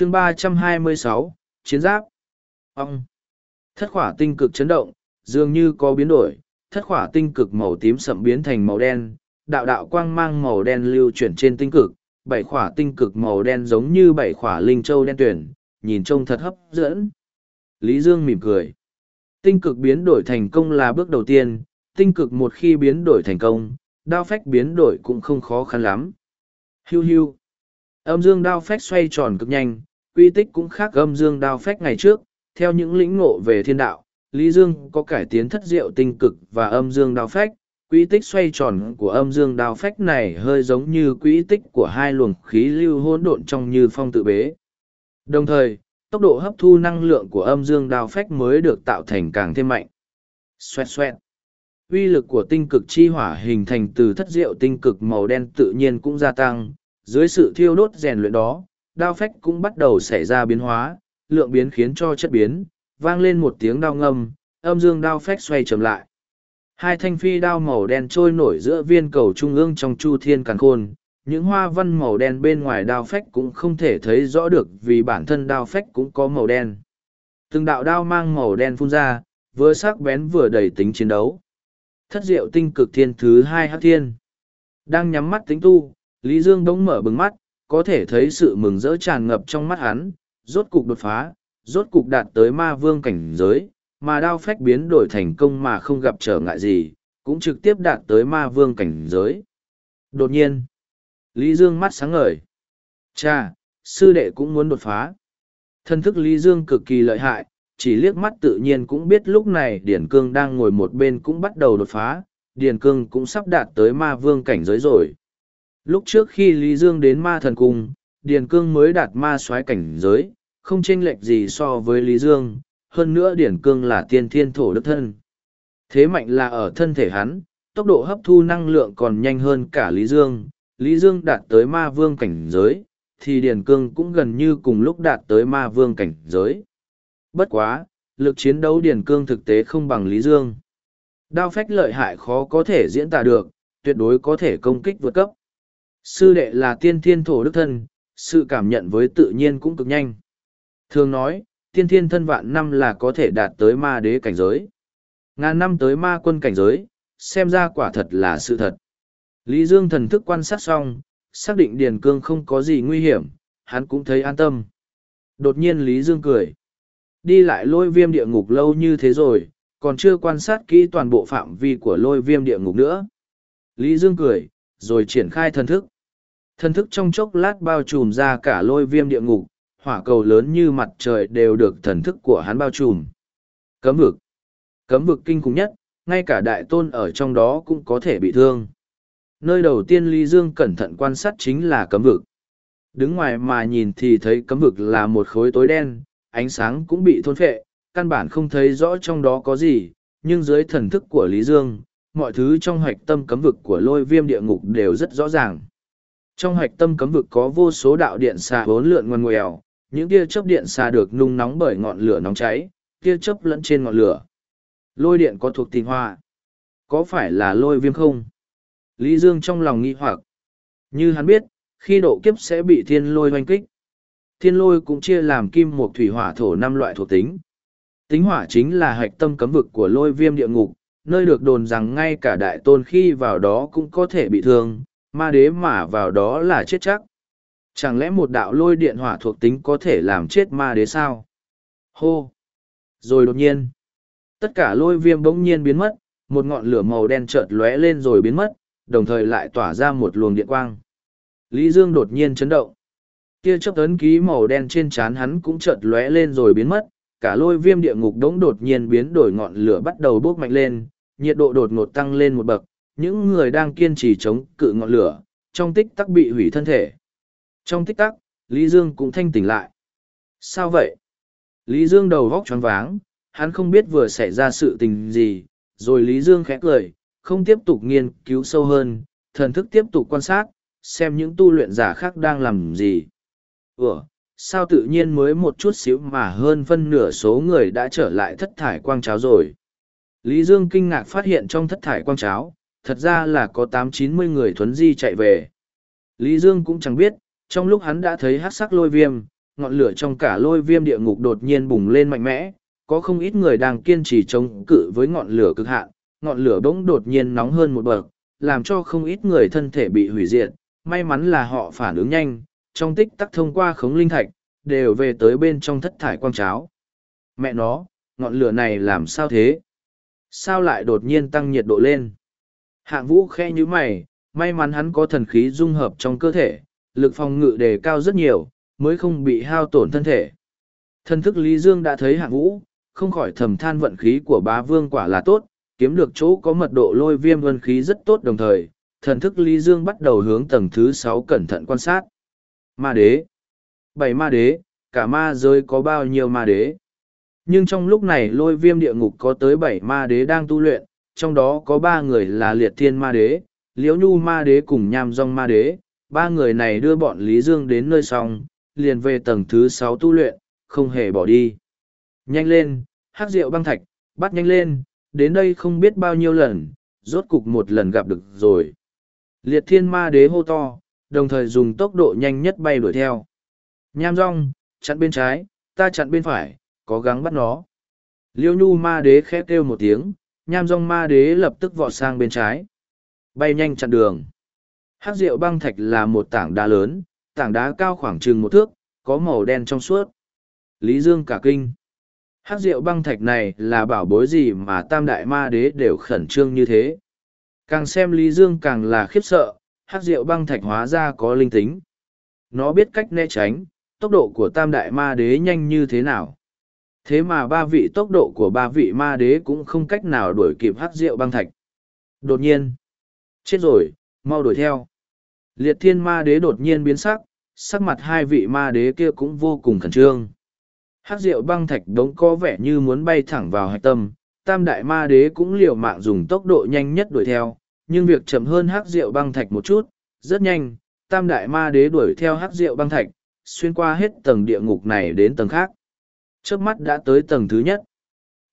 chương ba trăm hai mươi sáu, chiến giáp. Ong. Thất khỏa tinh cực chấn động, dường như có biến đổi, thất khỏa tinh cực màu tím sậm biến thành màu đen, đạo đạo quang mang màu đen lưu chuyển trên tinh cực, bảy khỏa tinh cực màu đen giống như bảy khỏa linh châu đen tuyển nhìn trông thật hấp dẫn. Lý dương mỉm cười. Tinh cực biến đổi thành công là bước đầu tiên, tinh cực một khi biến đổi thành công, đao phách biến đổi cũng không khó khăn lắm. Hiu hiu. Âm dương đao phách xoay tròn cực nhanh quy tích cũng khác âm dương đao phách ngày trước, theo những lĩnh ngộ về thiên đạo, lý dương có cải tiến thất diệu tinh cực và âm dương đao phách. Quỹ tích xoay tròn của âm dương đao phách này hơi giống như quỹ tích của hai luồng khí lưu hỗn độn trong như phong tự bế. Đồng thời, tốc độ hấp thu năng lượng của âm dương đao phách mới được tạo thành càng thêm mạnh. Xoẹt xoẹt. Uy lực của tinh cực chi hỏa hình thành từ thất diệu tinh cực màu đen tự nhiên cũng gia tăng. Dưới sự thiêu đốt rèn luyện đó đao phách cũng bắt đầu xảy ra biến hóa, lượng biến khiến cho chất biến, vang lên một tiếng đao ngâm, âm dương đao phách xoay chậm lại. Hai thanh phi đao màu đen trôi nổi giữa viên cầu trung ương trong chu thiên càn khôn, những hoa văn màu đen bên ngoài đao phách cũng không thể thấy rõ được vì bản thân đao phách cũng có màu đen. Từng đạo đao mang màu đen phun ra, vừa sắc bén vừa đầy tính chiến đấu. Thất diệu tinh cực thiên thứ hai hát thiên. Đang nhắm mắt tính tu, lý dương bỗng mở bừng mắt có thể thấy sự mừng rỡ tràn ngập trong mắt hắn rốt cục đột phá rốt cục đạt tới ma vương cảnh giới mà đao phách biến đổi thành công mà không gặp trở ngại gì cũng trực tiếp đạt tới ma vương cảnh giới. Đột nhiên lý dương mắt sáng ngời. Cha sư đệ cũng muốn đột phá. Thân thức lý dương cực kỳ lợi hại chỉ liếc mắt tự nhiên cũng biết lúc này Điển Cương đang ngồi một bên cũng bắt đầu đột phá, Điển Cương cũng sắp đạt tới ma vương cảnh giới rồi. Lúc trước khi Lý Dương đến ma thần cung, Điền Cương mới đạt ma soái cảnh giới, không chênh lệch gì so với Lý Dương, hơn nữa Điển Cương là tiên thiên thổ đức thân. Thế mạnh là ở thân thể hắn, tốc độ hấp thu năng lượng còn nhanh hơn cả Lý Dương, Lý Dương đạt tới ma vương cảnh giới, thì Điền Cương cũng gần như cùng lúc đạt tới ma vương cảnh giới. Bất quá, lực chiến đấu Điền Cương thực tế không bằng Lý Dương. Đao phách lợi hại khó có thể diễn tả được, tuyệt đối có thể công kích vượt cấp. Sư đệ là tiên thiên thổ đức thân, sự cảm nhận với tự nhiên cũng cực nhanh. Thường nói, tiên thiên thân vạn năm là có thể đạt tới ma đế cảnh giới. Ngàn năm tới ma quân cảnh giới, xem ra quả thật là sự thật. Lý Dương thần thức quan sát xong, xác định Điền Cương không có gì nguy hiểm, hắn cũng thấy an tâm. Đột nhiên Lý Dương cười. Đi lại lôi viêm địa ngục lâu như thế rồi, còn chưa quan sát kỹ toàn bộ phạm vi của lôi viêm địa ngục nữa. Lý Dương cười, rồi triển khai thần thức. Thần thức trong chốc lát bao trùm ra cả lôi viêm địa ngục, hỏa cầu lớn như mặt trời đều được thần thức của hắn bao trùm. Cấm vực. Cấm vực kinh khủng nhất, ngay cả đại tôn ở trong đó cũng có thể bị thương. Nơi đầu tiên Lý Dương cẩn thận quan sát chính là cấm vực. Đứng ngoài mà nhìn thì thấy cấm vực là một khối tối đen, ánh sáng cũng bị thôn phệ, căn bản không thấy rõ trong đó có gì, nhưng dưới thần thức của Lý Dương, mọi thứ trong hoạch tâm cấm vực của lôi viêm địa ngục đều rất rõ ràng. Trong hoạch tâm cấm vực có vô số đạo điện xà bốn lượn ngoằn ngoèo, những tia chớp điện xà được nung nóng bởi ngọn lửa nóng cháy, tia chớp lẫn trên ngọn lửa. Lôi điện có thuộc tình hoa. Có phải là lôi viêm không? Lý Dương trong lòng nghi hoặc. Như hắn biết, khi độ kiếp sẽ bị thiên lôi hoanh kích thiên lôi cũng chia làm kim một thủy hỏa thổ năm loại thuộc tính. Tính hỏa chính là hạch tâm cấm vực của lôi viêm địa ngục, nơi được đồn rằng ngay cả đại tôn khi vào đó cũng có thể bị thương, ma đế mà vào đó là chết chắc. Chẳng lẽ một đạo lôi điện hỏa thuộc tính có thể làm chết ma đế sao? Hô! Rồi đột nhiên, tất cả lôi viêm bỗng nhiên biến mất, một ngọn lửa màu đen chợt lóe lên rồi biến mất, đồng thời lại tỏa ra một luồng điện quang. Lý Dương đột nhiên chấn động. Kia chấp ấn ký màu đen trên trán hắn cũng chợt lóe lên rồi biến mất, cả lôi viêm địa ngục đống đột nhiên biến đổi ngọn lửa bắt đầu bốc mạnh lên, nhiệt độ đột ngột tăng lên một bậc, những người đang kiên trì chống cự ngọn lửa, trong tích tắc bị hủy thân thể. Trong tích tắc, Lý Dương cũng thanh tỉnh lại. Sao vậy? Lý Dương đầu góc choáng váng, hắn không biết vừa xảy ra sự tình gì, rồi Lý Dương khẽ cười, không tiếp tục nghiên cứu sâu hơn, thần thức tiếp tục quan sát, xem những tu luyện giả khác đang làm gì. Ủa, sao tự nhiên mới một chút xíu mà hơn phân nửa số người đã trở lại thất thải quang cháo rồi. Lý Dương kinh ngạc phát hiện trong thất thải quang cháo, thật ra là có tám chín mươi người thuấn di chạy về. Lý Dương cũng chẳng biết, trong lúc hắn đã thấy hát sắc lôi viêm, ngọn lửa trong cả lôi viêm địa ngục đột nhiên bùng lên mạnh mẽ, có không ít người đang kiên trì chống cự với ngọn lửa cực hạn, ngọn lửa bỗng đột nhiên nóng hơn một bậc, làm cho không ít người thân thể bị hủy diệt, may mắn là họ phản ứng nhanh, trong tích tắc thông qua khống linh thạch, đều về tới bên trong thất thải quang cháo. Mẹ nó, ngọn lửa này làm sao thế? Sao lại đột nhiên tăng nhiệt độ lên? Hạng vũ khe như mày, may mắn hắn có thần khí dung hợp trong cơ thể, lực phòng ngự đề cao rất nhiều, mới không bị hao tổn thân thể. Thân thức Lý Dương đã thấy hạng vũ, không khỏi thầm than vận khí của bá vương quả là tốt, kiếm được chỗ có mật độ lôi viêm vân khí rất tốt đồng thời, thần thức Lý Dương bắt đầu hướng tầng thứ sáu cẩn thận quan sát. Ma đế. Bảy ma đế, cả ma giới có bao nhiêu ma đế. Nhưng trong lúc này lôi viêm địa ngục có tới bảy ma đế đang tu luyện, trong đó có ba người là liệt thiên ma đế, liễu nhu ma đế cùng nham dong ma đế. Ba người này đưa bọn Lý Dương đến nơi xong, liền về tầng thứ sáu tu luyện, không hề bỏ đi. Nhanh lên, hát rượu băng thạch, bắt nhanh lên, đến đây không biết bao nhiêu lần, rốt cục một lần gặp được rồi. Liệt thiên ma đế hô to, đồng thời dùng tốc độ nhanh nhất bay đuổi theo. Nham rong, chặn bên trái, ta chặn bên phải, có gắng bắt nó. Liêu nhu ma đế khét kêu một tiếng, nham rong ma đế lập tức vọt sang bên trái. Bay nhanh chặn đường. Hát rượu băng thạch là một tảng đá lớn, tảng đá cao khoảng chừng một thước, có màu đen trong suốt. Lý Dương cả kinh. Hát rượu băng thạch này là bảo bối gì mà tam đại ma đế đều khẩn trương như thế. Càng xem Lý Dương càng là khiếp sợ, hát rượu băng thạch hóa ra có linh tính. Nó biết cách né tránh, tốc độ của tam đại ma đế nhanh như thế nào. Thế mà ba vị tốc độ của ba vị ma đế cũng không cách nào đuổi kịp hát rượu băng thạch. Đột nhiên. Chết rồi, mau đuổi theo. Liệt thiên ma đế đột nhiên biến sắc, sắc mặt hai vị ma đế kia cũng vô cùng khẩn trương. Hát rượu băng thạch đống có vẻ như muốn bay thẳng vào hạch tâm, tam đại ma đế cũng liều mạng dùng tốc độ nhanh nhất đuổi theo, nhưng việc chậm hơn Hắc rượu băng thạch một chút, rất nhanh, tam đại ma đế đuổi theo Hắc rượu băng thạch, xuyên qua hết tầng địa ngục này đến tầng khác. Trước mắt đã tới tầng thứ nhất.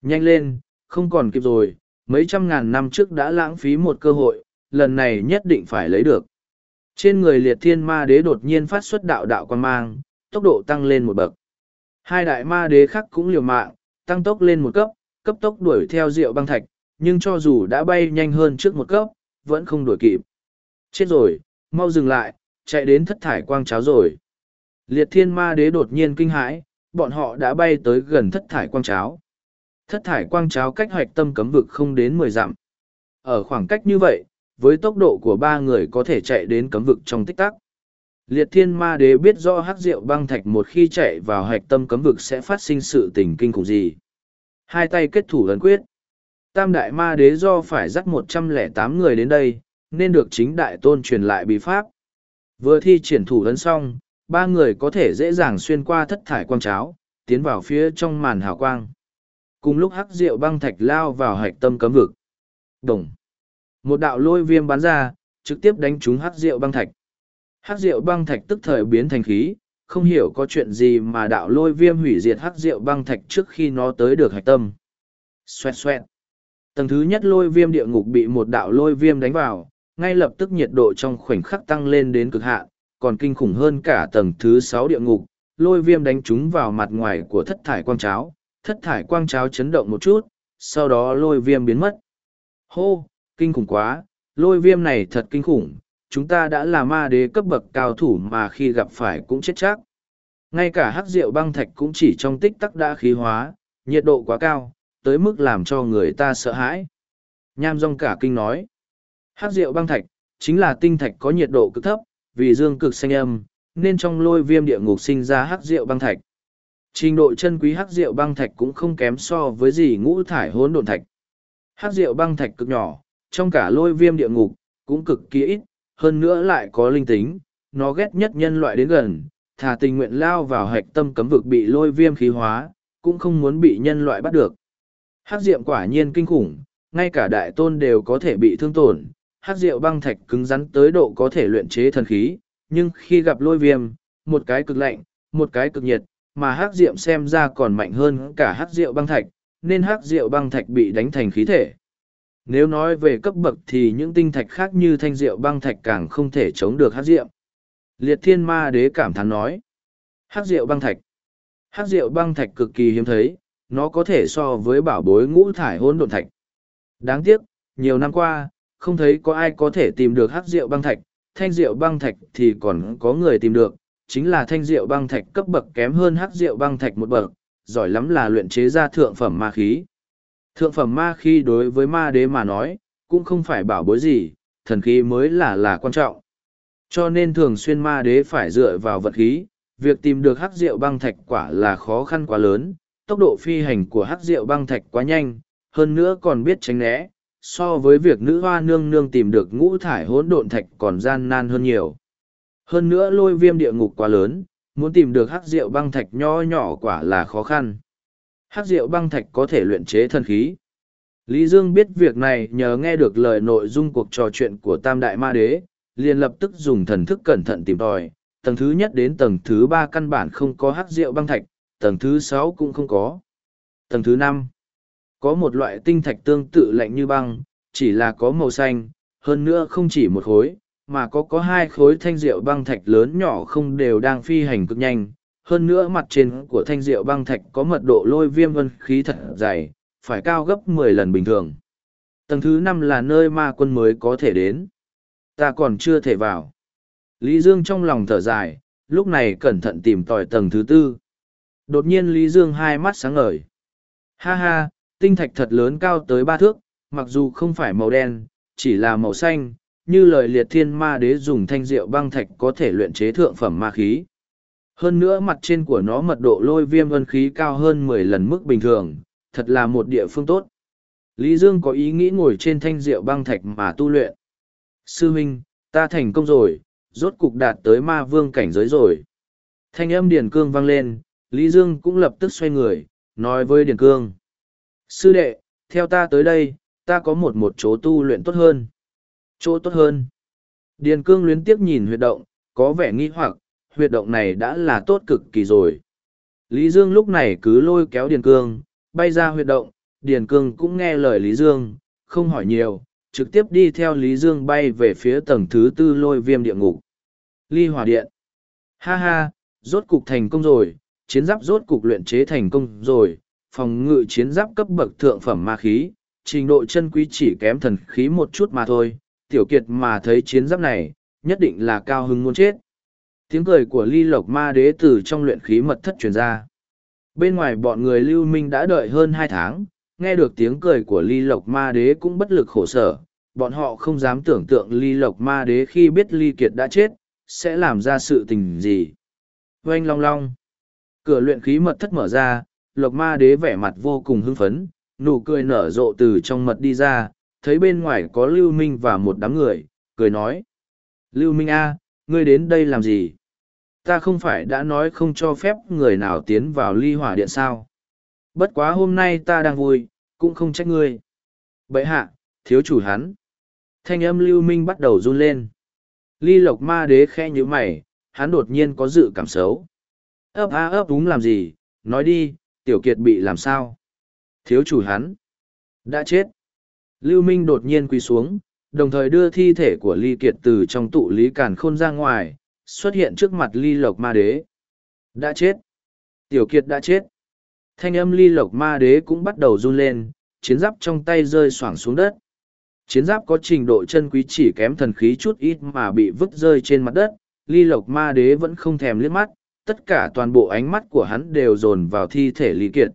Nhanh lên, không còn kịp rồi, mấy trăm ngàn năm trước đã lãng phí một cơ hội, lần này nhất định phải lấy được. Trên người liệt thiên ma đế đột nhiên phát xuất đạo đạo quan mang, tốc độ tăng lên một bậc. Hai đại ma đế khác cũng liều mạng, tăng tốc lên một cấp, cấp tốc đuổi theo rượu băng thạch, nhưng cho dù đã bay nhanh hơn trước một cấp, vẫn không đuổi kịp. Chết rồi, mau dừng lại, chạy đến thất thải quang cháo rồi. Liệt thiên ma đế đột nhiên kinh hãi, bọn họ đã bay tới gần thất thải quang cháo. Thất thải quang cháo cách hoạch tâm cấm vực không đến mười dặm. Ở khoảng cách như vậy, với tốc độ của ba người có thể chạy đến cấm vực trong tích tắc. Liệt thiên ma đế biết rõ hắc rượu băng thạch một khi chạy vào hạch tâm cấm vực sẽ phát sinh sự tình kinh khủng gì. Hai tay kết thủ ấn quyết. Tam đại ma đế do phải dắt một trăm lẻ tám người đến đây, nên được chính đại tôn truyền lại bí pháp. Vừa thi triển thủ ấn xong, ba người có thể dễ dàng xuyên qua thất thải quang cháo, tiến vào phía trong màn hào quang. Cùng lúc hắc rượu băng thạch lao vào hạch tâm cấm vực. Đồng. Một đạo lôi viêm bắn ra, trực tiếp đánh trúng hắc rượu băng thạch. Hắc rượu băng thạch tức thời biến thành khí, không hiểu có chuyện gì mà đạo lôi viêm hủy diệt hắc rượu băng thạch trước khi nó tới được hạch tâm. Xoẹt xoẹt. Tầng thứ nhất lôi viêm địa ngục bị một đạo lôi viêm đánh vào, ngay lập tức nhiệt độ trong khoảnh khắc tăng lên đến cực hạn, còn kinh khủng hơn cả tầng thứ sáu địa ngục, lôi viêm đánh trúng vào mặt ngoài của thất thải quang cháo, thất thải quang cháo chấn động một chút, sau đó lôi viêm biến mất. Hô, kinh khủng quá, lôi viêm này thật kinh khủng, chúng ta đã là ma đế cấp bậc cao thủ mà khi gặp phải cũng chết chắc. Ngay cả hắc rượu băng thạch cũng chỉ trong tích tắc đã khí hóa, nhiệt độ quá cao, tới mức làm cho người ta sợ hãi. Nham Dung cả kinh nói, hắc rượu băng thạch, chính là tinh thạch có nhiệt độ cực thấp, vì dương cực xanh âm, nên trong lôi viêm địa ngục sinh ra hắc rượu băng thạch. Trình độ chân quý hắc rượu băng thạch cũng không kém so với gì ngũ thải hỗn độn thạch. Hắc rượu băng thạch cực nhỏ, trong cả lôi viêm địa ngục, cũng cực kỳ ít, hơn nữa lại có linh tính, nó ghét nhất nhân loại đến gần, thà tình nguyện lao vào hạch tâm cấm vực bị lôi viêm khí hóa, cũng không muốn bị nhân loại bắt được. Hắc diệm quả nhiên kinh khủng, ngay cả đại tôn đều có thể bị thương tổn, hắc diệu băng thạch cứng rắn tới độ có thể luyện chế thần khí, nhưng khi gặp lôi viêm, một cái cực lạnh, một cái cực nhiệt, mà hắc diệm xem ra còn mạnh hơn cả hắc diệu băng thạch, nên hắc diệu băng thạch bị đánh thành khí thể. Nếu nói về cấp bậc thì những tinh thạch khác như thanh diệu băng thạch càng không thể chống được hắc diệm. Liệt thiên ma đế cảm thán nói. Hắc rượu băng thạch Hắc rượu băng thạch cực kỳ hiếm thấy, nó có thể so với bảo bối ngũ thải hỗn độn thạch. Đáng tiếc, nhiều năm qua, không thấy có ai có thể tìm được hắc rượu băng thạch, thanh rượu băng thạch thì còn có người tìm được, chính là thanh rượu băng thạch cấp bậc kém hơn hắc rượu băng thạch một bậc, giỏi lắm là luyện chế ra thượng phẩm ma khí. Thượng phẩm ma khí đối với ma đế mà nói, cũng không phải bảo bối gì, thần khí mới là là quan trọng. Cho nên thường xuyên ma đế phải dựa vào vật khí, việc tìm được hắc rượu băng thạch quả là khó khăn quá lớn, tốc độ phi hành của hắc rượu băng thạch quá nhanh, hơn nữa còn biết tránh né, so với việc nữ hoa nương nương tìm được ngũ thải hỗn độn thạch còn gian nan hơn nhiều. Hơn nữa lôi viêm địa ngục quá lớn, muốn tìm được hắc rượu băng thạch nho nhỏ quả là khó khăn. Hắc rượu băng thạch có thể luyện chế thần khí. Lý Dương biết việc này nhờ nghe được lời nội dung cuộc trò chuyện của Tam Đại Ma Đế, liền lập tức dùng thần thức cẩn thận tìm tòi. Tầng thứ nhất đến tầng thứ ba căn bản không có hắc rượu băng thạch, tầng thứ sáu cũng không có. Tầng thứ năm có một loại tinh thạch tương tự lạnh như băng, chỉ là có màu xanh, hơn nữa không chỉ một khối, mà có có hai khối thanh rượu băng thạch lớn nhỏ không đều đang phi hành cực nhanh. Hơn nữa mặt trên của thanh rượu băng thạch có mật độ lôi viêm vân khí thật dày, phải cao gấp mười lần bình thường. Tầng thứ năm là nơi ma quân mới có thể đến. Ta còn chưa thể vào. Lý Dương trong lòng thở dài, lúc này cẩn thận tìm tòi tầng thứ tư. Đột nhiên Lý Dương hai mắt sáng ngời. Ha ha, tinh thạch thật lớn cao tới ba thước, mặc dù không phải màu đen, chỉ là màu xanh, như lời liệt thiên ma đế dùng thanh rượu băng thạch có thể luyện chế thượng phẩm ma khí. Hơn nữa mặt trên của nó mật độ lôi viêm vân khí cao hơn mười lần mức bình thường, thật là một địa phương tốt. Lý Dương có ý nghĩ ngồi trên thanh rượu băng thạch mà tu luyện. Sư huynh, ta thành công rồi, rốt cục đạt tới ma vương cảnh giới rồi. Thanh âm Điền Cương vang lên, Lý Dương cũng lập tức xoay người, nói với Điền Cương. Sư đệ, theo ta tới đây, ta có một một chỗ tu luyện tốt hơn. Chỗ tốt hơn. Điền Cương luyến tiếc nhìn huyệt động, có vẻ nghi hoặc, huyệt động này đã là tốt cực kỳ rồi. Lý Dương lúc này cứ lôi kéo Điền Cương, bay ra huyệt động, Điền Cương cũng nghe lời Lý Dương, không hỏi nhiều, trực tiếp đi theo Lý Dương bay về phía tầng thứ tư lôi viêm địa ngục. Ly hỏa điện. Ha ha, rốt cục thành công rồi, chiến giáp rốt cục luyện chế thành công rồi, phòng ngự chiến giáp cấp bậc thượng phẩm ma khí, trình độ chân quý chỉ kém thần khí một chút mà thôi, tiểu kiệt mà thấy chiến giáp này, nhất định là cao hứng muốn chết. Tiếng cười của ly lộc ma đế từ trong luyện khí mật thất truyền ra. Bên ngoài bọn người lưu minh đã đợi hơn hai tháng, nghe được tiếng cười của ly lộc ma đế cũng bất lực khổ sở, bọn họ không dám tưởng tượng ly lộc ma đế khi biết ly kiệt đã chết, sẽ làm ra sự tình gì. Oanh long long. Cửa luyện khí mật thất mở ra, lộc ma đế vẻ mặt vô cùng hưng phấn, nụ cười nở rộ từ trong mật đi ra, thấy bên ngoài có Lưu Minh và một đám người, cười nói. Lưu Minh A, ngươi đến đây làm gì? Ta không phải đã nói không cho phép người nào tiến vào ly hỏa điện sao? Bất quá hôm nay ta đang vui, cũng không trách ngươi. Bậy hạ, thiếu chủ hắn. Thanh âm Lưu Minh bắt đầu run lên. Ly lộc ma đế khe nhíu mày, hắn đột nhiên có dự cảm xấu ấp a ấp đúng làm gì, nói đi, tiểu kiệt bị làm sao? Thiếu chủ hắn. Đã chết. Lưu Minh đột nhiên quỳ xuống, đồng thời đưa thi thể của Ly Kiệt từ trong tụ lý càn khôn ra ngoài, xuất hiện trước mặt Ly Lộc Ma Đế. Đã chết. Tiểu Kiệt đã chết. Thanh âm Ly Lộc Ma Đế cũng bắt đầu run lên, chiến giáp trong tay rơi xoảng xuống đất. Chiến giáp có trình độ chân quý chỉ kém thần khí chút ít mà bị vứt rơi trên mặt đất, Ly Lộc Ma Đế vẫn không thèm liếc mắt, tất cả toàn bộ ánh mắt của hắn đều dồn vào thi thể Ly Kiệt.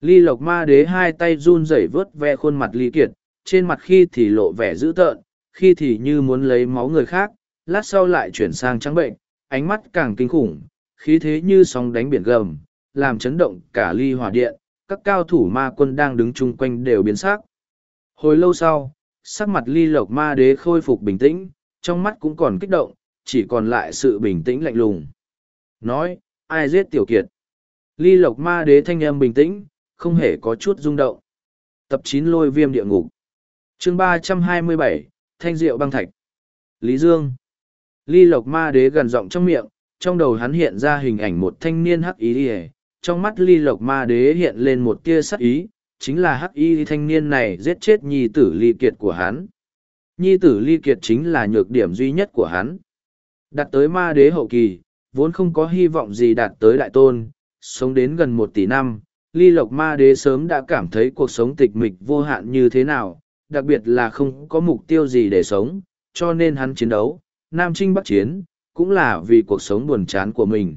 Ly Lộc Ma Đế hai tay run rẩy vớt ve khuôn mặt Ly Kiệt, trên mặt khi thì lộ vẻ dữ tợn, khi thì như muốn lấy máu người khác, lát sau lại chuyển sang trắng bệnh, ánh mắt càng kinh khủng, khí thế như sóng đánh biển gầm, làm chấn động cả ly hỏa điện, các cao thủ ma quân đang đứng chung quanh đều biến sắc. Hồi lâu sau, sắc mặt ly lộc ma đế khôi phục bình tĩnh, trong mắt cũng còn kích động, chỉ còn lại sự bình tĩnh lạnh lùng. Nói, ai giết tiểu kiệt? Ly lộc ma đế thanh âm bình tĩnh, không hề có chút rung động. Tập chín lôi viêm địa ngục. chương ba trăm hai mươi bảy Thanh Diệu băng thạch. Lý Dương. Ly lộc ma đế gần giọng trong miệng, trong đầu hắn hiện ra hình ảnh một thanh niên hắc ý đi trong mắt ly lộc ma đế hiện lên một tia sắc ý, chính là hắc y thanh niên này giết chết nhi tử ly kiệt của hắn. Nhi tử ly kiệt chính là nhược điểm duy nhất của hắn. Đặt tới ma đế hậu kỳ, vốn không có hy vọng gì đạt tới đại tôn, sống đến gần một tỷ năm, ly lộc ma đế sớm đã cảm thấy cuộc sống tịch mịch vô hạn như thế nào, đặc biệt là không có mục tiêu gì để sống, cho nên hắn chiến đấu, Nam Trinh Bắc Chiến, cũng là vì cuộc sống buồn chán của mình.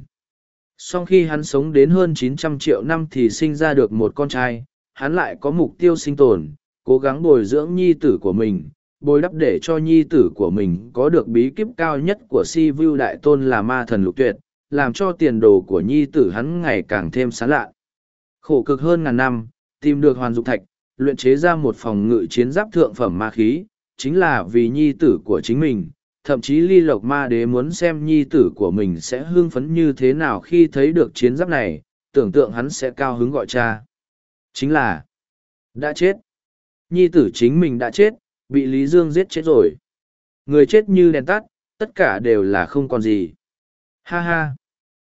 Sau khi hắn sống đến hơn 900 triệu năm thì sinh ra được một con trai, hắn lại có mục tiêu sinh tồn, cố gắng bồi dưỡng nhi tử của mình, bồi đắp để cho nhi tử của mình có được bí kíp cao nhất của si vu đại tôn là ma thần lục tuyệt, làm cho tiền đồ của nhi tử hắn ngày càng thêm sán lạ. Khổ cực hơn ngàn năm, tìm được hoàn dục thạch, luyện chế ra một phòng ngự chiến giáp thượng phẩm ma khí, chính là vì nhi tử của chính mình. Thậm chí ly lộc ma đế muốn xem nhi tử của mình sẽ hưng phấn như thế nào khi thấy được chiến giáp này, tưởng tượng hắn sẽ cao hứng gọi cha. Chính là, đã chết. Nhi tử chính mình đã chết, bị Lý Dương giết chết rồi. Người chết như đèn tắt, tất cả đều là không còn gì. Ha ha.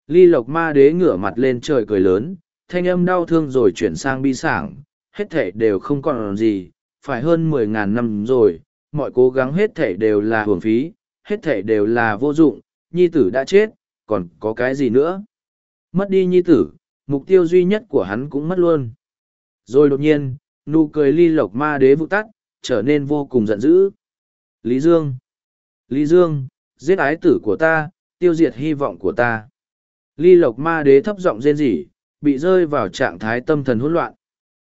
Ly lộc ma đế ngửa mặt lên trời cười lớn, thanh âm đau thương rồi chuyển sang bi sảng, hết thể đều không còn gì, phải hơn mười ngàn năm rồi, mọi cố gắng hết thể đều là hưởng phí, hết thể đều là vô dụng, nhi tử đã chết, còn có cái gì nữa? Mất đi nhi tử, mục tiêu duy nhất của hắn cũng mất luôn. Rồi đột nhiên, nụ cười ly lộc ma đế vụ tắt, trở nên vô cùng giận dữ. Lý Dương! Lý Dương, giết ái tử của ta, tiêu diệt hy vọng của ta. Ly lộc ma đế thấp giọng rên rỉ, bị rơi vào trạng thái tâm thần hỗn loạn.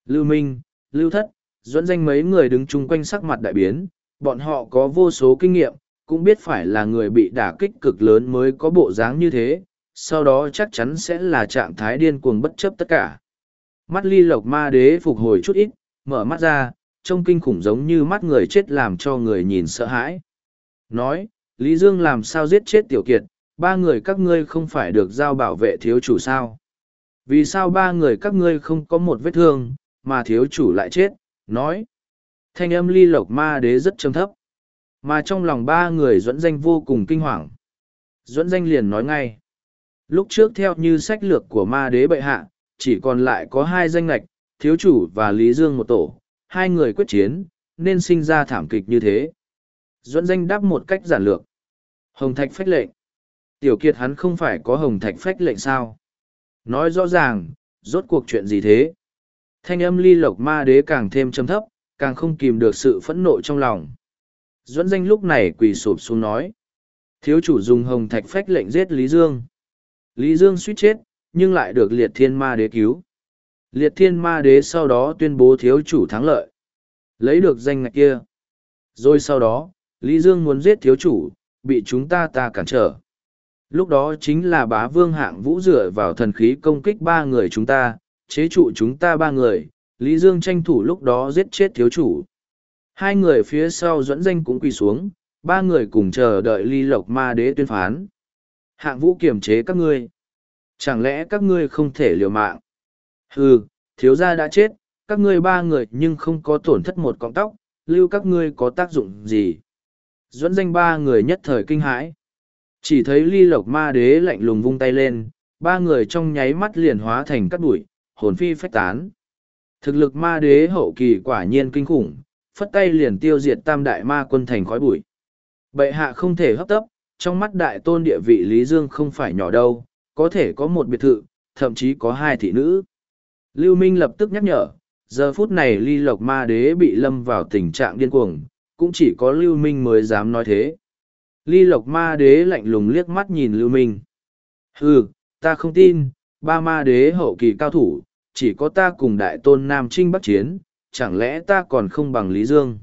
Lưu Minh, Lưu Thất, dẫn danh mấy người đứng chung quanh sắc mặt đại biến, bọn họ có vô số kinh nghiệm, cũng biết phải là người bị đả kích cực lớn mới có bộ dáng như thế, sau đó chắc chắn sẽ là trạng thái điên cuồng bất chấp tất cả. Mắt ly lộc ma đế phục hồi chút ít, mở mắt ra, trông kinh khủng giống như mắt người chết làm cho người nhìn sợ hãi. Nói, Lý Dương làm sao giết chết tiểu kiệt, ba người các ngươi không phải được giao bảo vệ thiếu chủ sao? Vì sao ba người các ngươi không có một vết thương, mà thiếu chủ lại chết? Nói, thanh âm ly lộc ma đế rất trầm thấp. Mà trong lòng ba người dẫn danh vô cùng kinh hoàng. Dẫn danh liền nói ngay. Lúc trước theo như sách lược của ma đế bệ hạ, chỉ còn lại có hai danh lạch, thiếu chủ và Lý Dương một tổ, hai người quyết chiến, nên sinh ra thảm kịch như thế. Duẫn danh đáp một cách giản lược. Hồng Thạch phách lệnh. Tiểu kiệt hắn không phải có Hồng Thạch phách lệnh sao? Nói rõ ràng, rốt cuộc chuyện gì thế? Thanh âm ly lộc ma đế càng thêm châm thấp, càng không kìm được sự phẫn nộ trong lòng. Duẫn danh lúc này quỳ sụp xuống nói. Thiếu chủ dùng Hồng Thạch phách lệnh giết Lý Dương. Lý Dương suýt chết, nhưng lại được liệt thiên ma đế cứu liệt thiên ma đế sau đó tuyên bố thiếu chủ thắng lợi. Lấy được danh ngạch kia. Rồi sau đó, lý dương muốn giết thiếu chủ, bị chúng ta ta cản trở. Lúc đó chính là bá vương hạng vũ dựa vào thần khí công kích ba người chúng ta, chế trụ chúng ta ba người, lý dương tranh thủ lúc đó giết chết thiếu chủ. Hai người phía sau dẫn danh cũng quỳ xuống, ba người cùng chờ đợi ly lộc ma đế tuyên phán. Hạng vũ kiềm chế các ngươi. Chẳng lẽ các ngươi không thể liều mạng? Hừ, thiếu gia đã chết, các ngươi ba người nhưng không có tổn thất một cọng tóc, lưu các ngươi có tác dụng gì. Duẫn danh ba người nhất thời kinh hãi. Chỉ thấy ly lộc ma đế lạnh lùng vung tay lên, ba người trong nháy mắt liền hóa thành cát bụi, hồn phi phách tán. Thực lực ma đế hậu kỳ quả nhiên kinh khủng, phất tay liền tiêu diệt tam đại ma quân thành khói bụi. Bệ hạ không thể hấp tấp, trong mắt đại tôn địa vị Lý Dương không phải nhỏ đâu, có thể có một biệt thự, thậm chí có hai thị nữ. Lưu Minh lập tức nhắc nhở, giờ phút này ly lộc ma đế bị lâm vào tình trạng điên cuồng, cũng chỉ có Lưu Minh mới dám nói thế. Ly lộc ma đế lạnh lùng liếc mắt nhìn Lưu Minh. Hừ, ta không tin, ba ma đế hậu kỳ cao thủ, chỉ có ta cùng đại tôn Nam Trinh Bắc Chiến, chẳng lẽ ta còn không bằng Lý Dương?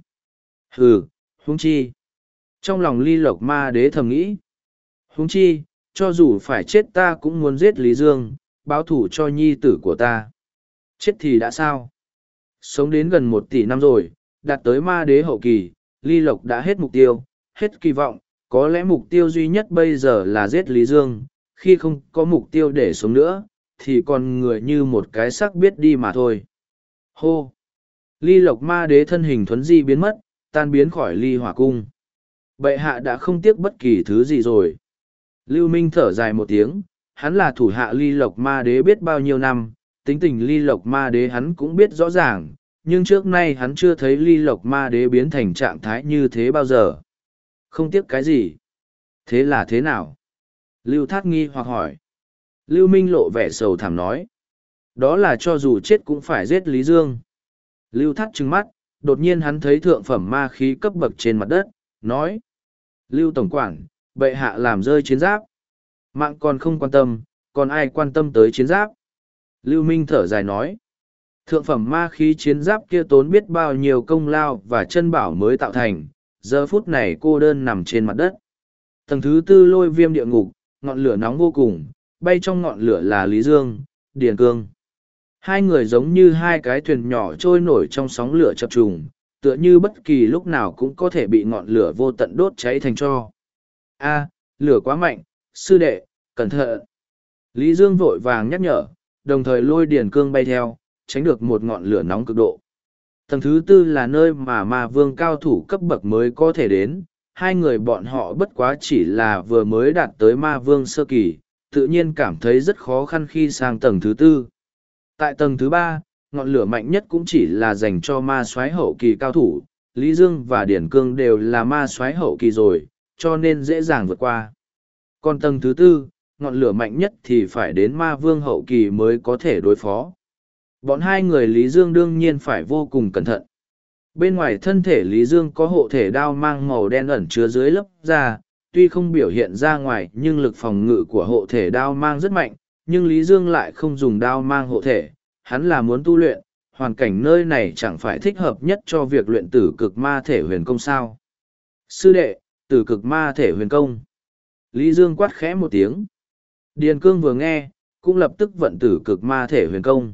Hừ, huống chi. Trong lòng ly lộc ma đế thầm nghĩ. Huống chi, cho dù phải chết ta cũng muốn giết Lý Dương, báo thủ cho nhi tử của ta chết thì đã sao? Sống đến gần một tỷ năm rồi, đạt tới ma đế hậu kỳ, ly lộc đã hết mục tiêu, hết kỳ vọng, có lẽ mục tiêu duy nhất bây giờ là giết lý dương, khi không có mục tiêu để sống nữa, thì còn người như một cái sắc biết đi mà thôi. Hô! Ly lộc ma đế thân hình thuấn di biến mất, tan biến khỏi ly hỏa cung. Bệ hạ đã không tiếc bất kỳ thứ gì rồi. Lưu minh thở dài một tiếng, hắn là thủ hạ ly lộc ma đế biết bao nhiêu năm tính tình ly lộc ma đế hắn cũng biết rõ ràng, nhưng trước nay hắn chưa thấy ly lộc ma đế biến thành trạng thái như thế bao giờ. Không tiếc cái gì. Thế là thế nào? Lưu Thác nghi hoặc hỏi. Lưu Minh lộ vẻ sầu thảm nói. Đó là cho dù chết cũng phải giết Lý Dương. Lưu Thác trừng mắt, đột nhiên hắn thấy thượng phẩm ma khí cấp bậc trên mặt đất, nói. Lưu Tổng Quản, bệ hạ làm rơi chiến giáp. Mạng còn không quan tâm, còn ai quan tâm tới chiến giáp? Lưu Minh thở dài nói. Thượng phẩm ma khí chiến giáp kia tốn biết bao nhiêu công lao và chân bảo mới tạo thành, giờ phút này cô đơn nằm trên mặt đất. Tầng thứ tư lôi viêm địa ngục, ngọn lửa nóng vô cùng, bay trong ngọn lửa là Lý Dương, Điền Cương. Hai người giống như hai cái thuyền nhỏ trôi nổi trong sóng lửa chập trùng, tựa như bất kỳ lúc nào cũng có thể bị ngọn lửa vô tận đốt cháy thành cho. A, lửa quá mạnh, sư đệ, cẩn thận. Lý Dương vội vàng nhắc nhở, đồng thời lôi Điền Cương bay theo, tránh được một ngọn lửa nóng cực độ. Tầng thứ tư là nơi mà ma vương cao thủ cấp bậc mới có thể đến, hai người bọn họ bất quá chỉ là vừa mới đạt tới ma vương sơ kỳ, tự nhiên cảm thấy rất khó khăn khi sang tầng thứ tư. Tại tầng thứ ba, ngọn lửa mạnh nhất cũng chỉ là dành cho ma soái hậu kỳ cao thủ, Lý Dương và Điển Cương đều là ma soái hậu kỳ rồi, cho nên dễ dàng vượt qua. Còn tầng thứ tư, ngọn lửa mạnh nhất thì phải đến ma vương hậu kỳ mới có thể đối phó. Bọn hai người Lý Dương đương nhiên phải vô cùng cẩn thận. Bên ngoài thân thể Lý Dương có hộ thể đao mang màu đen ẩn chứa dưới lớp da, tuy không biểu hiện ra ngoài nhưng lực phòng ngự của hộ thể đao mang rất mạnh, nhưng Lý Dương lại không dùng đao mang hộ thể, hắn là muốn tu luyện, hoàn cảnh nơi này chẳng phải thích hợp nhất cho việc luyện tử cực ma thể huyền công sao. Sư đệ, tử cực ma thể huyền công. Lý Dương quát khẽ một tiếng. Điền Cương vừa nghe, cũng lập tức vận tử cực ma thể huyền công.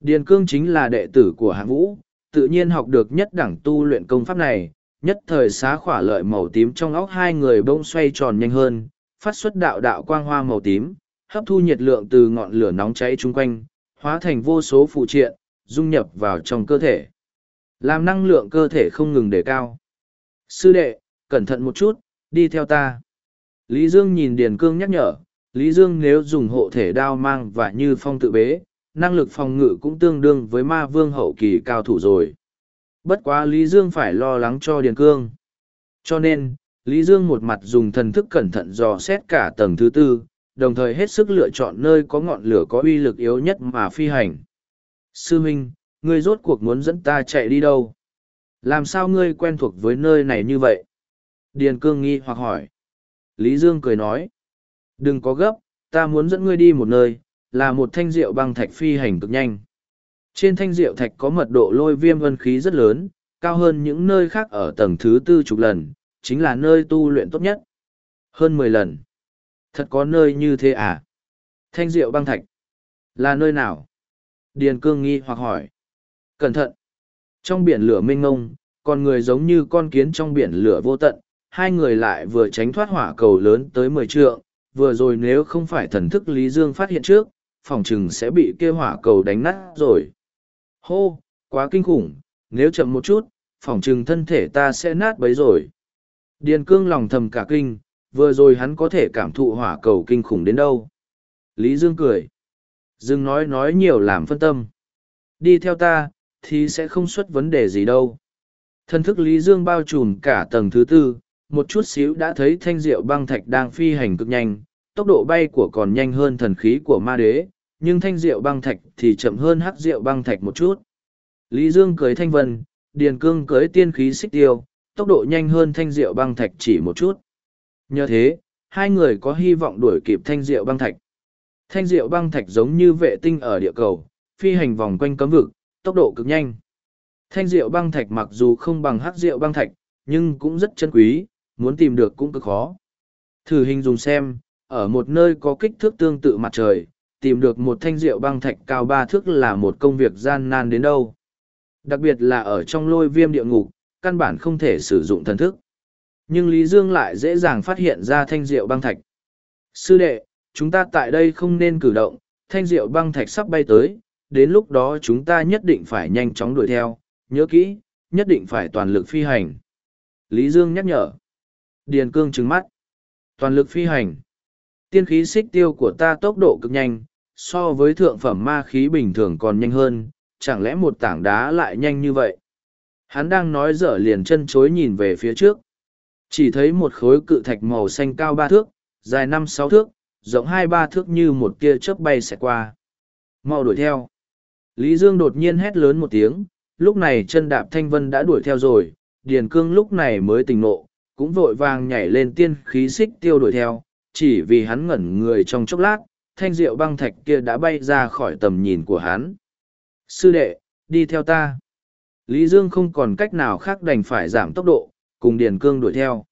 Điền Cương chính là đệ tử của hạng vũ, tự nhiên học được nhất đẳng tu luyện công pháp này, nhất thời xá khỏa lợi màu tím trong óc hai người bông xoay tròn nhanh hơn, phát xuất đạo đạo quang hoa màu tím, hấp thu nhiệt lượng từ ngọn lửa nóng cháy chung quanh, hóa thành vô số phụ triện, dung nhập vào trong cơ thể. Làm năng lượng cơ thể không ngừng đề cao. Sư đệ, cẩn thận một chút, đi theo ta. Lý Dương nhìn Điền Cương nhắc nhở, Lý Dương nếu dùng hộ thể đao mang và như phong tự bế, năng lực phòng ngự cũng tương đương với ma vương hậu kỳ cao thủ rồi. Bất quá Lý Dương phải lo lắng cho Điền Cương. Cho nên, Lý Dương một mặt dùng thần thức cẩn thận dò xét cả tầng thứ tư, đồng thời hết sức lựa chọn nơi có ngọn lửa có uy lực yếu nhất mà phi hành. Sư Minh, ngươi rốt cuộc muốn dẫn ta chạy đi đâu? Làm sao ngươi quen thuộc với nơi này như vậy? Điền Cương nghi hoặc hỏi. Lý Dương cười nói. Đừng có gấp, ta muốn dẫn ngươi đi một nơi, là một thanh rượu băng thạch phi hành cực nhanh. Trên thanh rượu thạch có mật độ lôi viêm vân khí rất lớn, cao hơn những nơi khác ở tầng thứ tư chục lần, chính là nơi tu luyện tốt nhất. Hơn mười lần. Thật có nơi như thế à? Thanh rượu băng thạch. Là nơi nào? Điền cương nghi hoặc hỏi. Cẩn thận. Trong biển lửa mênh ngông, con người giống như con kiến trong biển lửa vô tận, hai người lại vừa tránh thoát hỏa cầu lớn tới mười trượng, vừa rồi nếu không phải thần thức Lý Dương phát hiện trước, phòng chừng sẽ bị kêu hỏa cầu đánh nát rồi. Hô, quá kinh khủng, nếu chậm một chút, phòng chừng thân thể ta sẽ nát bấy rồi. Điền cương lòng thầm cả kinh, vừa rồi hắn có thể cảm thụ hỏa cầu kinh khủng đến đâu. Lý Dương cười. Dương nói nói nhiều làm phân tâm. Đi theo ta, thì sẽ không xuất vấn đề gì đâu. Thân thức Lý Dương bao trùm cả tầng thứ tư, một chút xíu đã thấy thanh diệu băng thạch đang phi hành cực nhanh, tốc độ bay của còn nhanh hơn thần khí của ma đế, nhưng thanh diệu băng thạch thì chậm hơn hắc diệu băng thạch một chút. Lý Dương cưới thanh vân, Điền Cương cưới tiên khí xích tiêu, tốc độ nhanh hơn thanh diệu băng thạch chỉ một chút. Nhờ thế, hai người có hy vọng đuổi kịp thanh diệu băng thạch. Thanh diệu băng thạch giống như vệ tinh ở địa cầu, phi hành vòng quanh cấm vực, tốc độ cực nhanh. Thanh diệu băng thạch mặc dù không bằng hắc diệu băng thạch, nhưng cũng rất chân quý, muốn tìm được cũng cực khó. Thử hình dùng xem, ở một nơi có kích thước tương tự mặt trời, tìm được một thanh rượu băng thạch cao ba thước là một công việc gian nan đến đâu. Đặc biệt là ở trong lôi viêm địa ngục, căn bản không thể sử dụng thần thức. Nhưng Lý Dương lại dễ dàng phát hiện ra thanh rượu băng thạch. Sư đệ, chúng ta tại đây không nên cử động, thanh rượu băng thạch sắp bay tới, đến lúc đó chúng ta nhất định phải nhanh chóng đuổi theo, nhớ kỹ, nhất định phải toàn lực phi hành. Lý Dương nhắc nhở. Điền cương trứng mắt. Toàn lực phi hành. Tiên khí xích tiêu của ta tốc độ cực nhanh, so với thượng phẩm ma khí bình thường còn nhanh hơn, chẳng lẽ một tảng đá lại nhanh như vậy? Hắn đang nói dở liền chân chối nhìn về phía trước. Chỉ thấy một khối cự thạch màu xanh cao ba thước, dài năm sáu thước, rộng hai ba thước như một tia chớp bay xẹt qua. Mau đuổi theo. Lý Dương đột nhiên hét lớn một tiếng, lúc này chân đạp thanh vân đã đuổi theo rồi, Điền Cương lúc này mới tỉnh nộ, cũng vội vàng nhảy lên tiên khí xích tiêu đuổi theo, chỉ vì hắn ngẩn người trong chốc lát, thanh diệu băng thạch kia đã bay ra khỏi tầm nhìn của hắn. Sư đệ, đi theo ta. Lý Dương không còn cách nào khác đành phải giảm tốc độ, cùng Điền Cương đuổi theo.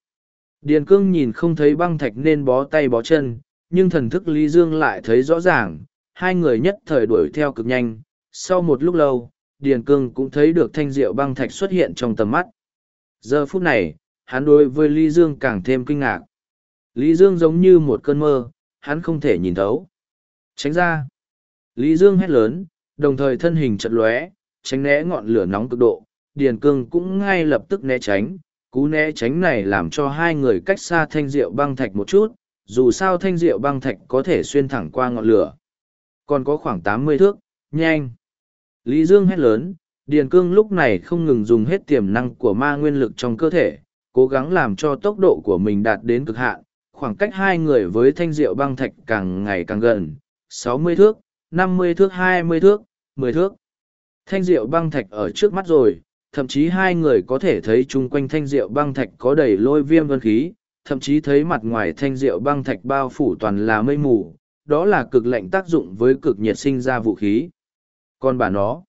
Điền Cương nhìn không thấy băng thạch nên bó tay bó chân, nhưng thần thức Lý Dương lại thấy rõ ràng, hai người nhất thời đuổi theo cực nhanh. Sau một lúc lâu, Điền Cương cũng thấy được thanh diệu băng thạch xuất hiện trong tầm mắt. Giờ phút này, hắn đối với Lý Dương càng thêm kinh ngạc. Lý Dương giống như một cơn mơ, hắn không thể nhìn thấu. Tránh ra. Lý Dương hét lớn, đồng thời thân hình chật lóe, tránh né ngọn lửa nóng cực độ. Điền Cương cũng ngay lập tức né tránh, cú né tránh này làm cho hai người cách xa thanh diệu băng thạch một chút, dù sao thanh diệu băng thạch có thể xuyên thẳng qua ngọn lửa. Còn có khoảng tám mươi thước, nhanh. Lý Dương hét lớn, Điền Cương lúc này không ngừng dùng hết tiềm năng của ma nguyên lực trong cơ thể, cố gắng làm cho tốc độ của mình đạt đến cực hạn. Khoảng cách hai người với thanh diệu băng thạch càng ngày càng gần, sáu mươi thước, năm mươi thước hai mươi thước, mười thước. Thanh diệu băng thạch ở trước mắt rồi, thậm chí hai người có thể thấy chung quanh thanh diệu băng thạch có đầy lôi viêm vân khí, thậm chí thấy mặt ngoài thanh diệu băng thạch bao phủ toàn là mây mù, đó là cực lạnh tác dụng với cực nhiệt sinh ra vũ khí. Còn bà nó,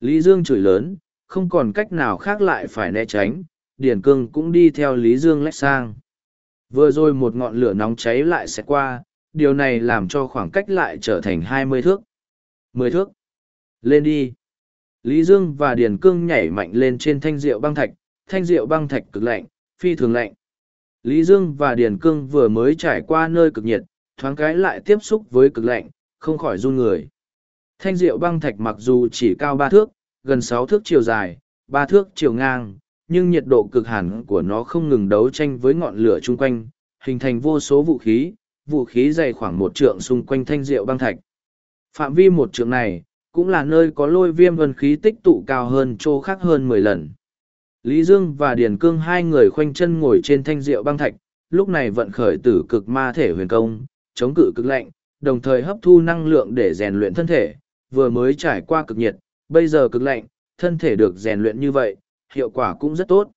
Lý Dương chửi lớn, không còn cách nào khác lại phải né tránh, Điển Cương cũng đi theo Lý Dương lách sang. Vừa rồi một ngọn lửa nóng cháy lại sẽ qua, điều này làm cho khoảng cách lại trở thành hai mươi thước. mười thước. Lên đi. Lý Dương và Điền Cương nhảy mạnh lên trên thanh rượu băng thạch, thanh rượu băng thạch cực lạnh, phi thường lạnh. Lý Dương và Điền Cương vừa mới trải qua nơi cực nhiệt, thoáng cái lại tiếp xúc với cực lạnh, không khỏi run người. Thanh rượu băng thạch mặc dù chỉ cao ba thước, gần sáu thước chiều dài, ba thước chiều ngang, nhưng nhiệt độ cực hẳn của nó không ngừng đấu tranh với ngọn lửa chung quanh, hình thành vô số vũ khí, vũ khí dày khoảng một trượng xung quanh thanh rượu băng thạch. Phạm vi một trượng này, cũng là nơi có lôi viêm vân khí tích tụ cao hơn chỗ khác hơn mười lần. Lý Dương và Điền Cương hai người khoanh chân ngồi trên thanh rượu băng thạch, lúc này vận khởi tử cực ma thể huyền công, chống cự cực lạnh, đồng thời hấp thu năng lượng để rèn luyện thân thể, vừa mới trải qua cực nhiệt, bây giờ cực lạnh, thân thể được rèn luyện như vậy, hiệu quả cũng rất tốt.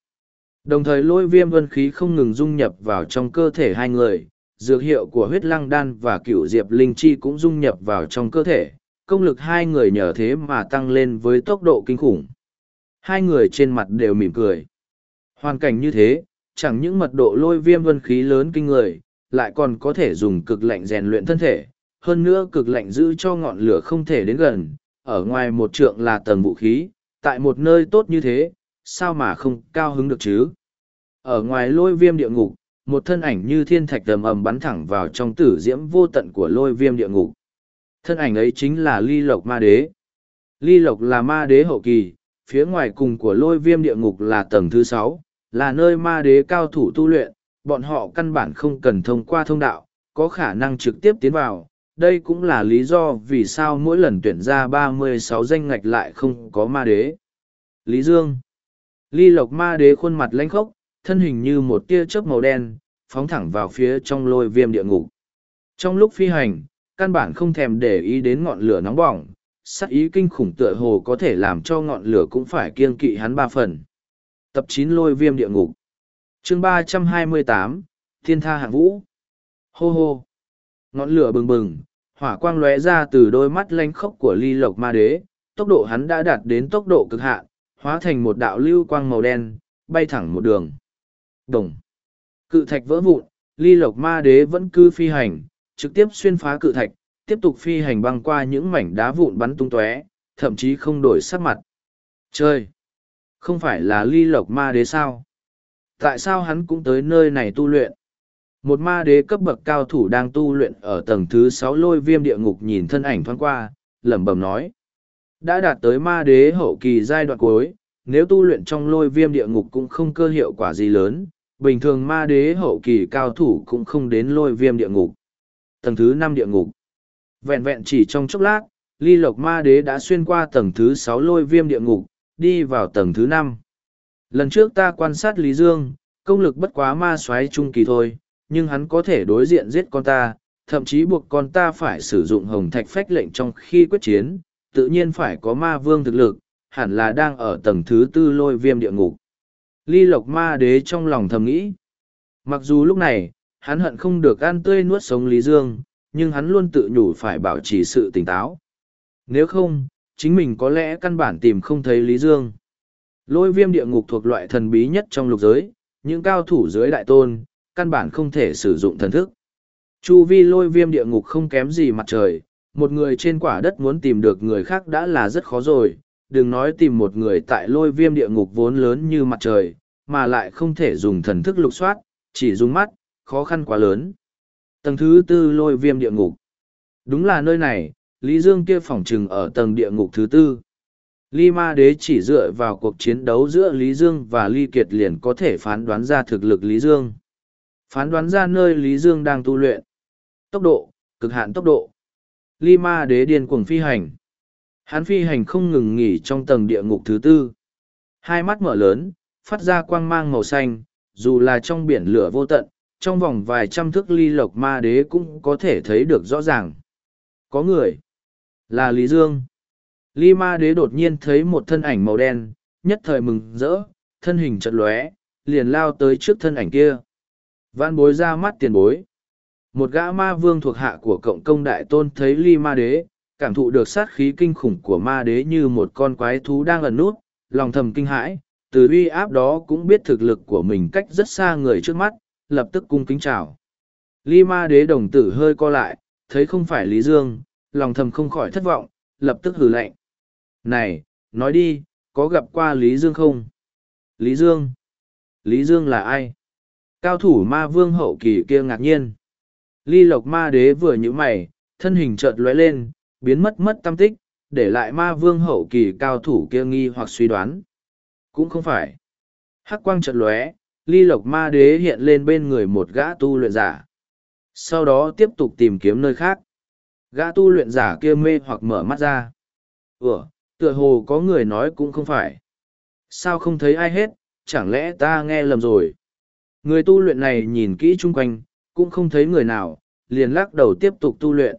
Đồng thời lôi viêm vân khí không ngừng dung nhập vào trong cơ thể hai người, dược hiệu của huyết lăng đan và cửu diệp linh chi cũng dung nhập vào trong cơ thể, công lực hai người nhờ thế mà tăng lên với tốc độ kinh khủng. Hai người trên mặt đều mỉm cười. Hoàn cảnh như thế, chẳng những mật độ lôi viêm vân khí lớn kinh người, lại còn có thể dùng cực lạnh rèn luyện thân thể, hơn nữa cực lạnh giữ cho ngọn lửa không thể đến gần, ở ngoài một trượng là tầng vũ khí, tại một nơi tốt như thế, sao mà không cao hứng được chứ? Ở ngoài lôi viêm địa ngục, một thân ảnh như thiên thạch đầm ầm bắn thẳng vào trong tử diễm vô tận của lôi viêm địa ngục. Thân ảnh ấy chính là ly lộc ma đế. Ly lộc là ma đế hậu kỳ, phía ngoài cùng của lôi viêm địa ngục là tầng thứ sáu, là nơi ma đế cao thủ tu luyện, bọn họ căn bản không cần thông qua thông đạo, có khả năng trực tiếp tiến vào. Đây cũng là lý do vì sao mỗi lần tuyển ra ba mươi sáu danh ngạch lại không có ma đế. Lý Dương Ly lộc ma đế khuôn mặt lãnh khốc, thân hình như một tia chớp màu đen, phóng thẳng vào phía trong lôi viêm địa ngục. Trong lúc phi hành, căn bản không thèm để ý đến ngọn lửa nóng bỏng, sắc ý kinh khủng tựa hồ có thể làm cho ngọn lửa cũng phải kiên kỵ hắn ba phần. Tập chín lôi viêm địa ngục chương ba trăm hai mươi tám thiên tha hạng vũ hô hô ngọn lửa bừng bừng hỏa quang lóe ra từ đôi mắt lanh khốc của ly lộc ma đế tốc độ hắn đã đạt đến tốc độ cực hạn hóa thành một đạo lưu quang màu đen, bay thẳng một đường. Đồng. Cự thạch vỡ vụn, ly lộc ma đế vẫn cứ phi hành, trực tiếp xuyên phá cự thạch, tiếp tục phi hành băng qua những mảnh đá vụn bắn tung tóe, thậm chí không đổi sắc mặt. Chơi không phải là ly lộc ma đế sao? Tại sao hắn cũng tới nơi này tu luyện? Một ma đế cấp bậc cao thủ đang tu luyện ở tầng thứ sáu lôi viêm địa ngục nhìn thân ảnh thoáng qua, lẩm bẩm nói đã đạt tới ma đế hậu kỳ giai đoạn cuối nếu tu luyện trong lôi viêm địa ngục cũng không cơ hiệu quả gì lớn bình thường ma đế hậu kỳ cao thủ cũng không đến lôi viêm địa ngục. Tầng thứ năm địa ngục. Vẹn vẹn chỉ trong chốc lát ly lộc ma đế đã xuyên qua tầng thứ sáu lôi viêm địa ngục đi vào tầng thứ năm. Lần trước ta quan sát lý dương công lực bất quá ma soái trung kỳ thôi nhưng hắn có thể đối diện giết con ta, thậm chí buộc con ta phải sử dụng hồng thạch phách lệnh trong khi quyết chiến, tự nhiên phải có ma vương thực lực, hẳn là đang ở tầng thứ tư lôi viêm địa ngục. Ly lộc ma đế trong lòng thầm nghĩ. Mặc dù lúc này, hắn hận không được ăn tươi nuốt sống Lý Dương, nhưng hắn luôn tự nhủ phải bảo trì sự tỉnh táo. Nếu không, chính mình có lẽ căn bản tìm không thấy Lý Dương. Lôi viêm địa ngục thuộc loại thần bí nhất trong lục giới, những cao thủ dưới đại tôn, căn bản không thể sử dụng thần thức. Chu vi lôi viêm địa ngục không kém gì mặt trời, một người trên quả đất muốn tìm được người khác đã là rất khó rồi, đừng nói tìm một người tại lôi viêm địa ngục vốn lớn như mặt trời, mà lại không thể dùng thần thức lục soát, chỉ dùng mắt, khó khăn quá lớn. Tầng thứ tư lôi viêm địa ngục. Đúng là nơi này, Lý Dương kia phỏng trừng ở tầng địa ngục thứ tư. Ly Ma Đế chỉ dựa vào cuộc chiến đấu giữa Lý Dương và Ly Kiệt liền có thể phán đoán ra thực lực Lý Dương. Phán đoán ra nơi Lý Dương đang tu luyện. Tốc độ, cực hạn tốc độ. Ly Ma Đế điên cuồng phi hành. Hắn phi hành không ngừng nghỉ trong tầng địa ngục thứ tư. Hai mắt mở lớn, phát ra quang mang màu xanh, dù là trong biển lửa vô tận, trong vòng vài trăm thước ly lộc ma đế cũng có thể thấy được rõ ràng. Có người. Là Lý Dương. Ly ma đế đột nhiên thấy một thân ảnh màu đen, nhất thời mừng rỡ, thân hình chật lóe, liền lao tới trước thân ảnh kia. Vạn bối ra mắt tiền bối. Một gã ma vương thuộc hạ của cộng công đại tôn thấy ly ma đế, cảm thụ được sát khí kinh khủng của ma đế như một con quái thú đang ẩn nút, lòng thầm kinh hãi, từ uy áp đó cũng biết thực lực của mình cách rất xa người trước mắt, lập tức cung kính chào. Ly ma đế đồng tử hơi co lại, thấy không phải Lý Dương, lòng thầm không khỏi thất vọng, lập tức hử lạnh. Này, nói đi, có gặp qua Lý Dương không? Lý Dương? Lý Dương là ai? Cao thủ ma vương hậu kỳ kia ngạc nhiên. Ly lộc ma đế vừa nhíu mày, thân hình chợt lóe lên, biến mất mất tâm tích, để lại ma vương hậu kỳ cao thủ kia nghi hoặc suy đoán. Cũng không phải. Hắc quang chợt lóe, ly lộc ma đế hiện lên bên người một gã tu luyện giả. Sau đó tiếp tục tìm kiếm nơi khác. Gã tu luyện giả kia mê hoặc mở mắt ra. Ủa, tựa hồ có người nói cũng không phải. Sao không thấy ai hết, chẳng lẽ ta nghe lầm rồi. Người tu luyện này nhìn kỹ chung quanh, cũng không thấy người nào, liền lắc đầu tiếp tục tu luyện.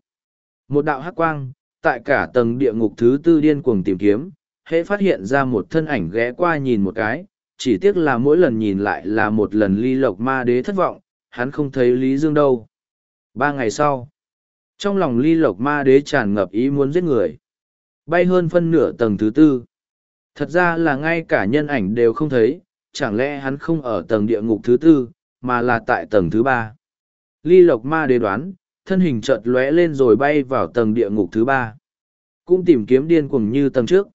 Một đạo hắc quang, tại cả tầng địa ngục thứ tư điên cuồng tìm kiếm, hễ phát hiện ra một thân ảnh ghé qua nhìn một cái, chỉ tiếc là mỗi lần nhìn lại là một lần ly lộc ma đế thất vọng, hắn không thấy Lý Dương đâu. Ba ngày sau, trong lòng ly lộc ma đế tràn ngập ý muốn giết người. Bay hơn phân nửa tầng thứ tư. Thật ra là ngay cả nhân ảnh đều không thấy, chẳng lẽ hắn không ở tầng địa ngục thứ tư, mà là tại tầng thứ ba. Ly lộc ma đế đoán, thân hình chợt lóe lên rồi bay vào tầng địa ngục thứ ba. Cũng tìm kiếm điên cuồng như tầng trước.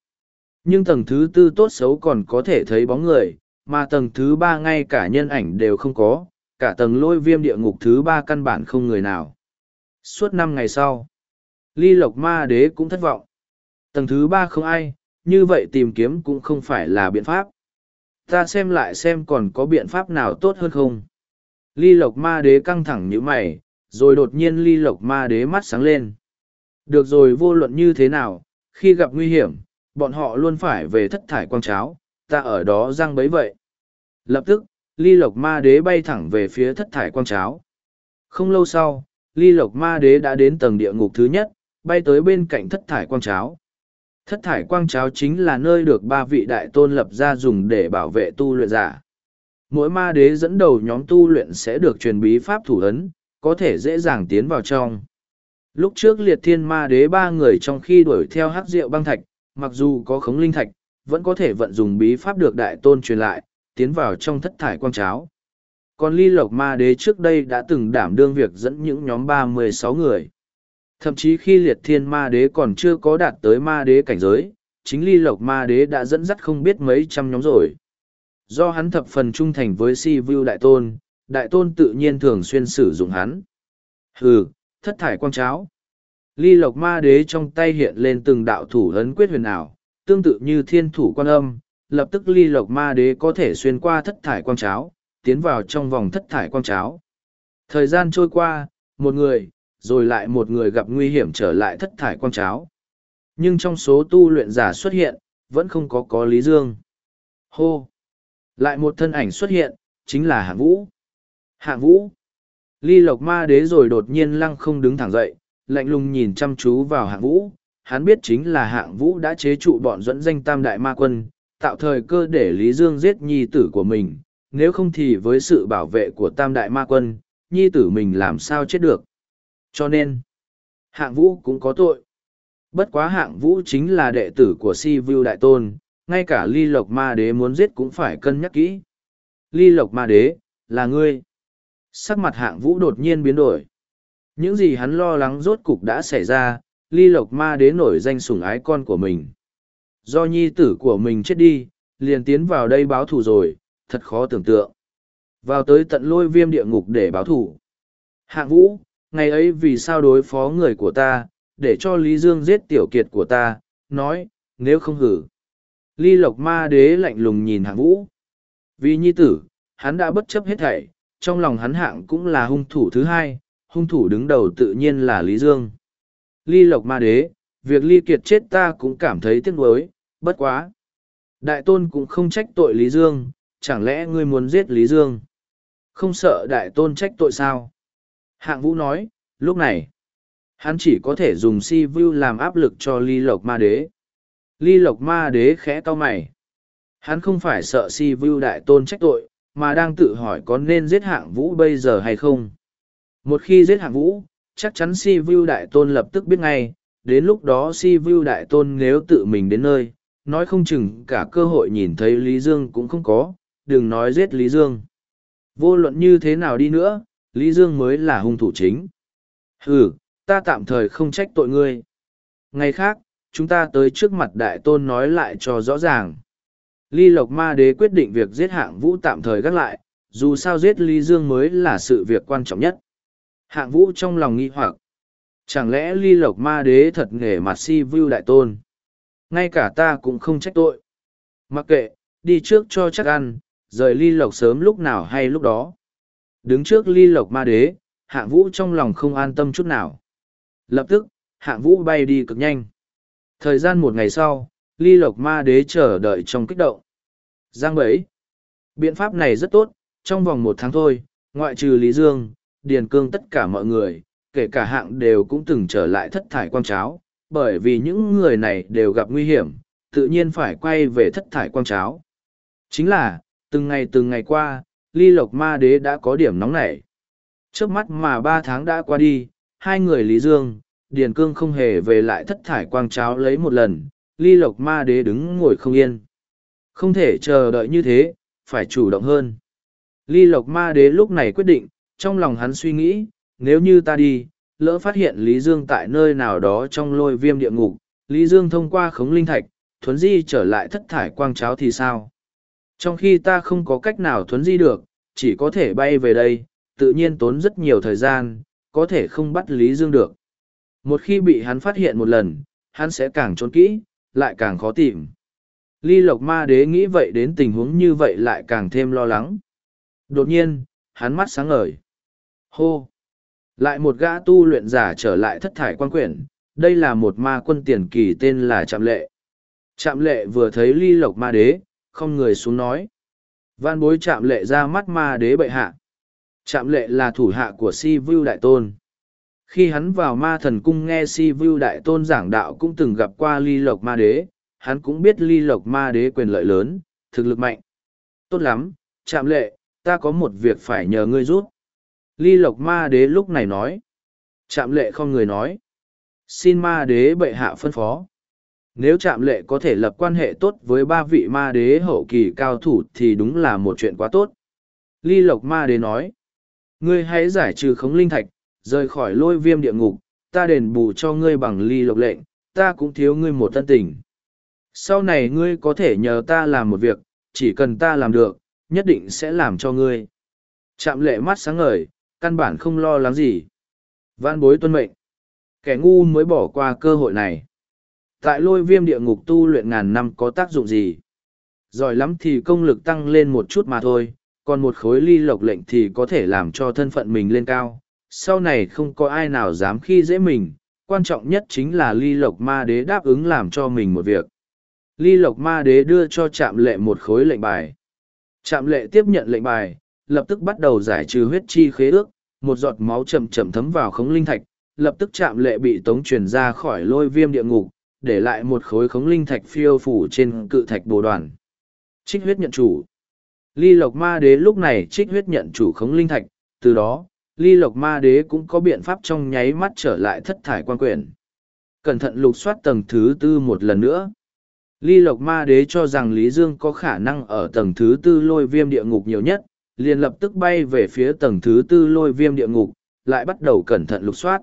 Nhưng tầng thứ tư tốt xấu còn có thể thấy bóng người, mà tầng thứ ba ngay cả nhân ảnh đều không có, cả tầng lôi viêm địa ngục thứ ba căn bản không người nào. Suốt năm ngày sau, ly lộc ma đế cũng thất vọng. Tầng thứ ba không ai, như vậy tìm kiếm cũng không phải là biện pháp. Ta xem lại xem còn có biện pháp nào tốt hơn không. Ly lộc ma đế căng thẳng như mày, rồi đột nhiên ly lộc ma đế mắt sáng lên. Được rồi vô luận như thế nào, khi gặp nguy hiểm, bọn họ luôn phải về thất thải quang cháo, ta ở đó răng bấy vậy. Lập tức, ly lộc ma đế bay thẳng về phía thất thải quang cháo. Không lâu sau, ly lộc ma đế đã đến tầng địa ngục thứ nhất, bay tới bên cạnh thất thải quang cháo. Thất thải quang cháo chính là nơi được ba vị đại tôn lập ra dùng để bảo vệ tu luyện giả. Mỗi ma đế dẫn đầu nhóm tu luyện sẽ được truyền bí pháp thủ ấn, có thể dễ dàng tiến vào trong. Lúc trước liệt thiên ma đế ba người trong khi đuổi theo hắc rượu băng thạch, mặc dù có khống linh thạch, vẫn có thể vận dùng bí pháp được đại tôn truyền lại, tiến vào trong thất thải quang cháo. Còn ly lộc ma đế trước đây đã từng đảm đương việc dẫn những nhóm ba mươi sáu người. Thậm chí khi liệt thiên ma đế còn chưa có đạt tới ma đế cảnh giới, chính ly lộc ma đế đã dẫn dắt không biết mấy trăm nhóm rồi. Do hắn thập phần trung thành với si vu đại tôn, đại tôn tự nhiên thường xuyên sử dụng hắn. Hừ, thất thải quang cháo. Ly lộc ma đế trong tay hiện lên từng đạo thủ ấn quyết huyền ảo, tương tự như thiên thủ quan âm, lập tức ly lộc ma đế có thể xuyên qua thất thải quang cháo, tiến vào trong vòng thất thải quang cháo. Thời gian trôi qua, một người, rồi lại một người gặp nguy hiểm trở lại thất thải quang cháo. Nhưng trong số tu luyện giả xuất hiện, vẫn không có có Lý Dương. Hô! Lại một thân ảnh xuất hiện, chính là Hạng Vũ. Hạng Vũ! Ly lộc ma đế rồi đột nhiên lăng không đứng thẳng dậy, lạnh lùng nhìn chăm chú vào hạng vũ. Hắn biết chính là hạng vũ đã chế trụ bọn dẫn danh tam đại ma quân, tạo thời cơ để Lý Dương giết nhi tử của mình. Nếu không thì với sự bảo vệ của tam đại ma quân, nhi tử mình làm sao chết được. Cho nên, hạng vũ cũng có tội. Bất quá hạng vũ chính là đệ tử của si vu đại tôn, ngay cả ly lộc ma đế muốn giết cũng phải cân nhắc kỹ. Ly lộc ma đế, là ngươi. Sắc mặt hạng vũ đột nhiên biến đổi. Những gì hắn lo lắng rốt cục đã xảy ra, ly lộc ma đế nổi danh sủng ái con của mình. Do nhi tử của mình chết đi, liền tiến vào đây báo thù rồi, thật khó tưởng tượng. Vào tới tận lôi viêm địa ngục để báo thù. Hạng vũ, ngày ấy vì sao đối phó người của ta, để cho Lý Dương giết tiểu kiệt của ta, nói, nếu không hử. Ly lộc ma đế lạnh lùng nhìn hạng vũ. Vì nhi tử, hắn đã bất chấp hết thảy, trong lòng hắn hạng cũng là hung thủ thứ hai, hung thủ đứng đầu tự nhiên là Lý Dương. Ly lộc ma đế, việc ly kiệt chết ta cũng cảm thấy tiếc nuối, bất quá. Đại tôn cũng không trách tội Lý Dương, chẳng lẽ ngươi muốn giết Lý Dương? Không sợ đại tôn trách tội sao? Hạng vũ nói, lúc này, hắn chỉ có thể dùng si vu làm áp lực cho ly lộc ma đế. Ly lộc ma đế khẽ cau mày. Hắn không phải sợ si Vưu đại tôn trách tội, mà đang tự hỏi có nên giết hạng vũ bây giờ hay không. Một khi giết hạng vũ, chắc chắn si Vưu đại tôn lập tức biết ngay, đến lúc đó si Vưu đại tôn nếu tự mình đến nơi, nói không chừng cả cơ hội nhìn thấy Lý Dương cũng không có, đừng nói giết Lý Dương. Vô luận như thế nào đi nữa, Lý Dương mới là hung thủ chính. Ừ, ta tạm thời không trách tội ngươi. Ngày khác, chúng ta tới trước mặt đại tôn nói lại cho rõ ràng. Ly Lộc Ma Đế quyết định việc giết hạng vũ tạm thời gác lại, dù sao giết ly Dương mới là sự việc quan trọng nhất. Hạng vũ trong lòng nghi hoặc. Chẳng lẽ Ly Lộc Ma Đế thật nghề mặt si vưu đại tôn? Ngay cả ta cũng không trách tội. Mặc kệ, đi trước cho chắc ăn, rời Ly Lộc sớm lúc nào hay lúc đó. Đứng trước Ly Lộc Ma Đế, hạng vũ trong lòng không an tâm chút nào. Lập tức, hạng vũ bay đi cực nhanh. Thời gian một ngày sau, ly lộc ma đế chờ đợi trong kích động. Giang bẫy. Biện pháp này rất tốt, trong vòng một tháng thôi, ngoại trừ Lý Dương, Điền Cương tất cả mọi người, kể cả hạng đều cũng từng trở lại thất thải quang cháo, bởi vì những người này đều gặp nguy hiểm, tự nhiên phải quay về thất thải quang cháo. Chính là, từng ngày từng ngày qua, ly lộc ma đế đã có điểm nóng nảy. Trước mắt mà ba tháng đã qua đi, hai người Lý Dương, Điền Cương không hề về lại thất thải quang cháo lấy một lần, ly lộc ma đế đứng ngồi không yên. Không thể chờ đợi như thế, phải chủ động hơn. Ly lộc ma đế lúc này quyết định, trong lòng hắn suy nghĩ, nếu như ta đi, lỡ phát hiện Lý Dương tại nơi nào đó trong lôi viêm địa ngục, Lý Dương thông qua khống linh thạch, thuấn di trở lại thất thải quang cháo thì sao? Trong khi ta không có cách nào thuấn di được, chỉ có thể bay về đây, tự nhiên tốn rất nhiều thời gian, có thể không bắt Lý Dương được. Một khi bị hắn phát hiện một lần, hắn sẽ càng trốn kỹ, lại càng khó tìm. Ly Lộc Ma Đế nghĩ vậy đến tình huống như vậy lại càng thêm lo lắng. Đột nhiên, hắn mắt sáng ngời. Hô! Lại một gã tu luyện giả trở lại thất thải quan quyển, đây là một ma quân tiền kỳ tên là Trạm Lệ. Trạm Lệ vừa thấy Ly Lộc Ma Đế, không người xuống nói. Văn bối Trạm Lệ ra mắt Ma Đế bệ hạ. Trạm Lệ là thủ hạ của Si Vưu Đại Tôn khi hắn vào ma thần cung nghe si vu đại tôn giảng đạo cũng từng gặp qua ly lộc ma đế, hắn cũng biết ly lộc ma đế quyền lợi lớn, thực lực mạnh. Tốt lắm chạm lệ, ta có một việc phải nhờ ngươi rút ly lộc ma đế lúc này nói. Chạm lệ không người nói. Xin ma đế bệ hạ phân phó. Nếu chạm lệ có thể lập quan hệ tốt với ba vị ma đế hậu kỳ cao thủ thì đúng là một chuyện quá tốt. Ly lộc ma đế nói. Ngươi hãy giải trừ khống linh thạch rời khỏi lôi viêm địa ngục, ta đền bù cho ngươi bằng ly lộc lệnh, ta cũng thiếu ngươi một tân tình. Sau này ngươi có thể nhờ ta làm một việc, chỉ cần ta làm được, nhất định sẽ làm cho ngươi. Chạm lệ mắt sáng ngời, căn bản không lo lắng gì. Vãn bối tuân mệnh. Kẻ ngu mới bỏ qua cơ hội này. Tại lôi viêm địa ngục tu luyện ngàn năm có tác dụng gì? Giỏi lắm thì công lực tăng lên một chút mà thôi, còn một khối ly lộc lệnh thì có thể làm cho thân phận mình lên cao, sau này không có ai nào dám khi dễ mình, quan trọng nhất chính là ly lộc ma đế đáp ứng làm cho mình một việc. Ly lộc ma đế đưa cho trạm lệ một khối lệnh bài. Trạm lệ tiếp nhận lệnh bài, lập tức bắt đầu giải trừ huyết chi khế ước, một giọt máu chậm chậm thấm vào khống linh thạch, lập tức Trạm lệ bị tống truyền ra khỏi lôi viêm địa ngục, để lại một khối khống linh thạch phiêu phủ trên cự thạch bồ đoàn. Trích huyết nhận chủ. Ly Lộc Ma Đế lúc này trích huyết nhận chủ khống linh thạch, từ đó, Ly Lộc Ma Đế cũng có biện pháp trong nháy mắt trở lại thất thải quan quyển. Cẩn thận lục soát tầng thứ tư một lần nữa. Ly Lộc Ma Đế cho rằng Lý Dương có khả năng ở tầng thứ tư lôi viêm địa ngục nhiều nhất, liền lập tức bay về phía tầng thứ tư lôi viêm địa ngục, lại bắt đầu cẩn thận lục soát.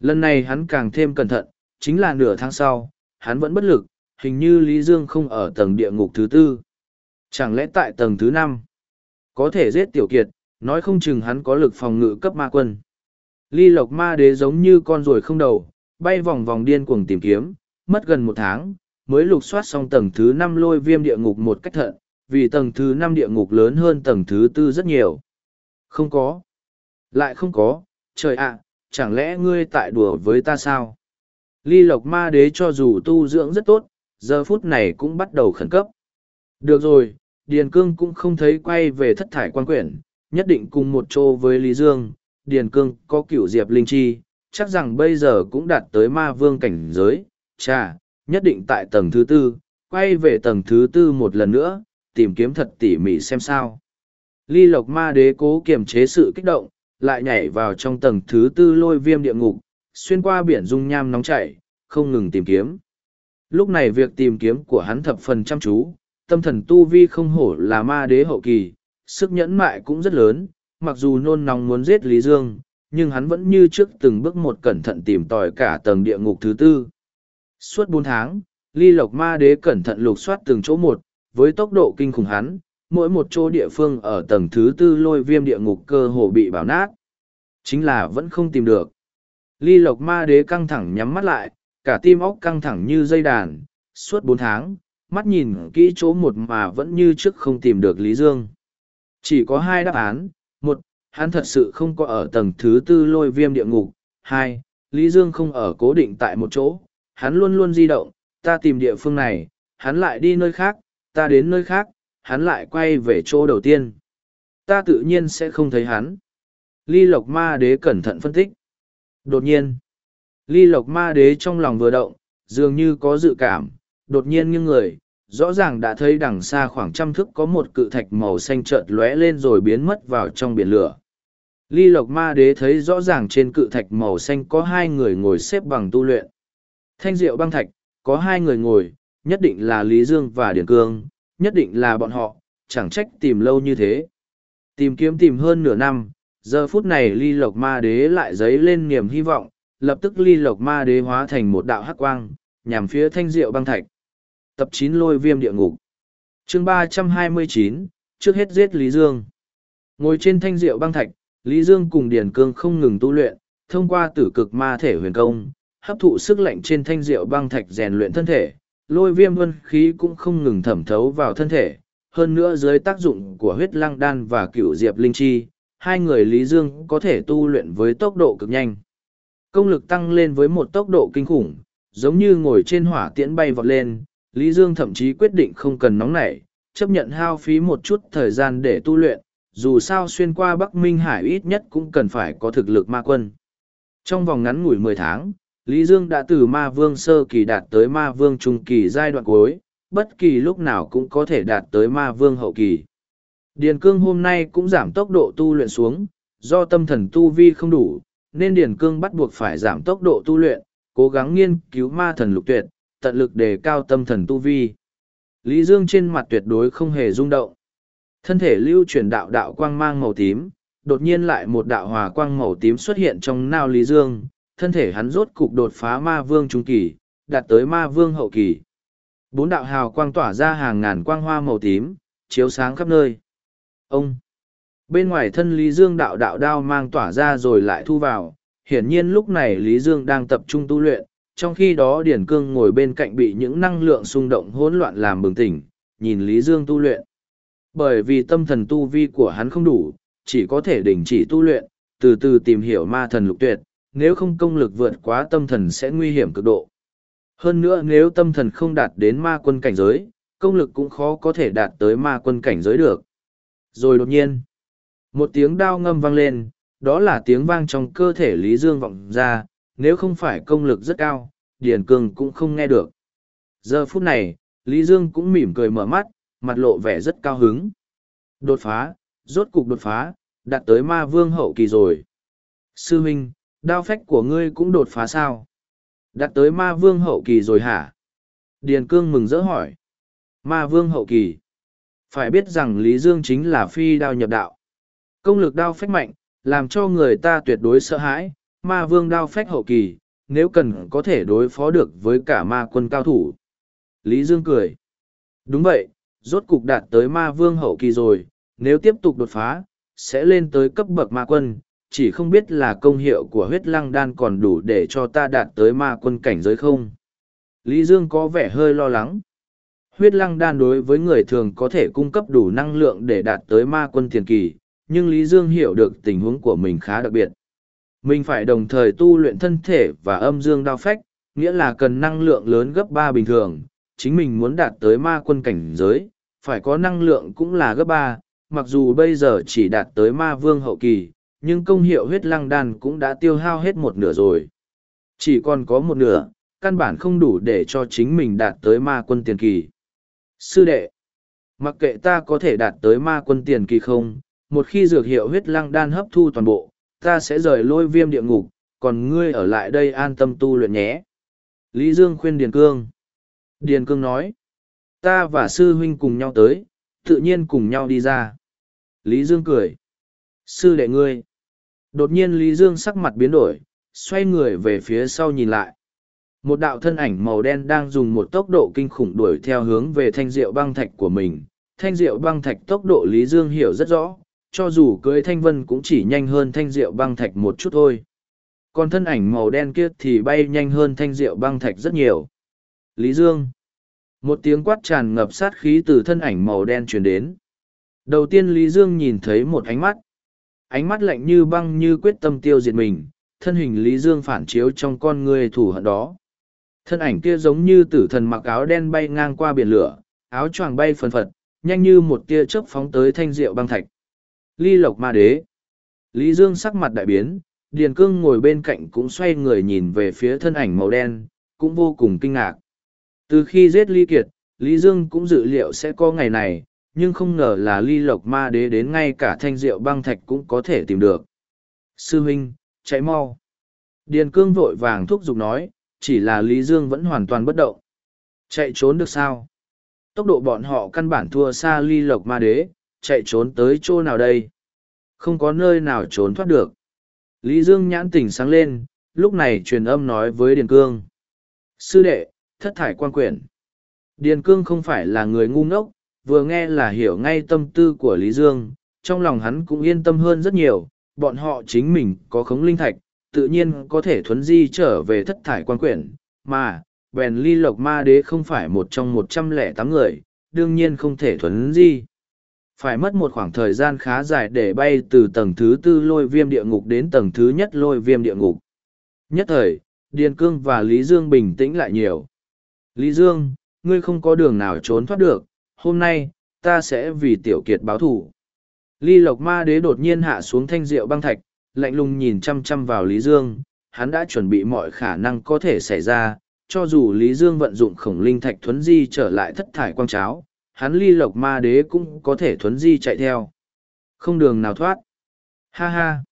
Lần này hắn càng thêm cẩn thận, chính là nửa tháng sau, hắn vẫn bất lực, hình như Lý Dương không ở tầng địa ngục thứ tư. Chẳng lẽ tại tầng thứ năm có thể giết tiểu kiệt, nói không chừng hắn có lực phòng ngự cấp ma quân. Ly Lộc Ma Đế giống như con ruồi không đầu, bay vòng vòng điên cuồng tìm kiếm, mất gần một tháng, mới lục soát xong tầng thứ năm lôi viêm địa ngục một cách thận, vì tầng thứ năm địa ngục lớn hơn tầng thứ tư rất nhiều. Không có. Lại không có, trời ạ, chẳng lẽ ngươi tại đùa với ta sao? Ly Lộc Ma Đế cho dù tu dưỡng rất tốt, giờ phút này cũng bắt đầu khẩn cấp. Được rồi, Điền Cương cũng không thấy quay về thất thải quan quyển, nhất định cùng một chỗ với Lý Dương, Điền Cương có cửu diệp linh chi, chắc rằng bây giờ cũng đạt tới ma vương cảnh giới, chà, nhất định tại tầng thứ tư, quay về tầng thứ tư một lần nữa, tìm kiếm thật tỉ mỉ xem sao. Ly Lộc Ma Đế cố kiềm chế sự kích động, lại nhảy vào trong tầng thứ tư lôi viêm địa ngục, xuyên qua biển dung nham nóng chảy, không ngừng tìm kiếm. Lúc này việc tìm kiếm của hắn thập phần chăm chú, tâm thần tu vi không hổ là ma đế hậu kỳ, sức nhẫn mại cũng rất lớn, mặc dù nôn nóng muốn giết Lý Dương, nhưng hắn vẫn như trước từng bước một cẩn thận tìm tòi cả tầng địa ngục thứ tư. Suốt bốn tháng, Ly Lộc Ma Đế cẩn thận lục soát từng chỗ một, với tốc độ kinh khủng hắn, mỗi một chỗ địa phương ở tầng thứ tư lôi viêm địa ngục cơ hồ bị bảo nát. Chính là vẫn không tìm được. Ly Lộc Ma Đế căng thẳng nhắm mắt lại, cả tim óc căng thẳng như dây đàn, suốt bốn tháng, mắt nhìn kỹ chỗ một mà vẫn như trước không tìm được Lý Dương. Chỉ có hai đáp án, một, hắn thật sự không có ở tầng thứ tư lôi viêm địa ngục, hai, Lý Dương không ở cố định tại một chỗ, hắn luôn luôn di động, ta tìm địa phương này, hắn lại đi nơi khác, ta đến nơi khác, hắn lại quay về chỗ đầu tiên. Ta tự nhiên sẽ không thấy hắn. Ly Lộc Ma Đế cẩn thận phân tích. Đột nhiên, Ly Lộc Ma Đế trong lòng vừa động, dường như có dự cảm, đột nhiên nghiêng người, rõ ràng đã thấy đằng xa khoảng trăm thước có một cự thạch màu xanh chợt lóe lên rồi biến mất vào trong biển lửa. Ly Lộc Ma Đế thấy rõ ràng trên cự thạch màu xanh có hai người ngồi xếp bằng tu luyện. Thanh diệu băng thạch, có hai người ngồi, nhất định là Lý Dương và Điển Cương, nhất định là bọn họ, chẳng trách tìm lâu như thế. Tìm kiếm tìm hơn nửa năm, giờ phút này Ly Lộc Ma Đế lại dấy lên niềm hy vọng, lập tức Ly Lộc Ma Đế hóa thành một đạo hắc quang, nhằm phía thanh diệu băng thạch. Tập chín lôi viêm địa ngục. chương ba trăm hai mươi chín trước hết giết Lý Dương. Ngồi trên thanh rượu băng thạch, Lý Dương cùng Điền Cương không ngừng tu luyện, thông qua tử cực ma thể huyền công, hấp thụ sức lạnh trên thanh rượu băng thạch rèn luyện thân thể, lôi viêm vân khí cũng không ngừng thẩm thấu vào thân thể. Hơn nữa dưới tác dụng của huyết lăng đan và cửu diệp linh chi, hai người Lý Dương có thể tu luyện với tốc độ cực nhanh. Công lực tăng lên với một tốc độ kinh khủng, giống như ngồi trên hỏa tiễn bay vọt lên, Lý Dương thậm chí quyết định không cần nóng nảy, chấp nhận hao phí một chút thời gian để tu luyện, dù sao xuyên qua Bắc Minh Hải ít nhất cũng cần phải có thực lực ma quân. Trong vòng ngắn ngủi mười tháng, Lý Dương đã từ ma vương sơ kỳ đạt tới ma vương trung kỳ giai đoạn cuối, bất kỳ lúc nào cũng có thể đạt tới ma vương hậu kỳ. Điền cương hôm nay cũng giảm tốc độ tu luyện xuống, do tâm thần tu vi không đủ, nên Điền cương bắt buộc phải giảm tốc độ tu luyện, cố gắng nghiên cứu ma thần lục tuyệt, tận lực đề cao tâm thần tu vi. Lý Dương trên mặt tuyệt đối không hề rung động. Thân thể lưu chuyển đạo đạo quang mang màu tím, đột nhiên lại một đạo hòa quang màu tím xuất hiện trong nao Lý Dương, thân thể hắn rốt cục đột phá ma vương trung kỳ, đạt tới ma vương hậu kỳ. Bốn đạo hào quang tỏa ra hàng ngàn quang hoa màu tím, chiếu sáng khắp nơi. Ông! Bên ngoài thân Lý Dương đạo đạo đao mang tỏa ra rồi lại thu vào, hiển nhiên lúc này Lý Dương đang tập trung tu luyện, trong khi đó Điển Cương ngồi bên cạnh bị những năng lượng xung động hỗn loạn làm bừng tỉnh, nhìn Lý Dương tu luyện. Bởi vì tâm thần tu vi của hắn không đủ, chỉ có thể đình chỉ tu luyện, từ từ tìm hiểu ma thần lục tuyệt, nếu không công lực vượt quá tâm thần sẽ nguy hiểm cực độ. Hơn nữa nếu tâm thần không đạt đến ma quân cảnh giới, công lực cũng khó có thể đạt tới ma quân cảnh giới được. Rồi đột nhiên, một tiếng đao ngâm vang lên, Đó là tiếng vang trong cơ thể Lý Dương vọng ra, nếu không phải công lực rất cao, Điền Cương cũng không nghe được. Giờ phút này, Lý Dương cũng mỉm cười mở mắt, mặt lộ vẻ rất cao hứng. Đột phá, rốt cục đột phá, đạt tới ma vương hậu kỳ rồi. Sư huynh, đao phách của ngươi cũng đột phá sao? Đạt tới ma vương hậu kỳ rồi hả? Điền Cương mừng rỡ hỏi. Ma vương hậu kỳ. Phải biết rằng Lý Dương chính là phi đao nhập đạo. Công lực đao phách mạnh, làm cho người ta tuyệt đối sợ hãi. Ma vương đao phách hậu kỳ, nếu cần có thể đối phó được với cả ma quân cao thủ. Lý Dương cười. Đúng vậy, rốt cục đạt tới ma vương hậu kỳ rồi, nếu tiếp tục đột phá, sẽ lên tới cấp bậc ma quân, chỉ không biết là công hiệu của huyết lăng đan còn đủ để cho ta đạt tới ma quân cảnh giới không. Lý Dương có vẻ hơi lo lắng. Huyết lăng đan đối với người thường có thể cung cấp đủ năng lượng để đạt tới ma quân tiền kỳ, nhưng Lý Dương hiểu được tình huống của mình khá đặc biệt. Mình phải đồng thời tu luyện thân thể và âm dương đao phách, nghĩa là cần năng lượng lớn gấp ba bình thường. Chính mình muốn đạt tới ma quân cảnh giới, phải có năng lượng cũng là gấp ba. mặc dù bây giờ chỉ đạt tới ma vương hậu kỳ, nhưng công hiệu huyết lăng đan cũng đã tiêu hao hết một nửa rồi. Chỉ còn có một nửa, căn bản không đủ để cho chính mình đạt tới ma quân tiền kỳ. Sư đệ, mặc kệ ta có thể đạt tới ma quân tiền kỳ không, một khi dược hiệu huyết lăng đan hấp thu toàn bộ, ta sẽ rời lôi viêm địa ngục, còn ngươi ở lại đây an tâm tu luyện nhé. Lý Dương khuyên Điền Cương. Điền Cương nói, ta và sư huynh cùng nhau tới, tự nhiên cùng nhau đi ra. Lý Dương cười. Sư đệ ngươi. Đột nhiên Lý Dương sắc mặt biến đổi, xoay người về phía sau nhìn lại. Một đạo thân ảnh màu đen đang dùng một tốc độ kinh khủng đuổi theo hướng về thanh diệu băng thạch của mình. Thanh diệu băng thạch tốc độ Lý Dương hiểu rất rõ, cho dù cưới thanh vân cũng chỉ nhanh hơn thanh diệu băng thạch một chút thôi. Còn thân ảnh màu đen kia thì bay nhanh hơn thanh diệu băng thạch rất nhiều. Lý Dương. Một tiếng quát tràn ngập sát khí từ thân ảnh màu đen truyền đến. Đầu tiên Lý Dương nhìn thấy một ánh mắt. Ánh mắt lạnh như băng như quyết tâm tiêu diệt mình, thân hình Lý Dương phản chiếu trong con người thủ hận đó. Thân ảnh kia giống như tử thần mặc áo đen bay ngang qua biển lửa, áo choàng bay phần phật, nhanh như một tia chớp phóng tới thanh diệu băng thạch. Ly lộc ma đế. Lý Dương sắc mặt đại biến, Điền Cương ngồi bên cạnh cũng xoay người nhìn về phía thân ảnh màu đen, cũng vô cùng kinh ngạc. Từ khi giết Ly Kiệt, Lý Dương cũng dự liệu sẽ có ngày này, nhưng không ngờ là Ly Lộc Ma Đế đến ngay cả thanh rượu băng thạch cũng có thể tìm được. Sư huynh, chạy mau. Điền Cương vội vàng thúc giục nói, chỉ là Lý Dương vẫn hoàn toàn bất động. Chạy trốn được sao? Tốc độ bọn họ căn bản thua xa Ly Lộc Ma Đế, chạy trốn tới chỗ nào đây? Không có nơi nào trốn thoát được. Lý Dương nhãn tỉnh sáng lên, lúc này truyền âm nói với Điền Cương. Sư đệ, thất thải quan quyển. Điền Cương không phải là người ngu ngốc, vừa nghe là hiểu ngay tâm tư của Lý Dương, trong lòng hắn cũng yên tâm hơn rất nhiều, bọn họ chính mình có khống linh thạch, tự nhiên có thể thuấn di trở về thất thải quan quyển, mà, bèn ly lộc ma đế không phải một trong một trăm lẻ tám người, đương nhiên không thể thuấn di. Phải mất một khoảng thời gian khá dài để bay từ tầng thứ tư lôi viêm địa ngục đến tầng thứ nhất lôi viêm địa ngục. Nhất thời, Điền Cương và Lý Dương bình tĩnh lại nhiều. Lý Dương, ngươi không có đường nào trốn thoát được, hôm nay, ta sẽ vì tiểu kiệt báo thủ. Ly Lộc Ma Đế đột nhiên hạ xuống thanh rượu băng thạch, lạnh lùng nhìn chăm chăm vào Lý Dương, hắn đã chuẩn bị mọi khả năng có thể xảy ra, cho dù Lý Dương vận dụng khổng linh thạch thuấn di trở lại thất thải quang cháo, hắn ly lộc ma đế cũng có thể thuấn di chạy theo. Không đường nào thoát. Ha ha.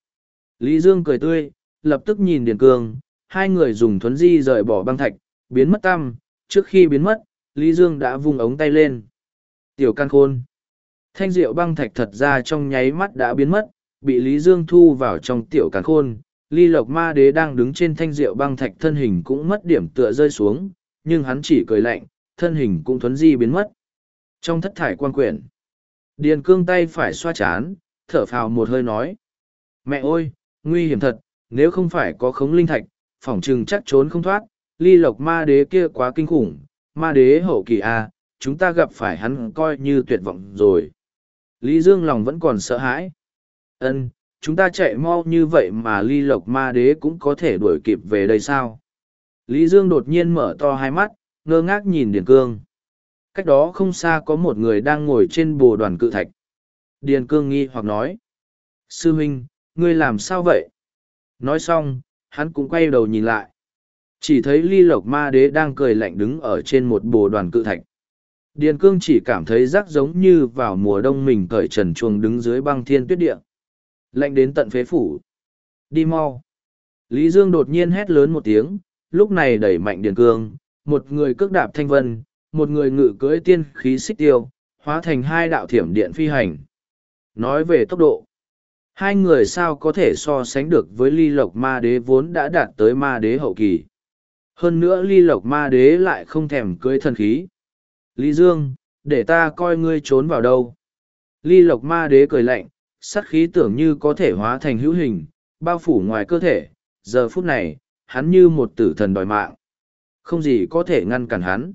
Lý Dương cười tươi, lập tức nhìn Điền Cương, hai người dùng thuấn di rời bỏ băng thạch, biến mất tăm, trước khi biến mất, Lý Dương đã vung ống tay lên. Tiểu can khôn. Thanh diệu băng thạch thật ra trong nháy mắt đã biến mất, bị Lý Dương thu vào trong tiểu càn khôn. Ly Lộc Ma Đế đang đứng trên thanh diệu băng thạch thân hình cũng mất điểm tựa rơi xuống, nhưng hắn chỉ cười lạnh, thân hình cũng thuấn di biến mất. Trong thất thải quan quyển, Điền cương tay phải xoa chán, thở phào một hơi nói. Mẹ ơi, nguy hiểm thật, nếu không phải có khống linh thạch, phỏng chừng chắc trốn không thoát, ly lộc ma đế kia quá kinh khủng, ma đế hậu kỳ a, à, chúng ta gặp phải hắn coi như tuyệt vọng rồi. Lý Dương lòng vẫn còn sợ hãi. Ân, chúng ta chạy mau như vậy mà ly lộc ma đế cũng có thể đuổi kịp về đây sao? Lý Dương đột nhiên mở to hai mắt, ngơ ngác nhìn Điền Cương cách đó không xa có một người đang ngồi trên bồ đoàn cự thạch điền cương nghi hoặc nói sư huynh ngươi làm sao vậy? Nói xong, hắn cũng quay đầu nhìn lại. Chỉ thấy ly lộc ma đế đang cười lạnh đứng ở trên một bồ đoàn cự thạch. Điền cương chỉ cảm thấy rắc giống như vào mùa đông mình cởi trần chuồng đứng dưới băng thiên tuyết địa. Lạnh đến tận phế phủ. Đi mau. Lý Dương đột nhiên hét lớn một tiếng, lúc này đẩy mạnh Điền cương, một người cước đạp thanh vân, một người ngự cưỡi tiên khí xích tiêu, hóa thành hai đạo thiểm điện phi hành. Nói về tốc độ, hai người sao có thể so sánh được với ly lộc ma đế vốn đã đạt tới ma đế hậu kỳ. Hơn nữa ly lộc ma đế lại không thèm cưỡi thần khí. Lý Dương, để ta coi ngươi trốn vào đâu. Ly lộc ma đế cười lạnh, sát khí tưởng như có thể hóa thành hữu hình, bao phủ ngoài cơ thể. Giờ phút này, hắn như một tử thần đòi mạng. Không gì có thể ngăn cản hắn.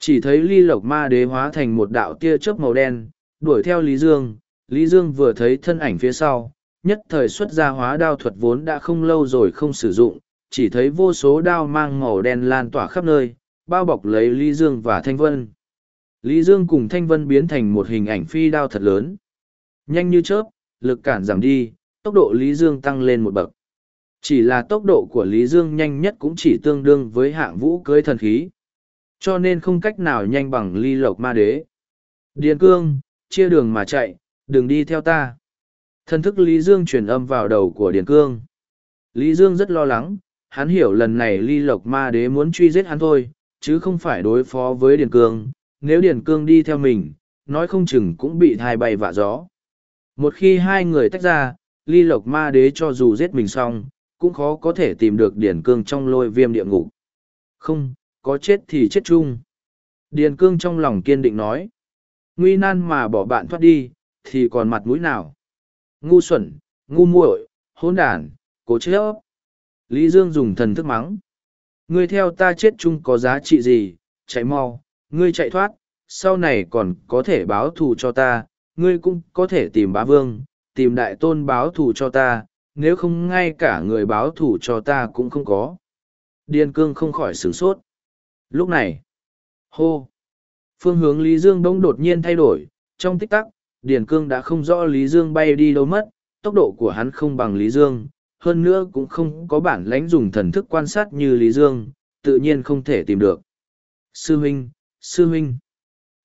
Chỉ thấy ly lộc ma đế hóa thành một đạo tia chớp màu đen, đuổi theo Lý Dương. Lý Dương vừa thấy thân ảnh phía sau, nhất thời xuất ra hóa đao thuật vốn đã không lâu rồi không sử dụng, chỉ thấy vô số đao mang màu đen lan tỏa khắp nơi, bao bọc lấy Lý Dương và Thanh Vân. Lý Dương cùng Thanh Vân biến thành một hình ảnh phi đao thật lớn. Nhanh như chớp, lực cản giảm đi, tốc độ Lý Dương tăng lên một bậc. Chỉ là tốc độ của Lý Dương nhanh nhất cũng chỉ tương đương với hạng vũ cưới thần khí. Cho nên không cách nào nhanh bằng ly lộc ma đế. Điền cương, chia đường mà chạy, đừng đi theo ta. Thần thức Lý Dương truyền âm vào đầu của Điền cương. Lý Dương rất lo lắng, hắn hiểu lần này ly lộc ma đế muốn truy giết hắn thôi, chứ không phải đối phó với Điền cương. Nếu Điền cương đi theo mình, nói không chừng cũng bị thai bay vạ gió. Một khi hai người tách ra, ly lộc ma đế cho dù giết mình xong, cũng khó có thể tìm được Điền cương trong lôi viêm địa ngục. Không, có chết thì chết chung. Điền cương trong lòng kiên định nói. Nguy nan mà bỏ bạn thoát đi, thì còn mặt mũi nào? Ngu xuẩn, ngu muội, hỗn đản, cố chết ấp. Lý Dương dùng thần thức mắng. Ngươi theo ta chết chung có giá trị gì, chạy mau, ngươi chạy thoát, sau này còn có thể báo thù cho ta, ngươi cũng có thể tìm bá vương, tìm đại tôn báo thù cho ta, nếu không ngay cả người báo thù cho ta cũng không có. Điền cương không khỏi sửng sốt. Lúc này, hô, phương hướng Lý Dương bỗng đột nhiên thay đổi, trong tích tắc, Điền Cương đã không rõ Lý Dương bay đi đâu mất, tốc độ của hắn không bằng Lý Dương, hơn nữa cũng không có bản lãnh dùng thần thức quan sát như Lý Dương, tự nhiên không thể tìm được. Sư huynh, sư huynh.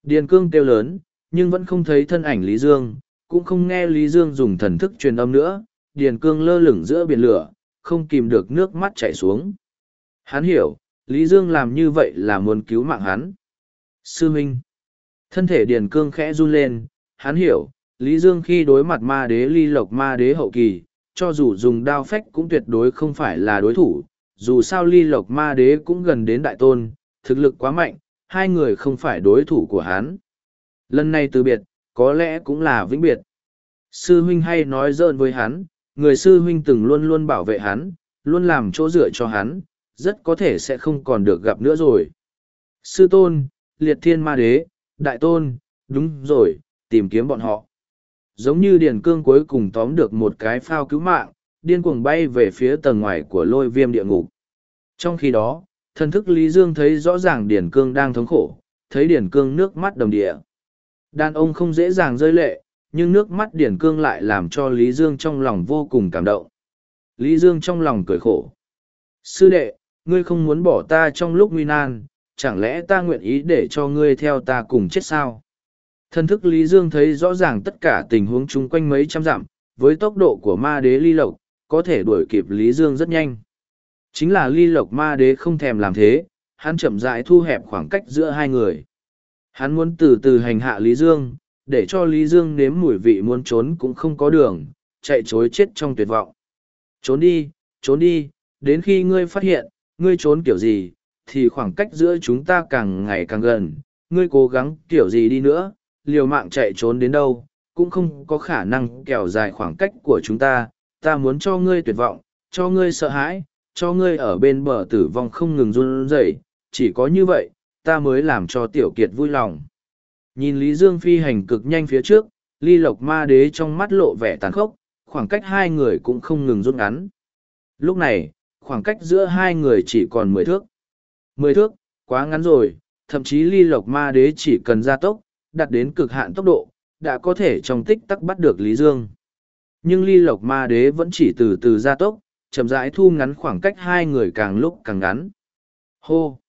Điền Cương kêu lớn, nhưng vẫn không thấy thân ảnh Lý Dương, cũng không nghe Lý Dương dùng thần thức truyền âm nữa, Điền Cương lơ lửng giữa biển lửa, không kìm được nước mắt chảy xuống. Hắn hiểu, Lý Dương làm như vậy là muốn cứu mạng hắn. Sư Minh. Thân thể Điền Cương khẽ run lên, hắn hiểu, Lý Dương khi đối mặt ma đế ly lộc ma đế hậu kỳ, cho dù dùng đao phách cũng tuyệt đối không phải là đối thủ, dù sao ly lộc ma đế cũng gần đến đại tôn, thực lực quá mạnh, hai người không phải đối thủ của hắn. Lần này từ biệt, có lẽ cũng là vĩnh biệt. Sư huynh hay nói dơn với hắn, người sư huynh từng luôn luôn bảo vệ hắn, luôn làm chỗ dựa cho hắn, rất có thể sẽ không còn được gặp nữa rồi. Sư tôn, liệt thiên ma đế, đại tôn, đúng rồi, tìm kiếm bọn họ. Giống như Điền Cương cuối cùng tóm được một cái phao cứu mạng, điên cuồng bay về phía tầng ngoài của lôi viêm địa ngục. Trong khi đó, thần thức Lý Dương thấy rõ ràng Điền Cương đang thống khổ, thấy Điền Cương nước mắt đồng địa. Đàn ông không dễ dàng rơi lệ, nhưng nước mắt Điền Cương lại làm cho Lý Dương trong lòng vô cùng cảm động. Lý Dương trong lòng cười khổ. Sư đệ, ngươi không muốn bỏ ta trong lúc nguy nan, chẳng lẽ ta nguyện ý để cho ngươi theo ta cùng chết sao? Thân thức Lý Dương thấy rõ ràng tất cả tình huống chung quanh mấy trăm dặm, với tốc độ của ma đế ly lộc, có thể đuổi kịp Lý Dương rất nhanh. Chính là ly lộc ma đế không thèm làm thế, hắn chậm rãi thu hẹp khoảng cách giữa hai người. Hắn muốn từ từ hành hạ Lý Dương, để cho Lý Dương nếm mùi vị muốn trốn cũng không có đường, chạy chối chết trong tuyệt vọng. Trốn đi, trốn đi, đến khi ngươi phát hiện, ngươi trốn kiểu gì, thì khoảng cách giữa chúng ta càng ngày càng gần, ngươi cố gắng kiểu gì đi nữa, liều mạng chạy trốn đến đâu, cũng không có khả năng kéo dài khoảng cách của chúng ta, ta muốn cho ngươi tuyệt vọng, cho ngươi sợ hãi, cho ngươi ở bên bờ tử vong không ngừng run rẩy, chỉ có như vậy, ta mới làm cho tiểu kiệt vui lòng. Nhìn Lý Dương phi hành cực nhanh phía trước, ly lộc ma đế trong mắt lộ vẻ tàn khốc, khoảng cách hai người cũng không ngừng rút ngắn. Lúc này, khoảng cách giữa hai người chỉ còn mười thước. Mười thước, quá ngắn rồi, thậm chí ly lộc ma đế chỉ cần gia tốc, đạt đến cực hạn tốc độ, đã có thể trong tích tắc bắt được Lý Dương. Nhưng ly lộc ma đế vẫn chỉ từ từ gia tốc, chậm rãi thu ngắn khoảng cách hai người càng lúc càng ngắn. Hô!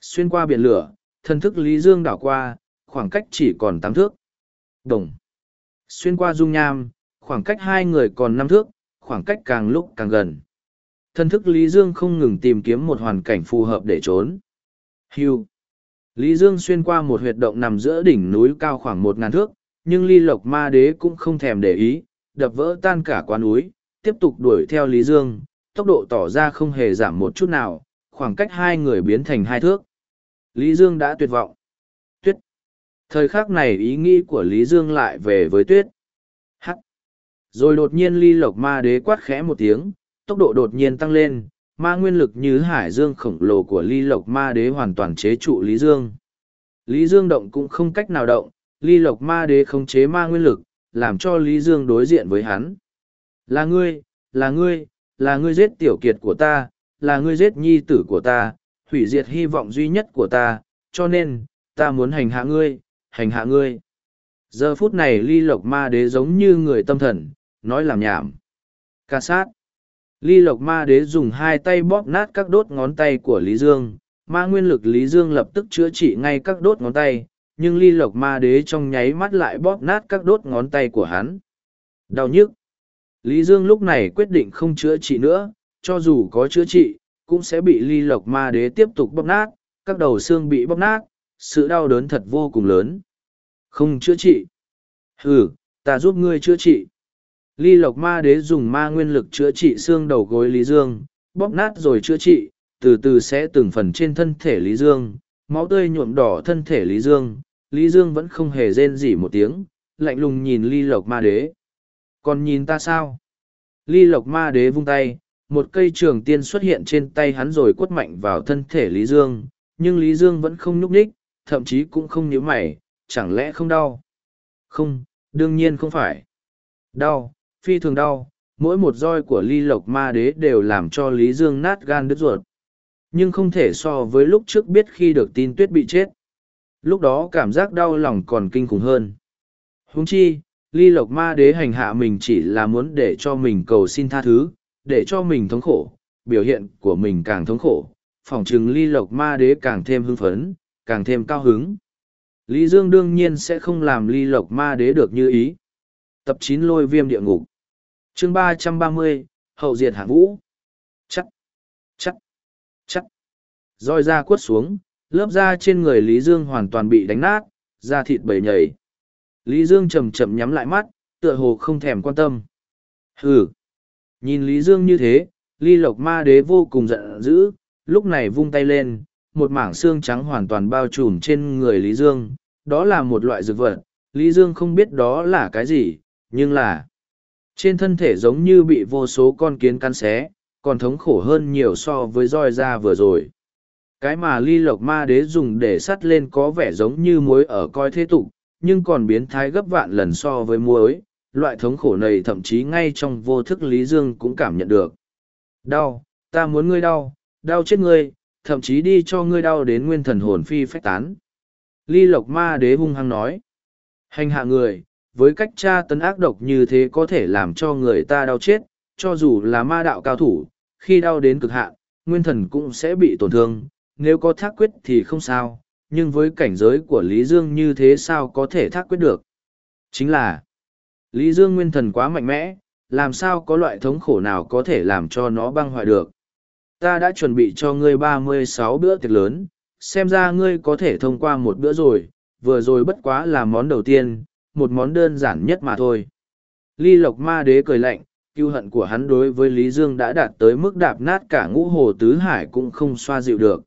Xuyên qua biển lửa, thân thức Lý Dương đảo qua, khoảng cách chỉ còn tám thước. Đồng! Xuyên qua dung nham, khoảng cách hai người còn năm thước, khoảng cách càng lúc càng gần. Thân thức Lý Dương không ngừng tìm kiếm một hoàn cảnh phù hợp để trốn. Hưu! Lý Dương xuyên qua một huyệt động nằm giữa đỉnh núi cao khoảng một ngàn thước, nhưng ly lộc ma đế cũng không thèm để ý, đập vỡ tan cả quán núi, tiếp tục đuổi theo Lý Dương, tốc độ tỏ ra không hề giảm một chút nào, khoảng cách hai người biến thành hai thước. Lý Dương đã tuyệt vọng. Tuyết. Thời khắc này ý nghĩ của Lý Dương lại về với tuyết. Hắc. Rồi đột nhiên ly lộc ma đế quát khẽ một tiếng, tốc độ đột nhiên tăng lên, ma nguyên lực như hải dương khổng lồ của ly lộc ma đế hoàn toàn chế trụ Lý Dương. Lý Dương động cũng không cách nào động, ly lộc ma đế khống chế ma nguyên lực, làm cho Lý Dương đối diện với hắn. Là ngươi, là ngươi, là ngươi giết tiểu kiệt của ta, là ngươi giết nhi tử của ta, hủy diệt hy vọng duy nhất của ta, cho nên, ta muốn hành hạ ngươi, hành hạ ngươi. Giờ phút này ly lộc ma đế giống như người tâm thần, nói làm nhảm. Ca sát. Ly lộc ma đế dùng hai tay bóp nát các đốt ngón tay của Lý Dương, ma nguyên lực Lý Dương lập tức chữa trị ngay các đốt ngón tay, nhưng ly lộc ma đế trong nháy mắt lại bóp nát các đốt ngón tay của hắn. Đau nhức. Lý Dương lúc này quyết định không chữa trị nữa, cho dù có chữa trị, cũng sẽ bị ly lộc ma đế tiếp tục bóp nát, các đầu xương bị bóp nát, sự đau đớn thật vô cùng lớn. Không chữa trị. Ừ, ta giúp ngươi chữa trị. Ly lộc ma đế dùng ma nguyên lực chữa trị xương đầu gối Lý Dương, bóp nát rồi chữa trị, từ từ sẽ từng phần trên thân thể Lý Dương, máu tươi nhuộm đỏ thân thể Lý Dương, Lý Dương vẫn không hề rên gì một tiếng, lạnh lùng nhìn ly lộc ma đế. Còn nhìn ta sao? Ly lộc ma đế vung tay, một cây trường tiên xuất hiện trên tay hắn rồi quất mạnh vào thân thể Lý Dương, nhưng Lý Dương vẫn không nhúc nhích, thậm chí cũng không nhíu mày, chẳng lẽ không đau? Không, đương nhiên không phải. Đau, phi thường đau, mỗi một roi của ly lộc ma đế đều làm cho Lý Dương nát gan đứt ruột. Nhưng không thể so với lúc trước biết khi được tin tuyết bị chết. Lúc đó cảm giác đau lòng còn kinh khủng hơn. Húng chi, ly lộc ma đế hành hạ mình chỉ là muốn để cho mình cầu xin tha thứ, để cho mình thống khổ, biểu hiện của mình càng thống khổ, phỏng chừng ly lộc ma đế càng thêm hưng phấn, càng thêm cao hứng. Lý Dương đương nhiên sẽ không làm ly lộc ma đế được như ý. Tập chín lôi viêm địa ngục chương ba trăm ba mươi, hậu diệt hạng vũ. Chắc chắc chắc roi da quất xuống, lớp da trên người lý dương hoàn toàn bị đánh nát, da thịt bầy nhảy lý dương chầm chậm nhắm lại mắt, tựa hồ không thèm quan tâm. Hừ. Nhìn lý dương như thế, ly lộc ma đế vô cùng giận dữ, lúc này vung tay lên, một mảng xương trắng hoàn toàn bao trùm trên người lý dương. Đó là một loại dược vật, lý dương không biết đó là cái gì, nhưng là trên thân thể giống như bị vô số con kiến cắn xé, còn thống khổ hơn nhiều so với roi da vừa rồi. Cái mà ly lộc ma đế dùng để sắt lên có vẻ giống như muối ở coi thế tục, nhưng còn biến thái gấp vạn lần so với muối, loại thống khổ này thậm chí ngay trong vô thức Lý Dương cũng cảm nhận được. Đau, ta muốn ngươi đau, đau chết ngươi, thậm chí đi cho ngươi đau đến nguyên thần hồn phi phách tán. Ly lộc ma đế hung hăng nói. Hành hạ người, với cách tra tấn ác độc như thế có thể làm cho người ta đau chết, cho dù là ma đạo cao thủ, khi đau đến cực hạn, nguyên thần cũng sẽ bị tổn thương, nếu có thác quyết thì không sao, nhưng với cảnh giới của Lý Dương như thế sao có thể thác quyết được? Chính là, Lý Dương nguyên thần quá mạnh mẽ, làm sao có loại thống khổ nào có thể làm cho nó băng hoại được? Ta đã chuẩn bị cho ngươi ba mươi sáu bữa tiệc lớn, xem ra ngươi có thể thông qua một bữa rồi, vừa rồi bất quá là món đầu tiên, một món đơn giản nhất mà thôi. Ly Lộc Ma Đế cười lạnh, cưu hận của hắn đối với Lý Dương đã đạt tới mức đạp nát cả ngũ hồ tứ hải cũng không xoa dịu được.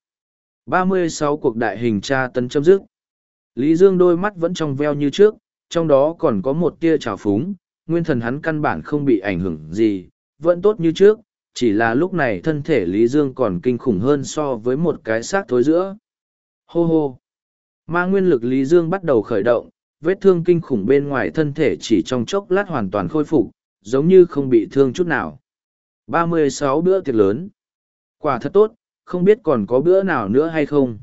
36 cuộc đại hình tra tấn chấm dứt. Lý Dương đôi mắt vẫn trong veo như trước, trong đó còn có một tia trào phúng, nguyên thần hắn căn bản không bị ảnh hưởng gì, vẫn tốt như trước, chỉ là lúc này thân thể Lý Dương còn kinh khủng hơn so với một cái xác thối giữa. Hô hô! Ma nguyên lực Lý Dương bắt đầu khởi động, vết thương kinh khủng bên ngoài thân thể chỉ trong chốc lát hoàn toàn khôi phục, giống như không bị thương chút nào. 36 bữa tiệc lớn. Quả thật tốt, không biết còn có bữa nào nữa hay không.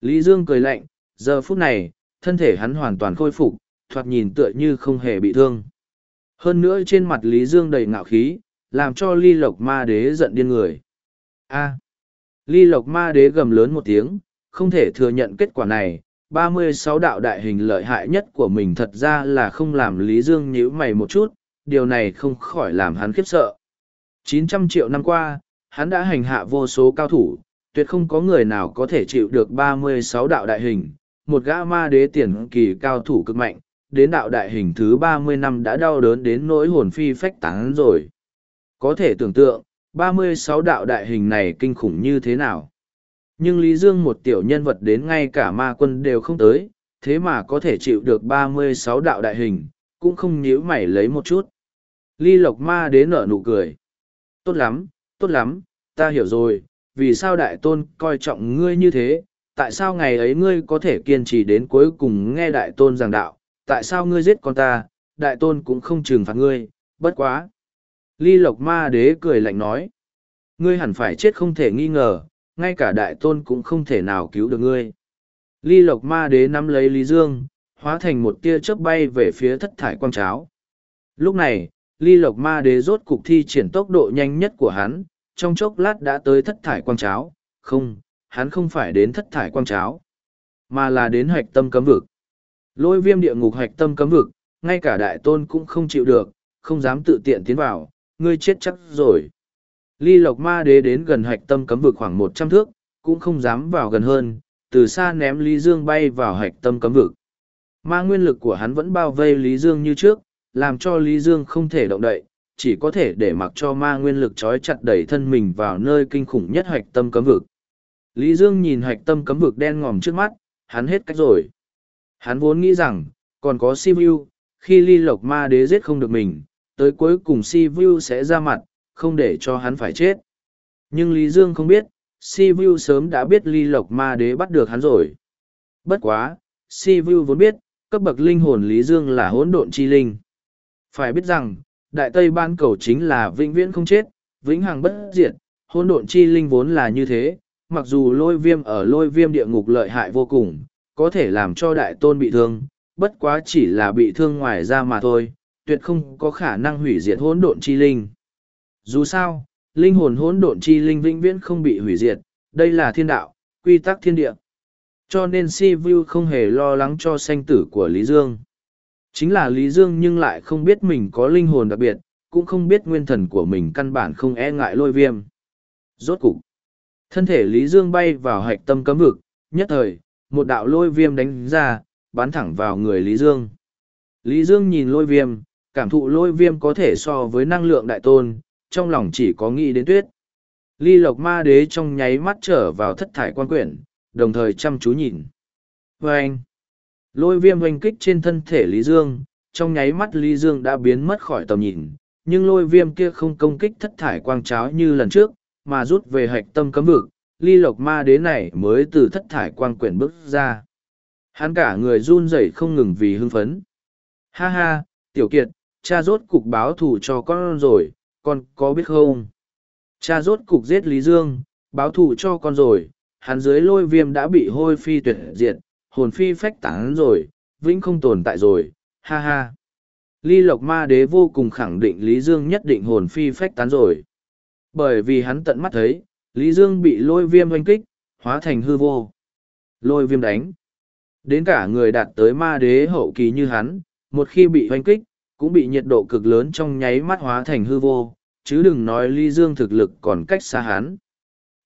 Lý Dương cười lạnh, giờ phút này, thân thể hắn hoàn toàn khôi phục, thoạt nhìn tựa như không hề bị thương. Hơn nữa trên mặt Lý Dương đầy ngạo khí, làm cho ly lộc ma đế giận điên người. A. ly lộc ma đế gầm lớn một tiếng, không thể thừa nhận kết quả này ba mươi sáu đạo đại hình lợi hại nhất của mình thật ra là không làm Lý Dương nhíu mày một chút, điều này không khỏi làm hắn khiếp sợ. Chín trăm triệu năm qua, hắn đã hành hạ vô số cao thủ, tuyệt không có người nào có thể chịu được ba mươi sáu đạo đại hình, một gã ma đế tiền kỳ cao thủ cực mạnh, đến đạo đại hình thứ ba mươi năm đã đau đớn đến nỗi hồn phi phách tán rồi. Có thể tưởng tượng, ba mươi sáu đạo đại hình này kinh khủng như thế nào. Nhưng Lý Dương một tiểu nhân vật đến ngay cả ma quân đều không tới, thế mà có thể chịu được ba mươi sáu đạo đại hình, cũng không nhíu mày lấy một chút. Ly Lộc Ma đế nở nụ cười. Tốt lắm, tốt lắm, ta hiểu rồi, vì sao đại tôn coi trọng ngươi như thế, tại sao ngày ấy ngươi có thể kiên trì đến cuối cùng nghe đại tôn giảng đạo, tại sao ngươi giết con ta, đại tôn cũng không trừng phạt ngươi, bất quá. Ly Lộc Ma đế cười lạnh nói, ngươi hẳn phải chết không thể nghi ngờ, ngay cả đại tôn cũng không thể nào cứu được ngươi. Ly Lộc Ma đế nắm lấy Lý Dương, hóa thành một tia chớp bay về phía thất thải quang cháo. Lúc này, ly lộc ma đế rốt cục thi triển tốc độ nhanh nhất của hắn, trong chốc lát đã tới thất thải quang cháo, không, hắn không phải đến thất thải quang cháo, mà là đến hạch tâm cấm vực. Lôi viêm địa ngục hạch tâm cấm vực, ngay cả đại tôn cũng không chịu được, không dám tự tiện tiến vào, ngươi chết chắc rồi. Ly lộc ma đế đến gần hạch tâm cấm vực khoảng một trăm thước, cũng không dám vào gần hơn, từ xa ném Lý Dương bay vào hạch tâm cấm vực. Ma nguyên lực của hắn vẫn bao vây Lý Dương như trước, làm cho Lý Dương không thể động đậy, chỉ có thể để mặc cho ma nguyên lực trói chặt đẩy thân mình vào nơi kinh khủng nhất hạch tâm cấm vực. Lý Dương nhìn hạch tâm cấm vực đen ngòm trước mắt, hắn hết cách rồi. Hắn vốn nghĩ rằng, còn có si vu khi ly lộc ma đế giết không được mình, tới cuối cùng si vu sẽ ra mặt, không để cho hắn phải chết. Nhưng Lý Dương không biết, si vu sớm đã biết ly lộc ma đế bắt được hắn rồi. Bất quá, si vu vốn biết, cấp bậc linh hồn Lý Dương là hỗn độn chi linh. Phải biết rằng, đại tây ban cầu chính là vĩnh viễn không chết, vĩnh hằng bất diệt, hỗn độn chi linh vốn là như thế, mặc dù lôi viêm ở lôi viêm địa ngục lợi hại vô cùng, có thể làm cho đại tôn bị thương, bất quá chỉ là bị thương ngoài ra mà thôi, tuyệt không có khả năng hủy diệt hỗn độn chi linh. Dù sao, linh hồn hỗn độn chi linh vĩnh viễn không bị hủy diệt, đây là thiên đạo, quy tắc thiên địa. Cho nên Si Vu không hề lo lắng cho sanh tử của Lý Dương. Chính là Lý Dương nhưng lại không biết mình có linh hồn đặc biệt, cũng không biết nguyên thần của mình căn bản không e ngại lôi viêm. Rốt cục, thân thể Lý Dương bay vào hạch tâm cấm vực, nhất thời, một đạo lôi viêm đánh ra, bắn thẳng vào người Lý Dương. Lý Dương nhìn lôi viêm, cảm thụ lôi viêm có thể so với năng lượng đại tôn, trong lòng chỉ có nghĩ đến tuyết. Ly lộc ma đế trong nháy mắt trở vào thất thải quan quyển, đồng thời chăm chú nhìn. Và anh, lôi viêm hoành kích trên thân thể Lý Dương, trong nháy mắt Lý Dương đã biến mất khỏi tầm nhìn, nhưng lôi viêm kia không công kích thất thải quang cháo như lần trước, mà rút về hạch tâm cấm vực, ly lộc ma đế này mới từ thất thải quang quyển bước ra. Hắn cả người run rẩy không ngừng vì hưng phấn. Ha ha, tiểu kiệt, cha rốt cục báo thù cho con rồi, con có biết không? Cha rốt cục giết Lý Dương, báo thù cho con rồi, hắn dưới lôi viêm đã bị hôi phi tuyệt diệt, hồn phi phách tán rồi, vĩnh không tồn tại rồi, ha ha. Ly Lộc Ma Đế vô cùng khẳng định Lý Dương nhất định hồn phi phách tán rồi. Bởi vì hắn tận mắt thấy, Lý Dương bị lôi viêm oanh kích, hóa thành hư vô. Lôi viêm đánh. Đến cả người đạt tới ma đế hậu kỳ như hắn, một khi bị oanh kích, cũng bị nhiệt độ cực lớn trong nháy mắt hóa thành hư vô, chứ đừng nói Lý Dương thực lực còn cách xa hắn.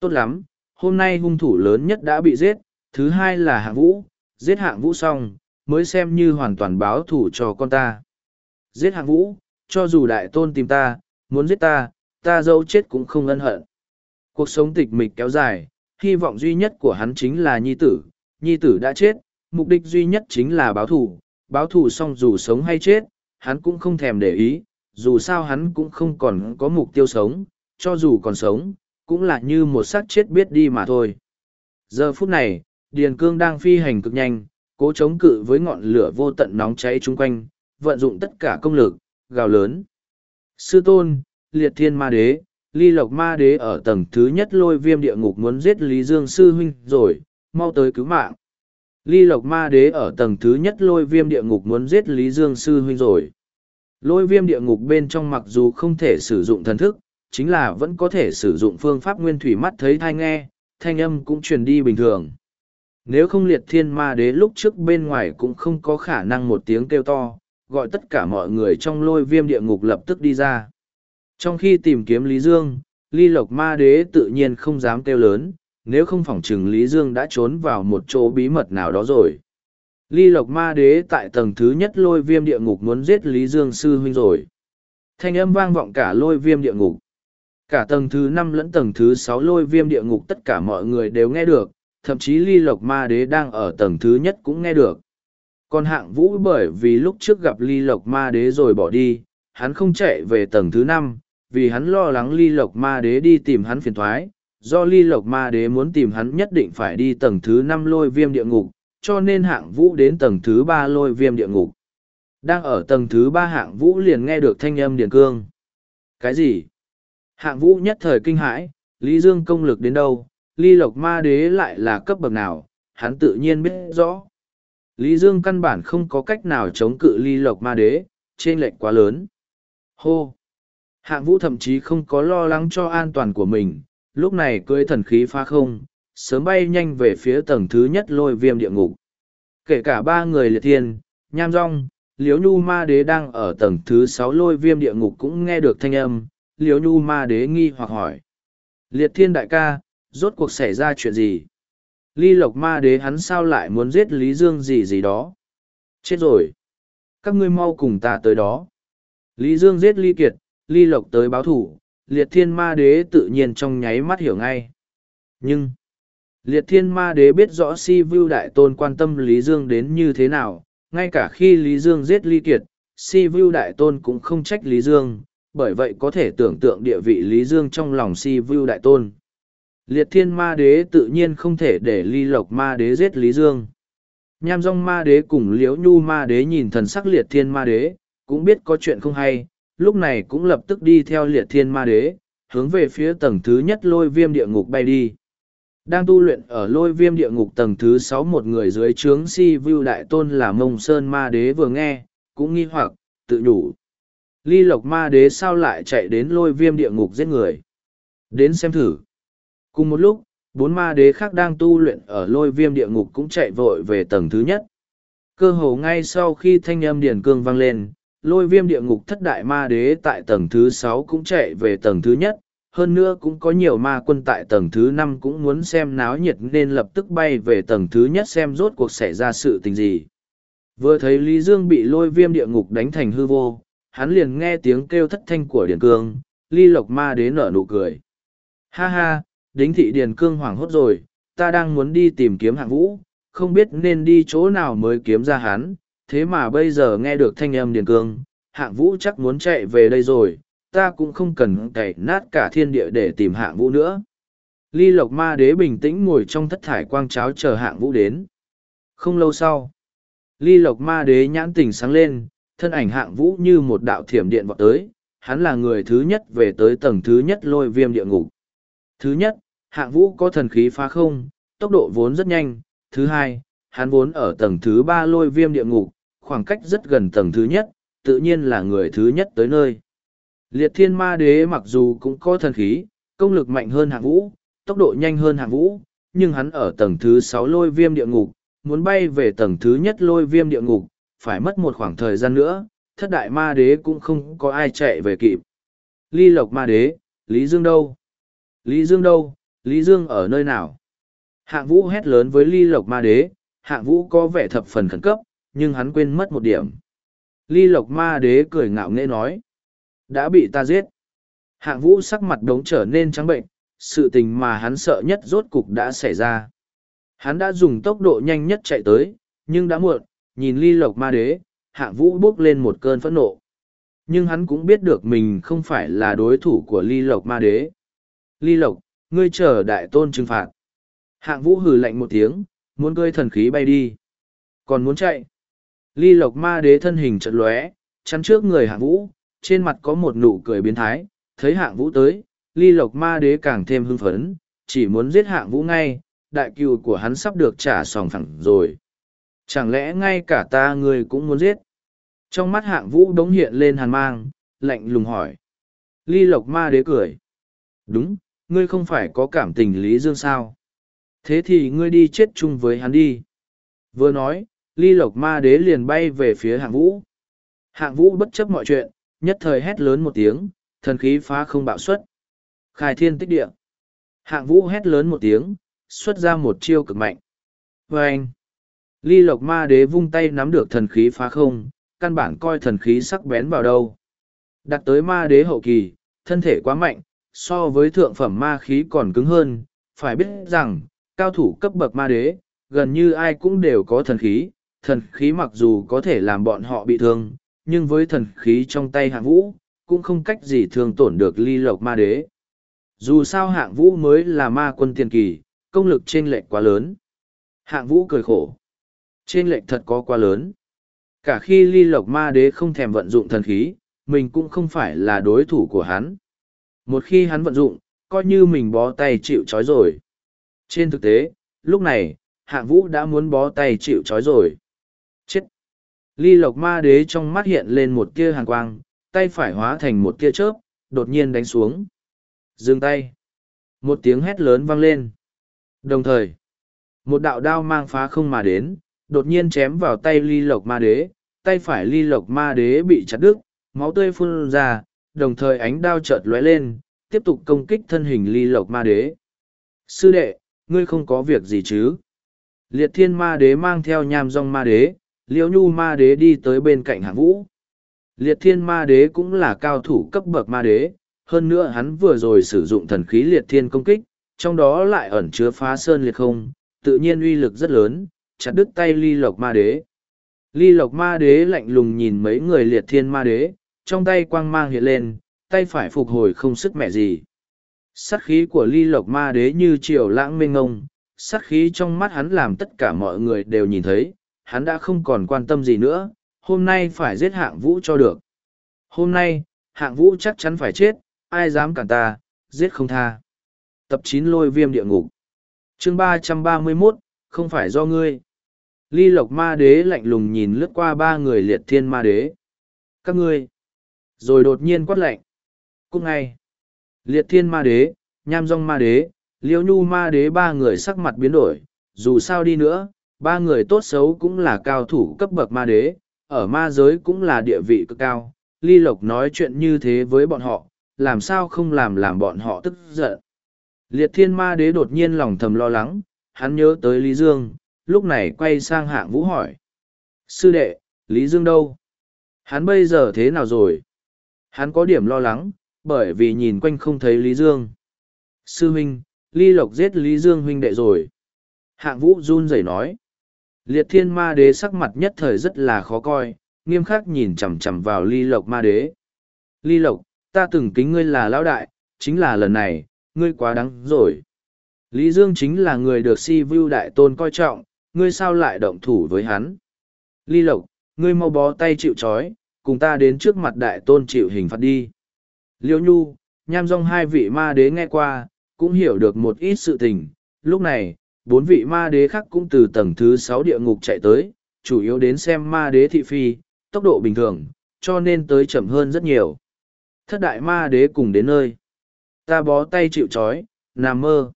Tốt lắm, hôm nay hung thủ lớn nhất đã bị giết, thứ hai là hạng vũ, giết hạng vũ xong, mới xem như hoàn toàn báo thủ cho con ta. Giết hạng vũ, cho dù đại tôn tìm ta, muốn giết ta, ta dẫu chết cũng không ân hận. Cuộc sống tịch mịch kéo dài, hy vọng duy nhất của hắn chính là nhi tử, nhi tử đã chết, mục đích duy nhất chính là báo thủ, báo thủ xong dù sống hay chết, hắn cũng không thèm để ý, dù sao hắn cũng không còn có mục tiêu sống, cho dù còn sống, cũng là như một xác chết biết đi mà thôi. Giờ phút này, Điền Cương đang phi hành cực nhanh, cố chống cự với ngọn lửa vô tận nóng cháy chung quanh, vận dụng tất cả công lực, gào lớn. Sư tôn, liệt thiên ma đế, ly lộc ma đế ở tầng thứ nhất lôi viêm địa ngục muốn giết Lý Dương sư huynh rồi, mau tới cứu mạng. Ly lộc ma đế ở tầng thứ nhất lôi viêm địa ngục muốn giết Lý Dương sư huynh rồi. Lôi viêm địa ngục bên trong mặc dù không thể sử dụng thần thức, chính là vẫn có thể sử dụng phương pháp nguyên thủy mắt thấy thai nghe, thanh âm cũng truyền đi bình thường. Nếu không liệt thiên ma đế lúc trước bên ngoài cũng không có khả năng một tiếng kêu to, gọi tất cả mọi người trong lôi viêm địa ngục lập tức đi ra. Trong khi tìm kiếm Lý Dương, ly lộc ma đế tự nhiên không dám kêu lớn, nếu không phỏng chừng Lý Dương đã trốn vào một chỗ bí mật nào đó rồi. Ly lộc ma đế tại tầng thứ nhất lôi viêm địa ngục muốn giết Lý Dương sư huynh rồi. Thanh âm vang vọng cả lôi viêm địa ngục. Cả tầng thứ năm lẫn tầng thứ sáu lôi viêm địa ngục tất cả mọi người đều nghe được, thậm chí ly lộc ma đế đang ở tầng thứ nhất cũng nghe được. Còn hạng vũ bởi vì lúc trước gặp ly lộc ma đế rồi bỏ đi, hắn không chạy về tầng thứ năm, vì hắn lo lắng ly lộc ma đế đi tìm hắn phiền thoái, do ly lộc ma đế muốn tìm hắn nhất định phải đi tầng thứ năm lôi viêm địa ngục, cho nên hạng vũ đến tầng thứ ba lôi viêm địa ngục. Đang ở tầng thứ ba hạng vũ liền nghe được thanh âm điền cương. Cái gì? Hạng vũ nhất thời kinh hãi, Lý Dương công lực đến đâu, ly lộc ma đế lại là cấp bậc nào, hắn tự nhiên biết rõ. Lý Dương căn bản không có cách nào chống cự ly lộc ma đế, trên lệnh quá lớn. Hô! Hạng vũ thậm chí không có lo lắng cho an toàn của mình, lúc này cưới thần khí phá không, sớm bay nhanh về phía tầng thứ nhất lôi viêm địa ngục. Kể cả ba người liệt thiên, nham rong, liếu nhu ma đế đang ở tầng thứ sáu lôi viêm địa ngục cũng nghe được thanh âm, liếu nhu ma đế nghi hoặc hỏi. Liệt thiên đại ca, rốt cuộc xảy ra chuyện gì? Ly lộc ma đế hắn sao lại muốn giết Lý Dương gì gì đó? Chết rồi! Các ngươi mau cùng ta tới đó. Lý Dương giết Ly Kiệt, Ly lộc tới báo thủ, liệt thiên ma đế tự nhiên trong nháy mắt hiểu ngay. Nhưng, liệt thiên ma đế biết rõ si vưu đại tôn quan tâm Lý Dương đến như thế nào, ngay cả khi Lý Dương giết Ly Kiệt, si vưu đại tôn cũng không trách Lý Dương, bởi vậy có thể tưởng tượng địa vị Lý Dương trong lòng si vưu đại tôn. Liệt thiên ma đế tự nhiên không thể để ly lộc ma đế giết Lý Dương. Nham dong ma đế cùng liễu nhu ma đế nhìn thần sắc liệt thiên ma đế, cũng biết có chuyện không hay, lúc này cũng lập tức đi theo liệt thiên ma đế, hướng về phía tầng thứ nhất lôi viêm địa ngục bay đi. Đang tu luyện ở lôi viêm địa ngục tầng thứ sáu một người dưới trướng si vưu đại tôn là mông sơn ma đế vừa nghe, cũng nghi hoặc, tự nhủ. Ly lộc ma đế sao lại chạy đến lôi viêm địa ngục giết người? Đến xem thử. Cùng một lúc, bốn ma đế khác đang tu luyện ở lôi viêm địa ngục cũng chạy vội về tầng thứ nhất. Cơ hồ ngay sau khi thanh âm điển cương vang lên, lôi viêm địa ngục thất đại ma đế tại tầng thứ sáu cũng chạy về tầng thứ nhất, hơn nữa cũng có nhiều ma quân tại tầng thứ năm cũng muốn xem náo nhiệt nên lập tức bay về tầng thứ nhất xem rốt cuộc xảy ra sự tình gì. Vừa thấy Lý Dương bị lôi viêm địa ngục đánh thành hư vô, hắn liền nghe tiếng kêu thất thanh của Điền Cương, ly lộc ma đế nở nụ cười. Ha ha, đính thị Điền Cương hoảng hốt rồi, ta đang muốn đi tìm kiếm hạng vũ, không biết nên đi chỗ nào mới kiếm ra hắn, thế mà bây giờ nghe được thanh âm Điền Cương, hạng vũ chắc muốn chạy về đây rồi, ta cũng không cần cày nát cả thiên địa để tìm hạng vũ nữa. Ly Lộc Ma Đế bình tĩnh ngồi trong thất thải quang cháo chờ hạng vũ đến. Không lâu sau, Ly Lộc Ma Đế nhãn tình sáng lên, thân ảnh hạng vũ như một đạo thiểm điện vọt tới, hắn là người thứ nhất về tới tầng thứ nhất lôi viêm địa ngục. Thứ nhất, hạng vũ có thần khí phá không, tốc độ vốn rất nhanh. Thứ hai, hắn vốn ở tầng thứ ba lôi viêm địa ngục, khoảng cách rất gần tầng thứ nhất, tự nhiên là người thứ nhất tới nơi. Liệt thiên ma đế mặc dù cũng có thần khí, công lực mạnh hơn hạng vũ, tốc độ nhanh hơn hạng vũ, nhưng hắn ở tầng thứ sáu lôi viêm địa ngục, muốn bay về tầng thứ nhất lôi viêm địa ngục, phải mất một khoảng thời gian nữa, thất đại ma đế cũng không có ai chạy về kịp. Ly lộc ma đế, Lý Dương đâu? Lý Dương đâu? Lý Dương ở nơi nào? Hạng vũ hét lớn với ly lộc ma đế, hạng vũ có vẻ thập phần khẩn cấp, nhưng hắn quên mất một điểm. Ly lộc ma đế cười ngạo nghễ nói. Đã bị ta giết. Hạng vũ sắc mặt đống trở nên trắng bệnh, sự tình mà hắn sợ nhất rốt cục đã xảy ra. Hắn đã dùng tốc độ nhanh nhất chạy tới, nhưng đã muộn, nhìn ly lộc ma đế, hạng vũ bước lên một cơn phẫn nộ. Nhưng hắn cũng biết được mình không phải là đối thủ của ly lộc ma đế. Ly lộc, ngươi chờ đại tôn trừng phạt. Hạng vũ hừ lạnh một tiếng, muốn cơi thần khí bay đi. Còn muốn chạy. Ly lộc ma đế thân hình trận lóe, chắn trước người hạng vũ, trên mặt có một nụ cười biến thái, thấy hạng vũ tới, ly lộc ma đế càng thêm hưng phấn, chỉ muốn giết hạng vũ ngay, đại cừu của hắn sắp được trả sòng phẳng rồi. Chẳng lẽ ngay cả ta người cũng muốn giết? Trong mắt hạng vũ đống hiện lên hàn mang, lạnh lùng hỏi. Ly lộc ma đế cười. Đúng, ngươi không phải có cảm tình Lý Dương sao? Thế thì ngươi đi chết chung với hắn đi. Vừa nói, ly lộc ma đế liền bay về phía hạng vũ. Hạng vũ bất chấp mọi chuyện, nhất thời hét lớn một tiếng, thần khí phá không bạo xuất. Khai thiên tích địa. Hạng vũ hét lớn một tiếng, xuất ra một chiêu cực mạnh. Và anh, ly lộc ma đế vung tay nắm được thần khí phá không, căn bản coi thần khí sắc bén vào đâu. Đặt tới ma đế hậu kỳ, thân thể quá mạnh, so với thượng phẩm ma khí còn cứng hơn, phải biết rằng, cao thủ cấp bậc ma đế, gần như ai cũng đều có thần khí, thần khí mặc dù có thể làm bọn họ bị thương, nhưng với thần khí trong tay hạng vũ, cũng không cách gì thường tổn được ly lộc ma đế. Dù sao hạng vũ mới là ma quân tiền kỳ, công lực trên lệch quá lớn. Hạng vũ cười khổ. Trên lệch thật có quá lớn. Cả khi ly lộc ma đế không thèm vận dụng thần khí, mình cũng không phải là đối thủ của hắn. Một khi hắn vận dụng, coi như mình bó tay chịu trói rồi. Trên thực tế, lúc này, hạng vũ đã muốn bó tay chịu trói rồi. Ly lộc ma đế trong mắt hiện lên một tia hàn quang, tay phải hóa thành một tia chớp, đột nhiên đánh xuống. Dừng tay! Một tiếng hét lớn vang lên. Đồng thời, một đạo đao mang phá không mà đến, đột nhiên chém vào tay ly lộc ma đế, tay phải ly lộc ma đế bị chặt đứt, máu tươi phun ra, đồng thời ánh đao chợt lóe lên, tiếp tục công kích thân hình ly lộc ma đế. Sư đệ, ngươi không có việc gì chứ? Liệt thiên ma đế mang theo nham rong ma đế, liễu nhu ma đế đi tới bên cạnh hạng vũ. Liệt thiên ma đế cũng là cao thủ cấp bậc ma đế, hơn nữa hắn vừa rồi sử dụng thần khí liệt thiên công kích, trong đó lại ẩn chứa phá sơn liệt không, tự nhiên uy lực rất lớn, chặt đứt tay ly lộc ma đế. Ly lộc ma đế lạnh lùng nhìn mấy người liệt thiên ma đế, trong tay quang mang hiện lên, tay phải phục hồi không sức mẹ gì. Sát khí của ly lộc ma đế như triều lãng mênh ngông, sát khí trong mắt hắn làm tất cả mọi người đều nhìn thấy, hắn đã không còn quan tâm gì nữa, hôm nay phải giết hạng vũ cho được. Hôm nay, hạng vũ chắc chắn phải chết, ai dám cản ta, giết không tha. Tập chín lôi viêm địa ngục. chương ba trăm ba mươi 331, không phải do ngươi. Ly lộc ma đế lạnh lùng nhìn lướt qua ba người liệt thiên ma đế. Các ngươi. Rồi đột nhiên quát lạnh. Cúc ngay. Liệt thiên ma đế, nham rong ma đế, liêu nhu ma đế ba người sắc mặt biến đổi. Dù sao đi nữa, ba người tốt xấu cũng là cao thủ cấp bậc ma đế, ở ma giới cũng là địa vị cực cao. Ly Lộc nói chuyện như thế với bọn họ, làm sao không làm làm bọn họ tức giận. Liệt thiên ma đế đột nhiên lòng thầm lo lắng, hắn nhớ tới Lý Dương, lúc này quay sang hạng vũ hỏi. Sư đệ, Lý Dương đâu? Hắn bây giờ thế nào rồi? Hắn có điểm lo lắng, bởi vì nhìn quanh không thấy Lý Dương. Sư huynh, Ly Lộc giết Lý Dương huynh đệ rồi. Hạng vũ run rẩy nói. Liệt thiên ma đế sắc mặt nhất thời rất là khó coi, nghiêm khắc nhìn chằm chằm vào Ly Lộc ma đế. Ly Lộc, ta từng kính ngươi là lão đại, chính là lần này, ngươi quá đáng rồi. Lý Dương chính là người được si view đại tôn coi trọng, ngươi sao lại động thủ với hắn. Ly Lộc, ngươi mau bó tay chịu trói, cùng ta đến trước mặt đại tôn chịu hình phạt đi. Liêu Nhu, nham dong hai vị ma đế nghe qua, cũng hiểu được một ít sự tình. Lúc này, bốn vị ma đế khác cũng từ tầng thứ sáu địa ngục chạy tới, chủ yếu đến xem ma đế thị phi, tốc độ bình thường, cho nên tới chậm hơn rất nhiều. Thất đại ma đế cùng đến nơi. Ta bó tay chịu trói, nằm mơ.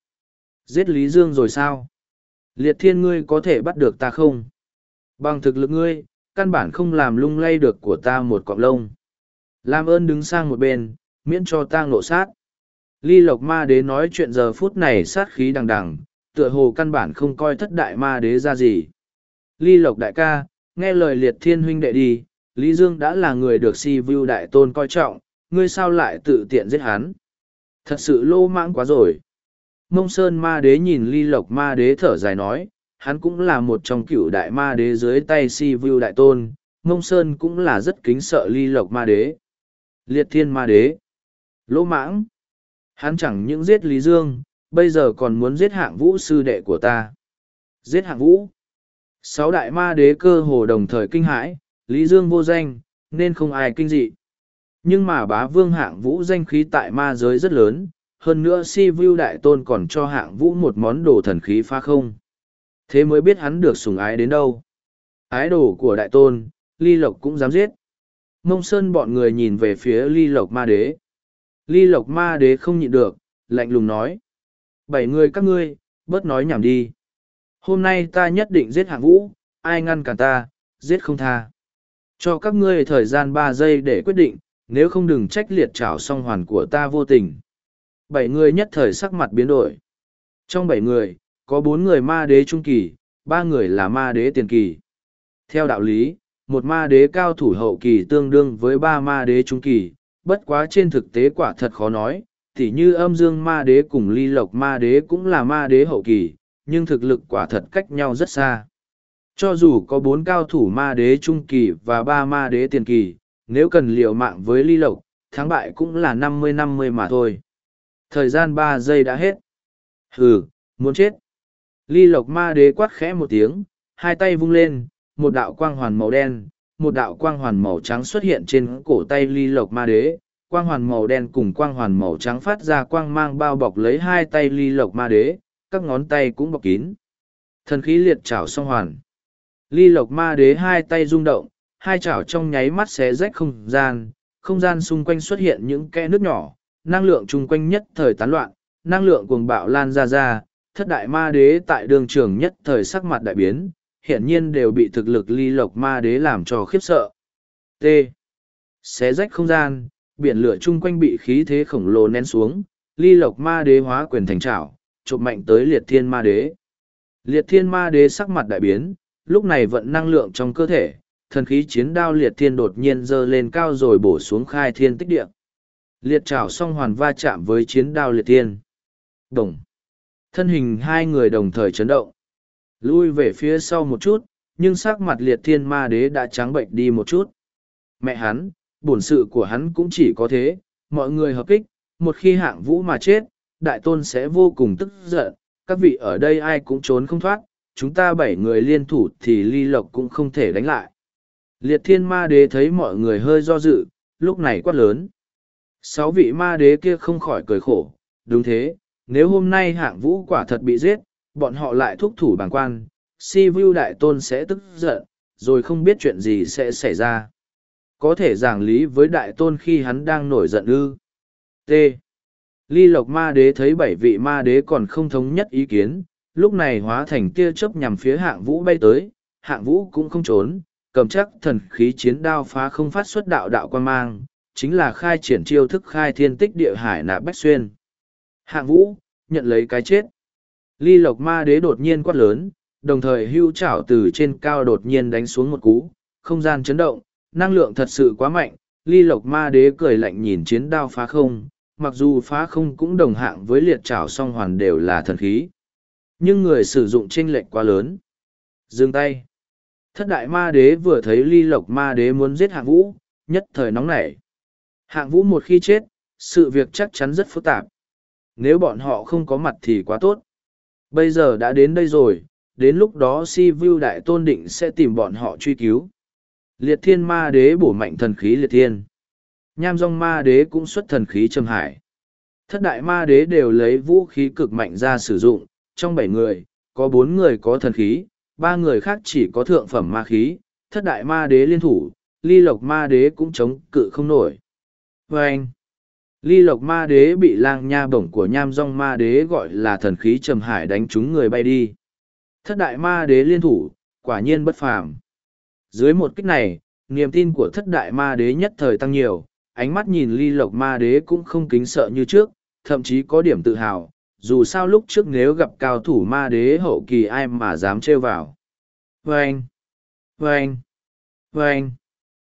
Giết Lý Dương rồi sao? Liệt thiên ngươi có thể bắt được ta không? Bằng thực lực ngươi, căn bản không làm lung lay được của ta một cọng lông. Làm ơn đứng sang một bên, miễn cho ta ngộ sát. Ly Lộc Ma Đế nói chuyện giờ phút này sát khí đằng đằng, tựa hồ căn bản không coi thất đại ma đế ra gì. Ly Lộc đại ca, nghe lời liệt thiên huynh đệ đi, Lý Dương đã là người được si view đại tôn coi trọng, ngươi sao lại tự tiện giết hắn. Thật sự lô mãng quá rồi. Mông Sơn ma đế nhìn ly lộc ma đế thở dài nói, hắn cũng là một trong cựu đại ma đế dưới tay si view đại tôn, Mông Sơn cũng là rất kính sợ ly lộc ma đế. Liệt thiên ma đế. Lỗ mãng. Hắn chẳng những giết Lý Dương, bây giờ còn muốn giết hạng vũ sư đệ của ta. Giết hạng vũ. Sáu đại ma đế cơ hồ đồng thời kinh hãi, Lý Dương vô danh, nên không ai kinh dị. Nhưng mà bá vương hạng vũ danh khí tại ma giới rất lớn, hơn nữa si vu đại tôn còn cho hạng vũ một món đồ thần khí pha không. Thế mới biết hắn được sùng ái đến đâu. Ái đồ của đại tôn, ly lộc cũng dám giết. Mông Sơn bọn người nhìn về phía ly lộc ma đế. Ly lộc ma đế không nhịn được, lạnh lùng nói. Bảy người các ngươi, bớt nói nhảm đi. Hôm nay ta nhất định giết hạng vũ, ai ngăn cản ta, giết không tha. Cho các ngươi thời gian ba giây để quyết định, nếu không đừng trách liệt trảo song hoàn của ta vô tình. Bảy người nhất thời sắc mặt biến đổi. Trong bảy người, có bốn người ma đế trung kỳ, ba người là ma đế tiền kỳ. Theo đạo lý, một ma đế cao thủ hậu kỳ tương đương với ba ma đế trung kỳ, bất quá trên thực tế quả thật khó nói, thì như âm dương ma đế cùng ly lộc ma đế cũng là ma đế hậu kỳ, nhưng thực lực quả thật cách nhau rất xa. Cho dù có bốn cao thủ ma đế trung kỳ và ba ma đế tiền kỳ, nếu cần liều mạng với ly lộc, thắng bại cũng là năm mươi năm mươi mà thôi. Thời gian ba giây đã hết. Hừ, muốn chết. Ly lộc ma đế quát khẽ một tiếng, hai tay vung lên, một đạo quang hoàn màu đen, một đạo quang hoàn màu trắng xuất hiện trên cổ tay ly lộc ma đế. Quang hoàn màu đen cùng quang hoàn màu trắng phát ra quang mang bao bọc lấy hai tay ly lộc ma đế, các ngón tay cũng bọc kín. Thần khí liệt chảo song hoàn. Ly lộc ma đế hai tay rung động, hai chảo trong nháy mắt xé rách không gian, không gian xung quanh xuất hiện những kẽ nước nhỏ, năng lượng chung quanh nhất thời tán loạn, năng lượng cuồng bạo lan ra ra, thất đại ma đế tại đường trường nhất thời sắc mặt đại biến, hiển nhiên đều bị thực lực ly lộc ma đế làm cho khiếp sợ. T. Xé rách không gian, biển lửa chung quanh bị khí thế khổng lồ nén xuống, ly lộc ma đế hóa quyền thành trảo, chụp mạnh tới liệt thiên ma đế. Liệt thiên ma đế sắc mặt đại biến, lúc này vận năng lượng trong cơ thể, thần khí chiến đao liệt thiên đột nhiên dơ lên cao rồi bổ xuống khai thiên tích địa. Liệt trảo song hoàn va chạm với chiến đao liệt thiên. Đồng. Thân hình hai người đồng thời chấn động. Lui về phía sau một chút, nhưng sắc mặt liệt thiên ma đế đã trắng bệnh đi một chút. Mẹ hắn, bổn sự của hắn cũng chỉ có thế, mọi người hợp kích, một khi hạng vũ mà chết, đại tôn sẽ vô cùng tức giận, các vị ở đây ai cũng trốn không thoát, chúng ta bảy người liên thủ thì ly lộc cũng không thể đánh lại. Liệt thiên ma đế thấy mọi người hơi do dự, lúc này quát lớn. Sáu vị ma đế kia không khỏi cười khổ, đúng thế, nếu hôm nay hạng vũ quả thật bị giết, bọn họ lại thúc thủ bàng quan, si vu đại tôn sẽ tức giận, rồi không biết chuyện gì sẽ xảy ra. Có thể giảng lý với đại tôn khi hắn đang nổi giận ư. T. Ly lộc ma đế thấy bảy vị ma đế còn không thống nhất ý kiến, lúc này hóa thành tia chớp nhằm phía hạng vũ bay tới, hạng vũ cũng không trốn, cầm chắc thần khí chiến đao phá không phát xuất đạo đạo quan mang, chính là khai triển chiêu thức khai thiên tích địa hải nạ bách xuyên. Hạng vũ, nhận lấy cái chết. Ly lộc ma đế đột nhiên quát lớn, đồng thời hưu chảo từ trên cao đột nhiên đánh xuống một cú, không gian chấn động, năng lượng thật sự quá mạnh, ly lộc ma đế cười lạnh nhìn chiến đao phá không, mặc dù phá không cũng đồng hạng với liệt chảo song hoàn đều là thần khí. Nhưng người sử dụng chênh lệch quá lớn. Dừng tay. Thất đại ma đế vừa thấy ly lộc ma đế muốn giết hạng vũ, nhất thời nóng nảy. Hạng vũ một khi chết, sự việc chắc chắn rất phức tạp. Nếu bọn họ không có mặt thì quá tốt. Bây giờ đã đến đây rồi, đến lúc đó si vu đại tôn định sẽ tìm bọn họ truy cứu. Liệt thiên ma đế bổ mạnh thần khí liệt thiên. Nham dòng ma đế cũng xuất thần khí trầm hải. Thất đại ma đế đều lấy vũ khí cực mạnh ra sử dụng, trong bảy người, có bốn người có thần khí, ba người khác chỉ có thượng phẩm ma khí, thất đại ma đế liên thủ, ly lộc ma đế cũng chống cự không nổi. Và anh, ly lộc ma đế bị lang nha bổng của nham dong ma đế gọi là thần khí trầm hải đánh trúng người bay đi. Thất đại ma đế liên thủ, quả nhiên bất phàm. Dưới một kích này, niềm tin của thất đại ma đế nhất thời tăng nhiều, ánh mắt nhìn ly lộc ma đế cũng không kính sợ như trước, thậm chí có điểm tự hào, dù sao lúc trước nếu gặp cao thủ ma đế hậu kỳ ai mà dám trêu vào. Vâng! Vâng! Vâng!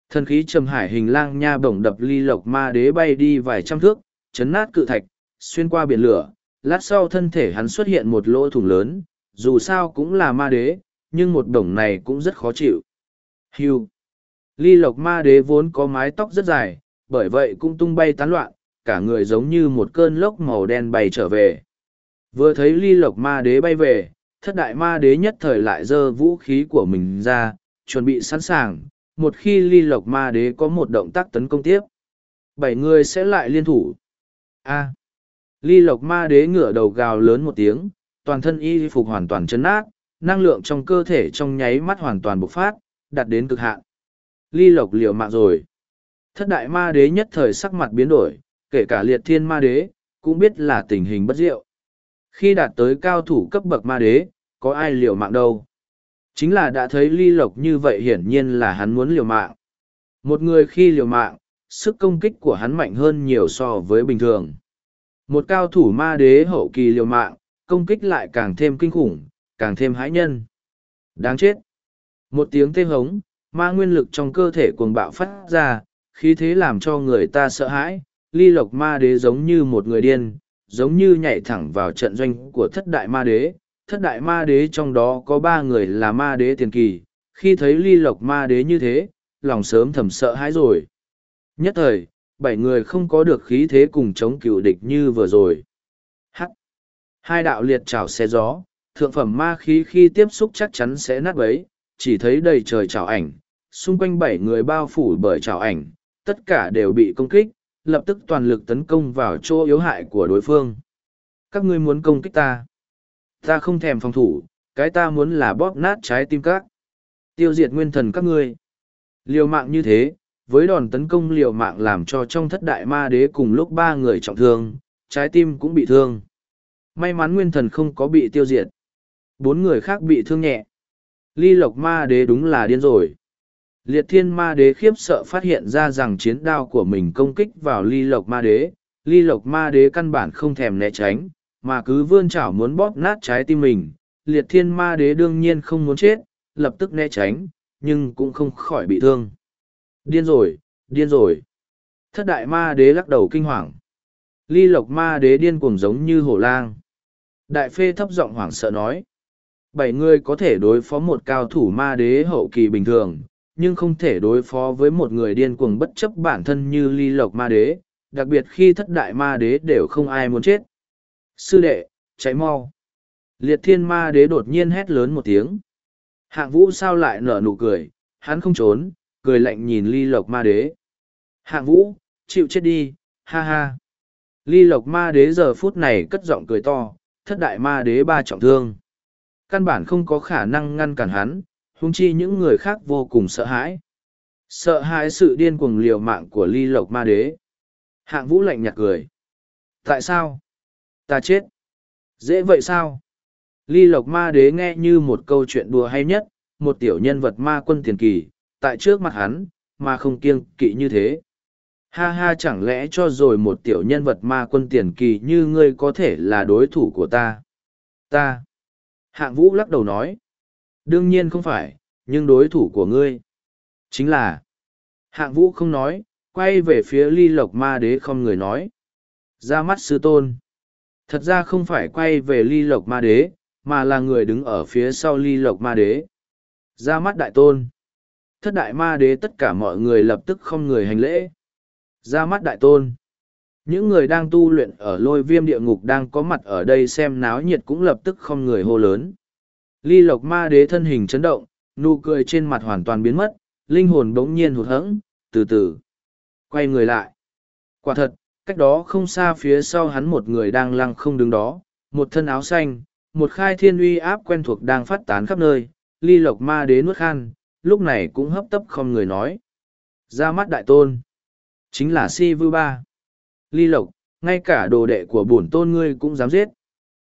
Thần khí trầm hải hình lang nha bổng đập ly lộc ma đế bay đi vài trăm thước, chấn nát cự thạch, xuyên qua biển lửa, lát sau thân thể hắn xuất hiện một lỗ thủng lớn, dù sao cũng là ma đế, nhưng một đồng này cũng rất khó chịu. Hưu! Ly lộc ma đế vốn có mái tóc rất dài, bởi vậy cũng tung bay tán loạn, cả người giống như một cơn lốc màu đen bay trở về. Vừa thấy ly lộc ma đế bay về, thất đại ma đế nhất thời lại giơ vũ khí của mình ra, chuẩn bị sẵn sàng, một khi ly lộc ma đế có một động tác tấn công tiếp. Bảy người sẽ lại liên thủ. A. Ly lộc ma đế ngửa đầu gào lớn một tiếng, toàn thân y phục hoàn toàn chấn nát, năng lượng trong cơ thể trong nháy mắt hoàn toàn bộc phát, đạt đến cực hạn. Ly lộc liều mạng rồi. Thất đại ma đế nhất thời sắc mặt biến đổi, kể cả liệt thiên ma đế, cũng biết là tình hình bất diệu. Khi đạt tới cao thủ cấp bậc ma đế, có ai liều mạng đâu. Chính là đã thấy ly lộc như vậy hiển nhiên là hắn muốn liều mạng. Một người khi liều mạng, sức công kích của hắn mạnh hơn nhiều so với bình thường. Một cao thủ ma đế hậu kỳ liều mạng, công kích lại càng thêm kinh khủng, càng thêm hãi nhân. Đáng chết! Một tiếng tê hống, ma nguyên lực trong cơ thể cuồng bạo phát ra, khí thế làm cho người ta sợ hãi, ly lộc ma đế giống như một người điên, giống như nhảy thẳng vào trận doanh của thất đại ma đế. Thất đại ma đế trong đó có ba người là ma đế tiền kỳ, khi thấy ly lộc ma đế như thế, lòng sớm thầm sợ hãi rồi. Nhất thời, bảy người không có được khí thế cùng chống cựu địch như vừa rồi. Hắc! Hai đạo liệt trào xe gió, thượng phẩm ma khí khi tiếp xúc chắc chắn sẽ nát bấy, chỉ thấy đầy trời trào ảnh, xung quanh bảy người bao phủ bởi trào ảnh, tất cả đều bị công kích, lập tức toàn lực tấn công vào chỗ yếu hại của đối phương. Các ngươi muốn công kích ta. Ta không thèm phòng thủ, cái ta muốn là bóp nát trái tim các. Tiêu diệt nguyên thần các ngươi. Liều mạng như thế, với đòn tấn công liều mạng làm cho trong thất đại ma đế cùng lúc ba người trọng thương, trái tim cũng bị thương. May mắn nguyên thần không có bị tiêu diệt. Bốn người khác bị thương nhẹ. Ly lộc ma đế đúng là điên rồi. Liệt thiên ma đế khiếp sợ phát hiện ra rằng chiến đao của mình công kích vào ly lộc ma đế. Ly lộc ma đế căn bản không thèm né tránh, mà cứ vươn chảo muốn bóp nát trái tim mình. Liệt thiên ma đế đương nhiên không muốn chết, lập tức né tránh, nhưng cũng không khỏi bị thương. Điên rồi, điên rồi. Thất đại ma đế lắc đầu kinh hoàng. Ly lộc ma đế điên cuồng giống như hổ lang. Đại phê thấp giọng hoảng sợ nói. Bảy người có thể đối phó một cao thủ ma đế hậu kỳ bình thường, nhưng không thể đối phó với một người điên cuồng bất chấp bản thân như ly lộc ma đế, đặc biệt khi thất đại ma đế đều không ai muốn chết. Sư đệ, cháy mau. Liệt thiên ma đế đột nhiên hét lớn một tiếng. Hạng vũ sao lại nở nụ cười, hắn không trốn, cười lạnh nhìn ly lộc ma đế. Hạng vũ, chịu chết đi, ha ha. Ly lộc ma đế giờ phút này cất giọng cười to, thất đại ma đế ba trọng thương. Căn bản không có khả năng ngăn cản hắn, húng chi những người khác vô cùng sợ hãi. Sợ hãi sự điên cuồng liều mạng của ly lộc ma đế. Hạng vũ lạnh nhạt cười. Tại sao? Ta chết. Dễ vậy sao? Ly lộc ma đế nghe như một câu chuyện đùa hay nhất, một tiểu nhân vật ma quân tiền kỳ, tại trước mặt hắn, mà không kiêng kỵ như thế. Ha ha chẳng lẽ cho rồi một tiểu nhân vật ma quân tiền kỳ như ngươi có thể là đối thủ của ta? Ta. Hạng vũ lắc đầu nói. Đương nhiên không phải, nhưng đối thủ của ngươi. Chính là. Hạng vũ không nói, quay về phía ly lộc ma đế không người nói. Ra mắt sư tôn. Thật ra không phải quay về ly lộc ma đế, mà là người đứng ở phía sau ly lộc ma đế. Ra mắt đại tôn. Thất đại ma đế tất cả mọi người lập tức không người hành lễ. Ra mắt đại tôn. Những người đang tu luyện ở lôi viêm địa ngục đang có mặt ở đây xem náo nhiệt cũng lập tức không người hô lớn. Ly lộc ma đế thân hình chấn động, nụ cười trên mặt hoàn toàn biến mất, linh hồn bỗng nhiên hụt hẫng, từ từ. Quay người lại. Quả thật, cách đó không xa phía sau hắn một người đang lăng không đứng đó, một thân áo xanh, một khai thiên uy áp quen thuộc đang phát tán khắp nơi, ly lộc ma đế nuốt khan, lúc này cũng hấp tấp không người nói. Ra mắt đại tôn. Chính là si vư ba. Ly lộc, ngay cả đồ đệ của bổn tôn ngươi cũng dám giết.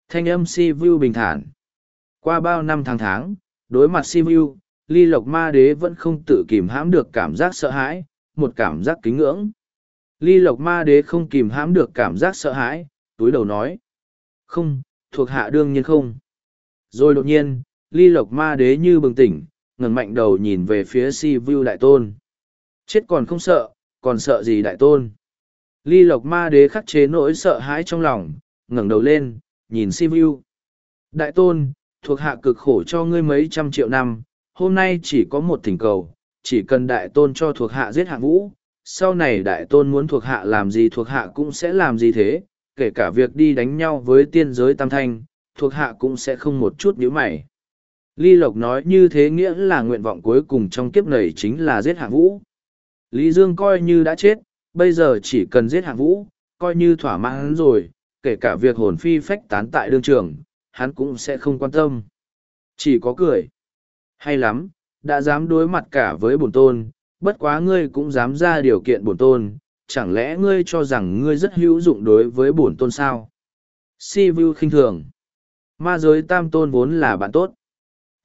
Thanh âm si Vu bình thản. Qua bao năm tháng tháng, đối mặt si Vu, ly lộc ma đế vẫn không tự kìm hãm được cảm giác sợ hãi, một cảm giác kính ngưỡng. Ly lộc ma đế không kìm hãm được cảm giác sợ hãi, túi đầu nói. Không, thuộc hạ đương nhiên không. Rồi đột nhiên, ly lộc ma đế như bừng tỉnh, ngẩng mạnh đầu nhìn về phía si vu đại tôn. Chết còn không sợ, còn sợ gì đại tôn? Ly lộc ma đế khắc chế nỗi sợ hãi trong lòng, ngẩng đầu lên, nhìn si vu. Đại tôn, thuộc hạ cực khổ cho ngươi mấy trăm triệu năm, hôm nay chỉ có một thỉnh cầu, chỉ cần đại tôn cho thuộc hạ giết hạng vũ, sau này đại tôn muốn thuộc hạ làm gì thuộc hạ cũng sẽ làm gì thế, kể cả việc đi đánh nhau với tiên giới tam thanh, thuộc hạ cũng sẽ không một chút nhíu mày. Ly Lộc nói như thế nghĩa là nguyện vọng cuối cùng trong kiếp này chính là giết hạng vũ. Lý Dương coi như đã chết, bây giờ chỉ cần giết hạng vũ, coi như thỏa mãn hắn rồi, kể cả việc hồn phi phách tán tại đương trường, hắn cũng sẽ không quan tâm. Chỉ có cười. Hay lắm, đã dám đối mặt cả với bổn tôn, Bất quá ngươi cũng dám ra điều kiện bổn tôn, chẳng lẽ ngươi cho rằng ngươi rất hữu dụng đối với bổn tôn sao? Si Vu khinh thường. Ma giới tam tôn vốn là bạn tốt.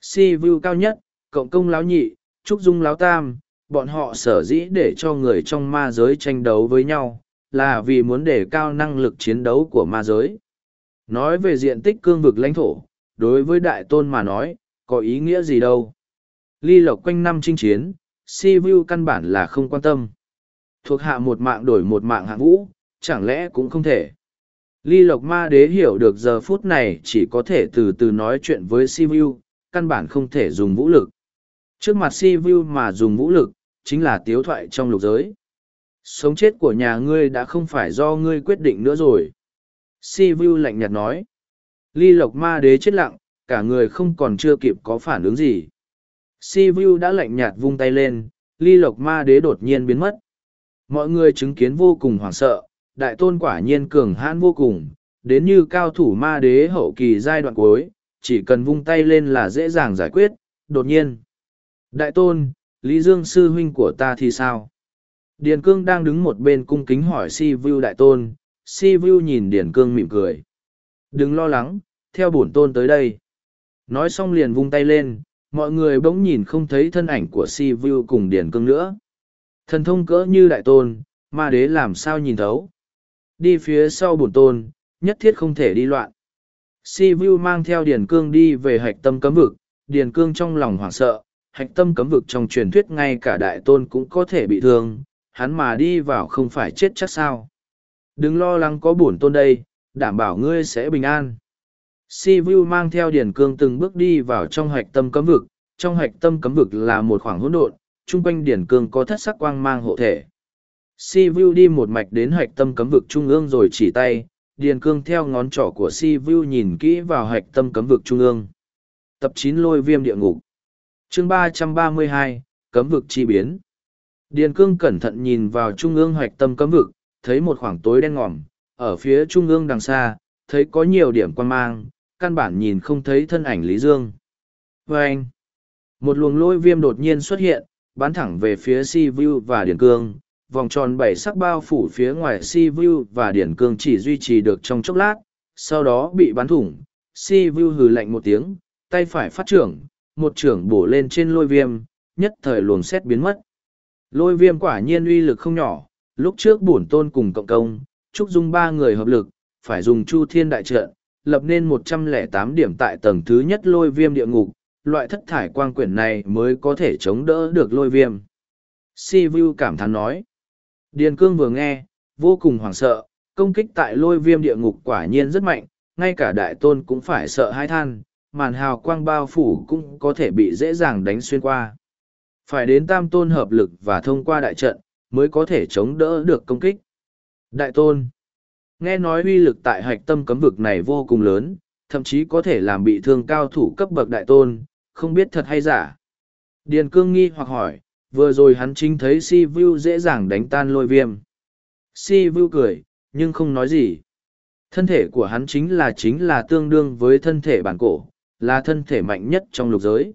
Si Vu cao nhất, cộng công láo nhị, trúc dung láo tam, bọn họ sở dĩ để cho người trong ma giới tranh đấu với nhau, là vì muốn đề cao năng lực chiến đấu của ma giới. Nói về diện tích cương vực lãnh thổ, đối với đại tôn mà nói, có ý nghĩa gì đâu. Ly lộc quanh năm chinh chiến, si vu căn bản là không quan tâm. Thuộc hạ một mạng đổi một mạng hạng vũ, chẳng lẽ cũng không thể. Ly lộc ma đế hiểu được giờ phút này chỉ có thể từ từ nói chuyện với si vu, căn bản không thể dùng vũ lực. Trước mặt si vu mà dùng vũ lực, chính là tiếu thoại trong lục giới. Sống chết của nhà ngươi đã không phải do ngươi quyết định nữa rồi. Si vu lạnh nhạt nói. Ly lộc ma đế chết lặng, cả người không còn chưa kịp có phản ứng gì. Si vu đã lạnh nhạt vung tay lên, ly lộc ma đế đột nhiên biến mất. Mọi người chứng kiến vô cùng hoảng sợ, đại tôn quả nhiên cường hãn vô cùng, đến như cao thủ ma đế hậu kỳ giai đoạn cuối, chỉ cần vung tay lên là dễ dàng giải quyết, đột nhiên. Đại tôn, Lý Dương sư huynh của ta thì sao? Điền Cương đang đứng một bên cung kính hỏi Si Vu đại tôn, Si Vu nhìn Điền Cương mỉm cười. Đừng lo lắng, theo bổn tôn tới đây. Nói xong liền vung tay lên, mọi người bỗng nhìn không thấy thân ảnh của Si Vu cùng Điền Cương nữa. Thần thông cỡ như đại tôn, ma đế làm sao nhìn thấu. Đi phía sau bổn tôn, nhất thiết không thể đi loạn. Si Vu mang theo Điền Cương đi về hạch tâm cấm vực, Điền Cương trong lòng hoảng sợ, hạch tâm cấm vực trong truyền thuyết ngay cả đại tôn cũng có thể bị thương, hắn mà đi vào không phải chết chắc sao. Đừng lo lắng có bổn tôn đây, đảm bảo ngươi sẽ bình an. Si Vu mang theo Điền Cương từng bước đi vào trong hạch tâm cấm vực, trong hạch tâm cấm vực là một khoảng hỗn độn, chung quanh Điền Cương có thất sắc quang mang hộ thể. Si Vu đi một mạch đến hạch tâm cấm vực trung ương rồi chỉ tay, Điền Cương theo ngón trỏ của Si Vu nhìn kỹ vào hạch tâm cấm vực trung ương. Tập chín lôi viêm địa ngục. Chương ba trăm ba mươi hai Cấm vực chi biến. Điền Cương cẩn thận nhìn vào trung ương hoạch tâm cấm vực, thấy một khoảng tối đen ngòm, ở phía trung ương đằng xa, thấy có nhiều điểm quan mang, căn bản nhìn không thấy thân ảnh Lý Dương. vê anh, một luồng lôi viêm đột nhiên xuất hiện, bắn thẳng về phía Si Vu và Điền Cương, vòng tròn bảy sắc bao phủ phía ngoài Si Vu và Điền Cương chỉ duy trì được trong chốc lát, sau đó bị bắn thủng. Si Vu hừ lạnh một tiếng, tay phải phát trưởng, một trưởng bổ lên trên lôi viêm, nhất thời luồng xét biến mất. Lôi viêm quả nhiên uy lực không nhỏ, lúc trước bổn tôn cùng cộng công, chúc dung ba người hợp lực, phải dùng chu thiên đại trận, lập nên một trăm lẻ tám điểm tại tầng thứ nhất lôi viêm địa ngục, loại thất thải quang quyển này mới có thể chống đỡ được lôi viêm. Si Vu cảm thán nói. Điền cương vừa nghe, vô cùng hoảng sợ, công kích tại lôi viêm địa ngục quả nhiên rất mạnh, ngay cả đại tôn cũng phải sợ hai than, màn hào quang bao phủ cũng có thể bị dễ dàng đánh xuyên qua. Phải đến tam tôn hợp lực và thông qua đại trận, mới có thể chống đỡ được công kích. Đại tôn Nghe nói uy lực tại hạch tâm cấm vực này vô cùng lớn, thậm chí có thể làm bị thương cao thủ cấp bậc đại tôn, không biết thật hay giả. Điền cương nghi hoặc hỏi, vừa rồi hắn chính thấy si vu dễ dàng đánh tan lôi viêm. Si vu cười, nhưng không nói gì. Thân thể của hắn chính là chính là tương đương với thân thể bản cổ, là thân thể mạnh nhất trong lục giới.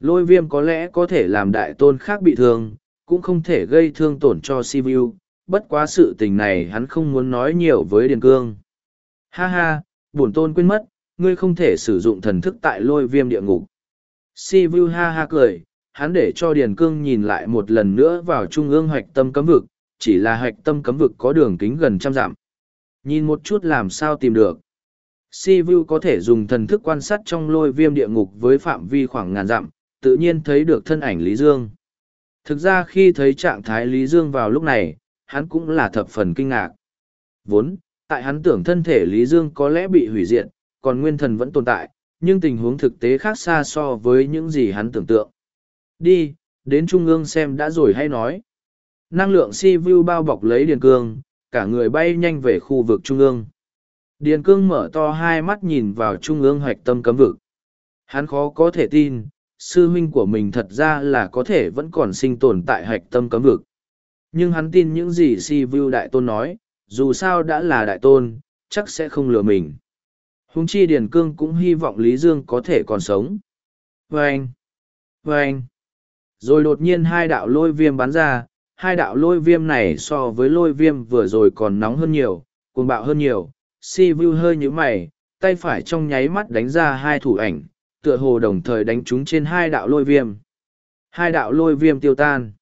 Lôi viêm có lẽ có thể làm đại tôn khác bị thương, cũng không thể gây thương tổn cho Sivu, bất quá sự tình này hắn không muốn nói nhiều với Điền Cương. Ha ha, bổn tôn quên mất, ngươi không thể sử dụng thần thức tại lôi viêm địa ngục. Sivu ha ha cười, hắn để cho Điền Cương nhìn lại một lần nữa vào trung ương hoạch tâm cấm vực, chỉ là hoạch tâm cấm vực có đường kính gần trăm dặm. Nhìn một chút làm sao tìm được. Si Vu có thể dùng thần thức quan sát trong lôi viêm địa ngục với phạm vi khoảng ngàn dặm, tự nhiên thấy được thân ảnh Lý Dương. Thực ra khi thấy trạng thái Lý Dương vào lúc này, hắn cũng là thập phần kinh ngạc. Vốn, tại hắn tưởng thân thể Lý Dương có lẽ bị hủy diệt, còn nguyên thần vẫn tồn tại, nhưng tình huống thực tế khác xa so với những gì hắn tưởng tượng. Đi, đến Trung ương xem đã rồi hay nói. Năng lượng si vu bao bọc lấy Điền Cương, cả người bay nhanh về khu vực Trung ương. Điền Cương mở to hai mắt nhìn vào Trung ương hoạch tâm cấm vực. Hắn khó có thể tin, sư huynh của mình thật ra là có thể vẫn còn sinh tồn tại hạch tâm cấm vực. Nhưng hắn tin những gì si vu đại tôn nói, dù sao đã là đại tôn, chắc sẽ không lừa mình. Hùng chi Điền Cương cũng hy vọng Lý Dương có thể còn sống. Vâng! Vâng! Rồi đột nhiên hai đạo lôi viêm bắn ra, hai đạo lôi viêm này so với lôi viêm vừa rồi còn nóng hơn nhiều, cuồng bạo hơn nhiều. Si Vu hơi nhíu mày, tay phải trong nháy mắt đánh ra hai thủ ảnh, tựa hồ đồng thời đánh chúng trên hai đạo lôi viêm. Hai đạo lôi viêm tiêu tan.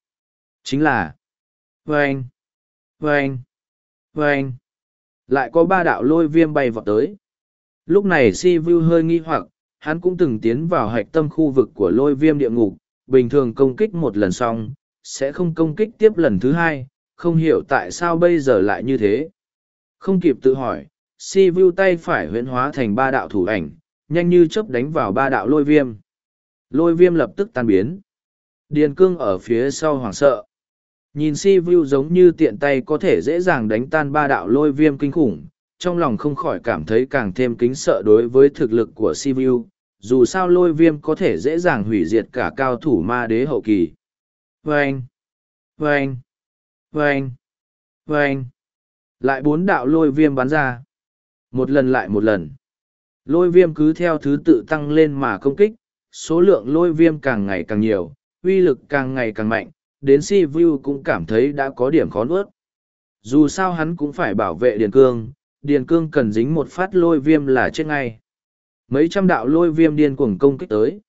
Chính là Vâng! Vâng! Vâng! Lại có ba đạo lôi viêm bay vọt tới. Lúc này Si Vu hơi nghi hoặc, hắn cũng từng tiến vào hạch tâm khu vực của lôi viêm địa ngục, bình thường công kích một lần xong, sẽ không công kích tiếp lần thứ hai, không hiểu tại sao bây giờ lại như thế. Không kịp tự hỏi, si vu tay phải huyễn hóa thành ba đạo thủ ảnh, nhanh như chớp đánh vào ba đạo lôi viêm. Lôi viêm lập tức tan biến. Điền cương ở phía sau hoảng sợ. Nhìn si vu giống như tiện tay có thể dễ dàng đánh tan ba đạo lôi viêm kinh khủng, trong lòng không khỏi cảm thấy càng thêm kính sợ đối với thực lực của si vu. Dù sao lôi viêm có thể dễ dàng hủy diệt cả cao thủ ma đế hậu kỳ. Vâng! Vâng! Vâng! Vâng! Lại bốn đạo lôi viêm bắn ra. Một lần lại một lần. Lôi viêm cứ theo thứ tự tăng lên mà công kích, số lượng lôi viêm càng ngày càng nhiều, uy lực càng ngày càng mạnh, đến si vu cũng cảm thấy đã có điểm khó nuốt. Dù sao hắn cũng phải bảo vệ Điền Cương, Điền Cương cần dính một phát lôi viêm là chết ngay. Mấy trăm đạo lôi viêm điên cuồng công kích tới.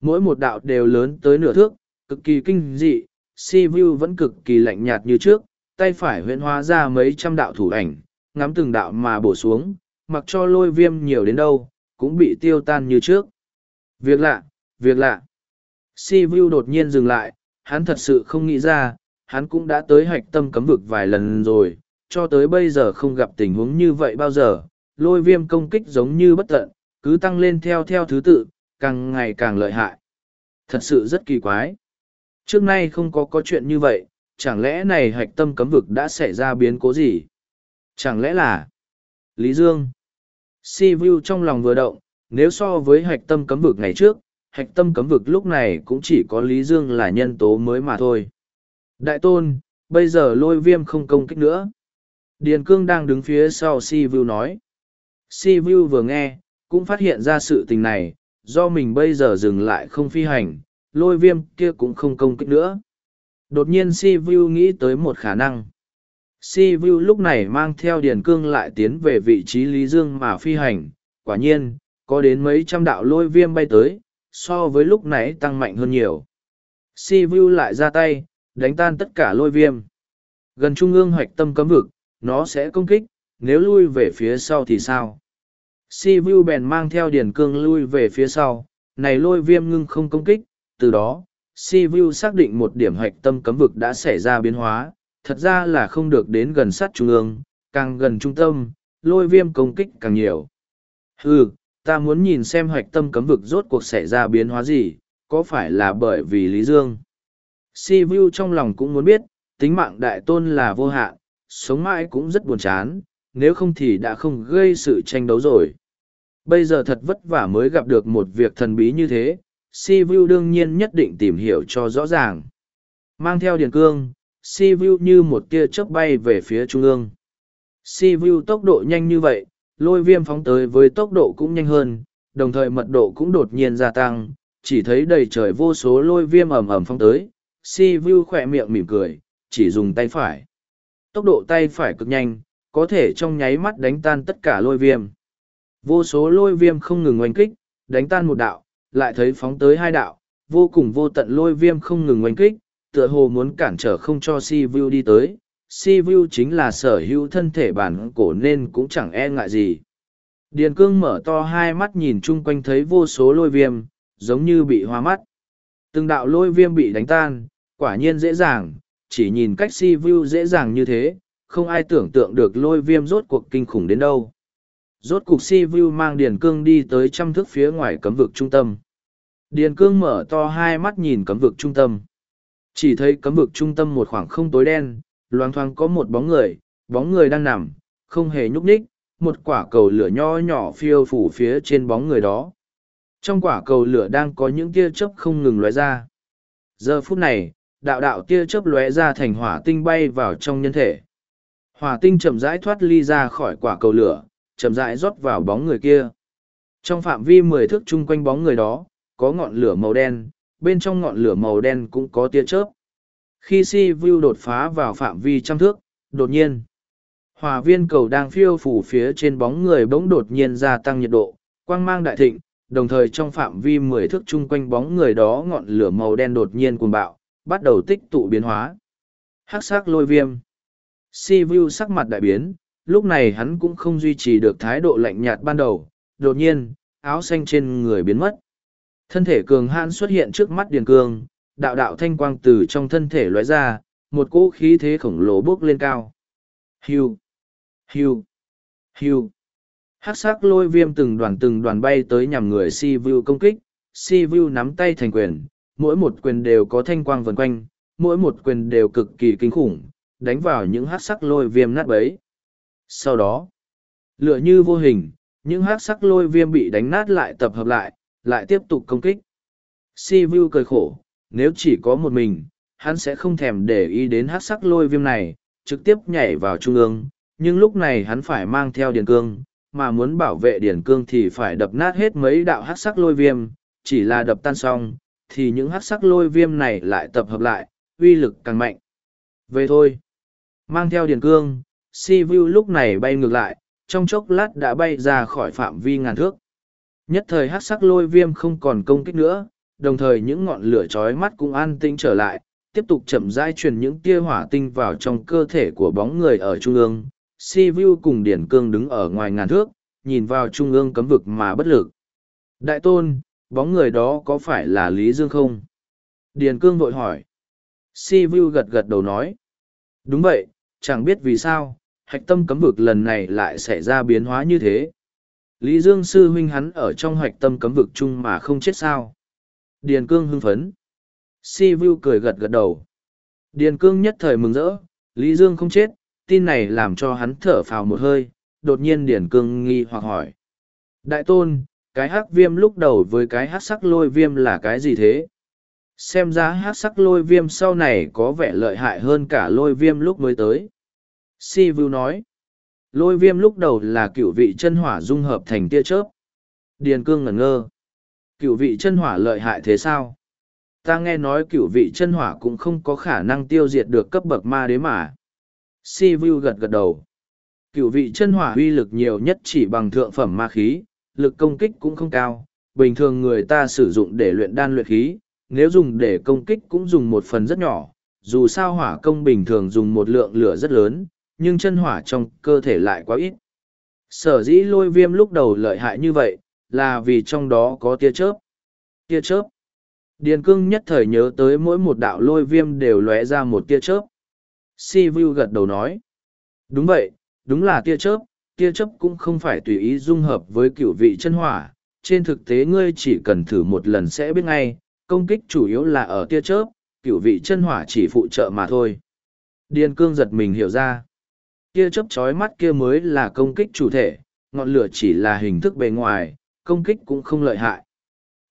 Mỗi một đạo đều lớn tới nửa thước, cực kỳ kinh dị, si vu vẫn cực kỳ lạnh nhạt như trước, tay phải huyễn hóa ra mấy trăm đạo thủ ảnh, ngắm từng đạo mà bổ xuống, mặc cho lôi viêm nhiều đến đâu, cũng bị tiêu tan như trước. Việc lạ, việc lạ. Si Vu đột nhiên dừng lại, hắn thật sự không nghĩ ra, hắn cũng đã tới hạch tâm cấm vực vài lần rồi, cho tới bây giờ không gặp tình huống như vậy bao giờ. Lôi viêm công kích giống như bất tận, cứ tăng lên theo theo thứ tự, càng ngày càng lợi hại. Thật sự rất kỳ quái. Trước nay không có có chuyện như vậy, chẳng lẽ này hạch tâm cấm vực đã xảy ra biến cố gì? Chẳng lẽ là Lý Dương? Si Vu trong lòng vừa động, nếu so với hạch tâm cấm vực ngày trước, hạch tâm cấm vực lúc này cũng chỉ có Lý Dương là nhân tố mới mà thôi. Đại tôn, bây giờ lôi viêm không công kích nữa. Điền Cương đang đứng phía sau Si Vu nói. Si Vu vừa nghe, cũng phát hiện ra sự tình này, do mình bây giờ dừng lại không phi hành, lôi viêm kia cũng không công kích nữa. Đột nhiên Si Vu nghĩ tới một khả năng. Si Vu lúc này mang theo Điền Cương lại tiến về vị trí Lý Dương mà phi hành, quả nhiên, có đến mấy trăm đạo lôi viêm bay tới, so với lúc nãy tăng mạnh hơn nhiều. Si Vu lại ra tay, đánh tan tất cả lôi viêm. Gần trung ương hoạch tâm cấm vực, nó sẽ công kích, nếu lui về phía sau thì sao? Si Vu bèn mang theo Điền Cương lui về phía sau, này lôi viêm ngưng không công kích, từ đó, Si Vu xác định một điểm hoạch tâm cấm vực đã xảy ra biến hóa, thật ra là không được đến gần sát trung ương, càng gần trung tâm, lôi viêm công kích càng nhiều. Ừ, ta muốn nhìn xem hoạch tâm cấm vực rốt cuộc xảy ra biến hóa gì, có phải là bởi vì Lý Dương? Si Vu trong lòng cũng muốn biết, tính mạng đại tôn là vô hạn, sống mãi cũng rất buồn chán, nếu không thì đã không gây sự tranh đấu rồi. Bây giờ thật vất vả mới gặp được một việc thần bí như thế, Si Vu đương nhiên nhất định tìm hiểu cho rõ ràng. Mang theo Điền Cương, Si Vu như một tia chớp bay về phía trung ương. Si Vu tốc độ nhanh như vậy, lôi viêm phóng tới với tốc độ cũng nhanh hơn, đồng thời mật độ cũng đột nhiên gia tăng, chỉ thấy đầy trời vô số lôi viêm ẩm ẩm phóng tới. Si Vu khỏe miệng mỉm cười, chỉ dùng tay phải. Tốc độ tay phải cực nhanh, có thể trong nháy mắt đánh tan tất cả lôi viêm. Vô số lôi viêm không ngừng oanh kích, đánh tan một đạo, lại thấy phóng tới hai đạo, vô cùng vô tận lôi viêm không ngừng oanh kích, tựa hồ muốn cản trở không cho si vu đi tới. Si vu chính là sở hữu thân thể bản cổ nên cũng chẳng e ngại gì. Điền cương mở to hai mắt nhìn chung quanh thấy vô số lôi viêm, giống như bị hoa mắt. Từng đạo lôi viêm bị đánh tan, quả nhiên dễ dàng, chỉ nhìn cách si vu dễ dàng như thế, không ai tưởng tượng được lôi viêm rốt cuộc kinh khủng đến đâu. Rốt cuộc si vu mang điền cương đi tới trăm thước phía ngoài cấm vực trung tâm. Điền cương mở to hai mắt nhìn cấm vực trung tâm chỉ thấy cấm vực trung tâm một khoảng không tối đen, loang thoáng có một bóng người, bóng người đang nằm, không hề nhúc nhích, một quả cầu lửa nho nhỏ phiêu phủ phía trên bóng người đó. Trong quả cầu lửa đang có những tia chớp không ngừng lóe ra. Giờ phút này, đạo đạo tia chớp lóe ra thành hỏa tinh bay vào trong nhân thể. Hỏa tinh chậm rãi thoát ly ra khỏi quả cầu lửa, chậm rãi rót vào bóng người kia. Trong phạm vi mười thước chung quanh bóng người đó, có ngọn lửa màu đen, bên trong ngọn lửa màu đen cũng có tia chớp. Khi si view đột phá vào phạm vi trăm thước, đột nhiên, hỏa viên cầu đang phiêu phủ phía trên bóng người bỗng đột nhiên gia tăng nhiệt độ, quang mang đại thịnh, đồng thời trong phạm vi mười thước chung quanh bóng người đó ngọn lửa màu đen đột nhiên cuồng bạo, bắt đầu tích tụ biến hóa. Hắc sắc lôi viêm. Si Vu sắc mặt đại biến, lúc này hắn cũng không duy trì được thái độ lạnh nhạt ban đầu, đột nhiên, áo xanh trên người biến mất. Thân thể cường hãn xuất hiện trước mắt Điền Cương, đạo đạo thanh quang từ trong thân thể lóe ra, một cỗ khí thế khổng lồ bước lên cao. Hiu, hiu, hiu. Hắc sắc lôi viêm từng đoàn từng đoàn bay tới nhằm người Si Vu công kích, Si Vu nắm tay thành quyền, mỗi một quyền đều có thanh quang vần quanh, mỗi một quyền đều cực kỳ kinh khủng, đánh vào những hắc sắc lôi viêm nát bấy. Sau đó, lựa như vô hình, những hắc sắc lôi viêm bị đánh nát lại tập hợp lại, lại tiếp tục công kích. Si Vu cười khổ, nếu chỉ có một mình, hắn sẽ không thèm để ý đến hắc sắc lôi viêm này, trực tiếp nhảy vào trung ương, nhưng lúc này hắn phải mang theo điền cương, mà muốn bảo vệ điền cương thì phải đập nát hết mấy đạo hắc sắc lôi viêm, chỉ là đập tan xong, thì những hắc sắc lôi viêm này lại tập hợp lại, uy lực càng mạnh. Về thôi, mang theo điền cương, si vu lúc này bay ngược lại, trong chốc lát đã bay ra khỏi phạm vi ngàn thước. Nhất thời hắc sắc lôi viêm không còn công kích nữa, đồng thời những ngọn lửa chói mắt cũng an tĩnh trở lại, tiếp tục chậm rãi truyền những tia hỏa tinh vào trong cơ thể của bóng người ở trung ương. Si Vu cùng Điển Cương đứng ở ngoài ngàn thước, nhìn vào trung ương cấm vực mà bất lực. Đại tôn, bóng người đó có phải là Lý Dương không? Điền Cương vội hỏi. Si Vu gật gật đầu nói. Đúng vậy, chẳng biết vì sao, hạch tâm cấm vực lần này lại xảy ra biến hóa như thế. Lý Dương sư huynh hắn ở trong hạch tâm cấm vực chung mà không chết sao. Điền Cương hưng phấn. Si Vu cười gật gật đầu. Điền Cương nhất thời mừng rỡ, Lý Dương không chết, tin này làm cho hắn thở phào một hơi, đột nhiên Điền Cương nghi hoặc hỏi. Đại tôn, cái hắc viêm lúc đầu với cái hắc sắc lôi viêm là cái gì thế? Xem ra hắc sắc lôi viêm sau này có vẻ lợi hại hơn cả lôi viêm lúc mới tới. Si Vu nói. Lôi viêm lúc đầu là cựu vị chân hỏa dung hợp thành tia chớp. Điền cương ngẩn ngơ. Cựu vị chân hỏa lợi hại thế sao? Ta nghe nói cựu vị chân hỏa cũng không có khả năng tiêu diệt được cấp bậc ma đế mà. Si Vu gật gật đầu. Cựu vị chân hỏa uy lực nhiều nhất chỉ bằng thượng phẩm ma khí, lực công kích cũng không cao. Bình thường người ta sử dụng để luyện đan luyện khí, nếu dùng để công kích cũng dùng một phần rất nhỏ. Dù sao hỏa công bình thường dùng một lượng lửa rất lớn, nhưng chân hỏa trong cơ thể lại quá ít. Sở dĩ lôi viêm lúc đầu lợi hại như vậy, là vì trong đó có tia chớp. Tia chớp. Điền cương nhất thời nhớ tới mỗi một đạo lôi viêm đều lóe ra một tia chớp. Si Vu gật đầu nói. Đúng vậy, đúng là tia chớp, tia chớp cũng không phải tùy ý dung hợp với cửu vị chân hỏa. Trên thực tế ngươi chỉ cần thử một lần sẽ biết ngay, công kích chủ yếu là ở tia chớp, cửu vị chân hỏa chỉ phụ trợ mà thôi. Điền cương giật mình hiểu ra kia chớp chói mắt kia mới là công kích chủ thể, ngọn lửa chỉ là hình thức bề ngoài, công kích cũng không lợi hại.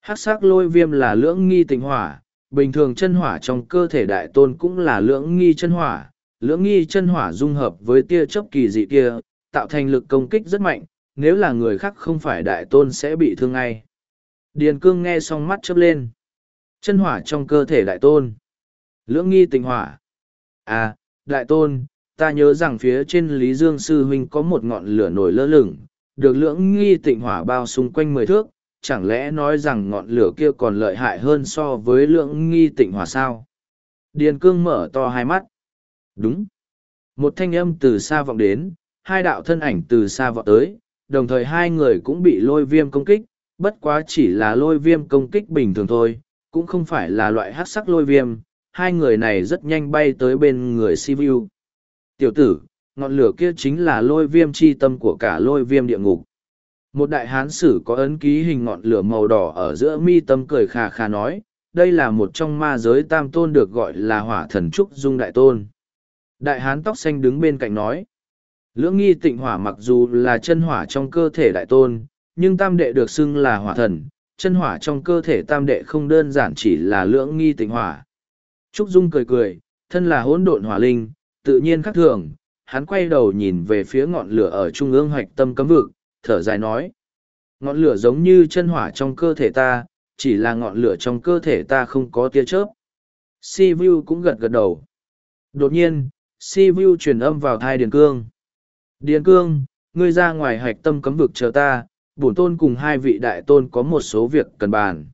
Hắc sắc lôi viêm là lưỡng nghi tình hỏa, bình thường chân hỏa trong cơ thể đại tôn cũng là lưỡng nghi chân hỏa, lưỡng nghi chân hỏa dung hợp với tia chớp kỳ dị kia, tạo thành lực công kích rất mạnh, nếu là người khác không phải đại tôn sẽ bị thương ngay. Điền cương nghe xong mắt chớp lên. Chân hỏa trong cơ thể đại tôn. Lưỡng nghi tình hỏa. À, đại tôn, ta nhớ rằng phía trên Lý Dương Sư Huynh có một ngọn lửa nổi lơ lửng, được lưỡng nghi tịnh hỏa bao xung quanh mười thước, chẳng lẽ nói rằng ngọn lửa kia còn lợi hại hơn so với lưỡng nghi tịnh hỏa sao? Điền cương mở to hai mắt. Đúng. Một thanh âm từ xa vọng đến, hai đạo thân ảnh từ xa vọng tới, đồng thời hai người cũng bị lôi viêm công kích, bất quá chỉ là lôi viêm công kích bình thường thôi, cũng không phải là loại hát sắc lôi viêm. Hai người này rất nhanh bay tới bên người Sivu. Tiểu tử, ngọn lửa kia chính là lôi viêm chi tâm của cả lôi viêm địa ngục. Một đại hán sử có ấn ký hình ngọn lửa màu đỏ ở giữa mi tâm cười khà khà nói, đây là một trong ma giới tam tôn được gọi là hỏa thần trúc dung đại tôn. Đại hán tóc xanh đứng bên cạnh nói, lưỡng nghi tịnh hỏa mặc dù là chân hỏa trong cơ thể đại tôn, nhưng tam đệ được xưng là hỏa thần, chân hỏa trong cơ thể tam đệ không đơn giản chỉ là lưỡng nghi tịnh hỏa. Trúc Dung cười cười, thân là hỗn độn hỏa linh, tự nhiên khác thường, hắn quay đầu nhìn về phía ngọn lửa ở trung ương hoạch tâm cấm vực, thở dài nói. Ngọn lửa giống như chân hỏa trong cơ thể ta, chỉ là ngọn lửa trong cơ thể ta không có tia chớp. Si Vu cũng gật gật đầu. Đột nhiên, Si Vu truyền âm vào thai Điền Cương. Điền Cương, ngươi ra ngoài hạch tâm cấm vực chờ ta, bổn tôn cùng hai vị đại tôn có một số việc cần bàn.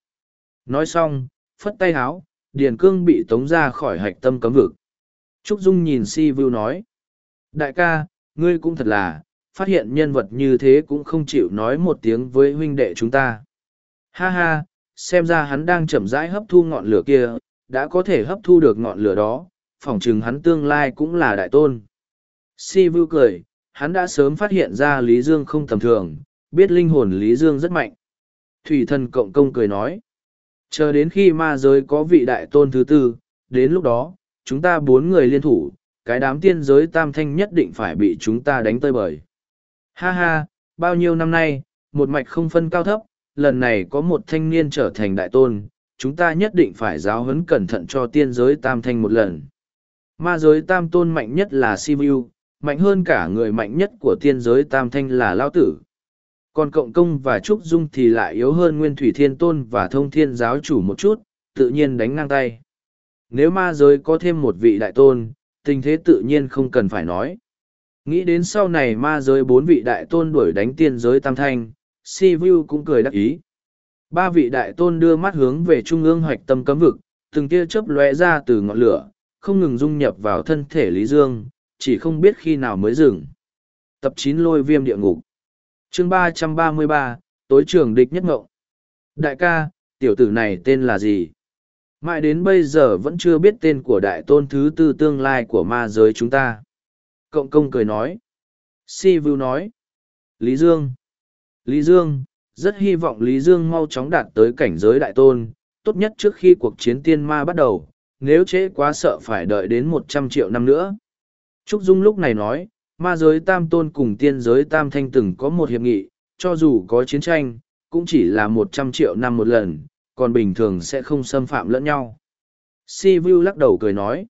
Nói xong, phất tay háo, Điền Cương bị tống ra khỏi hạch tâm cấm vực. Trúc Dung nhìn Si Vưu nói. Đại ca, ngươi cũng thật là, phát hiện nhân vật như thế cũng không chịu nói một tiếng với huynh đệ chúng ta. Ha ha, xem ra hắn đang chậm rãi hấp thu ngọn lửa kia, đã có thể hấp thu được ngọn lửa đó, phỏng chừng hắn tương lai cũng là đại tôn. Si Vưu cười, hắn đã sớm phát hiện ra Lý Dương không tầm thường, biết linh hồn Lý Dương rất mạnh. Thủy thần cộng công cười nói, chờ đến khi ma giới có vị đại tôn thứ tư, đến lúc đó, chúng ta bốn người liên thủ, cái đám tiên giới tam thanh nhất định phải bị chúng ta đánh tơi bời. Ha ha, bao nhiêu năm nay, một mạch không phân cao thấp, lần này có một thanh niên trở thành đại tôn, chúng ta nhất định phải giáo huấn cẩn thận cho tiên giới tam thanh một lần. Ma giới tam tôn mạnh nhất là Sivu, mạnh hơn cả người mạnh nhất của tiên giới tam thanh là Lao Tử. Còn Cộng Công và Trúc Dung thì lại yếu hơn Nguyên Thủy Thiên Tôn và Thông Thiên Giáo chủ một chút, tự nhiên đánh ngang tay. Nếu ma giới có thêm một vị đại tôn, tình thế tự nhiên không cần phải nói. Nghĩ đến sau này ma giới bốn vị đại tôn đuổi đánh tiên giới tam thanh, si vu cũng cười đắc ý. Ba vị đại tôn đưa mắt hướng về trung ương hoạch tâm cấm vực từng tia chớp lóe ra từ ngọn lửa không ngừng dung nhập vào thân thể lý dương chỉ không biết khi nào mới dừng. Tập chín lôi viêm địa ngục. Chương ba trăm ba mươi ba tối trường địch nhất ngộng. Đại ca tiểu tử này tên là gì? Mãi đến bây giờ vẫn chưa biết tên của đại tôn thứ tư tương lai của ma giới chúng ta. Cộng công cười nói. Si vu nói. Lý dương. Lý Dương, rất hy vọng Lý Dương mau chóng đạt tới cảnh giới đại tôn, tốt nhất trước khi cuộc chiến tiên ma bắt đầu, nếu trễ quá sợ phải đợi đến một trăm triệu năm nữa. Trúc Dung lúc này nói, ma giới tam tôn cùng tiên giới tam thanh từng có một hiệp nghị, cho dù có chiến tranh, cũng chỉ là một trăm triệu năm một lần, còn bình thường sẽ không xâm phạm lẫn nhau. Si Vu lắc đầu cười nói,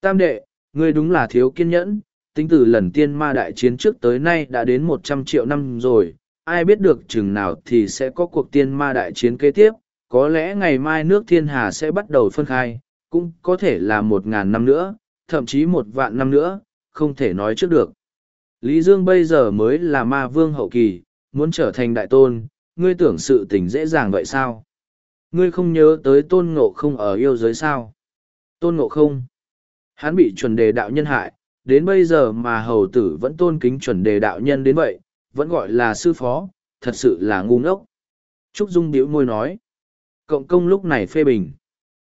tam đệ, ngươi đúng là thiếu kiên nhẫn, tính từ lần tiên ma đại chiến trước tới nay đã đến một trăm triệu năm rồi, ai biết được chừng nào thì sẽ có cuộc tiên ma đại chiến kế tiếp, có lẽ ngày mai nước thiên hà sẽ bắt đầu phân khai, cũng có thể là một ngàn năm nữa, thậm chí một vạn năm nữa, không thể nói trước được. Lý Dương bây giờ mới là ma vương hậu kỳ, muốn trở thành đại tôn, ngươi tưởng sự tình dễ dàng vậy sao? Ngươi không nhớ tới tôn ngộ không ở yêu giới sao? Tôn ngộ không? Hắn bị chuẩn đề đạo nhân hại, đến bây giờ mà hầu tử vẫn tôn kính chuẩn đề đạo nhân đến vậy, vẫn gọi là sư phó, thật sự là ngu ngốc. Trúc Dung điếu môi nói. Cộng công lúc này phê bình.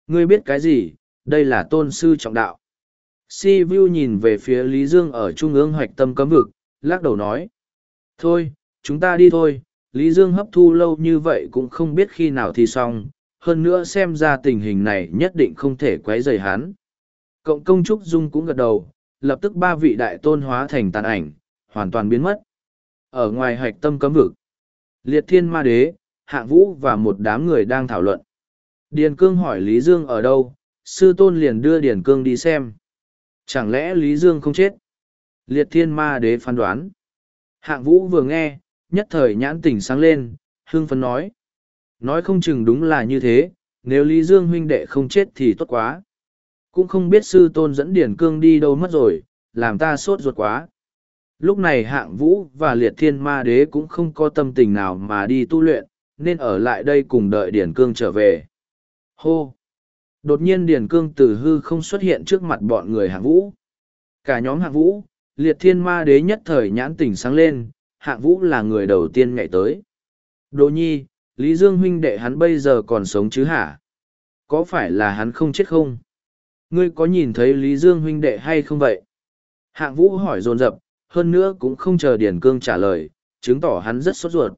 Ngươi biết cái gì, đây là tôn sư trọng đạo. Si Vu nhìn về phía Lý Dương ở trung ương hoạch tâm cấm vực, lắc đầu nói. Thôi, chúng ta đi thôi, Lý Dương hấp thu lâu như vậy cũng không biết khi nào thì xong, hơn nữa xem ra tình hình này nhất định không thể quấy rầy hắn. Cộng công Trúc Dung cũng gật đầu, lập tức ba vị đại tôn hóa thành tàn ảnh, hoàn toàn biến mất. Ở ngoài hạch tâm cấm vực, liệt thiên ma đế, hạng vũ và một đám người đang thảo luận. Điền cương hỏi Lý Dương ở đâu, sư tôn liền đưa Điền cương đi xem. Chẳng lẽ Lý Dương không chết? Liệt thiên ma đế phán đoán. Hạng vũ vừa nghe, nhất thời nhãn tỉnh sáng lên, hương phấn nói. Nói không chừng đúng là như thế, nếu Lý Dương huynh đệ không chết thì tốt quá. Cũng không biết sư tôn dẫn Điền cương đi đâu mất rồi, làm ta sốt ruột quá. Lúc này hạng vũ và liệt thiên ma đế cũng không có tâm tình nào mà đi tu luyện, nên ở lại đây cùng đợi Điển Cương trở về. Hô! Đột nhiên Điển Cương từ hư không xuất hiện trước mặt bọn người hạng vũ. Cả nhóm hạng vũ, liệt thiên ma đế nhất thời nhãn tỉnh sáng lên, hạng vũ là người đầu tiên nhảy tới. Đồ nhi, Lý Dương huynh đệ hắn bây giờ còn sống chứ hả? Có phải là hắn không chết không? Ngươi có nhìn thấy Lý Dương huynh đệ hay không vậy? Hạng vũ hỏi dồn dập hơn nữa cũng không chờ Điền Cương trả lời, chứng tỏ hắn rất sốt ruột.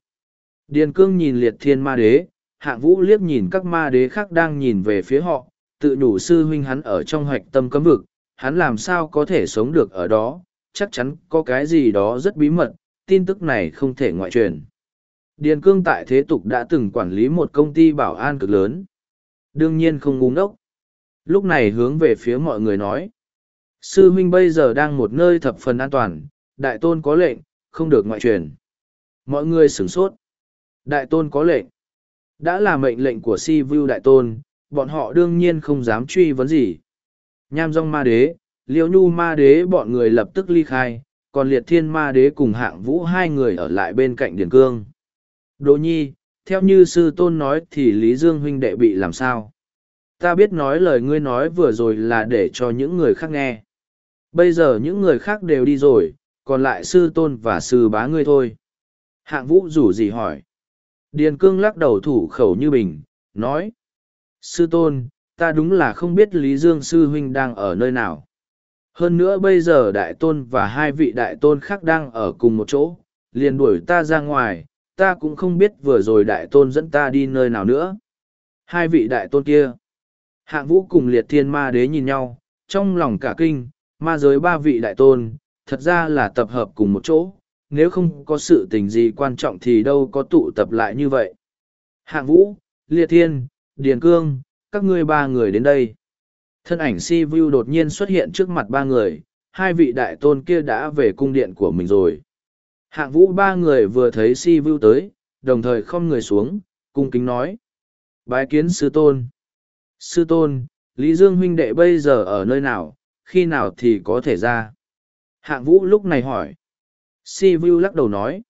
Điền Cương nhìn liệt thiên ma đế, hạng vũ liếc nhìn các ma đế khác đang nhìn về phía họ, tự nhủ sư huynh hắn ở trong hoạch tâm cấm vực, hắn làm sao có thể sống được ở đó, chắc chắn có cái gì đó rất bí mật, tin tức này không thể ngoại truyền. Điền Cương tại thế tục đã từng quản lý một công ty bảo an cực lớn. Đương nhiên không ngu ngốc. Lúc này hướng về phía mọi người nói. Sư huynh bây giờ đang một nơi thập phần an toàn, đại tôn có lệnh, không được ngoại truyền. Mọi người sửng sốt. Đại tôn có lệnh. Đã là mệnh lệnh của si vu đại tôn, bọn họ đương nhiên không dám truy vấn gì. Nham dong ma đế, liễu nhu ma đế bọn người lập tức ly khai, còn liệt thiên ma đế cùng hạng vũ hai người ở lại bên cạnh điền cương. Đỗ nhi, theo như sư tôn nói thì Lý Dương huynh đệ bị làm sao? Ta biết nói lời ngươi nói vừa rồi là để cho những người khác nghe. Bây giờ những người khác đều đi rồi, còn lại sư tôn và sư bá ngươi thôi. Hạng vũ rủ gì hỏi. Điền cương lắc đầu thủ khẩu như bình, nói. Sư tôn, ta đúng là không biết Lý Dương sư huynh đang ở nơi nào. Hơn nữa bây giờ đại tôn và hai vị đại tôn khác đang ở cùng một chỗ, liền đuổi ta ra ngoài, ta cũng không biết vừa rồi đại tôn dẫn ta đi nơi nào nữa. Hai vị đại tôn kia. Hạng vũ cùng liệt thiên ma đế nhìn nhau, trong lòng cả kinh, ma giới ba vị đại tôn, thật ra là tập hợp cùng một chỗ, nếu không có sự tình gì quan trọng thì đâu có tụ tập lại như vậy. Hạng vũ, liệt thiên, điền cương, các ngươi ba người đến đây. Thân ảnh si vu đột nhiên xuất hiện trước mặt ba người, hai vị đại tôn kia đã về cung điện của mình rồi. Hạng vũ ba người vừa thấy si vu tới, đồng thời không người xuống, cung kính nói. Bái kiến sư tôn. Sư tôn, Lý Dương huynh đệ bây giờ ở nơi nào, khi nào thì có thể ra? Hạng vũ lúc này hỏi. Si vu lắc đầu nói.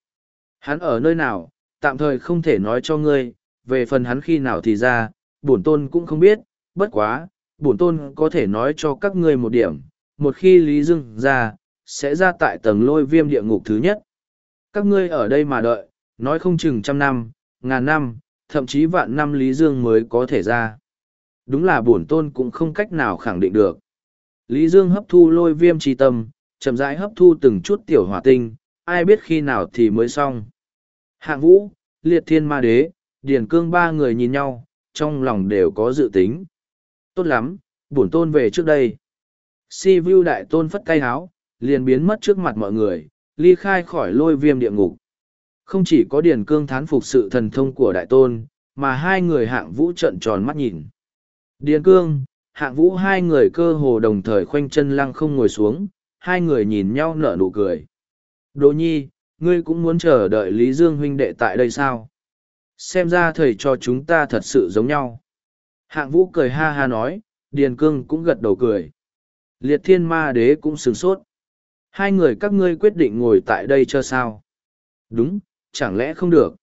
Hắn ở nơi nào, tạm thời không thể nói cho ngươi, về phần hắn khi nào thì ra, bổn tôn cũng không biết, bất quá, bổn tôn có thể nói cho các ngươi một điểm, một khi Lý Dương ra, sẽ ra tại tầng lôi viêm địa ngục thứ nhất. Các ngươi ở đây mà đợi, nói không chừng trăm năm, ngàn năm, thậm chí vạn năm Lý Dương mới có thể ra. Đúng là bổn tôn cũng không cách nào khẳng định được. Lý Dương hấp thu lôi viêm tri tâm, chậm rãi hấp thu từng chút tiểu hỏa tinh, ai biết khi nào thì mới xong. Hạng vũ, liệt thiên ma đế, điển cương ba người nhìn nhau, trong lòng đều có dự tính. Tốt lắm, bổn tôn về trước đây. Si vu đại tôn phất tay háo, liền biến mất trước mặt mọi người, ly khai khỏi lôi viêm địa ngục. Không chỉ có Điền cương thán phục sự thần thông của đại tôn, mà hai người hạng vũ trận tròn mắt nhìn. Điền cương, hạng vũ hai người cơ hồ đồng thời khoanh chân lăng không ngồi xuống, hai người nhìn nhau nở nụ cười. Đỗ nhi, ngươi cũng muốn chờ đợi Lý Dương huynh đệ tại đây sao? Xem ra thầy cho chúng ta thật sự giống nhau. Hạng vũ cười ha ha nói, Điền Cương cũng gật đầu cười. Liệt thiên ma đế cũng sửng sốt. Hai người các ngươi quyết định ngồi tại đây cho sao? Đúng, chẳng lẽ không được?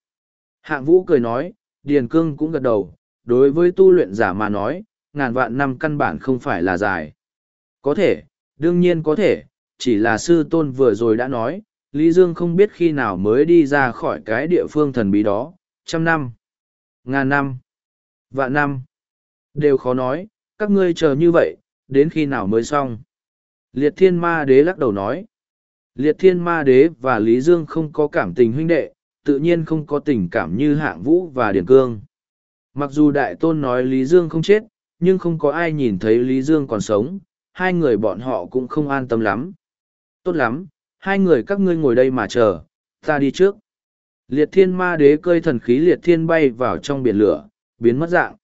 Hạng vũ cười nói, Điền Cương cũng gật đầu, đối với tu luyện giả mà nói, ngàn vạn năm căn bản không phải là dài. Có thể, đương nhiên có thể, chỉ là sư tôn vừa rồi đã nói, Lý Dương không biết khi nào mới đi ra khỏi cái địa phương thần bí đó, trăm năm, ngàn năm, vạn năm, đều khó nói, các ngươi chờ như vậy, đến khi nào mới xong. Liệt thiên ma đế lắc đầu nói, liệt thiên ma đế và Lý Dương không có cảm tình huynh đệ, tự nhiên không có tình cảm như hạng vũ và điển cương. Mặc dù đại tôn nói Lý Dương không chết, nhưng không có ai nhìn thấy Lý Dương còn sống, hai người bọn họ cũng không an tâm lắm. Tốt lắm, hai người các ngươi ngồi đây mà chờ, ta đi trước. Liệt thiên ma đế cơi thần khí liệt thiên bay vào trong biển lửa, biến mất dạng.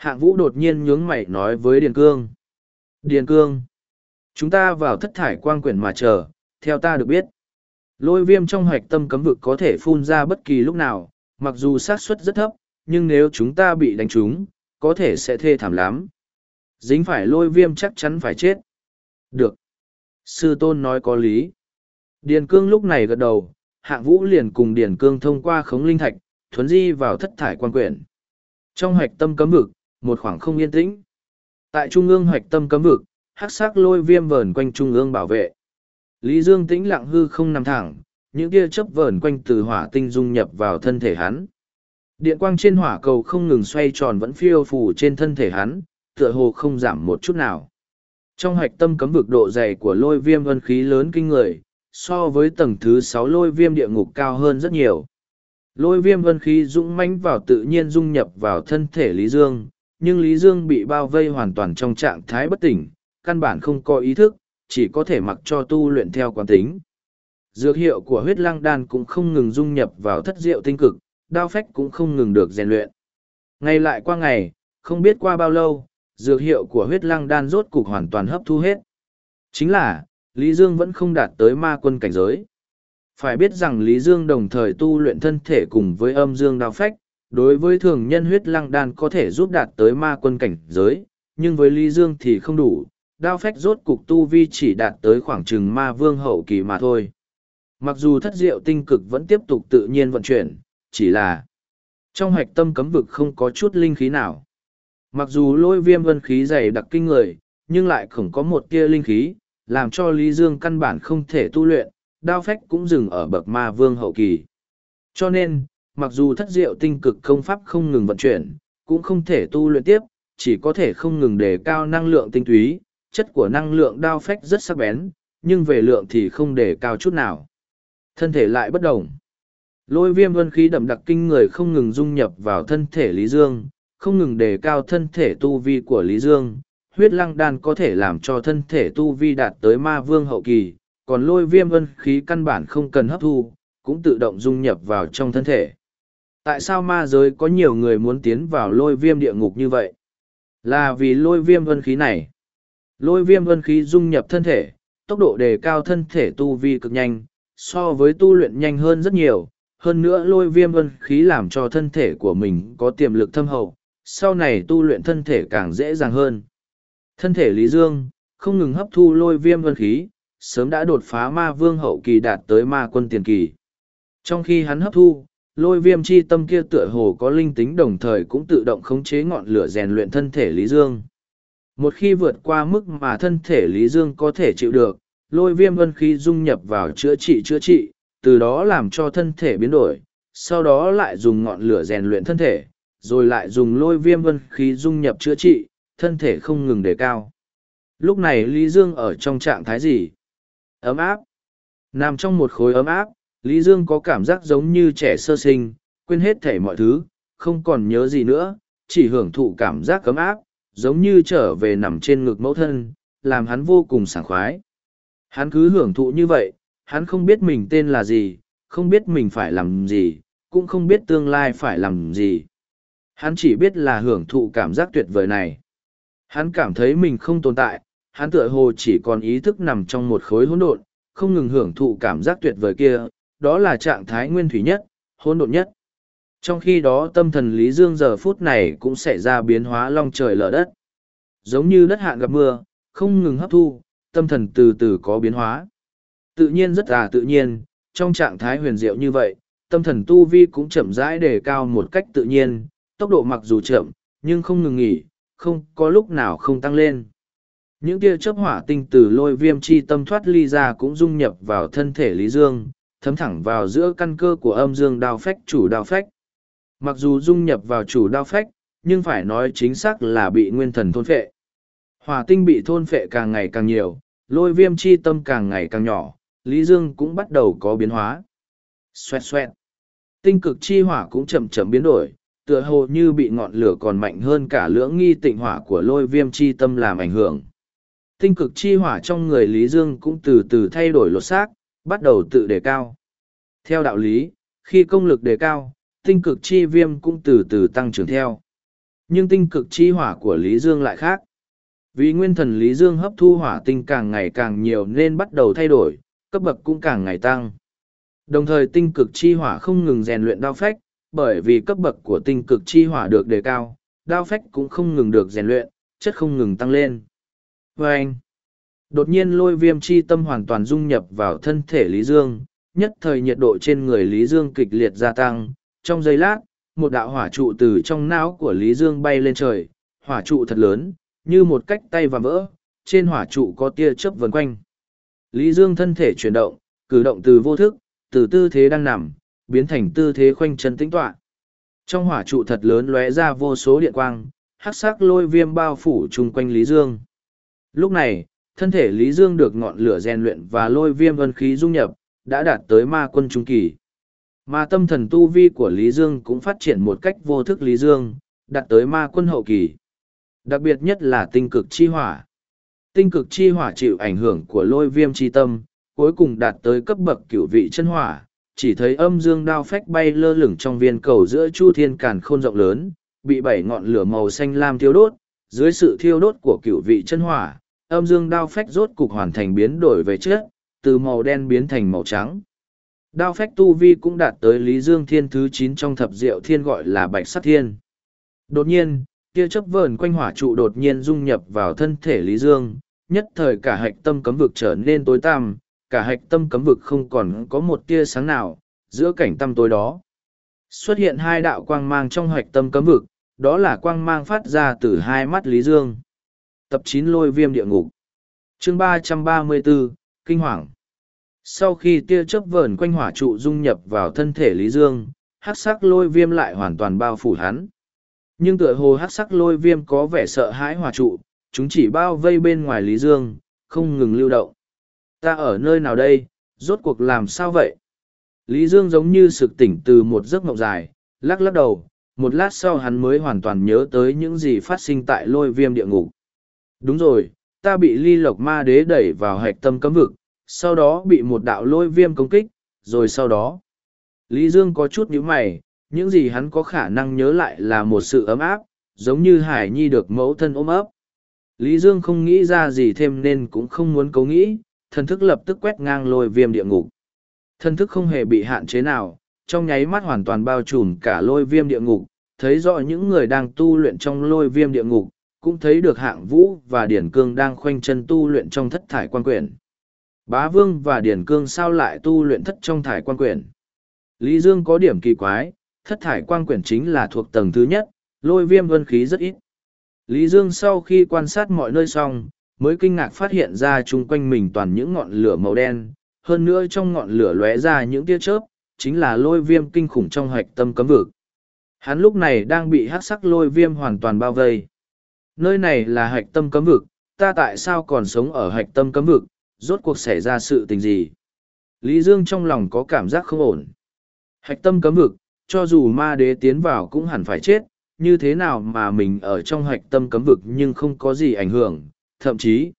Hạng vũ đột nhiên nhướng mày nói với Điền Cương. Điền Cương, chúng ta vào thất thải quang quyển mà chờ, theo ta được biết. Lôi viêm trong hoạch tâm cấm vực có thể phun ra bất kỳ lúc nào, mặc dù xác suất rất thấp, nhưng nếu chúng ta bị đánh trúng, có thể sẽ thê thảm lắm. Dính phải lôi viêm chắc chắn phải chết. Được. Sư tôn nói có lý. Điền cương lúc này gật đầu, hạng vũ liền cùng điền cương thông qua khống linh thạch, thuấn di vào thất thải quan quyển. Trong hoạch tâm cấm vực, một khoảng không yên tĩnh. Tại trung ương hoạch tâm cấm vực, hắc sắc lôi viêm vờn quanh trung ương bảo vệ. Lý Dương tĩnh lặng hư không nằm thẳng, những tia chớp vờn quanh từ hỏa tinh dung nhập vào thân thể hắn. Điện quang trên hỏa cầu không ngừng xoay tròn vẫn phiêu phù trên thân thể hắn, tựa hồ không giảm một chút nào. Trong hạch tâm cấm vực độ dày của lôi viêm vân khí lớn kinh người, so với tầng thứ sáu lôi viêm địa ngục cao hơn rất nhiều. Lôi viêm vân khí dũng mãnh vào tự nhiên dung nhập vào thân thể Lý Dương, nhưng Lý Dương bị bao vây hoàn toàn trong trạng thái bất tỉnh, căn bản không có ý thức, chỉ có thể mặc cho tu luyện theo quán tính. Dược hiệu của huyết lăng đan cũng không ngừng dung nhập vào thất diệu tinh cực, đao phách cũng không ngừng được rèn luyện. Ngày lại qua ngày, không biết qua bao lâu, dược hiệu của huyết lăng đan rốt cục hoàn toàn hấp thu hết. Chính là, Lý Dương vẫn không đạt tới ma quân cảnh giới. Phải biết rằng Lý Dương đồng thời tu luyện thân thể cùng với âm dương đao phách, Đối với thường nhân huyết lăng đan có thể giúp đạt tới ma quân cảnh giới, nhưng với Lý Dương thì không đủ, đao phách rốt cục tu vi chỉ đạt tới khoảng chừng ma vương hậu kỳ mà thôi. Mặc dù thất diệu tinh cực vẫn tiếp tục tự nhiên vận chuyển, chỉ là trong hạch tâm cấm vực không có chút linh khí nào. Mặc dù lôi viêm vân khí dày đặc kinh người, nhưng lại không có một tia linh khí, làm cho Lý Dương căn bản không thể tu luyện, đao phách cũng dừng ở bậc ma vương hậu kỳ. Cho nên, mặc dù thất diệu tinh cực công pháp không ngừng vận chuyển, cũng không thể tu luyện tiếp, chỉ có thể không ngừng đề cao năng lượng tinh túy, chất của năng lượng đao phách rất sắc bén, nhưng về lượng thì không đề cao chút nào. Thân thể lại bất đồng. Lôi viêm vân khí đậm đặc kinh người không ngừng dung nhập vào thân thể Lý Dương, không ngừng đề cao thân thể tu vi của Lý Dương. Huyết lăng đan có thể làm cho thân thể tu vi đạt tới ma vương hậu kỳ, còn lôi viêm vân khí căn bản không cần hấp thu, cũng tự động dung nhập vào trong thân thể. Tại sao ma giới có nhiều người muốn tiến vào lôi viêm địa ngục như vậy? Là vì lôi viêm vân khí này. Lôi viêm vân khí dung nhập thân thể, tốc độ đề cao thân thể tu vi cực nhanh, so với tu luyện nhanh hơn rất nhiều. Hơn nữa lôi viêm vân khí làm cho thân thể của mình có tiềm lực thâm hậu, sau này tu luyện thân thể càng dễ dàng hơn. Thân thể Lý Dương, không ngừng hấp thu lôi viêm vân khí, sớm đã đột phá ma vương hậu kỳ đạt tới ma quân tiền kỳ. Trong khi hắn hấp thu, lôi viêm chi tâm kia tựa hồ có linh tính đồng thời cũng tự động khống chế ngọn lửa rèn luyện thân thể Lý Dương. Một khi vượt qua mức mà thân thể Lý Dương có thể chịu được, lôi viêm vân khí dung nhập vào chữa trị chữa trị, từ đó làm cho thân thể biến đổi, sau đó lại dùng ngọn lửa rèn luyện thân thể, rồi lại dùng lôi viêm vân khí dung nhập chữa trị, thân thể không ngừng đề cao. Lúc này Lý Dương ở trong trạng thái gì? Ấm áp. Nằm trong một khối ấm áp, Lý Dương có cảm giác giống như trẻ sơ sinh, quên hết thể mọi thứ, không còn nhớ gì nữa, chỉ hưởng thụ cảm giác cấm áp, giống như trở về nằm trên ngực mẫu thân, làm hắn vô cùng sảng khoái. Hắn cứ hưởng thụ như vậy, hắn không biết mình tên là gì, không biết mình phải làm gì, cũng không biết tương lai phải làm gì. Hắn chỉ biết là hưởng thụ cảm giác tuyệt vời này. Hắn cảm thấy mình không tồn tại, hắn tựa hồ chỉ còn ý thức nằm trong một khối hỗn độn, không ngừng hưởng thụ cảm giác tuyệt vời kia, đó là trạng thái nguyên thủy nhất, hỗn độn nhất. Trong khi đó tâm thần Lý Dương giờ phút này cũng xảy ra biến hóa long trời lở đất. Giống như đất hạn gặp mưa, không ngừng hấp thu, tâm thần từ từ có biến hóa. Tự nhiên rất là tự nhiên, trong trạng thái huyền diệu như vậy, tâm thần tu vi cũng chậm rãi đề cao một cách tự nhiên, tốc độ mặc dù chậm, nhưng không ngừng nghỉ, không có lúc nào không tăng lên. Những tia chớp hỏa tinh từ lôi viêm chi tâm thoát ly ra cũng dung nhập vào thân thể Lý Dương, thấm thẳng vào giữa căn cơ của âm dương đao phách chủ đao phách. Mặc dù dung nhập vào chủ đao phách, nhưng phải nói chính xác là bị nguyên thần thôn phệ. Hỏa tinh bị thôn phệ càng ngày càng nhiều, lôi viêm chi tâm càng ngày càng nhỏ, Lý Dương cũng bắt đầu có biến hóa. Xoẹt xoẹt. Tinh cực chi hỏa cũng chậm chậm biến đổi, tựa hồ như bị ngọn lửa còn mạnh hơn cả lưỡng nghi tịnh hỏa của lôi viêm chi tâm làm ảnh hưởng. Tinh cực chi hỏa trong người Lý Dương cũng từ từ thay đổi lột xác, bắt đầu tự đề cao. Theo đạo lý, khi công lực đề cao, tinh cực chi viêm cũng từ từ tăng trưởng theo. Nhưng tinh cực chi hỏa của Lý Dương lại khác. Vì nguyên thần Lý Dương hấp thu hỏa tinh càng ngày càng nhiều nên bắt đầu thay đổi, cấp bậc cũng càng ngày tăng. Đồng thời tinh cực chi hỏa không ngừng rèn luyện đao phách, bởi vì cấp bậc của tinh cực chi hỏa được đề cao, đao phách cũng không ngừng được rèn luyện, chất không ngừng tăng lên. Vâng! anh, đột nhiên lôi viêm chi tâm hoàn toàn dung nhập vào thân thể Lý Dương, nhất thời nhiệt độ trên người Lý Dương kịch liệt gia tăng, trong giây lát, một đạo hỏa trụ từ trong não của Lý Dương bay lên trời, hỏa trụ thật lớn, như một cách tay và vỡ, trên hỏa trụ có tia chớp vần quanh. Lý Dương thân thể chuyển động, cử động từ vô thức, từ tư thế đang nằm, biến thành tư thế khoanh chân tĩnh tọa. Trong hỏa trụ thật lớn lóe ra vô số điện quang, hắc sắc lôi viêm bao phủ chung quanh Lý Dương. Lúc này, thân thể Lý Dương được ngọn lửa rèn luyện và lôi viêm vân khí dung nhập, đã đạt tới ma quân trung kỳ. Mà tâm thần tu vi của Lý Dương cũng phát triển một cách vô thức Lý Dương, đạt tới ma quân hậu kỳ. Đặc biệt nhất là tinh cực chi hỏa. Tinh cực chi hỏa chịu ảnh hưởng của lôi viêm chi tâm, cuối cùng đạt tới cấp bậc cửu vị chân hỏa, chỉ thấy âm dương đao phách bay lơ lửng trong viên cầu giữa chu thiên càn khôn rộng lớn, bị bảy ngọn lửa màu xanh lam thiêu đốt, dưới sự thiêu đốt của cửu vị chân hỏa, âm dương đao phách rốt cục hoàn thành biến đổi về trước, từ màu đen biến thành màu trắng. Đao phách tu vi cũng đạt tới Lý Dương Thiên thứ chín trong thập diệu thiên gọi là Bạch Sát Thiên. Đột nhiên, tia chấp vờn quanh hỏa trụ đột nhiên dung nhập vào thân thể Lý Dương, nhất thời cả hạch tâm cấm vực trở nên tối tăm, cả hạch tâm cấm vực không còn có một tia sáng nào, giữa cảnh tâm tối đó. Xuất hiện hai đạo quang mang trong hạch tâm cấm vực, đó là quang mang phát ra từ hai mắt Lý Dương. Tập chín lôi viêm địa ngục. chương ba trăm ba mươi bốn Kinh hoàng. Sau khi tia chớp vờn quanh hỏa trụ dung nhập vào thân thể Lý Dương, hắc sắc lôi viêm lại hoàn toàn bao phủ hắn. Nhưng tựa hồ hắc sắc lôi viêm có vẻ sợ hãi hỏa trụ, chúng chỉ bao vây bên ngoài Lý Dương, không ngừng lưu động. Ta ở nơi nào đây, rốt cuộc làm sao vậy? Lý Dương giống như sực tỉnh từ một giấc mộng dài, lắc lắc đầu, một lát sau hắn mới hoàn toàn nhớ tới những gì phát sinh tại lôi viêm địa ngục. Đúng rồi, ta bị ly lộc ma đế đẩy vào hạch tâm cấm vực, sau đó bị một đạo lôi viêm công kích, rồi sau đó. Lý Dương có chút nhíu mày, những gì hắn có khả năng nhớ lại là một sự ấm áp, giống như Hải Nhi được mẫu thân ôm ấp. Lý Dương không nghĩ ra gì thêm nên cũng không muốn cố nghĩ, thần thức lập tức quét ngang lôi viêm địa ngục. Thần thức không hề bị hạn chế nào, trong nháy mắt hoàn toàn bao trùm cả lôi viêm địa ngục, thấy rõ những người đang tu luyện trong lôi viêm địa ngục, cũng thấy được hạng vũ và điển cương đang khoanh chân tu luyện trong thất thải quan quyển. Bá vương và điển cương sao lại tu luyện thất trong thải quan quyển. Lý Dương có điểm kỳ quái, thất thải quan quyển chính là thuộc tầng thứ nhất, lôi viêm vân khí rất ít. Lý Dương sau khi quan sát mọi nơi xong, mới kinh ngạc phát hiện ra chung quanh mình toàn những ngọn lửa màu đen, hơn nữa trong ngọn lửa lóe ra những tia chớp, chính là lôi viêm kinh khủng trong hạch tâm cấm vực. Hắn lúc này đang bị hát sắc lôi viêm hoàn toàn bao vây. Nơi này là hạch tâm cấm vực, ta tại sao còn sống ở hạch tâm cấm vực, rốt cuộc xảy ra sự tình gì? Lý Dương trong lòng có cảm giác không ổn. Hạch tâm cấm vực, cho dù ma đế tiến vào cũng hẳn phải chết, như thế nào mà mình ở trong hạch tâm cấm vực nhưng không có gì ảnh hưởng, thậm chí.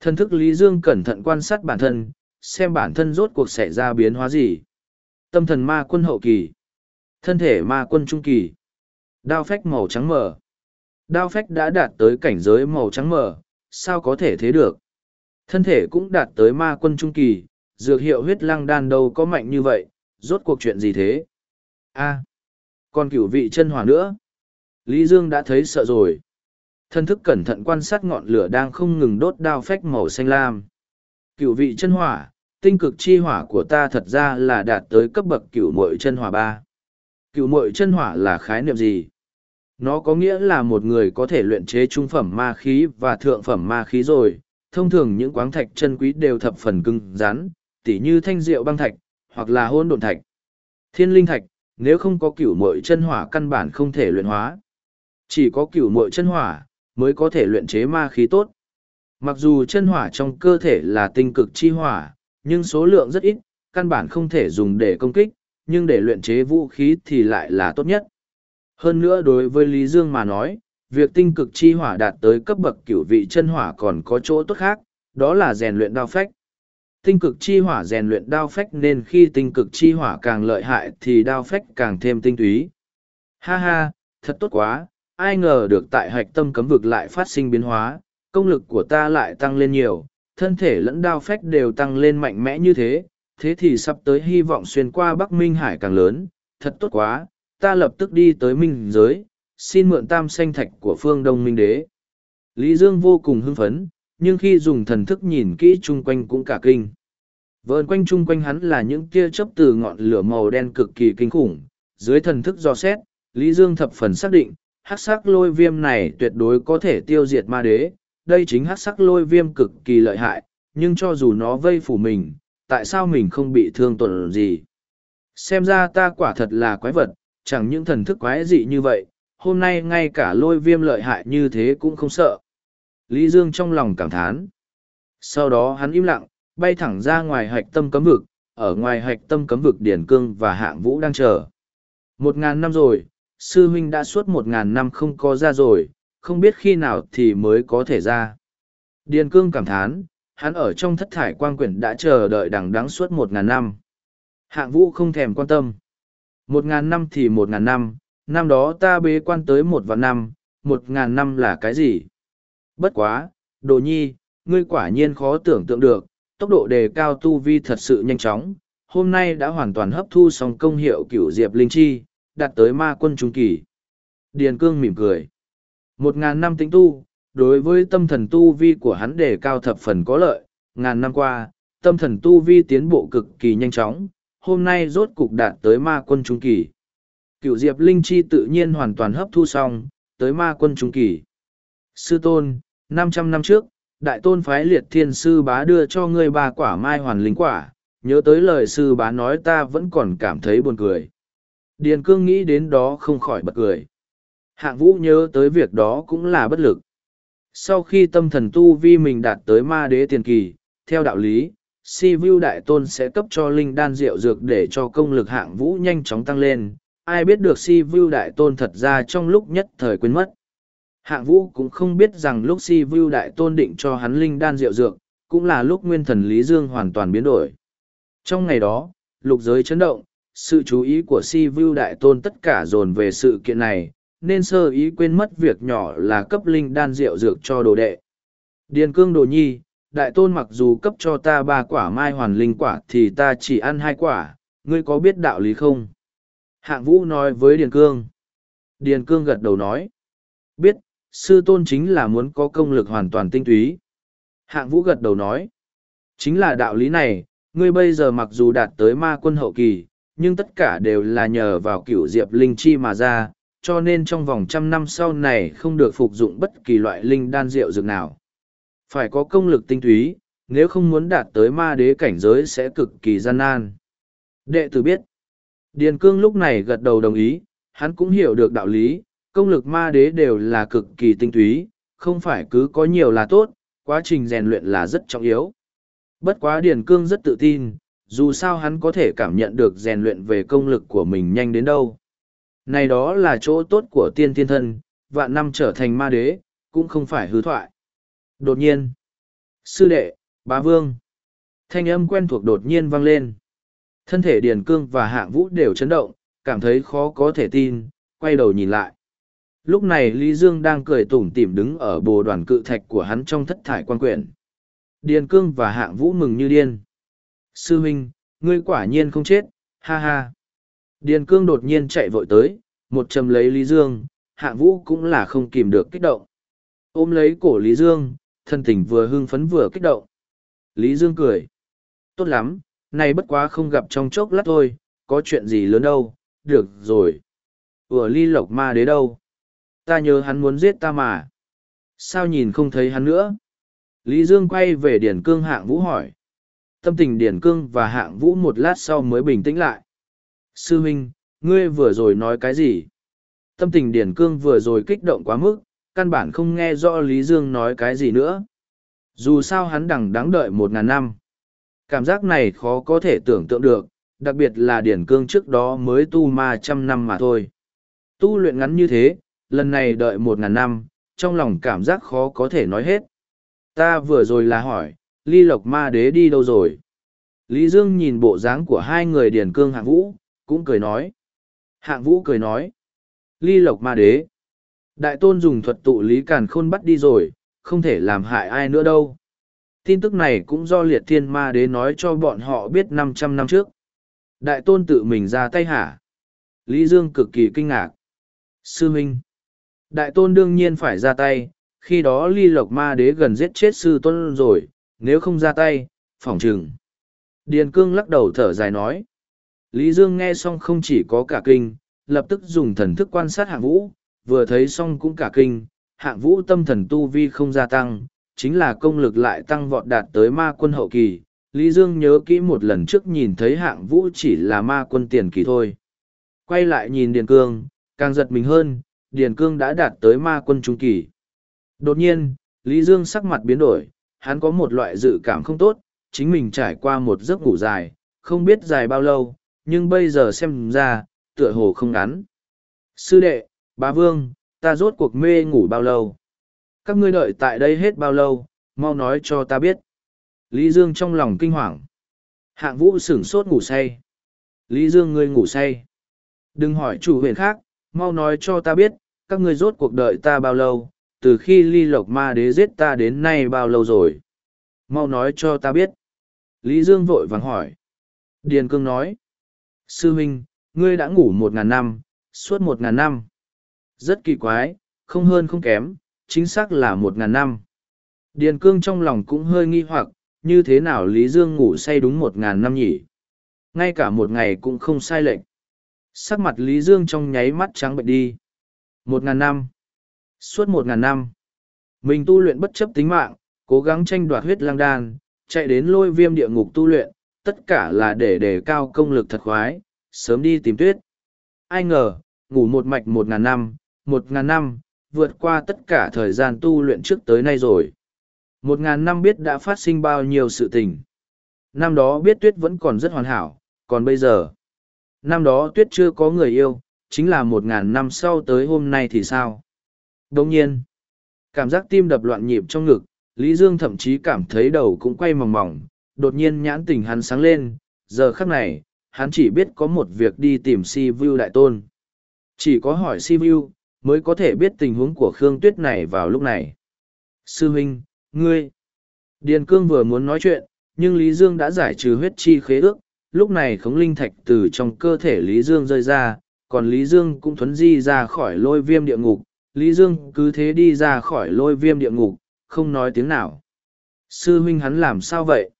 Thân thức Lý Dương cẩn thận quan sát bản thân, xem bản thân rốt cuộc xảy ra biến hóa gì. Tâm thần ma quân hậu kỳ. Thân thể ma quân trung kỳ. Đao phách màu trắng mờ. Đao phách đã đạt tới cảnh giới màu trắng mờ, sao có thể thế được? Thân thể cũng đạt tới ma quân trung kỳ, dược hiệu huyết lăng đan đâu có mạnh như vậy, rốt cuộc chuyện gì thế? a còn cửu vị chân hỏa nữa. Lý Dương đã thấy sợ rồi. Thân thức cẩn thận quan sát ngọn lửa đang không ngừng đốt đao phách màu xanh lam. Cửu vị chân hỏa, tinh cực chi hỏa của ta thật ra là đạt tới cấp bậc cửu muội chân hỏa ba. Cửu muội chân hỏa là khái niệm gì? Nó có nghĩa là một người có thể luyện chế trung phẩm ma khí và thượng phẩm ma khí rồi. Thông thường những quáng thạch chân quý đều thập phần cứng rắn, tỉ như thanh rượu băng thạch, hoặc là hôn độn thạch. Thiên linh thạch, nếu không có cửu mội chân hỏa căn bản không thể luyện hóa. Chỉ có cửu mội chân hỏa, mới có thể luyện chế ma khí tốt. Mặc dù chân hỏa trong cơ thể là tinh cực chi hỏa, nhưng số lượng rất ít, căn bản không thể dùng để công kích, nhưng để luyện chế vũ khí thì lại là tốt nhất. Hơn nữa đối với Lý Dương mà nói, việc tinh cực chi hỏa đạt tới cấp bậc cửu vị chân hỏa còn có chỗ tốt khác, đó là rèn luyện đao phách. Tinh cực chi hỏa rèn luyện đao phách nên khi tinh cực chi hỏa càng lợi hại thì đao phách càng thêm tinh túy. Ha ha, thật tốt quá, ai ngờ được tại hạch tâm cấm vực lại phát sinh biến hóa, công lực của ta lại tăng lên nhiều, thân thể lẫn đao phách đều tăng lên mạnh mẽ như thế, thế thì sắp tới hy vọng xuyên qua Bắc Minh Hải càng lớn, thật tốt quá, ta lập tức đi tới Minh giới, xin mượn tam Xanh thạch của phương Đông Minh Đế. Lý Dương vô cùng hưng phấn, nhưng khi dùng thần thức nhìn kỹ chung quanh cũng cả kinh. Vợn quanh chung quanh hắn là những tia chớp từ ngọn lửa màu đen cực kỳ kinh khủng, dưới thần thức do xét, Lý Dương thập phần xác định, hắc sắc lôi viêm này tuyệt đối có thể tiêu diệt ma đế, đây chính hắc sắc lôi viêm cực kỳ lợi hại, nhưng cho dù nó vây phủ mình, tại sao mình không bị thương tổn gì? Xem ra ta quả thật là quái vật, chẳng những thần thức quái dị như vậy, hôm nay ngay cả lôi viêm lợi hại như thế cũng không sợ. Lý Dương trong lòng cảm thán. Sau đó hắn im lặng, bay thẳng ra ngoài hạch tâm cấm vực, ở ngoài hạch tâm cấm vực Điển Cương và Hạng Vũ đang chờ. Một ngàn năm rồi, sư huynh đã suốt một ngàn năm không có ra rồi, không biết khi nào thì mới có thể ra. Điền cương cảm thán, hắn ở trong thất thải quang quyển đã chờ đợi đằng đắng suốt một ngàn năm. Hạng vũ không thèm quan tâm. Một ngàn năm thì một ngàn năm, năm đó ta bế quan tới một vạn năm, một ngàn năm là cái gì? Bất quá, đồ nhi, ngươi quả nhiên khó tưởng tượng được, tốc độ đề cao tu vi thật sự nhanh chóng, hôm nay đã hoàn toàn hấp thu xong công hiệu cửu diệp linh chi, đạt tới ma quân trung kỳ. Điền cương mỉm cười. Một ngàn năm tính tu, đối với tâm thần tu vi của hắn đề cao thập phần có lợi, ngàn năm qua, tâm thần tu vi tiến bộ cực kỳ nhanh chóng, hôm nay rốt cục đạt tới ma quân trung kỳ. Cựu diệp linh chi tự nhiên hoàn toàn hấp thu xong, tới ma quân trung kỳ. Sư tôn, năm trăm năm trước, đại tôn phái liệt thiên sư bá đưa cho ngươi ba quả mai hoàn linh quả, nhớ tới lời sư bá nói ta vẫn còn cảm thấy buồn cười. Điền cương nghĩ đến đó không khỏi bật cười. Hạng vũ nhớ tới việc đó cũng là bất lực. Sau khi tâm thần tu vi mình đạt tới ma đế tiền kỳ, theo đạo lý, si vu đại tôn sẽ cấp cho linh đan rượu dược để cho công lực hạng vũ nhanh chóng tăng lên. Ai biết được si vu đại tôn thật ra trong lúc nhất thời quên mất. Hạng vũ cũng không biết rằng lúc si vu đại tôn định cho hắn linh đan rượu dược, cũng là lúc nguyên thần lý dương hoàn toàn biến đổi. Trong ngày đó, lục giới chấn động, sự chú ý của si vu đại tôn tất cả dồn về sự kiện này, nên sơ ý quên mất việc nhỏ là cấp linh đan rượu dược cho đồ đệ. Điền cương đồ nhi đại tôn mặc dù cấp cho ta ba quả mai hoàn linh quả thì ta chỉ ăn hai quả, ngươi có biết đạo lý không? Hạng vũ nói với Điền Cương. Điền Cương gật đầu nói. Biết, sư tôn chính là muốn có công lực hoàn toàn tinh túy. Hạng vũ gật đầu nói. Chính là đạo lý này, ngươi bây giờ mặc dù đạt tới ma quân hậu kỳ, nhưng tất cả đều là nhờ vào cựu diệp linh chi mà ra, cho nên trong vòng trăm năm sau này không được phục dụng bất kỳ loại linh đan rượu dược nào. Phải có công lực tinh túy, nếu không muốn đạt tới ma đế cảnh giới sẽ cực kỳ gian nan. Đệ tử biết. Điền cương lúc này gật đầu đồng ý, hắn cũng hiểu được đạo lý, công lực ma đế đều là cực kỳ tinh túy, không phải cứ có nhiều là tốt, quá trình rèn luyện là rất trọng yếu. Bất quá Điền Cương rất tự tin, dù sao hắn có thể cảm nhận được rèn luyện về công lực của mình nhanh đến đâu. Này đó là chỗ tốt của tiên thiên thân, vạn năm trở thành ma đế, cũng không phải hư thoại. Đột nhiên, sư đệ, bá vương, thanh âm quen thuộc đột nhiên vang lên. Thân thể Điền Cương và Hạng Vũ đều chấn động, cảm thấy khó có thể tin, quay đầu nhìn lại. Lúc này Lý Dương đang cười tủm tỉm đứng ở bồ đoàn cự thạch của hắn trong thất thải quan quyển. Điền Cương và Hạng Vũ mừng như điên. Sư huynh, ngươi quả nhiên không chết, ha ha. Điền Cương đột nhiên chạy vội tới, một chầm lấy Lý Dương, Hạng Vũ cũng là không kìm được kích động. Ôm lấy cổ Lý Dương, thân tình vừa hưng phấn vừa kích động. Lý Dương cười. Tốt lắm, này bất quá không gặp trong chốc lát thôi, có chuyện gì lớn đâu, được rồi. Ủa ly lộc ma đế đâu? Ta nhớ hắn muốn giết ta mà. Sao nhìn không thấy hắn nữa? Lý Dương quay về Điển Cương hạng vũ hỏi. Tâm tình Điển Cương và hạng vũ một lát sau mới bình tĩnh lại. Sư huynh, ngươi vừa rồi nói cái gì? Tâm tình Điển Cương vừa rồi kích động quá mức, căn bản không nghe rõ Lý Dương nói cái gì nữa. Dù sao hắn đằng đáng đợi một ngàn năm. Cảm giác này khó có thể tưởng tượng được, đặc biệt là Điển Cương trước đó mới tu ma trăm năm mà thôi. Tu luyện ngắn như thế, lần này đợi một ngàn năm, trong lòng cảm giác khó có thể nói hết. Ta vừa rồi là hỏi, ly lộc ma đế đi đâu rồi? Lý Dương nhìn bộ dáng của hai người Điển Cương hạng vũ, cũng cười nói. Hạng vũ cười nói. Ly lộc ma đế. Đại tôn dùng thuật tụ lý càn khôn bắt đi rồi, không thể làm hại ai nữa đâu. Tin tức này cũng do liệt thiên ma đế nói cho bọn họ biết năm trăm năm trước. Đại tôn tự mình ra tay hả? Lý Dương cực kỳ kinh ngạc. Sư Minh. Đại tôn đương nhiên phải ra tay, khi đó ly lộc ma đế gần giết chết sư tôn rồi, nếu không ra tay, phỏng chừng. Điền cương lắc đầu thở dài nói. Lý Dương nghe xong không chỉ có cả kinh, lập tức dùng thần thức quan sát hạng vũ, vừa thấy xong cũng cả kinh, hạng vũ tâm thần tu vi không gia tăng, chính là công lực lại tăng vọt đạt tới ma quân hậu kỳ. Lý Dương nhớ kỹ một lần trước nhìn thấy hạng vũ chỉ là ma quân tiền kỳ thôi. Quay lại nhìn Điền Cương, càng giật mình hơn, Điền Cương đã đạt tới ma quân trung kỳ. Đột nhiên, Lý Dương sắc mặt biến đổi, hắn có một loại dự cảm không tốt, chính mình trải qua một giấc ngủ dài, không biết dài bao lâu, nhưng bây giờ xem ra, tựa hồ không ngắn. Sư đệ, Bá Vương, ta rốt cuộc mê ngủ bao lâu? Các ngươi đợi tại đây hết bao lâu, mau nói cho ta biết. Lý Dương trong lòng kinh hoàng. Hạng vũ sửng sốt ngủ say. Lý Dương ngươi ngủ say. Đừng hỏi chủ huyện khác, mau nói cho ta biết, các ngươi rốt cuộc đợi ta bao lâu, từ khi ly lộc ma đế giết ta đến nay bao lâu rồi. Mau nói cho ta biết. Lý Dương vội vàng hỏi. Điền Cương nói. Sư huynh, ngươi đã ngủ một ngàn năm, suốt một ngàn năm. Rất kỳ quái, không hơn không kém, chính xác là một ngàn năm. Điền Cương trong lòng cũng hơi nghi hoặc, như thế nào Lý Dương ngủ say đúng một ngàn năm nhỉ? Ngay cả một ngày cũng không sai lệch. Sắc mặt Lý Dương trong nháy mắt trắng bệnh đi. Một ngàn năm. Suốt một ngàn năm. Mình tu luyện bất chấp tính mạng, cố gắng tranh đoạt huyết lang đan, chạy đến lôi viêm địa ngục tu luyện, tất cả là để đề cao công lực thật khoái, sớm đi tìm tuyết. Ai ngờ, ngủ một mạch một ngàn năm, một ngàn năm, vượt qua tất cả thời gian tu luyện trước tới nay rồi. Một ngàn năm biết đã phát sinh bao nhiêu sự tình. Năm đó biết tuyết vẫn còn rất hoàn hảo, còn bây giờ, năm đó tuyết chưa có người yêu, chính là một ngàn năm sau tới hôm nay thì sao? Đồng nhiên, cảm giác tim đập loạn nhịp trong ngực, Lý Dương thậm chí cảm thấy đầu cũng quay mỏng mỏng đột nhiên nhãn tình hắn sáng lên, giờ khắc này, hắn chỉ biết có một việc đi tìm si vu đại tôn. Chỉ có hỏi si vu, mới có thể biết tình huống của Khương Tuyết này vào lúc này. Sư huynh, ngươi! Điền Cương vừa muốn nói chuyện, nhưng Lý Dương đã giải trừ huyết chi khế ước, lúc này khống linh thạch từ trong cơ thể Lý Dương rơi ra, còn Lý Dương cũng thuấn di ra khỏi lôi viêm địa ngục. Lý Dương cứ thế đi ra khỏi lôi viêm địa ngục, không nói tiếng nào. Sư huynh hắn làm sao vậy?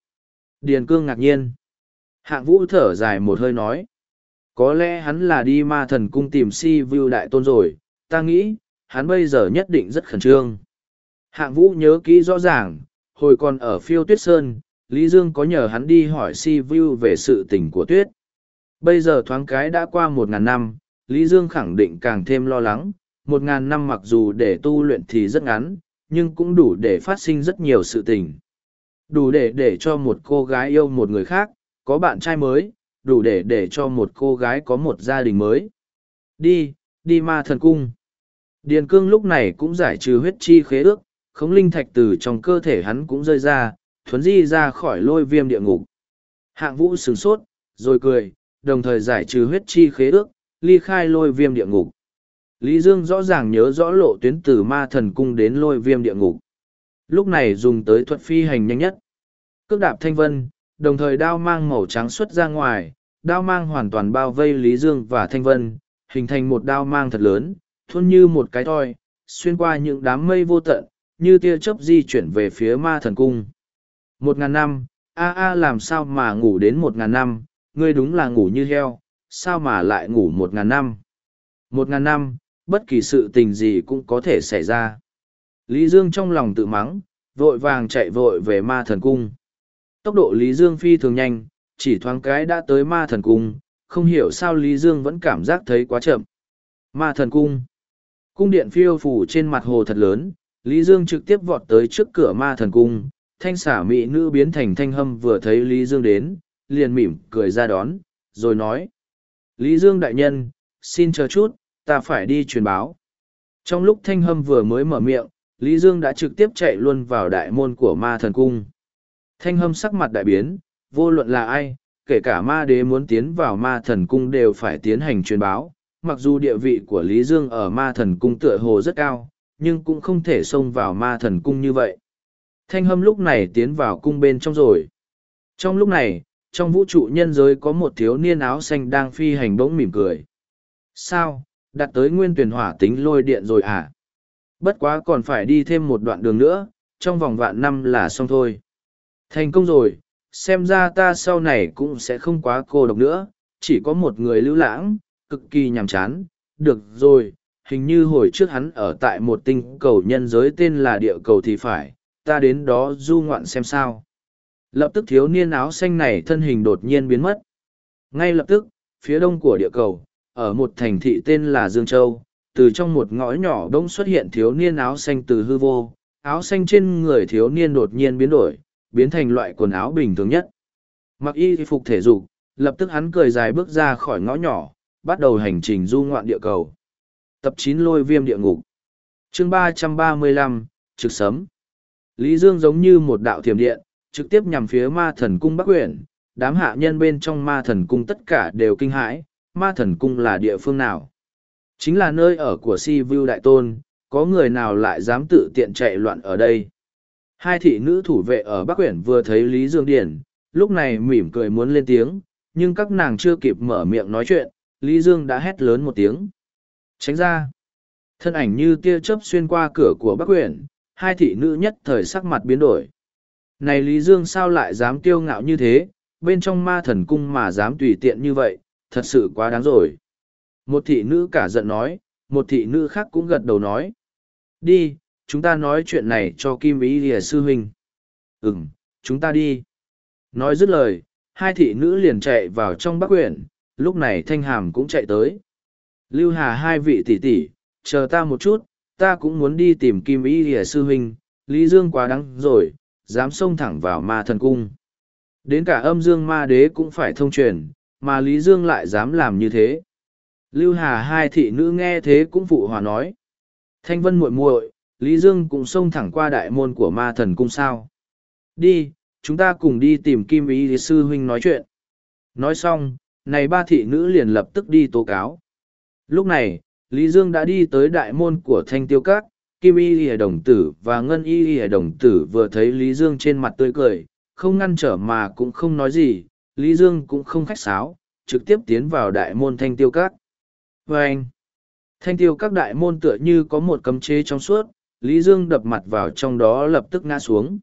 Điền Cương ngạc nhiên. Hạng vũ thở dài một hơi nói. Có lẽ hắn là đi ma thần cung tìm si view đại tôn rồi, ta nghĩ, hắn bây giờ nhất định rất khẩn trương. Hạng vũ nhớ kỹ rõ ràng, hồi còn ở phiêu tuyết sơn, Lý Dương có nhờ hắn đi hỏi si view về sự tình của tuyết. Bây giờ thoáng cái đã qua một ngàn năm, Lý Dương khẳng định càng thêm lo lắng, một ngàn năm mặc dù để tu luyện thì rất ngắn, nhưng cũng đủ để phát sinh rất nhiều sự tình. Đủ để để cho một cô gái yêu một người khác, có bạn trai mới, đủ để để cho một cô gái có một gia đình mới. Đi, đi ma thần cung. Điền cương lúc này cũng giải trừ huyết chi khế ước, khống linh thạch từ trong cơ thể hắn cũng rơi ra, thuấn di ra khỏi lôi viêm địa ngục. Hạng vũ sửng sốt, rồi cười, đồng thời giải trừ huyết chi khế ước, ly khai lôi viêm địa ngục. Lý Dương rõ ràng nhớ rõ lộ tuyến từ ma thần cung đến lôi viêm địa ngục. Lúc này dùng tới thuật phi hành nhanh nhất. Cước đạp thanh vân, đồng thời đao mang màu trắng xuất ra ngoài, đao mang hoàn toàn bao vây Lý Dương và thanh vân, hình thành một đao mang thật lớn, thuôn như một cái thoi, xuyên qua những đám mây vô tận, như tia chớp di chuyển về phía ma thần cung. Một ngàn năm, a a làm sao mà ngủ đến một ngàn năm, ngươi đúng là ngủ như heo, sao mà lại ngủ một ngàn năm. Một ngàn năm, bất kỳ sự tình gì cũng có thể xảy ra. Lý Dương trong lòng tự mắng, vội vàng chạy vội về ma thần cung. Tốc độ Lý Dương phi thường nhanh, chỉ thoáng cái đã tới ma thần cung, không hiểu sao Lý Dương vẫn cảm giác thấy quá chậm. Ma thần cung. Cung điện phiêu phủ trên mặt hồ thật lớn, Lý Dương trực tiếp vọt tới trước cửa ma thần cung. Thanh xả mỹ nữ biến thành thanh hâm vừa thấy Lý Dương đến, liền mỉm cười ra đón, rồi nói. Lý Dương đại nhân, xin chờ chút, ta phải đi truyền báo. Trong lúc thanh hâm vừa mới mở miệng, Lý Dương đã trực tiếp chạy luôn vào đại môn của ma thần cung. Thanh hâm sắc mặt đại biến, vô luận là ai, kể cả ma đế muốn tiến vào ma thần cung đều phải tiến hành truyền báo. Mặc dù địa vị của Lý Dương ở ma thần cung tựa hồ rất cao, nhưng cũng không thể xông vào ma thần cung như vậy. Thanh hâm lúc này tiến vào cung bên trong rồi. Trong lúc này, trong vũ trụ nhân giới có một thiếu niên áo xanh đang phi hành bỗng mỉm cười. Sao, đặt tới nguyên tuyển hỏa tính lôi điện rồi à? Bất quá còn phải đi thêm một đoạn đường nữa, trong vòng vạn năm là xong thôi. Thành công rồi, xem ra ta sau này cũng sẽ không quá cô độc nữa, chỉ có một người lưu lãng, cực kỳ nhàm chán. Được rồi, hình như hồi trước hắn ở tại một tinh cầu nhân giới tên là địa cầu thì phải, ta đến đó du ngoạn xem sao. Lập tức thiếu niên áo xanh này thân hình đột nhiên biến mất. Ngay lập tức, phía đông của địa cầu, ở một thành thị tên là Dương Châu, từ trong một ngõ nhỏ đông xuất hiện thiếu niên áo xanh từ hư vô, áo xanh trên người thiếu niên đột nhiên biến đổi, biến thành loại quần áo bình thường nhất. Mặc y phục thể dục, lập tức hắn cười dài bước ra khỏi ngõ nhỏ, bắt đầu hành trình du ngoạn địa cầu. Tập chín lôi viêm địa ngục. chương ba trăm ba mươi lăm trực sấm. Lý Dương giống như một đạo thiểm điện, trực tiếp nhằm phía ma thần cung Bắc Quyển, đám hạ nhân bên trong ma thần cung tất cả đều kinh hãi, ma thần cung là địa phương nào? Chính là nơi ở của si vu đại tôn, có người nào lại dám tự tiện chạy loạn ở đây? Hai thị nữ thủ vệ ở Bắc Quyển vừa thấy Lý Dương Điển, lúc này mỉm cười muốn lên tiếng, nhưng các nàng chưa kịp mở miệng nói chuyện, Lý Dương đã hét lớn một tiếng. Tránh ra. Thân ảnh như tia chớp xuyên qua cửa của Bắc Quyển, hai thị nữ nhất thời sắc mặt biến đổi. Này Lý Dương sao lại dám kiêu ngạo như thế, bên trong ma thần cung mà dám tùy tiện như vậy, thật sự quá đáng rồi. Một thị nữ cả giận nói, một thị nữ khác cũng gật đầu nói. Đi, chúng ta nói chuyện này cho Kim Ý Lìa Sư Huynh. Ừm, chúng ta đi. Nói dứt lời, hai thị nữ liền chạy vào trong bắc quyển, lúc này Thanh Hàm cũng chạy tới. Lưu Hà hai vị tỷ tỷ, chờ ta một chút, ta cũng muốn đi tìm Kim Ý ỉa Sư Huynh, Lý Dương quá đắng rồi, dám xông thẳng vào ma thần cung. Đến cả âm dương ma đế cũng phải thông truyền, mà Lý Dương lại dám làm như thế. Lưu Hà hai thị nữ nghe thế cũng phụ hòa nói. Thanh vân muội muội, Lý Dương cũng xông thẳng qua đại môn của ma thần cung sao. Đi, chúng ta cùng đi tìm Kim Ý Sư Huynh nói chuyện. Nói xong, này ba thị nữ liền lập tức đi tố cáo. Lúc này, Lý Dương đã đi tới đại môn của Thanh Tiêu Các, Kim Y Lìa Đồng Tử và Ngân Y Lìa Đồng Tử vừa thấy Lý Dương trên mặt tươi cười, không ngăn trở mà cũng không nói gì, Lý Dương cũng không khách sáo, trực tiếp tiến vào đại môn Thanh Tiêu Các. Và anh, Thanh Tiêu Các đại môn tựa như có một cấm chế trong suốt, Lý Dương đập mặt vào trong đó lập tức ngã xuống.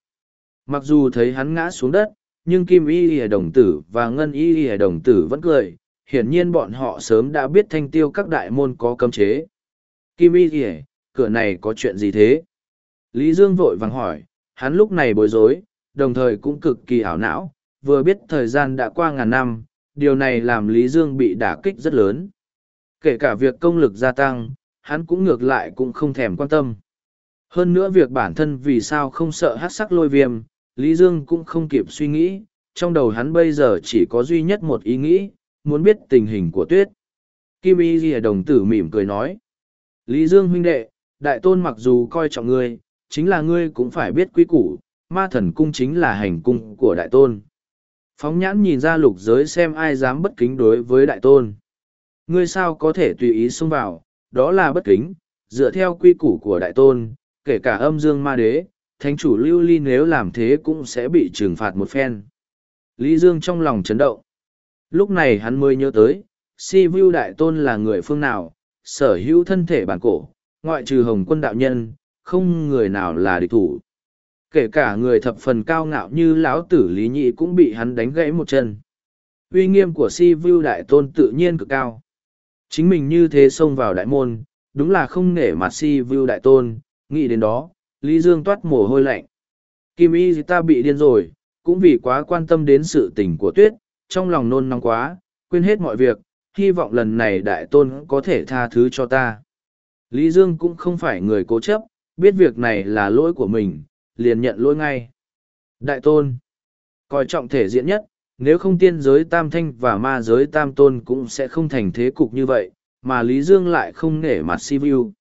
Mặc dù thấy hắn ngã xuống đất, nhưng Kim Y y Đồng Tử và Ngân Y y Đồng Tử vẫn cười, hiển nhiên bọn họ sớm đã biết Thanh Tiêu Các đại môn có cấm chế. Kim Y y cửa này có chuyện gì thế? Lý Dương vội vàng hỏi, hắn lúc này bối rối, đồng thời cũng cực kỳ ảo não, vừa biết thời gian đã qua ngàn năm, điều này làm Lý Dương bị đả kích rất lớn. Kể cả việc công lực gia tăng, hắn cũng ngược lại cũng không thèm quan tâm. Hơn nữa việc bản thân vì sao không sợ hát sắc lôi viêm, Lý Dương cũng không kịp suy nghĩ, trong đầu hắn bây giờ chỉ có duy nhất một ý nghĩ, muốn biết tình hình của tuyết. Kim Y Ghi đồng tử mỉm cười nói. Lý Dương huynh đệ, đại tôn mặc dù coi trọng ngươi, chính là ngươi cũng phải biết quy củ, ma thần cung chính là hành cung của đại tôn. Phóng nhãn nhìn ra lục giới xem ai dám bất kính đối với đại tôn. Ngươi sao có thể tùy ý xông vào, đó là bất kính, dựa theo quy củ của đại tôn, kể cả âm dương ma đế, thánh chủ lưu ly nếu làm thế cũng sẽ bị trừng phạt một phen. Lý Dương trong lòng chấn động. Lúc này hắn mới nhớ tới, si vu đại tôn là người phương nào, sở hữu thân thể bản cổ, ngoại trừ hồng quân đạo nhân, không người nào là địch thủ. Kể cả người thập phần cao ngạo như lão tử Lý Nhị cũng bị hắn đánh gãy một chân. Uy nghiêm của si vu đại tôn tự nhiên cực cao. Chính mình như thế xông vào đại môn, đúng là không nể mặt si vu đại tôn, nghĩ đến đó, Lý Dương toát mồ hôi lạnh. Kim y ta bị điên rồi, cũng vì quá quan tâm đến sự tình của tuyết, trong lòng nôn nóng quá, quên hết mọi việc, hy vọng lần này đại tôn có thể tha thứ cho ta. Lý Dương cũng không phải người cố chấp, biết việc này là lỗi của mình, liền nhận lỗi ngay. Đại tôn, coi trọng thể diễn nhất, nếu không tiên giới tam thanh và ma giới tam tôn cũng sẽ không thành thế cục như vậy, mà Lý Dương lại không nể mặt si view.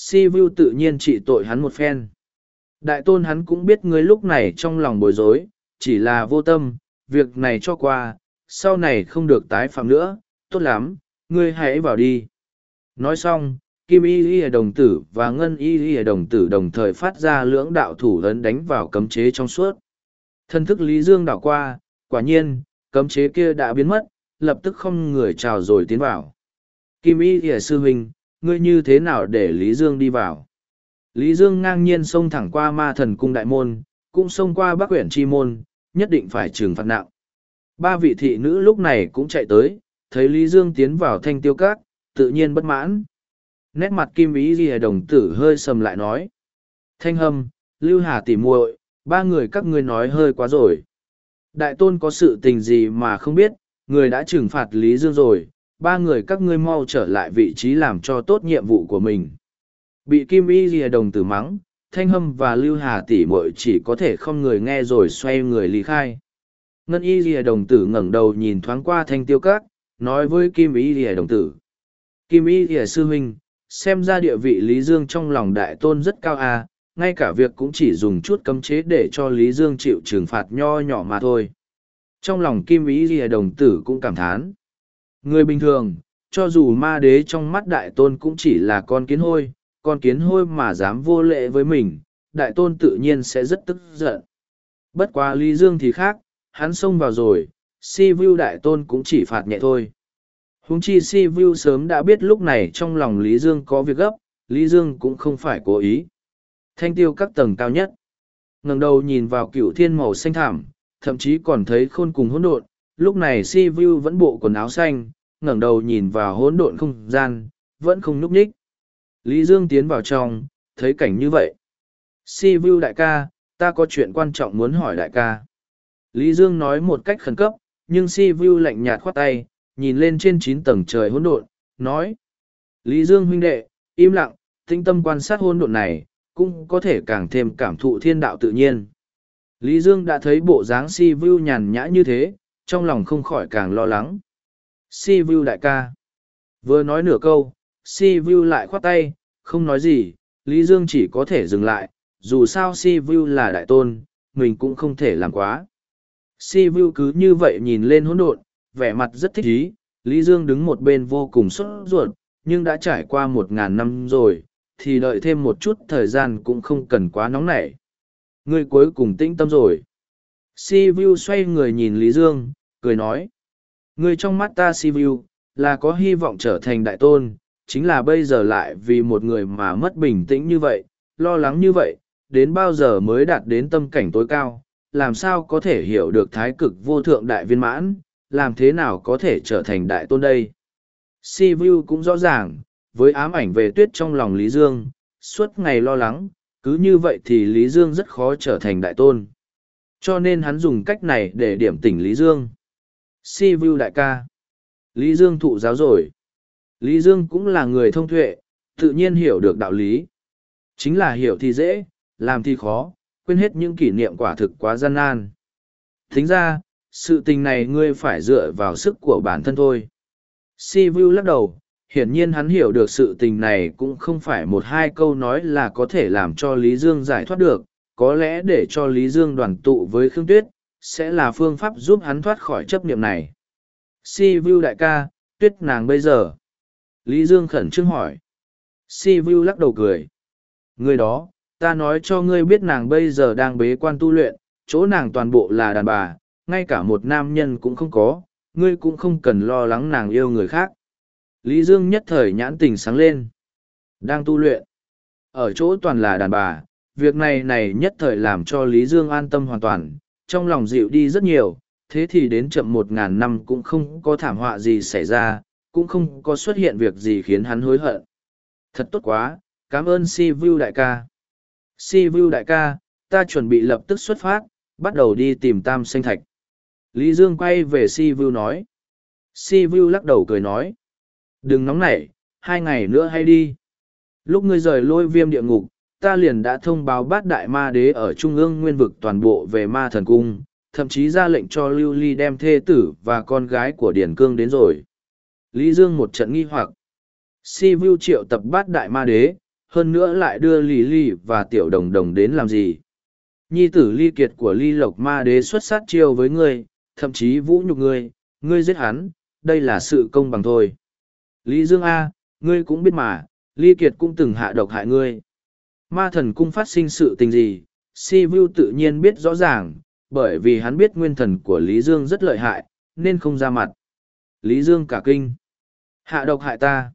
Si vu tự nhiên trị tội hắn một phen. Đại tôn hắn cũng biết ngươi lúc này trong lòng bối rối, chỉ là vô tâm, việc này cho qua, sau này không được tái phạm nữa, tốt lắm, ngươi hãy vào đi. Nói xong, Kim Y Y đồng tử và Ngân Y Y đồng tử đồng thời phát ra lưỡng đạo thủ ấn đánh vào cấm chế trong suốt. Thân thức Lý Dương đảo qua, quả nhiên, cấm chế kia đã biến mất, lập tức không người chào rồi tiến vào. Kim Y Y sư huynh, ngươi như thế nào để Lý Dương đi vào? Lý Dương ngang nhiên xông thẳng qua ma thần cung đại môn, cũng xông qua bắc quyển chi môn, nhất định phải trừng phạt nặng. Ba vị thị nữ lúc này cũng chạy tới, thấy Lý Dương tiến vào thanh tiêu các, tự nhiên bất mãn. Nét mặt kim ý ghi đồng tử hơi sầm lại nói. Thanh hâm, lưu hà tỉ muội, ba người các ngươi nói hơi quá rồi. Đại tôn có sự tình gì mà không biết, người đã trừng phạt Lý Dương rồi, ba người các ngươi mau trở lại vị trí làm cho tốt nhiệm vụ của mình. Bị kim Y Lìa đồng tử mắng, thanh hâm và lưu hà tỉ muội chỉ có thể không người nghe rồi xoay người ly khai. Ngân y Lìa đồng tử ngẩng đầu nhìn thoáng qua thanh tiêu các, nói với kim y Lìa đồng tử. Kim y Lìa sư huynh, xem ra địa vị Lý Dương trong lòng đại tôn rất cao à, ngay cả việc cũng chỉ dùng chút cấm chế để cho Lý Dương chịu trừng phạt nho nhỏ mà thôi. Trong lòng Kim Ý Lìa Đồng Tử cũng cảm thán. Người bình thường, cho dù ma đế trong mắt đại tôn cũng chỉ là con kiến hôi, con kiến hôi mà dám vô lệ với mình, đại tôn tự nhiên sẽ rất tức giận. Bất quá Lý Dương thì khác, hắn xông vào rồi, si vu đại tôn cũng chỉ phạt nhẹ thôi. Húng chi si vu sớm đã biết lúc này trong lòng lý dương có việc gấp lý dương cũng không phải cố ý. Thanh tiêu các tầng cao nhất. Ngẩng đầu nhìn vào cựu thiên màu xanh thảm thậm chí còn thấy khôn cùng hỗn độn lúc này si vu vẫn bộ quần áo xanh, ngẩng đầu nhìn vào hỗn độn không gian, vẫn không nhúc nhích. Lý dương tiến vào trong, thấy cảnh như vậy. Si vu đại ca, ta có chuyện quan trọng muốn hỏi đại ca. Lý dương nói một cách khẩn cấp, nhưng si vu lạnh nhạt khoát tay, nhìn lên trên chín tầng trời hỗn độn, nói, lý dương huynh đệ, im lặng tinh tâm quan sát hỗn độn này, cũng có thể càng thêm cảm thụ thiên đạo tự nhiên. Lý dương đã thấy bộ dáng si vu nhàn nhã như thế trong lòng không khỏi càng lo lắng. Si vu đại ca. Vừa nói nửa câu, si vu lại khoát tay, không nói gì, lý dương chỉ có thể dừng lại, dù sao si vu là đại tôn, mình cũng không thể làm quá. Si vu cứ như vậy nhìn lên hỗn độn, vẻ mặt rất thích ý, lý dương đứng một bên vô cùng sốt ruột, nhưng đã trải qua một ngàn năm rồi, thì đợi thêm một chút thời gian cũng không cần quá nóng nảy. Người cuối cùng tĩnh tâm rồi. Si vu xoay người nhìn lý dương cười nói. Ngươi trong mắt ta si vu, là có hy vọng trở thành đại tôn, chính là bây giờ lại vì một người mà mất bình tĩnh như vậy, lo lắng như vậy, đến bao giờ mới đạt đến tâm cảnh tối cao, làm sao có thể hiểu được thái cực vô thượng đại viên mãn, làm thế nào có thể trở thành đại tôn đây? Si vu cũng rõ ràng, với ám ảnh về tuyết trong lòng lý dương, suốt ngày lo lắng, cứ như vậy thì lý dương rất khó trở thành đại tôn. Cho nên hắn dùng cách này để điểm tỉnh lý dương si vu đại ca. Lý dương thụ giáo rồi. Lý dương cũng là người thông thuệ tự nhiên hiểu được đạo lý. Chính là hiểu thì dễ, làm thì khó, quên hết những kỷ niệm quả thực quá gian nan. Thính ra, sự tình này ngươi phải dựa vào sức của bản thân thôi. Si vu lắc đầu, hiển nhiên hắn hiểu được sự tình này cũng không phải một hai câu nói là có thể làm cho lý dương giải thoát được, có lẽ để cho lý dương đoàn tụ với khương tuyết sẽ là phương pháp giúp hắn thoát khỏi chấp niệm này. Si vu đại ca, tuyết nàng bây giờ. Lý dương khẩn trương hỏi. Si vu lắc đầu cười. Người đó, ta nói cho ngươi biết nàng bây giờ đang bế quan tu luyện, chỗ nàng toàn bộ là đàn bà, ngay cả một nam nhân cũng không có, ngươi cũng không cần lo lắng nàng yêu người khác. Lý dương nhất thời nhãn tình sáng lên. Đang tu luyện. Ở chỗ toàn là đàn bà, việc này này nhất thời làm cho lý dương an tâm hoàn toàn trong lòng dịu đi rất nhiều, thế thì đến chậm một ngàn năm cũng không có thảm họa gì xảy ra, cũng không có xuất hiện việc gì khiến hắn hối hận. Thật tốt quá, cảm ơn si vu đại ca. Si vu đại ca, ta chuẩn bị lập tức xuất phát, bắt đầu đi tìm tam sinh thạch. Lý dương quay về si vu nói. Si vu lắc đầu cười nói. Đừng nóng nảy, hai ngày nữa hay đi. Lúc ngươi rời lôi viêm địa ngục ta liền đã thông báo bát đại ma đế ở trung ương nguyên vực toàn bộ về ma thần cung, thậm chí ra lệnh cho lưu ly đem thê tử và con gái của điển cương đến rồi. Lý dương một trận nghi hoặc. Si vu triệu tập bát đại ma đế, hơn nữa lại đưa lì ly và tiểu đồng đồng đến làm gì? Nhi tử ly kiệt của ly lộc ma đế xuất sát chiêu với ngươi, thậm chí vũ nhục ngươi ngươi giết hắn, đây là sự công bằng thôi. Lý dương a, ngươi cũng biết mà, ly kiệt cũng từng hạ độc hại ngươi ma thần cung phát sinh sự tình gì si vu tự nhiên biết rõ ràng bởi vì hắn biết nguyên thần của lý dương rất lợi hại nên không ra mặt lý dương cả kinh hạ độc hại ta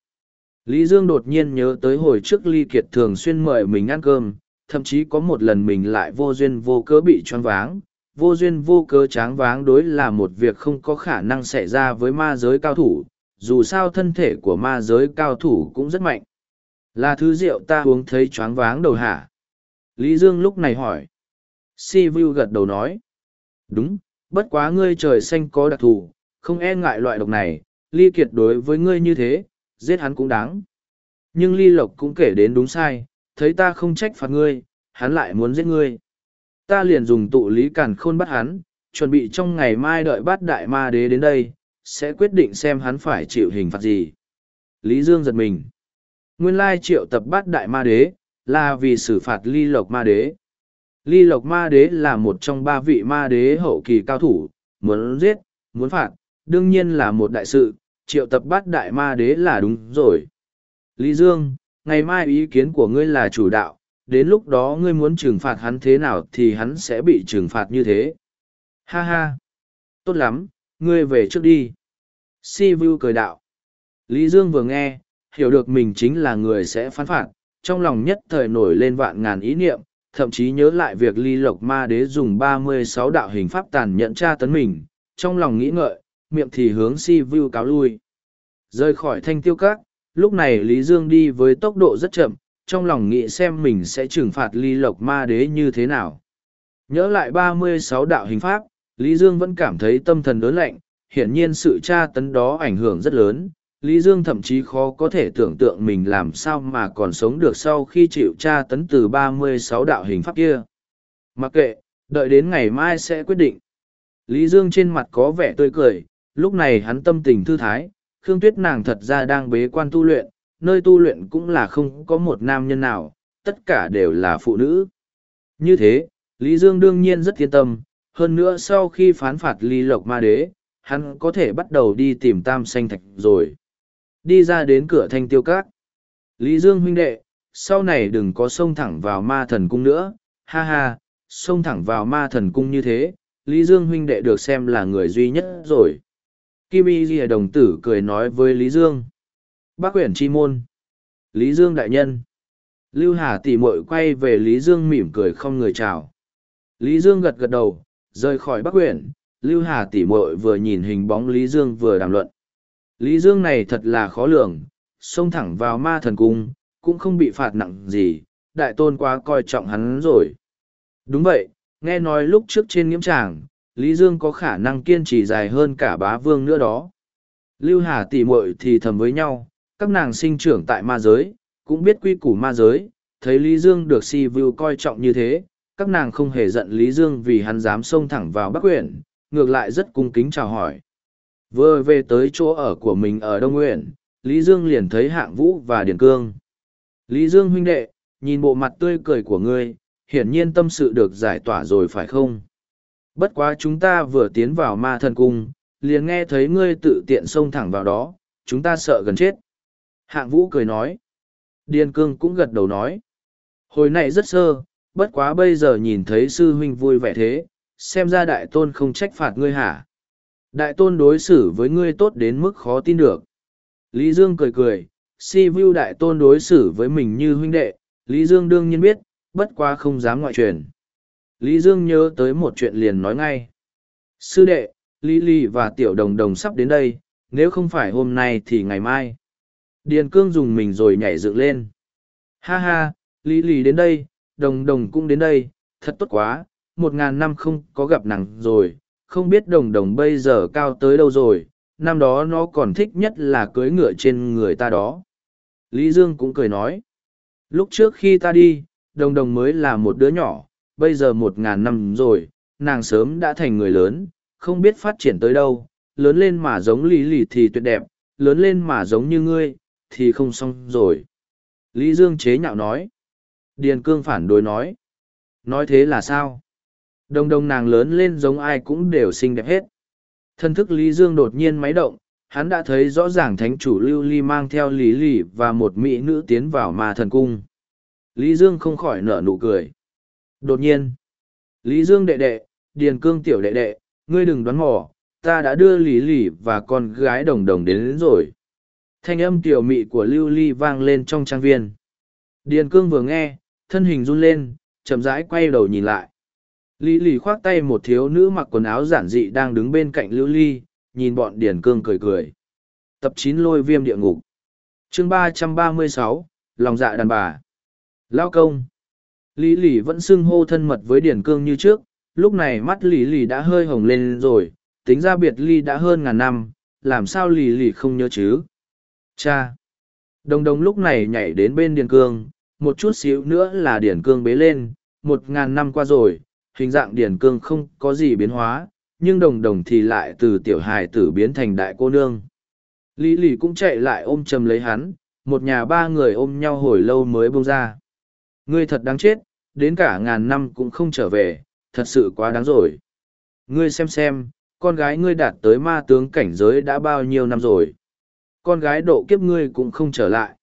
Lý Dương đột nhiên nhớ tới hồi trước Ly Kiệt thường xuyên mời mình ăn cơm, thậm chí có một lần mình lại vô duyên vô cớ bị choáng váng. Vô duyên vô cớ tráng váng đối là một việc không có khả năng xảy ra với ma giới cao thủ, dù sao thân thể của ma giới cao thủ cũng rất mạnh. Là thứ rượu ta uống thấy choáng váng đầu hả? Lý Dương lúc này hỏi. Si Vu gật đầu nói. Đúng, bất quá ngươi trời xanh có đặc thù, không e ngại loại độc này, ly kiệt đối với ngươi như thế, giết hắn cũng đáng. Nhưng ly lộc cũng kể đến đúng sai, thấy ta không trách phạt ngươi, hắn lại muốn giết ngươi. Ta liền dùng tụ lý cản khôn bắt hắn, chuẩn bị trong ngày mai đợi bắt đại ma đế đến đây, sẽ quyết định xem hắn phải chịu hình phạt gì. Lý Dương giật mình. Nguyên lai triệu tập bắt đại ma đế, là vì xử phạt ly lộc ma đế. Ly lộc ma đế là một trong ba vị ma đế hậu kỳ cao thủ, muốn giết, muốn phạt, đương nhiên là một đại sự, triệu tập bát đại ma đế là đúng rồi. Lý Dương, ngày mai ý kiến của ngươi là chủ đạo, đến lúc đó ngươi muốn trừng phạt hắn thế nào thì hắn sẽ bị trừng phạt như thế. Ha ha! Tốt lắm, ngươi về trước đi. Si Vu cười đạo. Lý Dương vừa nghe, hiểu được mình chính là người sẽ phán phạt, trong lòng nhất thời nổi lên vạn ngàn ý niệm, thậm chí nhớ lại việc ly lộc ma đế dùng ba mươi sáu đạo hình pháp tàn nhẫn tra tấn mình, trong lòng nghĩ ngợi, miệng thì hướng si vu cáo lui. Rời khỏi thanh tiêu các, lúc này Lý Dương đi với tốc độ rất chậm, trong lòng nghĩ xem mình sẽ trừng phạt ly lộc ma đế như thế nào. Nhớ lại ba mươi sáu đạo hình pháp, Lý Dương vẫn cảm thấy tâm thần đớn lạnh, hiển nhiên sự tra tấn đó ảnh hưởng rất lớn. Lý Dương thậm chí khó có thể tưởng tượng mình làm sao mà còn sống được sau khi chịu tra tấn từ ba mươi sáu đạo hình pháp kia. Mặc kệ, đợi đến ngày mai sẽ quyết định. Lý Dương trên mặt có vẻ tươi cười, lúc này hắn tâm tình thư thái, Khương Tuyết nàng thật ra đang bế quan tu luyện, nơi tu luyện cũng là không có một nam nhân nào, tất cả đều là phụ nữ. Như thế, Lý Dương đương nhiên rất yên tâm, hơn nữa sau khi phán phạt ly lộc ma đế, hắn có thể bắt đầu đi tìm tam xanh thạch rồi. Đi ra đến cửa thanh tiêu cát. Lý Dương huynh đệ, sau này đừng có xông thẳng vào ma thần cung nữa, ha ha, xông thẳng vào ma thần cung như thế, Lý Dương huynh đệ được xem là người duy nhất rồi. Kim Y Ghi đồng tử cười nói với Lý Dương. Bác quyển chi môn. Lý Dương đại nhân. Lưu Hà tỉ mội quay về Lý Dương mỉm cười không người chào. Lý Dương gật gật đầu, rời khỏi Bắc quyển. Lưu Hà tỉ mội vừa nhìn hình bóng Lý Dương vừa đàm luận. Lý Dương này thật là khó lường, xông thẳng vào ma thần cung, cũng không bị phạt nặng gì, đại tôn quá coi trọng hắn rồi. Đúng vậy, nghe nói lúc trước trên nghiễm tràng, Lý Dương có khả năng kiên trì dài hơn cả bá vương nữa đó. Lưu Hà tỉ muội thì thầm với nhau, các nàng sinh trưởng tại ma giới, cũng biết quy củ ma giới, thấy Lý Dương được si view coi trọng như thế, các nàng không hề giận Lý Dương vì hắn dám xông thẳng vào Bắc Quyển, ngược lại rất cung kính chào hỏi. Vừa về tới chỗ ở của mình ở Đông Nguyện, Lý Dương liền thấy Hạng Vũ và Điền Cương. Lý Dương huynh đệ, nhìn bộ mặt tươi cười của ngươi, hiển nhiên tâm sự được giải tỏa rồi phải không? Bất quá chúng ta vừa tiến vào ma thần cung, liền nghe thấy ngươi tự tiện xông thẳng vào đó, chúng ta sợ gần chết. Hạng vũ cười nói. Điền cương cũng gật đầu nói. Hồi này rất sơ, bất quá bây giờ nhìn thấy sư huynh vui vẻ thế, xem ra đại tôn không trách phạt ngươi hả. Đại tôn đối xử với ngươi tốt đến mức khó tin được. Lý Dương cười cười, si vu đại tôn đối xử với mình như huynh đệ, Lý Dương đương nhiên biết, bất quá không dám ngoại truyền. Lý Dương nhớ tới một chuyện liền nói ngay. Sư đệ, Lý Lý và Tiểu Đồng Đồng sắp đến đây, nếu không phải hôm nay thì ngày mai. Điền Cương dùng mình rồi nhảy dựng lên. Ha ha, Lý Lý đến đây, Đồng Đồng cũng đến đây, thật tốt quá, một ngàn năm không có gặp nàng rồi, không biết Đồng Đồng bây giờ cao tới đâu rồi, năm đó nó còn thích nhất là cưới ngựa trên người ta đó. Lý Dương cũng cười nói. Lúc trước khi ta đi, Đồng Đồng mới là một đứa nhỏ, bây giờ một ngàn năm rồi, nàng sớm đã thành người lớn, không biết phát triển tới đâu, lớn lên mà giống Lý lì thì tuyệt đẹp, lớn lên mà giống như ngươi, thì không xong rồi. Lý Dương chế nhạo nói. Điền Cương phản đối nói. Nói thế là sao? Đồng đồng nàng lớn lên giống ai cũng đều xinh đẹp hết. Thân thức Lý Dương đột nhiên máy động, hắn đã thấy rõ ràng thánh chủ Lưu Ly mang theo Lý Lì và một mỹ nữ tiến vào ma thần cung. Lý Dương không khỏi nở nụ cười. Đột nhiên, Lý Dương đệ đệ, Điền Cương tiểu đệ đệ, ngươi đừng đoán mò, ta đã đưa Lý Lì và con gái đồng đồng đến, đến rồi. Thanh âm tiểu mị của Lưu Ly vang lên trong trang viên. Điền Cương vừa nghe, thân hình run lên, chậm rãi quay đầu nhìn lại. Lý Lì khoác tay một thiếu nữ mặc quần áo giản dị đang đứng bên cạnh Lưu Ly, nhìn bọn Điền Cương cười cười. Tập chín lôi viêm địa ngục. chương ba trăm ba mươi sáu lòng dạ đàn bà. Lao công. Lý lì vẫn xưng hô thân mật với Điền Cương như trước, lúc này mắt Lý lì đã hơi hồng lên rồi, tính ra biệt ly đã hơn ngàn năm, làm sao Lý lì không nhớ chứ? Cha! Đồng đồng lúc này nhảy đến bên Điền Cương, một chút xíu nữa là Điền Cương bế lên, một ngàn năm qua rồi, hình dạng điển Cương không có gì biến hóa, nhưng đồng đồng thì lại từ tiểu hài tử biến thành đại cô nương. Lý lì cũng chạy lại ôm chầm lấy hắn, một nhà ba người ôm nhau hồi lâu mới bông ra. Ngươi thật đáng chết, đến cả ngàn năm cũng không trở về, thật sự quá đáng rồi. Ngươi xem xem, con gái ngươi đạt tới ma tướng cảnh giới đã bao nhiêu năm rồi. Con gái độ kiếp ngươi cũng không trở lại.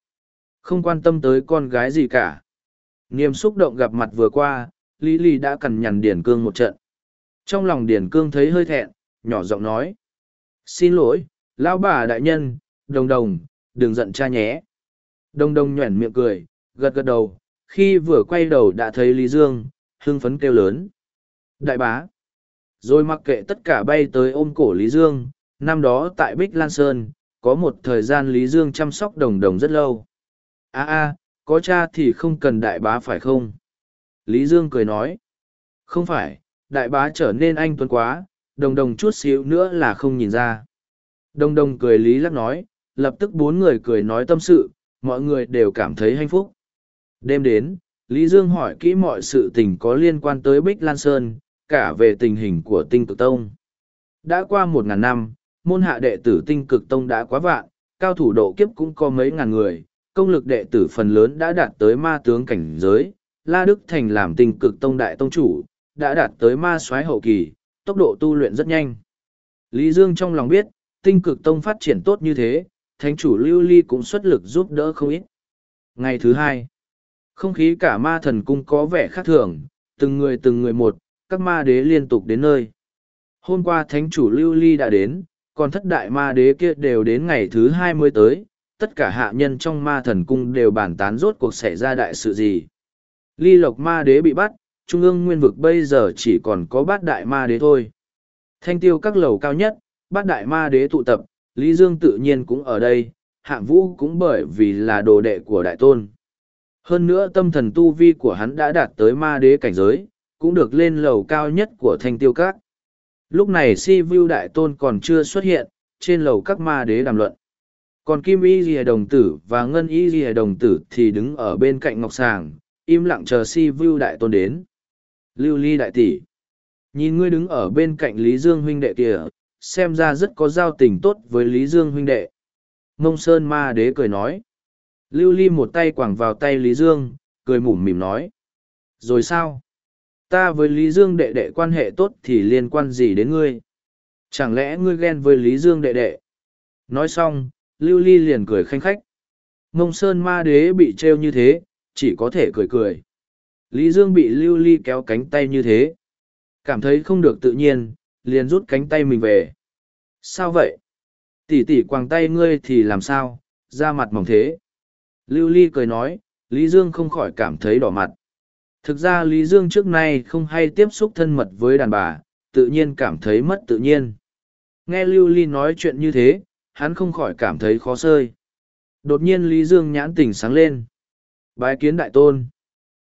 Không quan tâm tới con gái gì cả. Niềm xúc động gặp mặt vừa qua, Lý Lý đã cằn nhằn Điển Cương một trận. Trong lòng Điển Cương thấy hơi thẹn, nhỏ giọng nói. Xin lỗi, lão bà đại nhân, đồng đồng, đừng giận cha nhé. Đồng đồng nhoẻn miệng cười, gật gật đầu, khi vừa quay đầu đã thấy Lý Dương, hưng phấn kêu lớn. Đại bá. Rồi mặc kệ tất cả bay tới ôm cổ Lý Dương, năm đó tại Bích Lan Sơn, có một thời gian Lý Dương chăm sóc đồng đồng rất lâu. a a có cha thì không cần đại bá phải không? Lý Dương cười nói. Không phải, đại bá trở nên anh tuấn quá, đồng đồng chút xíu nữa là không nhìn ra. Đồng đồng cười Lý lắc nói, lập tức bốn người cười nói tâm sự, mọi người đều cảm thấy hạnh phúc. Đêm đến, Lý Dương hỏi kỹ mọi sự tình có liên quan tới Bích Lan Sơn, cả về tình hình của tinh cực tông. Đã qua một ngàn năm, môn hạ đệ tử tinh cực tông đã quá vạn, cao thủ độ kiếp cũng có mấy ngàn người, công lực đệ tử phần lớn đã đạt tới ma tướng cảnh giới. La Đức Thành làm tinh cực tông đại tông chủ, đã đạt tới ma soái hậu kỳ, tốc độ tu luyện rất nhanh. Lý Dương trong lòng biết, tinh cực tông phát triển tốt như thế, thánh chủ Lưu Ly cũng xuất lực giúp đỡ không ít. Ngày thứ hai, không khí cả ma thần cung có vẻ khác thường, từng người từng người một, các ma đế liên tục đến nơi. Hôm qua thánh chủ Lưu Ly đã đến, còn thất đại ma đế kia đều đến ngày thứ hai mươi tới, tất cả hạ nhân trong ma thần cung đều bàn tán rốt cuộc xảy ra đại sự gì. Ly lộc ma đế bị bắt, trung ương nguyên vực bây giờ chỉ còn có bát đại ma đế thôi. Thanh tiêu các lầu cao nhất, bát đại ma đế tụ tập, Lý Dương tự nhiên cũng ở đây, hạng vũ cũng bởi vì là đồ đệ của đại tôn. Hơn nữa tâm thần tu vi của hắn đã đạt tới ma đế cảnh giới, cũng được lên lầu cao nhất của thanh tiêu các. Lúc này si vu đại tôn còn chưa xuất hiện, trên lầu các ma đế đàm luận. Còn kim y ghi đồng tử và ngân y ghi đồng tử thì đứng ở bên cạnh ngọc sàng, im lặng chờ si vu đại tôn đến. Lưu ly đại tỷ. Nhìn ngươi đứng ở bên cạnh Lý Dương huynh đệ kìa, xem ra rất có giao tình tốt với Lý Dương huynh đệ. Mông Sơn ma đế cười nói. Lưu ly một tay quẳng vào tay Lý Dương, cười mủm mỉm nói. Rồi sao? Ta với Lý Dương đệ đệ quan hệ tốt thì liên quan gì đến ngươi? Chẳng lẽ ngươi ghen với Lý Dương đệ đệ? Nói xong, Lưu ly liền cười khanh khách. Mông Sơn ma đế bị trêu như thế, chỉ có thể cười cười. Lý Dương bị Lưu ly kéo cánh tay như thế. Cảm thấy không được tự nhiên, liền rút cánh tay mình về. Sao vậy? Tỷ tỷ quàng tay ngươi thì làm sao? Ra mặt mỏng thế. Lưu Ly cười nói, Lý Dương không khỏi cảm thấy đỏ mặt. Thực ra Lý Dương trước nay không hay tiếp xúc thân mật với đàn bà, tự nhiên cảm thấy mất tự nhiên. Nghe Lưu Ly nói chuyện như thế, hắn không khỏi cảm thấy khó sơi. Đột nhiên Lý Dương nhãn tỉnh sáng lên. Bái kiến đại tôn.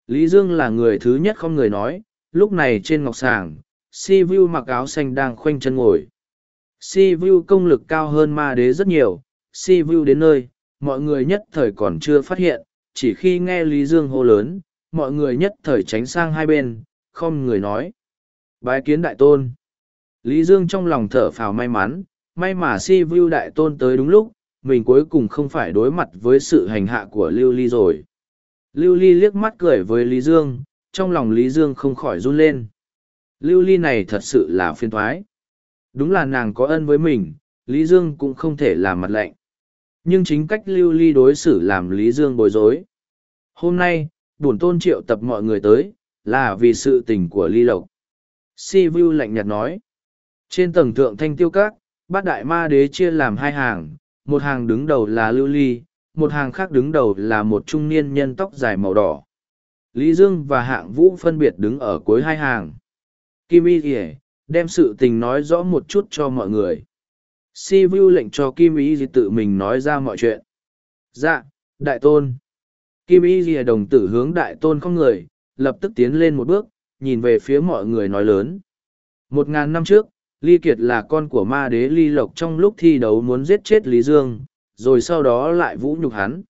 Lý Dương là người thứ nhất không người nói, lúc này trên ngọc sàng, Si Vu mặc áo xanh đang khoanh chân ngồi. Si Vu công lực cao hơn ma đế rất nhiều, Si Vu đến nơi, mọi người nhất thời còn chưa phát hiện, chỉ khi nghe Lý Dương hô lớn, mọi người nhất thời tránh sang hai bên, không người nói. Bái kiến đại tôn. Lý Dương trong lòng thở phào may mắn, may mà Si Vu đại tôn tới đúng lúc, mình cuối cùng không phải đối mặt với sự hành hạ của Lưu Ly rồi. Lưu Ly liếc mắt cười với Lý Dương, trong lòng Lý Dương không khỏi run lên. Lưu Ly này thật sự là phiên thoái. Đúng là nàng có ân với mình, Lý Dương cũng không thể làm mặt lạnh. Nhưng chính cách Lưu Ly đối xử làm Lý Dương bối rối. Hôm nay, bổn tôn triệu tập mọi người tới, là vì sự tình của Ly Lộc. Si Vu lạnh nhạt nói. Trên tầng thượng thanh tiêu các, bát đại ma đế chia làm hai hàng, một hàng đứng đầu là Lưu Ly, một hàng khác đứng đầu là một trung niên nhân tóc dài màu đỏ. Lý Dương và hạng vũ phân biệt đứng ở cuối hai hàng. Kim Y kìa, đem sự tình nói rõ một chút cho mọi người. Si Vu lệnh cho Kim Y gì tự mình nói ra mọi chuyện. Dạ, đại tôn. Kim Y gì đồng tử hướng đại tôn không người, lập tức tiến lên một bước, nhìn về phía mọi người nói lớn. Một ngàn năm trước, Ly Kiệt là con của ma đế Ly Lộc trong lúc thi đấu muốn giết chết Lý Dương, rồi sau đó lại vũ nhục hắn.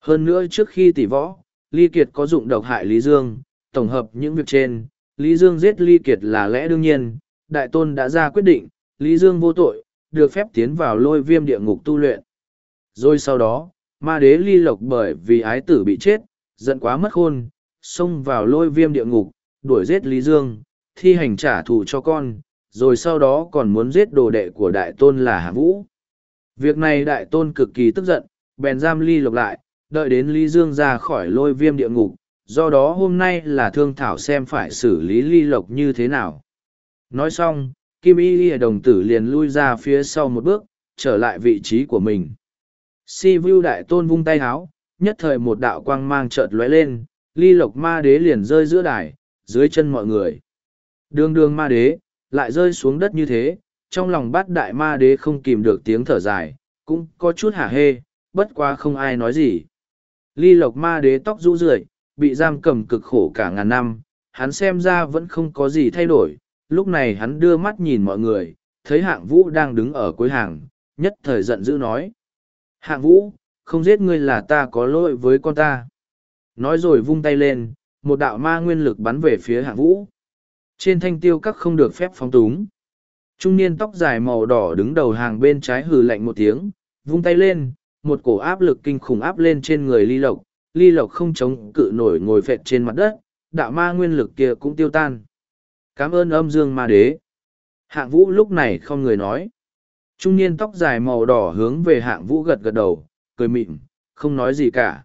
Hơn nữa trước khi tỷ võ, Ly Kiệt có dụng độc hại Lý Dương, tổng hợp những việc trên, Lý Dương giết Ly Kiệt là lẽ đương nhiên, Đại Tôn đã ra quyết định, Lý Dương vô tội, được phép tiến vào lôi viêm địa ngục tu luyện. Rồi sau đó, ma đế Ly Lộc bởi vì ái tử bị chết, giận quá mất khôn, xông vào lôi viêm địa ngục, đuổi giết Lý Dương, thi hành trả thù cho con, rồi sau đó còn muốn giết đồ đệ của Đại Tôn là Hà Vũ. Việc này Đại Tôn cực kỳ tức giận, bèn giam Ly Lộc lại, đợi đến Lý Dương ra khỏi lôi viêm địa ngục, do đó hôm nay là thương thảo xem phải xử lý ly lộc như thế nào. Nói xong, kim y y đồng tử liền lui ra phía sau một bước trở lại vị trí của mình si vu đại tôn vung tay háo nhất thời một đạo quang mang chợt lóe lên ly lộc ma đế liền rơi giữa đài dưới chân mọi người đường đường ma đế lại rơi xuống đất như thế trong lòng bát đại ma đế không kìm được tiếng thở dài, cũng có chút hả hê, bất quá không ai nói gì. Ly lộc ma đế tóc rũ rượi, bị giam cầm cực khổ cả ngàn năm, hắn xem ra vẫn không có gì thay đổi. Lúc này hắn đưa mắt nhìn mọi người, thấy hạng vũ đang đứng ở cuối hàng, nhất thời giận dữ nói, hạng vũ, không giết ngươi là ta có lỗi với con ta. Nói rồi vung tay lên, một đạo ma nguyên lực bắn về phía hạng vũ. Trên thanh tiêu các không được phép phóng túng trung niên tóc dài màu đỏ đứng đầu hàng bên trái hừ lạnh một tiếng, vung tay lên, một cổ áp lực kinh khủng áp lên trên người ly lộc. Ly lộc không chống cự nổi ngồi phẹt trên mặt đất, đạo ma nguyên lực kia cũng tiêu tan. Cảm ơn âm dương ma đế. Hạng vũ lúc này không người nói. Trung niên tóc dài màu đỏ hướng về hạng vũ gật gật đầu, cười mịn, không nói gì cả.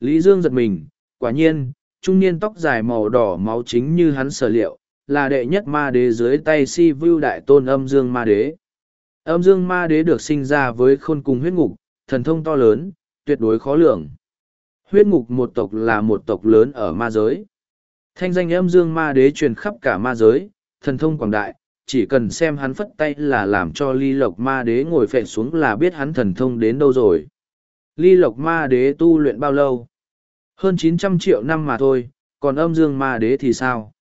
Lý dương giật mình, quả nhiên, trung niên tóc dài màu đỏ máu chính như hắn sở liệu là đệ nhất ma đế dưới tay si vu đại tôn âm dương ma đế. Âm dương ma đế được sinh ra với khôn cùng huyết ngục, thần thông to lớn, tuyệt đối khó lường. Huyết ngục một tộc là một tộc lớn ở ma giới. Thanh danh âm dương ma đế truyền khắp cả ma giới, thần thông quảng đại, chỉ cần xem hắn phất tay là làm cho ly lộc ma đế ngồi phệ xuống là biết hắn thần thông đến đâu rồi. Ly lộc ma đế tu luyện bao lâu? Hơn chín trăm triệu năm mà thôi, còn âm dương ma đế thì sao?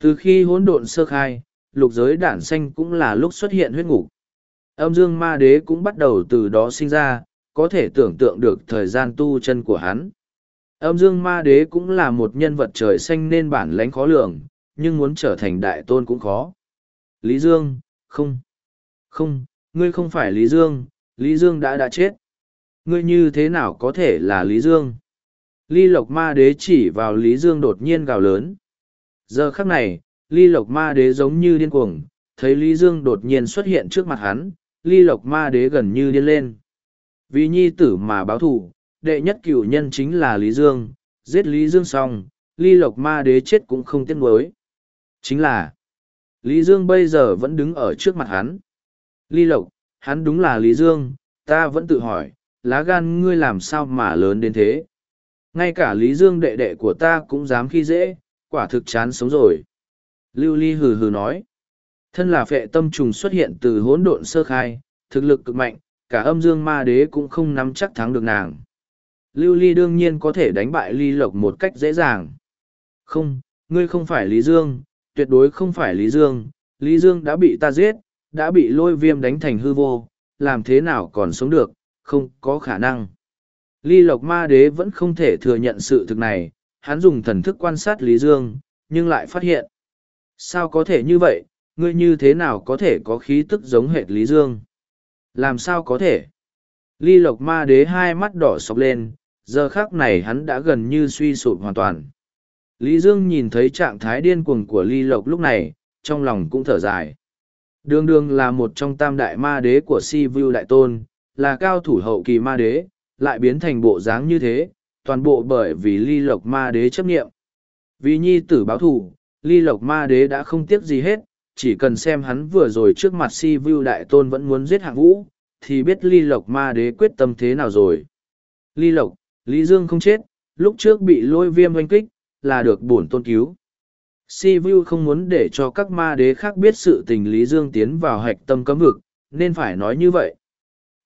Từ khi hỗn độn sơ khai, lục giới đản xanh cũng là lúc xuất hiện huyết ngục. Âm dương ma đế cũng bắt đầu từ đó sinh ra, có thể tưởng tượng được thời gian tu chân của hắn. Âm dương ma đế cũng là một nhân vật trời xanh nên bản lãnh khó lường, nhưng muốn trở thành đại tôn cũng khó. Lý dương, không. Không, ngươi không phải lý dương lý dương đã đã chết. Ngươi như thế nào có thể là lý dương? Ly lộc ma đế chỉ vào lý dương đột nhiên gào lớn giờ khắc này, ly lộc ma đế giống như điên cuồng, thấy lý dương đột nhiên xuất hiện trước mặt hắn, ly lộc ma đế gần như điên lên. Vì nhi tử mà báo thù, đệ nhất cựu nhân chính là lý dương, giết lý dương xong, ly lộc ma đế chết cũng không tiếc nuối. Chính là, lý dương bây giờ vẫn đứng ở trước mặt hắn. Ly lộc, hắn đúng là lý dương, ta vẫn tự hỏi, lá gan ngươi làm sao mà lớn đến thế? Ngay cả lý dương đệ đệ của ta cũng dám khi dễ quả thực chán sống rồi. Lưu ly hừ hừ nói. Thân là phệ tâm trùng xuất hiện từ hỗn độn sơ khai, thực lực cực mạnh, cả âm dương ma đế cũng không nắm chắc thắng được nàng. Lưu ly đương nhiên có thể đánh bại ly lộc một cách dễ dàng. Không, ngươi không phải lý dương, tuyệt đối không phải lý dương. Lý dương đã bị ta giết, đã bị lôi viêm đánh thành hư vô, làm thế nào còn sống được, không có khả năng. Ly lộc ma đế vẫn không thể thừa nhận sự thực này hắn dùng thần thức quan sát lý dương, nhưng lại phát hiện. Sao có thể như vậy? Ngươi như thế nào có thể có khí tức giống hệt lý dương? Làm sao có thể? Ly lộc ma đế hai mắt đỏ sọc lên, giờ khác này hắn đã gần như suy sụp hoàn toàn. Lý dương nhìn thấy trạng thái điên cuồng của ly lộc lúc này, trong lòng cũng thở dài. Đường đường là một trong tam đại ma đế của si vu đại tôn, là cao thủ hậu kỳ ma đế, lại biến thành bộ dáng như thế toàn bộ bởi vì ly lộc ma đế chấp nghiệm. Vì nhi tử báo thù, ly lộc ma đế đã không tiếc gì hết, chỉ cần xem hắn vừa rồi trước mặt si vu đại tôn vẫn muốn giết hạng vũ, thì biết ly lộc ma đế quyết tâm thế nào rồi. Ly lộc, lý dương không chết, lúc trước bị lôi viêm oanh kích, là được bổn tôn cứu. Si vu không muốn để cho các ma đế khác biết sự tình lý dương tiến vào hạch tâm cấm vực, nên phải nói như vậy.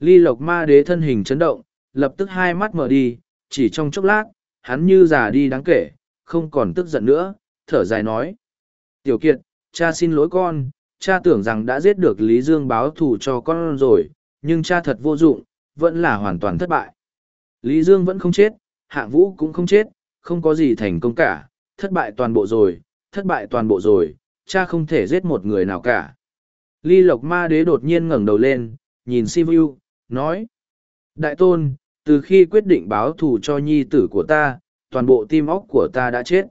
Ly lộc ma đế thân hình chấn động, lập tức hai mắt mở đi chỉ trong chốc lát hắn như già đi đáng kể không còn tức giận nữa thở dài nói. Tiểu kiệt cha xin lỗi con cha tưởng rằng đã giết được lý dương báo thù cho con rồi nhưng cha thật vô dụng vẫn là hoàn toàn thất bại. Lý dương vẫn không chết hạng vũ cũng không chết không có gì thành công cả thất bại toàn bộ rồi thất bại toàn bộ rồi cha không thể giết một người nào cả. Ly lộc ma đế đột nhiên ngẩng đầu lên nhìn Sivu, nói đại tôn từ khi quyết định báo thù cho nhi tử của ta toàn bộ tim óc của ta đã chết.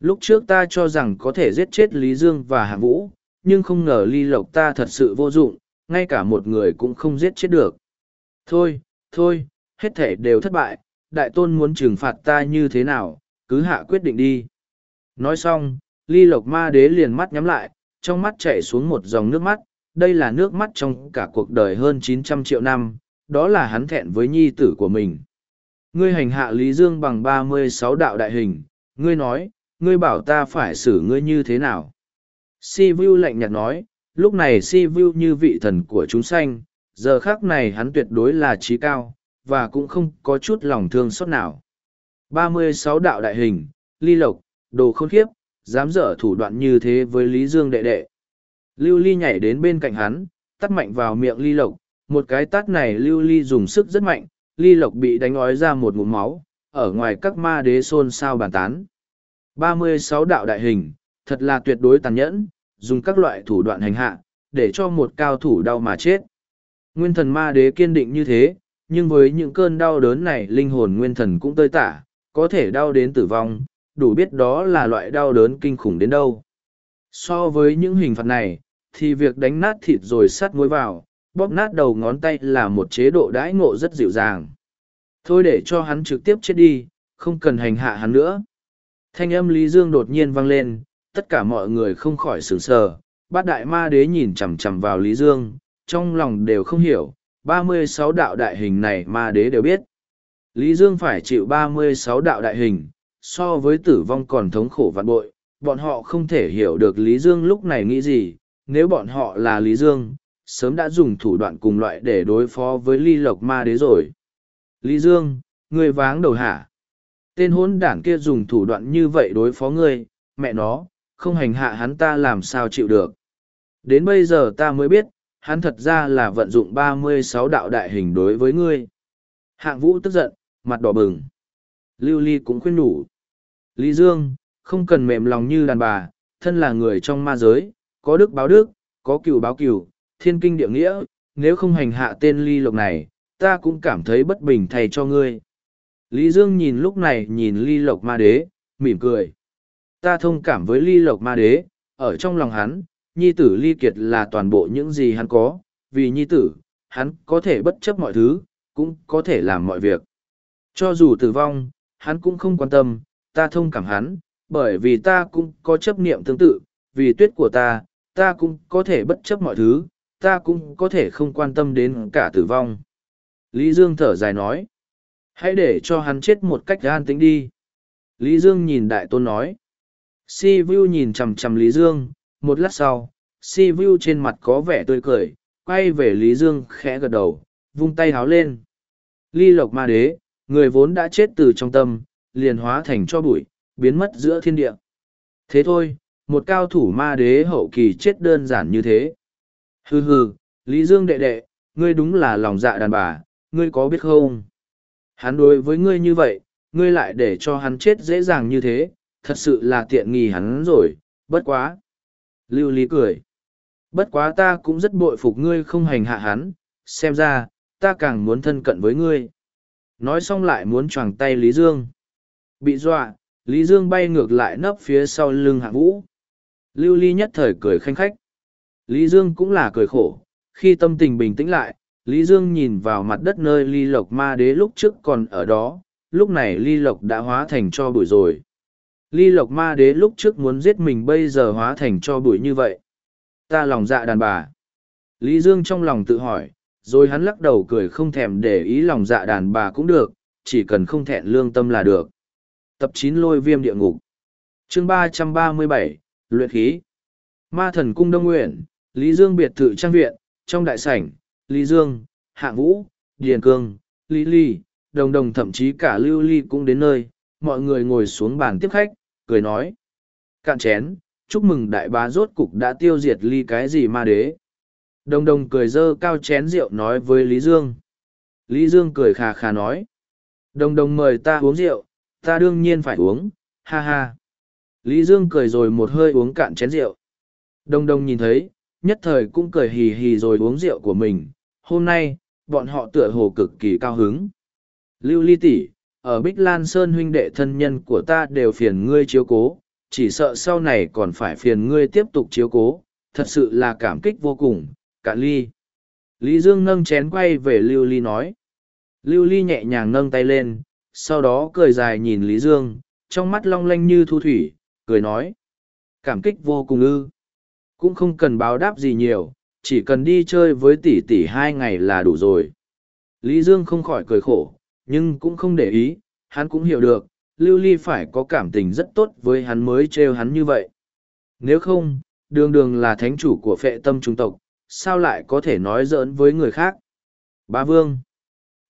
Lúc trước ta cho rằng có thể giết chết lý dương và hạng vũ nhưng không ngờ ly lộc ta thật sự vô dụng ngay cả một người cũng không giết chết được. Thôi thôi hết thể đều thất bại đại tôn muốn trừng phạt ta như thế nào cứ hạ quyết định đi. Nói xong ly lộc ma đế liền mắt nhắm lại trong mắt chảy xuống một dòng nước mắt, đây là nước mắt trong cả cuộc đời hơn chín trăm triệu năm, đó là hắn thẹn với nhi tử của mình. Ngươi hành hạ Lý Dương bằng ba mươi sáu đạo đại hình, ngươi nói, ngươi bảo ta phải xử ngươi như thế nào? Si Vu lạnh nhạt nói, lúc này Si Vu như vị thần của chúng sanh, giờ khác này hắn tuyệt đối là trí cao, và cũng không có chút lòng thương xót nào. ba mươi sáu đạo đại hình, ly lộc, đồ khôn khiếp, dám dở thủ đoạn như thế với Lý Dương đệ đệ. Lưu Ly nhảy đến bên cạnh hắn, tắt mạnh vào miệng Ly Lộc, một cái tát này Lưu Ly dùng sức rất mạnh, Ly Lộc bị đánh ói ra một ngụm máu, ở ngoài các ma đế xôn xao bàn tán. ba mươi sáu đạo đại hình, thật là tuyệt đối tàn nhẫn, dùng các loại thủ đoạn hành hạ, để cho một cao thủ đau mà chết. Nguyên thần ma đế kiên định như thế, nhưng với những cơn đau đớn này linh hồn nguyên thần cũng tơi tả, có thể đau đến tử vong, đủ biết đó là loại đau đớn kinh khủng đến đâu. So với những hình phạt này, thì việc đánh nát thịt rồi sắt muối vào, bóp nát đầu ngón tay là một chế độ đãi ngộ rất dịu dàng. Thôi để cho hắn trực tiếp chết đi, không cần hành hạ hắn nữa. Thanh âm Lý Dương đột nhiên vang lên, tất cả mọi người không khỏi sửng sờ. Bát đại ma đế nhìn chằm chằm vào Lý Dương, trong lòng đều không hiểu, ba mươi sáu đạo đại hình này ma đế đều biết. Lý Dương phải chịu ba mươi sáu đạo đại hình, so với tử vong còn thống khổ vạn bội, bọn họ không thể hiểu được Lý Dương lúc này nghĩ gì, nếu bọn họ là Lý Dương, sớm đã dùng thủ đoạn cùng loại để đối phó với ly lộc ma đế rồi. Lý Dương, ngươi váng đầu hả? Tên hốn đảng kia dùng thủ đoạn như vậy đối phó ngươi, mẹ nó, không hành hạ hắn ta làm sao chịu được. Đến bây giờ ta mới biết, hắn thật ra là vận dụng ba mươi sáu đạo đại hình đối với ngươi. Hạng vũ tức giận, mặt đỏ bừng. Lưu Ly cũng khuyên nhủ. Lý Dương, không cần mềm lòng như đàn bà, thân là người trong ma giới, có đức báo đức, có cựu báo cựu, thiên kinh địa nghĩa, nếu không hành hạ tên ly lộc này, ta cũng cảm thấy bất bình thay cho ngươi. Lý Dương nhìn lúc này nhìn ly lộc ma đế, mỉm cười. Ta thông cảm với ly lộc ma đế, ở trong lòng hắn, nhi tử ly kiệt là toàn bộ những gì hắn có, vì nhi tử, hắn có thể bất chấp mọi thứ, cũng có thể làm mọi việc. Cho dù tử vong, hắn cũng không quan tâm, ta thông cảm hắn, bởi vì ta cũng có chấp niệm tương tự, vì tuyết của ta, ta cũng có thể bất chấp mọi thứ, ta cũng có thể không quan tâm đến cả tử vong. Lý Dương thở dài nói, hãy để cho hắn chết một cách an tĩnh đi. Lý Dương nhìn đại tôn nói, si vu nhìn chầm chầm Lý Dương, một lát sau, si vu trên mặt có vẻ tươi cười, quay về Lý Dương khẽ gật đầu, vung tay háo lên. Ly lộc ma đế, người vốn đã chết từ trong tâm, liền hóa thành cho bụi, biến mất giữa thiên địa. Thế thôi, một cao thủ ma đế hậu kỳ chết đơn giản như thế. Hừ hừ, Lý Dương đệ đệ, ngươi đúng là lòng dạ đàn bà, ngươi có biết không? Hắn đối với ngươi như vậy, ngươi lại để cho hắn chết dễ dàng như thế, thật sự là tiện nghi hắn rồi, bất quá. Lưu Lý cười. Bất quá ta cũng rất bội phục ngươi không hành hạ hắn, xem ra, ta càng muốn thân cận với ngươi. Nói xong lại muốn choàng tay Lý Dương. Bị dọa, Lý Dương bay ngược lại nấp phía sau lưng hạng vũ. Lưu Ly nhất thời cười khanh khách. Lý Dương cũng là cười khổ. Khi tâm tình bình tĩnh lại, Lý Dương nhìn vào mặt đất nơi ly lộc ma đế lúc trước còn ở đó, lúc này ly lộc đã hóa thành cho bụi rồi. Ly lộc ma đế lúc trước muốn giết mình bây giờ hóa thành cho bụi như vậy. Ta lòng dạ đàn bà. Lý Dương trong lòng tự hỏi, rồi hắn lắc đầu cười không thèm để ý lòng dạ đàn bà cũng được, chỉ cần không thẹn lương tâm là được tập chín lôi viêm địa ngục chương ba trăm ba mươi bảy luyện khí ma thần cung đông nguyện lý dương biệt thự trang viện trong đại sảnh lý dương hạng vũ điền cương lý ly đồng đồng thậm chí cả lưu ly cũng đến nơi mọi người ngồi xuống bàn tiếp khách cười nói cạn chén chúc mừng đại bá rốt cục đã tiêu diệt ly cái gì ma đế đồng đồng cười dơ cao chén rượu nói với lý dương lý dương cười khà khà nói đồng đồng mời ta uống rượu ta đương nhiên phải uống, ha ha. Lý Dương cười rồi một hơi uống cạn chén rượu. Đồng Đồng nhìn thấy, nhất thời cũng cười hì hì rồi uống rượu của mình. Hôm nay, bọn họ tựa hồ cực kỳ cao hứng. Lưu ly tỷ, ở Bích Lan Sơn huynh đệ thân nhân của ta đều phiền ngươi chiếu cố, chỉ sợ sau này còn phải phiền ngươi tiếp tục chiếu cố, thật sự là cảm kích vô cùng, cạn ly. Lý Dương nâng chén quay về Lưu Ly nói. Lưu Ly nhẹ nhàng nâng tay lên, sau đó cười dài nhìn Lý Dương, trong mắt long lanh như thu thủy, cười nói. Cảm kích vô cùng ư. Cũng không cần báo đáp gì nhiều, chỉ cần đi chơi với tỷ tỷ hai ngày là đủ rồi. Lý Dương không khỏi cười khổ, nhưng cũng không để ý, hắn cũng hiểu được, Lưu Ly phải có cảm tình rất tốt với hắn mới trêu hắn như vậy. Nếu không, đường đường là thánh chủ của phệ tâm trung tộc, sao lại có thể nói giỡn với người khác? Ba Vương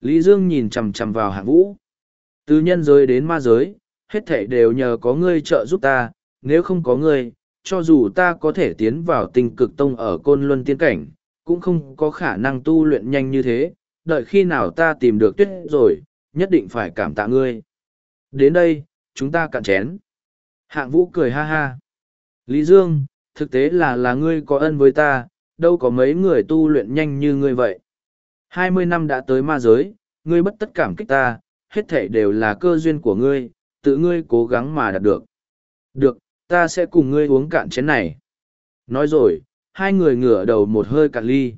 Lý Dương nhìn chằm chằm vào hạng vũ. Từ nhân giới đến ma giới, hết thảy đều nhờ có ngươi trợ giúp ta, nếu không có ngươi, cho dù ta có thể tiến vào tinh cực tông ở côn luân tiên cảnh, cũng không có khả năng tu luyện nhanh như thế, đợi khi nào ta tìm được tuyết rồi, nhất định phải cảm tạ ngươi. Đến đây, chúng ta cạn chén. Hạng vũ cười ha ha. Lý Dương, thực tế là là ngươi có ân với ta, đâu có mấy người tu luyện nhanh như ngươi vậy. Hai mươi năm đã tới ma giới, ngươi bất tất cảm kích ta, hết thể đều là cơ duyên của ngươi, tự ngươi cố gắng mà đạt được. Được, ta sẽ cùng ngươi uống cạn chén này. Nói rồi, hai người ngửa đầu một hơi cạn ly.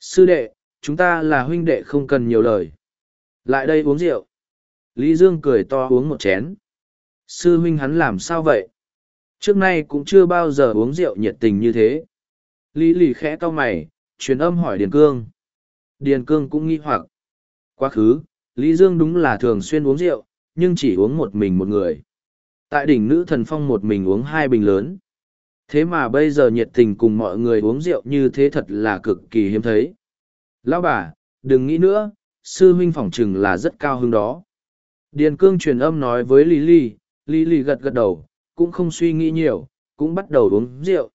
Sư đệ, chúng ta là huynh đệ không cần nhiều lời. Lại đây uống rượu. Lý Dương cười to uống một chén. Sư huynh hắn làm sao vậy? Trước nay cũng chưa bao giờ uống rượu nhiệt tình như thế. Lý lì khẽ cau mày, truyền âm hỏi Điền Cương. Điền Cương cũng nghi hoặc. Quá khứ, Lý Dương đúng là thường xuyên uống rượu, nhưng chỉ uống một mình một người. Tại đỉnh nữ thần phong một mình uống hai bình lớn. Thế mà bây giờ nhiệt tình cùng mọi người uống rượu như thế thật là cực kỳ hiếm thấy. Lão bà, đừng nghĩ nữa, sư huynh phỏng chừng là rất cao hứng đó. Điền cương truyền âm nói với Lý Lý, Lý Lý gật gật đầu, cũng không suy nghĩ nhiều, cũng bắt đầu uống rượu.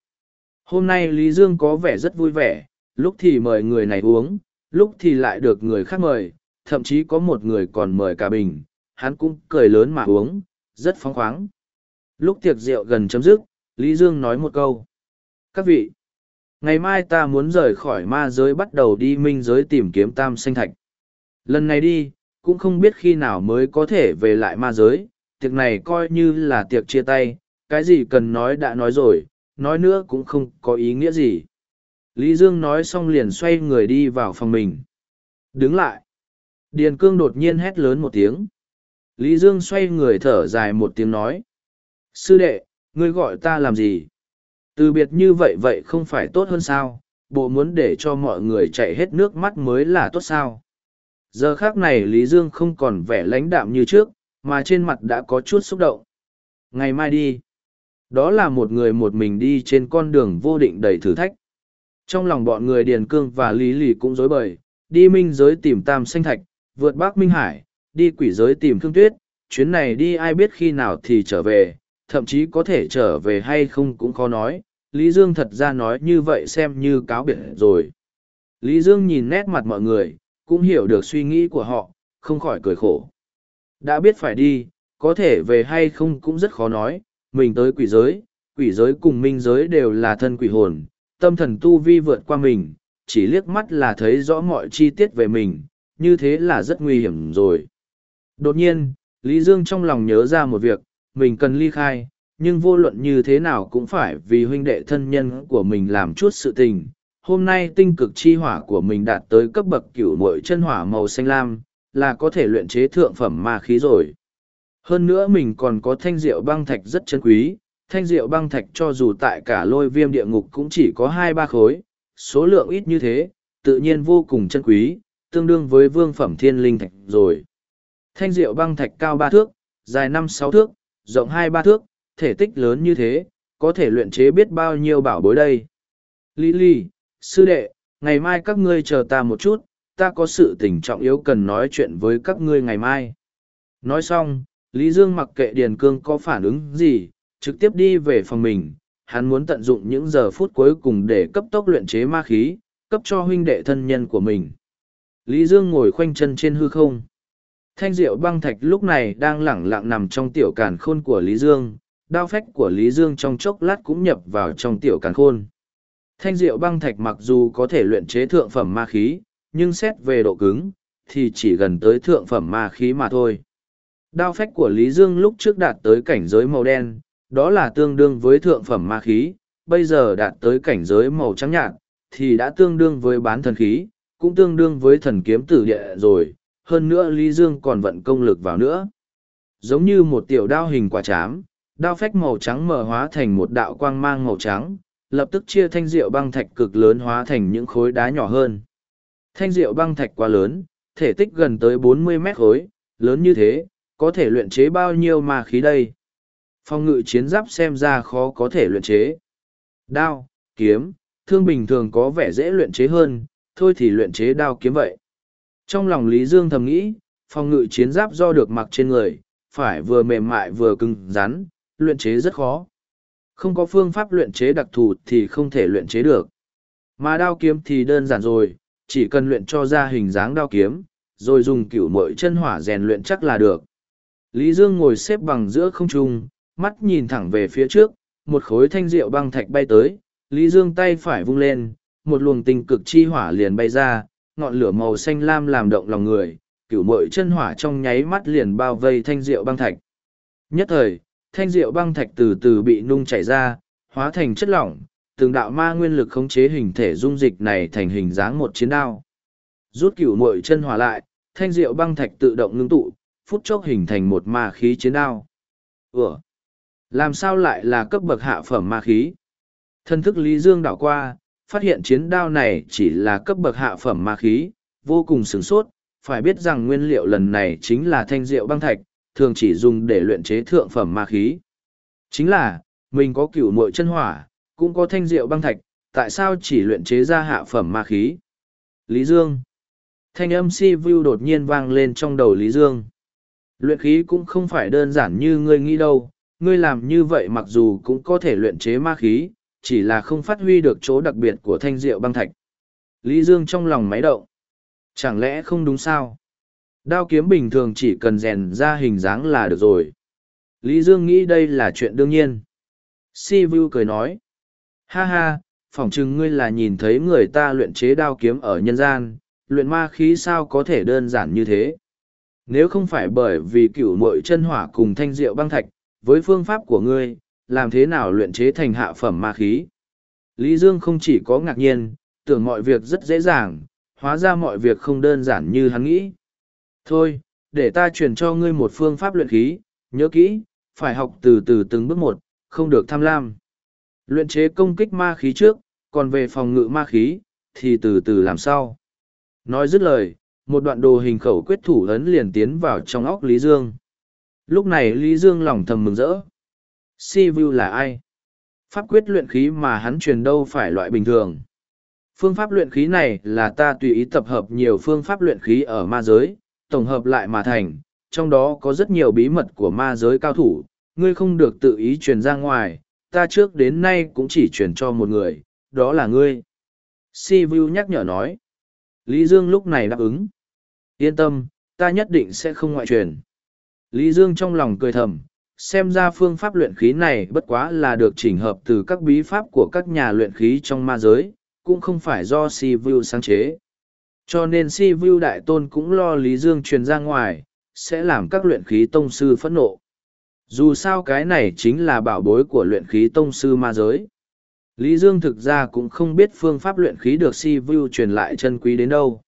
Hôm nay Lý Dương có vẻ rất vui vẻ, lúc thì mời người này uống, lúc thì lại được người khác mời, thậm chí có một người còn mời cả bình, hắn cũng cười lớn mà uống, rất phóng khoáng. Lúc tiệc rượu gần chấm dứt, Lý Dương nói một câu. Các vị, ngày mai ta muốn rời khỏi ma giới bắt đầu đi minh giới tìm kiếm tam sinh thạch. Lần này đi, cũng không biết khi nào mới có thể về lại ma giới, tiệc này coi như là tiệc chia tay, cái gì cần nói đã nói rồi, nói nữa cũng không có ý nghĩa gì. Lý Dương nói xong liền xoay người đi vào phòng mình. Đứng lại. Điền Cương đột nhiên hét lớn một tiếng. Lý Dương xoay người thở dài một tiếng nói. Sư đệ, ngươi gọi ta làm gì? Từ biệt như vậy vậy không phải tốt hơn sao? Bộ muốn để cho mọi người chạy hết nước mắt mới là tốt sao? Giờ khác này Lý Dương không còn vẻ lãnh đạm như trước, mà trên mặt đã có chút xúc động. Ngày mai đi. Đó là một người một mình đi trên con đường vô định đầy thử thách. Trong lòng bọn người Điền Cương và Lý Lì cũng dối bời, đi minh giới tìm Tam Xanh Thạch, vượt Bắc Minh Hải, đi quỷ giới tìm Thương Tuyết, chuyến này đi ai biết khi nào thì trở về, thậm chí có thể trở về hay không cũng khó nói. Lý Dương thật ra nói như vậy xem như cáo biệt rồi. Lý Dương nhìn nét mặt mọi người, cũng hiểu được suy nghĩ của họ, không khỏi cười khổ. Đã biết phải đi, có thể về hay không cũng rất khó nói, mình tới quỷ giới, quỷ giới cùng minh giới đều là thân quỷ hồn, tâm thần tu vi vượt qua mình, chỉ liếc mắt là thấy rõ mọi chi tiết về mình, như thế là rất nguy hiểm rồi. Đột nhiên, Lý Dương trong lòng nhớ ra một việc, mình cần ly khai, nhưng vô luận như thế nào cũng phải vì huynh đệ thân nhân của mình làm chút sự tình. Hôm nay tinh cực chi hỏa của mình đạt tới cấp bậc cửu mội chân hỏa màu xanh lam, là có thể luyện chế thượng phẩm ma khí rồi. Hơn nữa mình còn có thanh rượu băng thạch rất chân quý, thanh rượu băng thạch cho dù tại cả lôi viêm địa ngục cũng chỉ có hai ba khối, số lượng ít như thế, tự nhiên vô cùng chân quý, tương đương với vương phẩm thiên linh thạch rồi. Thanh rượu băng thạch cao ba thước, dài năm sáu thước, rộng hai ba thước, thể tích lớn như thế, có thể luyện chế biết bao nhiêu bảo bối đây. Lý Lý, sư đệ, ngày mai các ngươi chờ ta một chút, ta có sự tình trọng yếu cần nói chuyện với các ngươi ngày mai. Nói xong, Lý Dương mặc kệ Điền Cương có phản ứng gì, trực tiếp đi về phòng mình. Hắn muốn tận dụng những giờ phút cuối cùng để cấp tốc luyện chế ma khí, cấp cho huynh đệ thân nhân của mình. Lý Dương ngồi khoanh chân trên hư không. Thanh diệu băng thạch lúc này đang lẳng lặng nằm trong tiểu càn khôn của Lý Dương, đao phách của Lý Dương trong chốc lát cũng nhập vào trong tiểu càn khôn. Thanh diệu băng thạch mặc dù có thể luyện chế thượng phẩm ma khí, nhưng xét về độ cứng, thì chỉ gần tới thượng phẩm ma khí mà thôi. Đao phách của Lý Dương lúc trước đạt tới cảnh giới màu đen, đó là tương đương với thượng phẩm ma khí, bây giờ đạt tới cảnh giới màu trắng nhạt, thì đã tương đương với bán thần khí, cũng tương đương với thần kiếm tử địa rồi, hơn nữa Lý Dương còn vận công lực vào nữa. Giống như một tiểu đao hình quả chám, đao phách màu trắng mở hóa thành một đạo quang mang màu trắng, lập tức chia thanh rượu băng thạch cực lớn hóa thành những khối đá nhỏ hơn. Thanh rượu băng thạch quá lớn, thể tích gần tới bốn mươi mét khối, lớn như thế, có thể luyện chế bao nhiêu ma khí đây? Phong ngự chiến giáp xem ra khó có thể luyện chế. Đao, kiếm, thương bình thường có vẻ dễ luyện chế hơn, thôi thì luyện chế đao kiếm vậy. Trong lòng Lý Dương thầm nghĩ, phong ngự chiến giáp do được mặc trên người, phải vừa mềm mại vừa cứng rắn, luyện chế rất khó. Không có phương pháp luyện chế đặc thù thì không thể luyện chế được. Mà đao kiếm thì đơn giản rồi, chỉ cần luyện cho ra hình dáng đao kiếm, rồi dùng cửu mội chân hỏa rèn luyện chắc là được. Lý Dương ngồi xếp bằng giữa không trung, mắt nhìn thẳng về phía trước, một khối thanh rượu băng thạch bay tới, Lý Dương tay phải vung lên, một luồng tình cực chi hỏa liền bay ra, ngọn lửa màu xanh lam làm động lòng người, cửu mội chân hỏa trong nháy mắt liền bao vây thanh rượu băng thạch. Nhất thời, thanh rượu băng thạch từ từ bị nung chảy ra, hóa thành chất lỏng, từng đạo ma nguyên lực khống chế hình thể dung dịch này thành hình dáng một chiến đao. Rút cửu mội chân hỏa lại, thanh rượu băng thạch tự động ngưng tụ, phút chốc hình thành một ma khí chiến đao. Ủa? Làm sao lại là cấp bậc hạ phẩm ma khí? Thân thức Lý Dương đảo qua, phát hiện chiến đao này chỉ là cấp bậc hạ phẩm ma khí, vô cùng sửng sốt, phải biết rằng nguyên liệu lần này chính là thanh rượu băng thạch, thường chỉ dùng để luyện chế thượng phẩm ma khí. Chính là, mình có cửu muội chân hỏa, cũng có thanh rượu băng thạch, tại sao chỉ luyện chế ra hạ phẩm ma khí? Lý Dương Thanh âm si vu đột nhiên vang lên trong đầu Lý Dương. Luyện khí cũng không phải đơn giản như ngươi nghĩ đâu, ngươi làm như vậy mặc dù cũng có thể luyện chế ma khí, chỉ là không phát huy được chỗ đặc biệt của thanh rượu băng thạch. Lý Dương trong lòng máy động. Chẳng lẽ không đúng sao? Đao kiếm bình thường chỉ cần rèn ra hình dáng là được rồi. Lý Dương nghĩ đây là chuyện đương nhiên. Si Vu cười nói. Ha ha, phỏng chừng ngươi là nhìn thấy người ta luyện chế đao kiếm ở nhân gian, luyện ma khí sao có thể đơn giản như thế. Nếu không phải bởi vì cửu mội chân hỏa cùng thanh rượu băng thạch, với phương pháp của ngươi, làm thế nào luyện chế thành hạ phẩm ma khí? Lý Dương không chỉ có ngạc nhiên, tưởng mọi việc rất dễ dàng, hóa ra mọi việc không đơn giản như hắn nghĩ. Thôi, để ta truyền cho ngươi một phương pháp luyện khí, nhớ kỹ, phải học từ từ từng bước một, không được tham lam. Luyện chế công kích ma khí trước, còn về phòng ngự ma khí, thì từ từ làm sao. Nói dứt lời, một đoạn đồ hình khẩu quyết thủ ấn liền tiến vào trong óc Lý Dương. Lúc này Lý Dương lòng thầm mừng rỡ. Si Vu là ai? Pháp quyết luyện khí mà hắn truyền đâu phải loại bình thường. Phương pháp luyện khí này là ta tùy ý tập hợp nhiều phương pháp luyện khí ở ma giới, tổng hợp lại mà thành, trong đó có rất nhiều bí mật của ma giới cao thủ, ngươi không được tự ý truyền ra ngoài, ta trước đến nay cũng chỉ truyền cho một người, đó là ngươi. Si Vu nhắc nhở nói. Lý Dương lúc này đáp ứng. Yên tâm, ta nhất định sẽ không ngoại truyền. Lý Dương trong lòng cười thầm, xem ra phương pháp luyện khí này bất quá là được chỉnh hợp từ các bí pháp của các nhà luyện khí trong ma giới, cũng không phải do Si Vu sáng chế. Cho nên Si Vu Đại Tôn cũng lo Lý Dương truyền ra ngoài, sẽ làm các luyện khí tông sư phẫn nộ. Dù sao cái này chính là bảo bối của luyện khí tông sư ma giới. Lý Dương thực ra cũng không biết phương pháp luyện khí được Si Vu truyền lại chân quý đến đâu.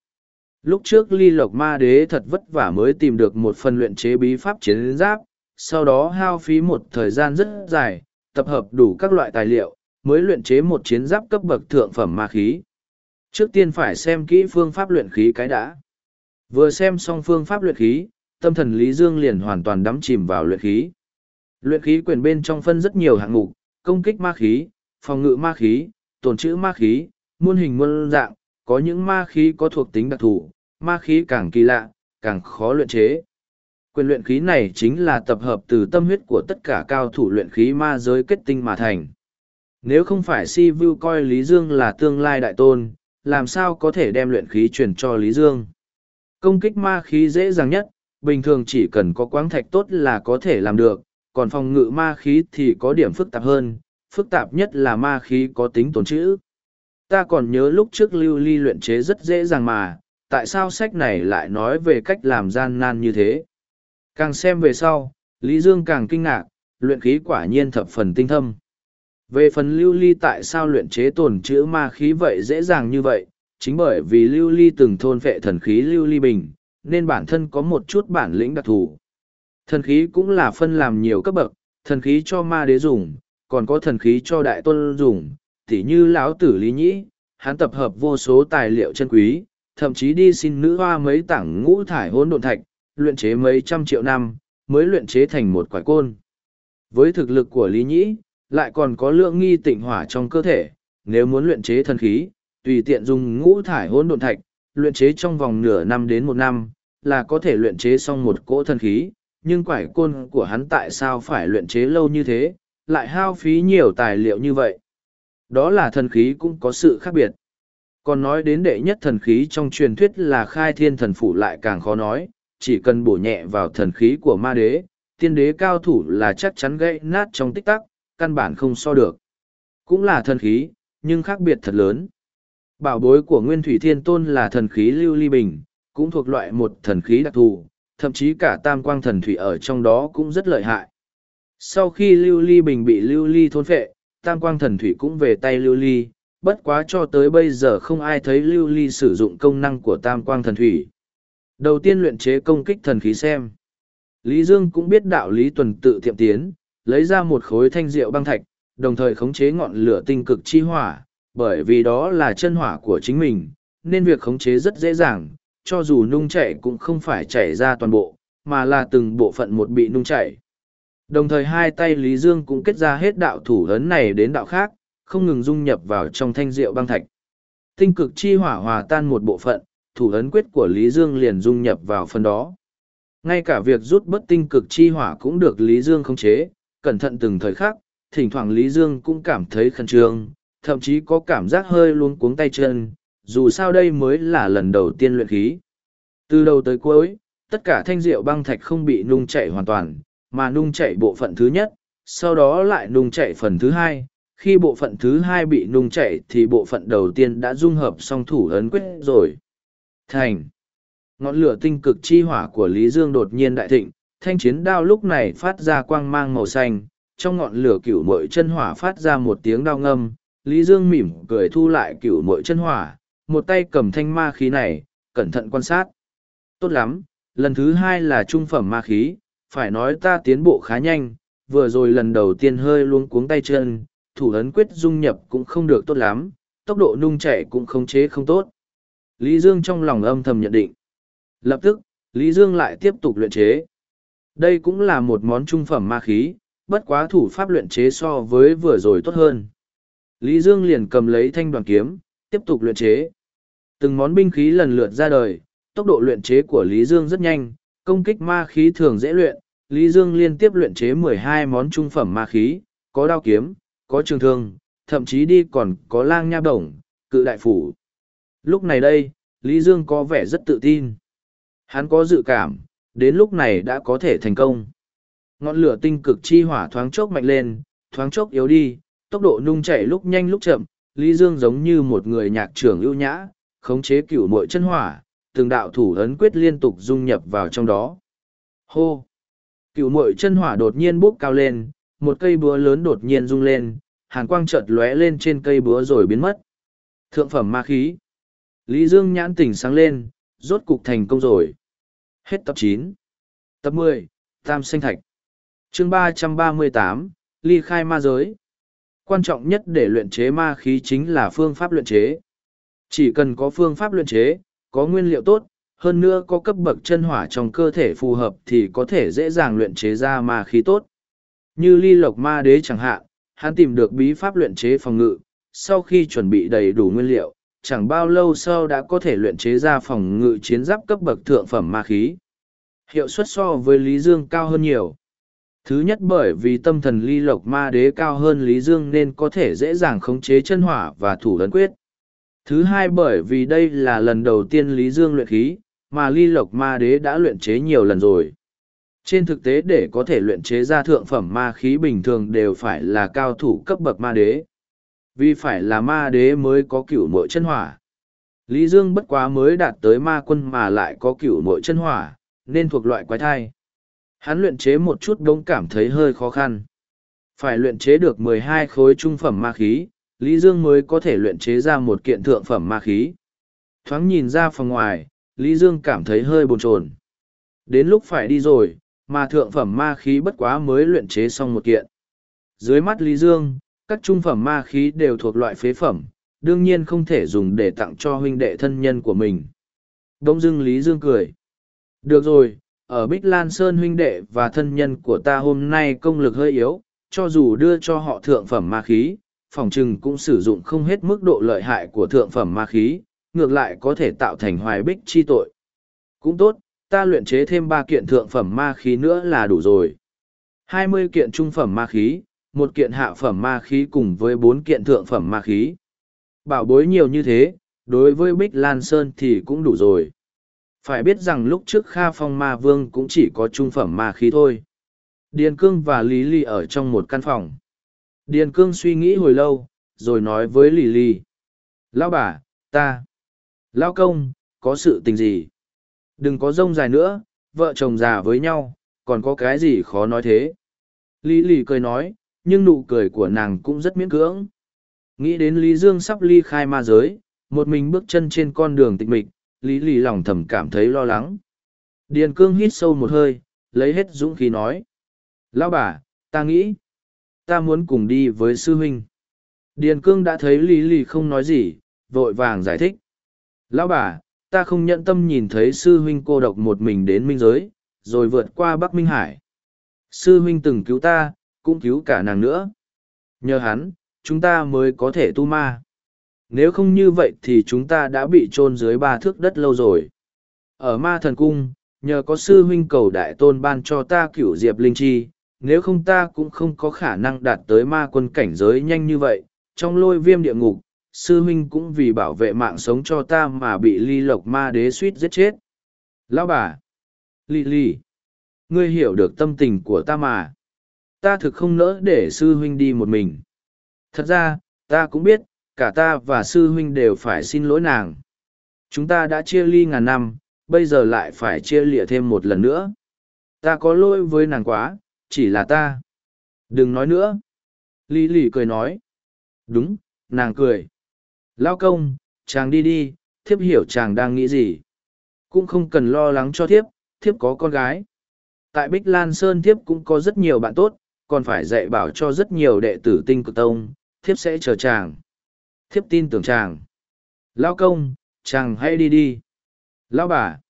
Lúc trước ly lộc ma đế thật vất vả mới tìm được một phần luyện chế bí pháp chiến giáp, sau đó hao phí một thời gian rất dài, tập hợp đủ các loại tài liệu, mới luyện chế một chiến giáp cấp bậc thượng phẩm ma khí. Trước tiên phải xem kỹ phương pháp luyện khí cái đã. Vừa xem xong phương pháp luyện khí, tâm thần Lý Dương liền hoàn toàn đắm chìm vào luyện khí. Luyện khí quyền bên trong phân rất nhiều hạng mục, công kích ma khí, phòng ngự ma khí, tồn trữ ma khí, muôn hình muôn dạng, có những ma khí có thuộc tính đặc thù, ma khí càng kỳ lạ, càng khó luyện chế. Quyền luyện khí này chính là tập hợp từ tâm huyết của tất cả cao thủ luyện khí ma giới kết tinh mà thành. Nếu không phải Si Vu coi Lý Dương là tương lai đại tôn, làm sao có thể đem luyện khí truyền cho Lý Dương? Công kích ma khí dễ dàng nhất, bình thường chỉ cần có quáng thạch tốt là có thể làm được, còn phòng ngự ma khí thì có điểm phức tạp hơn, phức tạp nhất là ma khí có tính tồn chữ. Ta còn nhớ lúc trước lưu ly luyện chế rất dễ dàng mà, tại sao sách này lại nói về cách làm gian nan như thế? Càng xem về sau, Lý Dương càng kinh ngạc, luyện khí quả nhiên thập phần tinh thâm. Về phần lưu ly tại sao luyện chế tồn chữ ma khí vậy dễ dàng như vậy, chính bởi vì lưu ly từng thôn vệ thần khí lưu ly bình, nên bản thân có một chút bản lĩnh đặc thù. Thần khí cũng là phân làm nhiều cấp bậc, thần khí cho ma đế dùng, còn có thần khí cho đại tôn dùng, tỉ như lão tử Lý Nhĩ, hắn tập hợp vô số tài liệu chân quý, thậm chí đi xin nữ hoa mấy tảng ngũ thải hỗn độn thạch, luyện chế mấy trăm triệu năm, mới luyện chế thành một quả côn. Với thực lực của Lý Nhĩ, lại còn có lượng nghi tịnh hỏa trong cơ thể, nếu muốn luyện chế thần khí, tùy tiện dùng ngũ thải hỗn độn thạch, luyện chế trong vòng nửa năm đến một năm, là có thể luyện chế xong một cỗ thần khí, nhưng quải côn của hắn tại sao phải luyện chế lâu như thế, lại hao phí nhiều tài liệu như vậy. Đó là thần khí cũng có sự khác biệt. Còn nói đến đệ nhất thần khí trong truyền thuyết là khai thiên thần phủ lại càng khó nói, chỉ cần bổ nhẹ vào thần khí của ma đế, tiên đế cao thủ là chắc chắn gãy nát trong tích tắc, căn bản không so được. Cũng là thần khí, nhưng khác biệt thật lớn. Bảo bối của Nguyên Thủy Thiên Tôn là thần khí lưu ly bình, cũng thuộc loại một thần khí đặc thù, thậm chí cả tam quang thần thủy ở trong đó cũng rất lợi hại. Sau khi lưu ly bình bị lưu ly thôn phệ, tam quang thần thủy cũng về tay lưu ly, bất quá cho tới bây giờ không ai thấy lưu ly sử dụng công năng của tam quang thần thủy. Đầu tiên luyện chế công kích thần khí xem. Lý Dương cũng biết đạo lý tuần tự tiệm tiến, lấy ra một khối thanh rượu băng thạch, đồng thời khống chế ngọn lửa tinh cực chi hỏa, bởi vì đó là chân hỏa của chính mình, nên việc khống chế rất dễ dàng, cho dù nung chảy cũng không phải chảy ra toàn bộ, mà là từng bộ phận một bị nung chảy. Đồng thời hai tay Lý Dương cũng kết ra hết đạo thủ ấn này đến đạo khác, không ngừng dung nhập vào trong thanh rượu băng thạch. Tinh cực chi hỏa hòa tan một bộ phận, thủ ấn quyết của Lý Dương liền dung nhập vào phần đó. Ngay cả việc rút bất tinh cực chi hỏa cũng được Lý Dương khống chế, cẩn thận từng thời khắc, thỉnh thoảng Lý Dương cũng cảm thấy khẩn trương, thậm chí có cảm giác hơi luống cuống tay chân, dù sao đây mới là lần đầu tiên luyện khí. Từ đầu tới cuối, tất cả thanh rượu băng thạch không bị nung chảy hoàn toàn, mà nung chảy bộ phận thứ nhất, sau đó lại nung chảy phần thứ hai. Khi bộ phận thứ hai bị nung chảy thì bộ phận đầu tiên đã dung hợp song thủ ấn quyết rồi. Thành. Ngọn lửa tinh cực chi hỏa của Lý Dương đột nhiên đại thịnh, thanh chiến đao lúc này phát ra quang mang màu xanh, trong ngọn lửa cửu mội chân hỏa phát ra một tiếng đao ngâm, Lý Dương mỉm cười thu lại cửu mội chân hỏa, một tay cầm thanh ma khí này, cẩn thận quan sát. Tốt lắm, lần thứ hai là trung phẩm ma khí, phải nói ta tiến bộ khá nhanh, vừa rồi lần đầu tiên hơi luống cuống tay chân, thủ ấn quyết dung nhập cũng không được tốt lắm, tốc độ nung chảy cũng không chế không tốt. Lý Dương trong lòng âm thầm nhận định. Lập tức, Lý Dương lại tiếp tục luyện chế. Đây cũng là một món trung phẩm ma khí, bất quá thủ pháp luyện chế so với vừa rồi tốt hơn. Lý Dương liền cầm lấy thanh đoàn kiếm, tiếp tục luyện chế. Từng món binh khí lần lượt ra đời, tốc độ luyện chế của Lý Dương rất nhanh, công kích ma khí thường dễ luyện. Lý Dương liên tiếp luyện chế mười hai món trung phẩm ma khí, có đao kiếm, có trường thương, thậm chí đi còn có lang nha đồng, cự đại phủ. Lúc này đây, Lý Dương có vẻ rất tự tin. Hắn có dự cảm, đến lúc này đã có thể thành công. Ngọn lửa tinh cực chi hỏa thoáng chốc mạnh lên, thoáng chốc yếu đi, tốc độ nung chảy lúc nhanh lúc chậm, Lý Dương giống như một người nhạc trưởng ưu nhã, khống chế cửu mội chân hỏa, từng đạo thủ ấn quyết liên tục dung nhập vào trong đó. Hô! Cửu mội chân hỏa đột nhiên bốc cao lên, một cây búa lớn đột nhiên rung lên, hàn quang chợt lóe lên trên cây búa rồi biến mất. Thượng phẩm ma khí. Lý Dương nhãn tỉnh sáng lên, rốt cục thành công rồi. Hết tập chín Tập mười Tam Sinh Thạch. chương ba trăm ba mươi tám Ly khai ma giới. Quan trọng nhất để luyện chế ma khí chính là phương pháp luyện chế. Chỉ cần có phương pháp luyện chế, có nguyên liệu tốt, hơn nữa có cấp bậc chân hỏa trong cơ thể phù hợp thì có thể dễ dàng luyện chế ra ma khí tốt. Như ly lộc ma đế chẳng hạn, hắn tìm được bí pháp luyện chế phòng ngự, sau khi chuẩn bị đầy đủ nguyên liệu, chẳng bao lâu sau đã có thể luyện chế ra phòng ngự chiến giáp cấp bậc thượng phẩm ma khí. Hiệu suất so với Lý Dương cao hơn nhiều. Thứ nhất bởi vì tâm thần ly lộc ma đế cao hơn Lý Dương nên có thể dễ dàng khống chế chân hỏa và thủ ấn quyết. Thứ hai bởi vì đây là lần đầu tiên Lý Dương luyện khí, mà ly lộc ma đế đã luyện chế nhiều lần rồi. Trên thực tế để có thể luyện chế ra thượng phẩm ma khí bình thường đều phải là cao thủ cấp bậc ma đế. Vì phải là ma đế mới có cửu mội chân hỏa. Lý Dương bất quá mới đạt tới ma quân mà lại có cửu mội chân hỏa, nên thuộc loại quái thai. Hắn luyện chế một chút đống cảm thấy hơi khó khăn. Phải luyện chế được mười hai khối trung phẩm ma khí, Lý Dương mới có thể luyện chế ra một kiện thượng phẩm ma khí. Thoáng nhìn ra phòng ngoài, Lý Dương cảm thấy hơi bồn chồn. Đến lúc phải đi rồi, mà thượng phẩm ma khí bất quá mới luyện chế xong một kiện. Dưới mắt Lý Dương, các trung phẩm ma khí đều thuộc loại phế phẩm, đương nhiên không thể dùng để tặng cho huynh đệ thân nhân của mình. Đông dưng Lý Dương cười. Được rồi, ở Bích Lan Sơn huynh đệ và thân nhân của ta hôm nay công lực hơi yếu, cho dù đưa cho họ thượng phẩm ma khí, phòng trừng cũng sử dụng không hết mức độ lợi hại của thượng phẩm ma khí, ngược lại có thể tạo thành hoài bích chi tội. Cũng tốt, ta luyện chế thêm ba kiện thượng phẩm ma khí nữa là đủ rồi. hai mươi kiện trung phẩm ma khí, một kiện hạ phẩm ma khí cùng với bốn kiện thượng phẩm ma khí. Bảo bối nhiều như thế, đối với Bích Lan Sơn thì cũng đủ rồi. Phải biết rằng lúc trước Kha Phong Ma Vương cũng chỉ có trung phẩm ma khí thôi. Điền Cương và Lý Ly ở trong một căn phòng. Điền Cương suy nghĩ hồi lâu, rồi nói với Lý Ly. Lão bà, ta. Lão công, có sự tình gì? Đừng có rông dài nữa, vợ chồng già với nhau, còn có cái gì khó nói thế? Lý Ly cười nói, nhưng nụ cười của nàng cũng rất miễn cưỡng. Nghĩ đến Lý Dương sắp ly khai ma giới, một mình bước chân trên con đường tịch mịch, Lý Lì lòng thầm cảm thấy lo lắng. Điền cương hít sâu một hơi, lấy hết dũng khí nói. Lão bà, ta nghĩ, ta muốn cùng đi với sư huynh. Điền cương đã thấy Lý Lì không nói gì, vội vàng giải thích. Lão bà, ta không nhận tâm nhìn thấy sư huynh cô độc một mình đến minh giới, rồi vượt qua Bắc Minh Hải. Sư huynh từng cứu ta, cũng cứu cả nàng nữa. Nhờ hắn, chúng ta mới có thể tu ma. Nếu không như vậy thì chúng ta đã bị chôn dưới ba thước đất lâu rồi. Ở ma thần cung, nhờ có sư huynh cầu đại tôn ban cho ta cửu diệp linh chi, nếu không ta cũng không có khả năng đạt tới ma quân cảnh giới nhanh như vậy. Trong lôi viêm địa ngục, sư huynh cũng vì bảo vệ mạng sống cho ta mà bị ly lộc ma đế suýt giết chết. Lão bà! Ly ly! Ngươi hiểu được tâm tình của ta mà. Ta thực không nỡ để sư huynh đi một mình. Thật ra, ta cũng biết, cả ta và sư huynh đều phải xin lỗi nàng. Chúng ta đã chia ly ngàn năm, bây giờ lại phải chia lịa thêm một lần nữa. Ta có lỗi với nàng quá, chỉ là ta. Đừng nói nữa. Lý lì cười nói. Đúng, nàng cười. Lao công, chàng đi đi, thiếp hiểu chàng đang nghĩ gì. Cũng không cần lo lắng cho thiếp, thiếp có con gái. Tại Bích Lan Sơn thiếp cũng có rất nhiều bạn tốt, còn phải dạy bảo cho rất nhiều đệ tử tinh cực tông, thiếp sẽ chờ chàng. Thiếp tin tưởng chàng. Lao công, chàng hãy đi đi. Lao bà.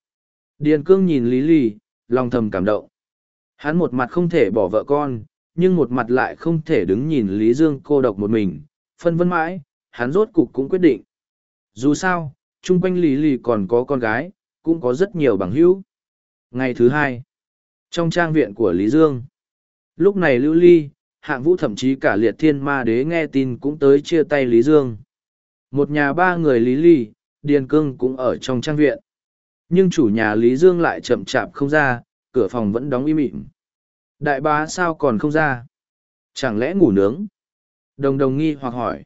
Điền cương nhìn Lý Lì, lòng thầm cảm động. Hắn một mặt không thể bỏ vợ con, nhưng một mặt lại không thể đứng nhìn Lý Dương cô độc một mình, phân vân mãi, hắn rốt cục cũng quyết định. Dù sao, chung quanh Lý Lì còn có con gái, cũng có rất nhiều bằng hữu. Ngày thứ hai, trong trang viện của Lý Dương, lúc này Lưu Ly, hạng vũ thậm chí cả liệt thiên ma đế nghe tin cũng tới chia tay Lý Dương. Một nhà ba người Lý Ly, Điền Cương cũng ở trong trang viện. Nhưng chủ nhà Lý Dương lại chậm chạp không ra, cửa phòng vẫn đóng im ỉm. Đại bá sao còn không ra? Chẳng lẽ ngủ nướng? Đồng đồng nghi hoặc hỏi.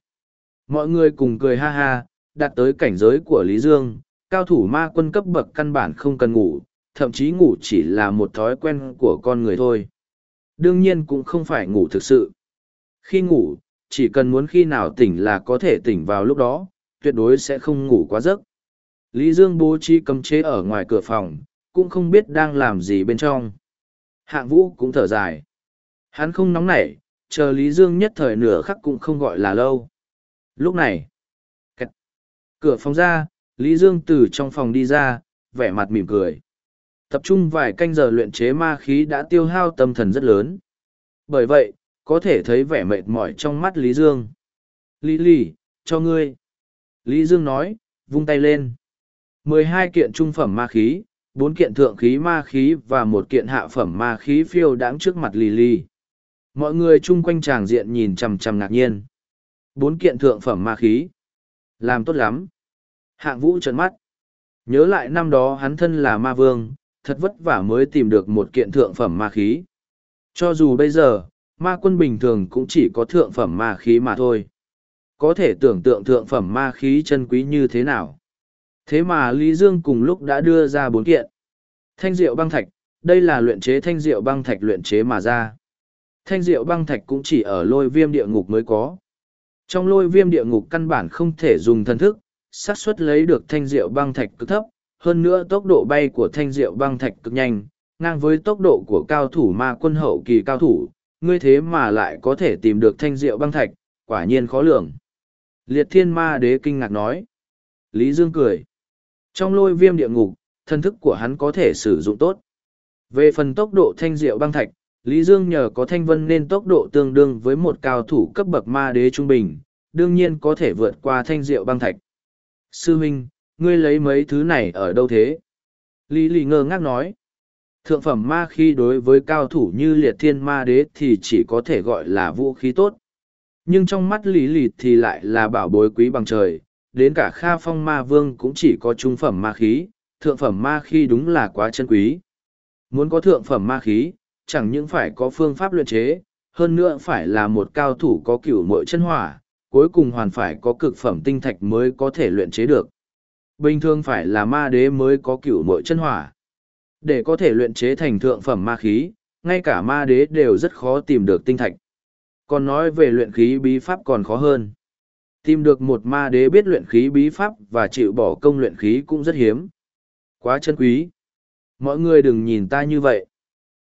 Mọi người cùng cười ha ha, đạt tới cảnh giới của Lý Dương, cao thủ ma quân cấp bậc căn bản không cần ngủ, thậm chí ngủ chỉ là một thói quen của con người thôi. Đương nhiên cũng không phải ngủ thực sự. Khi ngủ, chỉ cần muốn khi nào tỉnh là có thể tỉnh vào lúc đó, tuyệt đối sẽ không ngủ quá giấc. Lý Dương bố trí cấm chế ở ngoài cửa phòng, cũng không biết đang làm gì bên trong. Hạng vũ cũng thở dài. Hắn không nóng nảy, chờ Lý Dương nhất thời nửa khắc cũng không gọi là lâu. Lúc này, cửa phòng ra, Lý Dương từ trong phòng đi ra, vẻ mặt mỉm cười. Tập trung vài canh giờ luyện chế ma khí đã tiêu hao tâm thần rất lớn. Bởi vậy, có thể thấy vẻ mệt mỏi trong mắt Lý Dương. Lý lì, cho ngươi. Lý Dương nói, vung tay lên. mười hai kiện trung phẩm ma khí, bốn kiện thượng khí ma khí và một kiện hạ phẩm ma khí phiêu đáng trước mặt Lý Lý. Mọi người chung quanh tràng diện nhìn chằm chằm ngạc nhiên. Bốn kiện thượng phẩm ma khí. Làm tốt lắm. Hạng vũ trấn mắt. Nhớ lại năm đó hắn thân là ma vương, thật vất vả mới tìm được một kiện thượng phẩm ma khí. Cho dù bây giờ, ma quân bình thường cũng chỉ có thượng phẩm ma khí mà thôi. Có thể tưởng tượng thượng phẩm ma khí chân quý như thế nào. Thế mà Lý Dương cùng lúc đã đưa ra bốn kiện. Thanh diệu băng thạch, đây là luyện chế thanh diệu băng thạch luyện chế mà ra. Thanh diệu băng thạch cũng chỉ ở lôi viêm địa ngục mới có. Trong lôi viêm địa ngục căn bản không thể dùng thân thức, xác suất lấy được thanh diệu băng thạch cực thấp, hơn nữa tốc độ bay của thanh diệu băng thạch cực nhanh, ngang với tốc độ của cao thủ ma quân hậu kỳ cao thủ, ngươi thế mà lại có thể tìm được thanh diệu băng thạch, quả nhiên khó lường. Liệt thiên ma đế kinh ngạc nói. Lý Dương cười. Trong lôi viêm địa ngục, thân thức của hắn có thể sử dụng tốt. Về phần tốc độ thanh diệu băng thạch, Lý Dương nhờ có thanh vân nên tốc độ tương đương với một cao thủ cấp bậc ma đế trung bình, đương nhiên có thể vượt qua thanh diệu băng thạch. Sư huynh, ngươi lấy mấy thứ này ở đâu thế? Lý Lý ngơ ngác nói. Thượng phẩm ma khi đối với cao thủ như liệt thiên ma đế thì chỉ có thể gọi là vũ khí tốt. Nhưng trong mắt Lý Lý thì lại là bảo bối quý bằng trời, đến cả Kha Phong Ma Vương cũng chỉ có trung phẩm ma khí, thượng phẩm ma khí đúng là quá chân quý. Muốn có thượng phẩm ma khí, chẳng những phải có phương pháp luyện chế, hơn nữa phải là một cao thủ có cửu mội chân hỏa, cuối cùng hoàn phải có cực phẩm tinh thạch mới có thể luyện chế được. Bình thường phải là ma đế mới có cửu mội chân hỏa. Để có thể luyện chế thành thượng phẩm ma khí, ngay cả ma đế đều rất khó tìm được tinh thạch. Còn nói về luyện khí bí pháp còn khó hơn. Tìm được một ma đế biết luyện khí bí pháp và chịu bỏ công luyện khí cũng rất hiếm. Quá chân quý. Mọi người đừng nhìn ta như vậy.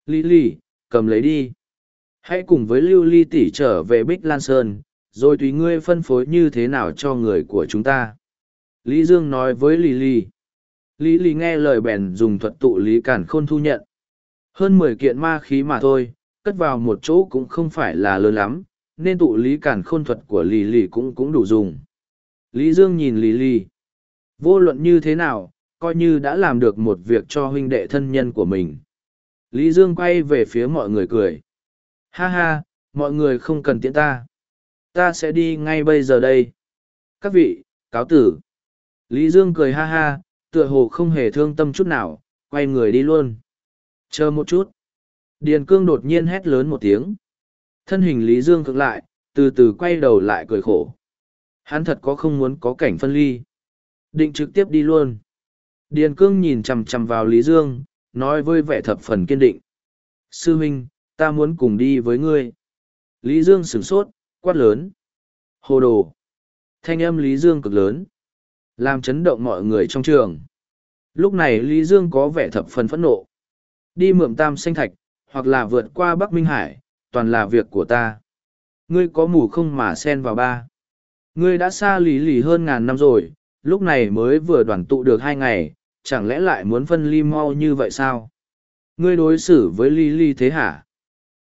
Lý Lý, cầm lấy đi. Hãy cùng với Lưu Ly tỷ trở về Bích Lan Sơn, rồi tùy ngươi phân phối như thế nào cho người của chúng ta. Lý Dương nói với Lý Lý. Lý Lý nghe lời bèn dùng thuật tụ Lý Cản Khôn thu nhận. Hơn mười kiện ma khí mà thôi, cất vào một chỗ cũng không phải là lớn lắm, nên tụ Lý Cản Khôn thuật của Lý Lý cũng cũng đủ dùng. Lý Dương nhìn Lý Lý. Vô luận như thế nào, coi như đã làm được một việc cho huynh đệ thân nhân của mình. Lý Dương quay về phía mọi người cười. Ha ha, mọi người không cần tiễn ta. Ta sẽ đi ngay bây giờ đây. Các vị, cáo tử. Lý Dương cười ha ha, tựa hồ không hề thương tâm chút nào, quay người đi luôn. Chờ một chút. Điền cương đột nhiên hét lớn một tiếng. Thân hình Lý Dương cực lại, từ từ quay đầu lại cười khổ. Hắn thật có không muốn có cảnh phân ly. Định trực tiếp đi luôn. Điền cương nhìn chằm chằm vào Lý Dương, nói với vẻ thập phần kiên định. Sư huynh, ta muốn cùng đi với ngươi. Lý Dương sửng sốt, quát lớn. Hồ đồ. Thanh âm Lý Dương cực lớn. Làm chấn động mọi người trong trường. Lúc này Lý Dương có vẻ thập phần phẫn nộ. Đi mượm tam xanh thạch, hoặc là vượt qua Bắc Minh Hải, toàn là việc của ta. Ngươi có mù không mà xen vào ba. Ngươi đã xa lý lì hơn ngàn năm rồi, lúc này mới vừa đoàn tụ được hai ngày, chẳng lẽ lại muốn phân ly mau như vậy sao? Ngươi đối xử với ly ly thế hả?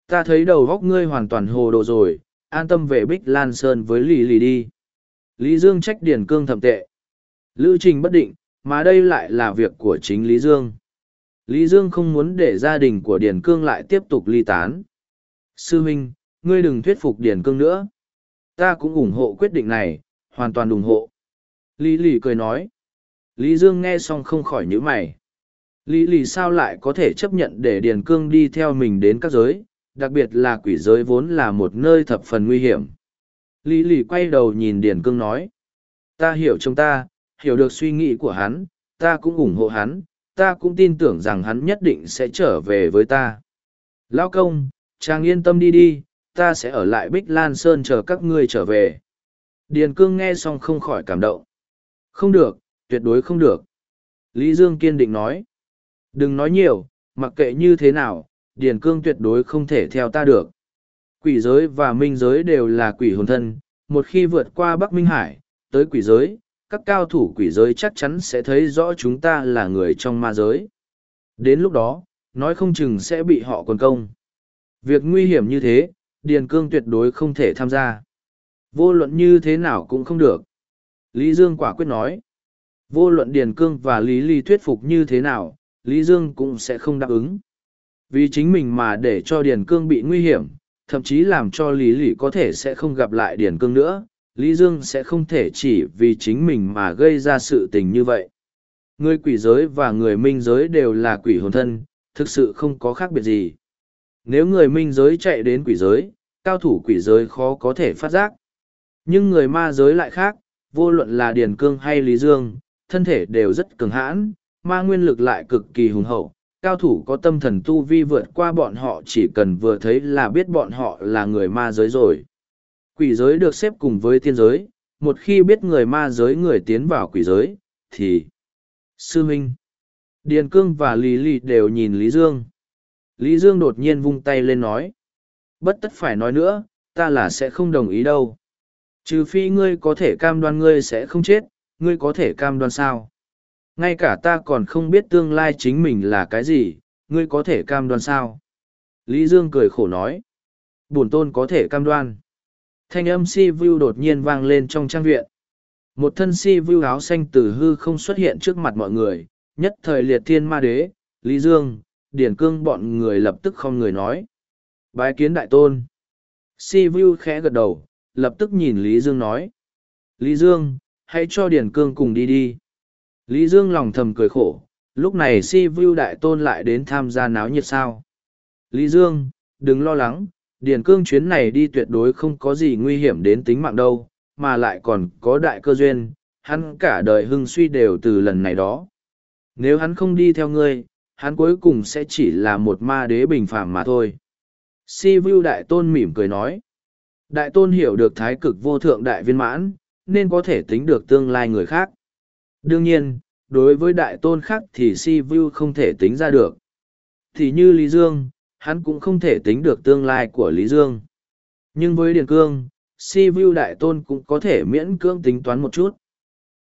Ta thấy đầu góc ngươi hoàn toàn hồ đồ rồi, an tâm về Bích Lan Sơn với Lý Lì đi. Lý Dương trách Điền Cương thầm tệ. Lữ trình bất định, mà đây lại là việc của chính Lý Dương. Lý Dương không muốn để gia đình của Điền Cương lại tiếp tục ly tán. Sư Minh, ngươi đừng thuyết phục Điền Cương nữa. Ta cũng ủng hộ quyết định này, hoàn toàn ủng hộ. Lý Lì cười nói. Lý Dương nghe xong không khỏi nhíu mày. Lý lì sao lại có thể chấp nhận để Điền Cương đi theo mình đến các giới, đặc biệt là quỷ giới vốn là một nơi thập phần nguy hiểm. Lý lì quay đầu nhìn Điền Cương nói. Ta hiểu chúng ta, hiểu được suy nghĩ của hắn, ta cũng ủng hộ hắn, ta cũng tin tưởng rằng hắn nhất định sẽ trở về với ta. Lão công, chàng yên tâm đi đi, ta sẽ ở lại Bích Lan Sơn chờ các ngươi trở về. Điền Cương nghe xong không khỏi cảm động. Không được, tuyệt đối không được. Lý Dương kiên định nói. Đừng nói nhiều, mặc kệ như thế nào, Điền Cương tuyệt đối không thể theo ta được. Quỷ giới và minh giới đều là quỷ hồn thân, một khi vượt qua Bắc Minh Hải, tới quỷ giới, các cao thủ quỷ giới chắc chắn sẽ thấy rõ chúng ta là người trong ma giới. Đến lúc đó, nói không chừng sẽ bị họ quần công. Việc nguy hiểm như thế, Điền Cương tuyệt đối không thể tham gia. Vô luận như thế nào cũng không được. Lý Dương quả quyết nói. Vô luận Điền Cương và Lý Ly thuyết phục như thế nào, Lý Dương cũng sẽ không đáp ứng. Vì chính mình mà để cho Điền Cương bị nguy hiểm, thậm chí làm cho Lý Lý có thể sẽ không gặp lại Điền Cương nữa, Lý Dương sẽ không thể chỉ vì chính mình mà gây ra sự tình như vậy. Người quỷ giới và người minh giới đều là quỷ hồn thân, thực sự không có khác biệt gì. Nếu người minh giới chạy đến quỷ giới, cao thủ quỷ giới khó có thể phát giác. Nhưng người ma giới lại khác, vô luận là Điền Cương hay Lý Dương, thân thể đều rất cường hãn, ma nguyên lực lại cực kỳ hùng hậu. Cao thủ có tâm thần tu vi vượt qua bọn họ chỉ cần vừa thấy là biết bọn họ là người ma giới rồi. Quỷ giới được xếp cùng với tiên giới, một khi biết người ma giới người tiến vào quỷ giới, thì... Sư Minh Điền Cương và Lý Lý đều nhìn Lý Dương. Lý Dương đột nhiên vung tay lên nói. Bất tất phải nói nữa, ta là sẽ không đồng ý đâu. Trừ phi ngươi có thể cam đoan ngươi sẽ không chết, ngươi có thể cam đoan sao? Ngay cả ta còn không biết tương lai chính mình là cái gì, ngươi có thể cam đoan sao? Lý Dương cười khổ nói. Bổn tôn có thể cam đoan. Thanh âm si vu đột nhiên vang lên trong trang viện. Một thân si vu áo xanh từ hư không xuất hiện trước mặt mọi người, nhất thời liệt thiên ma đế, Lý Dương, Điển Cương bọn người lập tức không người nói. Bái kiến đại tôn. Si vu khẽ gật đầu, lập tức nhìn Lý Dương nói. Lý Dương, hãy cho Điển Cương cùng đi đi. Lý Dương lòng thầm cười khổ, lúc này si vu đại tôn lại đến tham gia náo nhiệt sao. Lý Dương, đừng lo lắng, Điền Cương chuyến này đi tuyệt đối không có gì nguy hiểm đến tính mạng đâu, mà lại còn có đại cơ duyên, hắn cả đời hưng suy đều từ lần này đó. Nếu hắn không đi theo ngươi, hắn cuối cùng sẽ chỉ là một ma đế bình phàm mà thôi. Si Vu Đại Tôn mỉm cười nói. Đại Tôn hiểu được thái cực vô thượng đại viên mãn, nên có thể tính được tương lai người khác. Đương nhiên, đối với Đại Tôn khác thì Si Vu không thể tính ra được. Thì như Lý Dương, hắn cũng không thể tính được tương lai của Lý Dương. Nhưng với Điền Cương, Si Vu Đại Tôn cũng có thể miễn cưỡng tính toán một chút.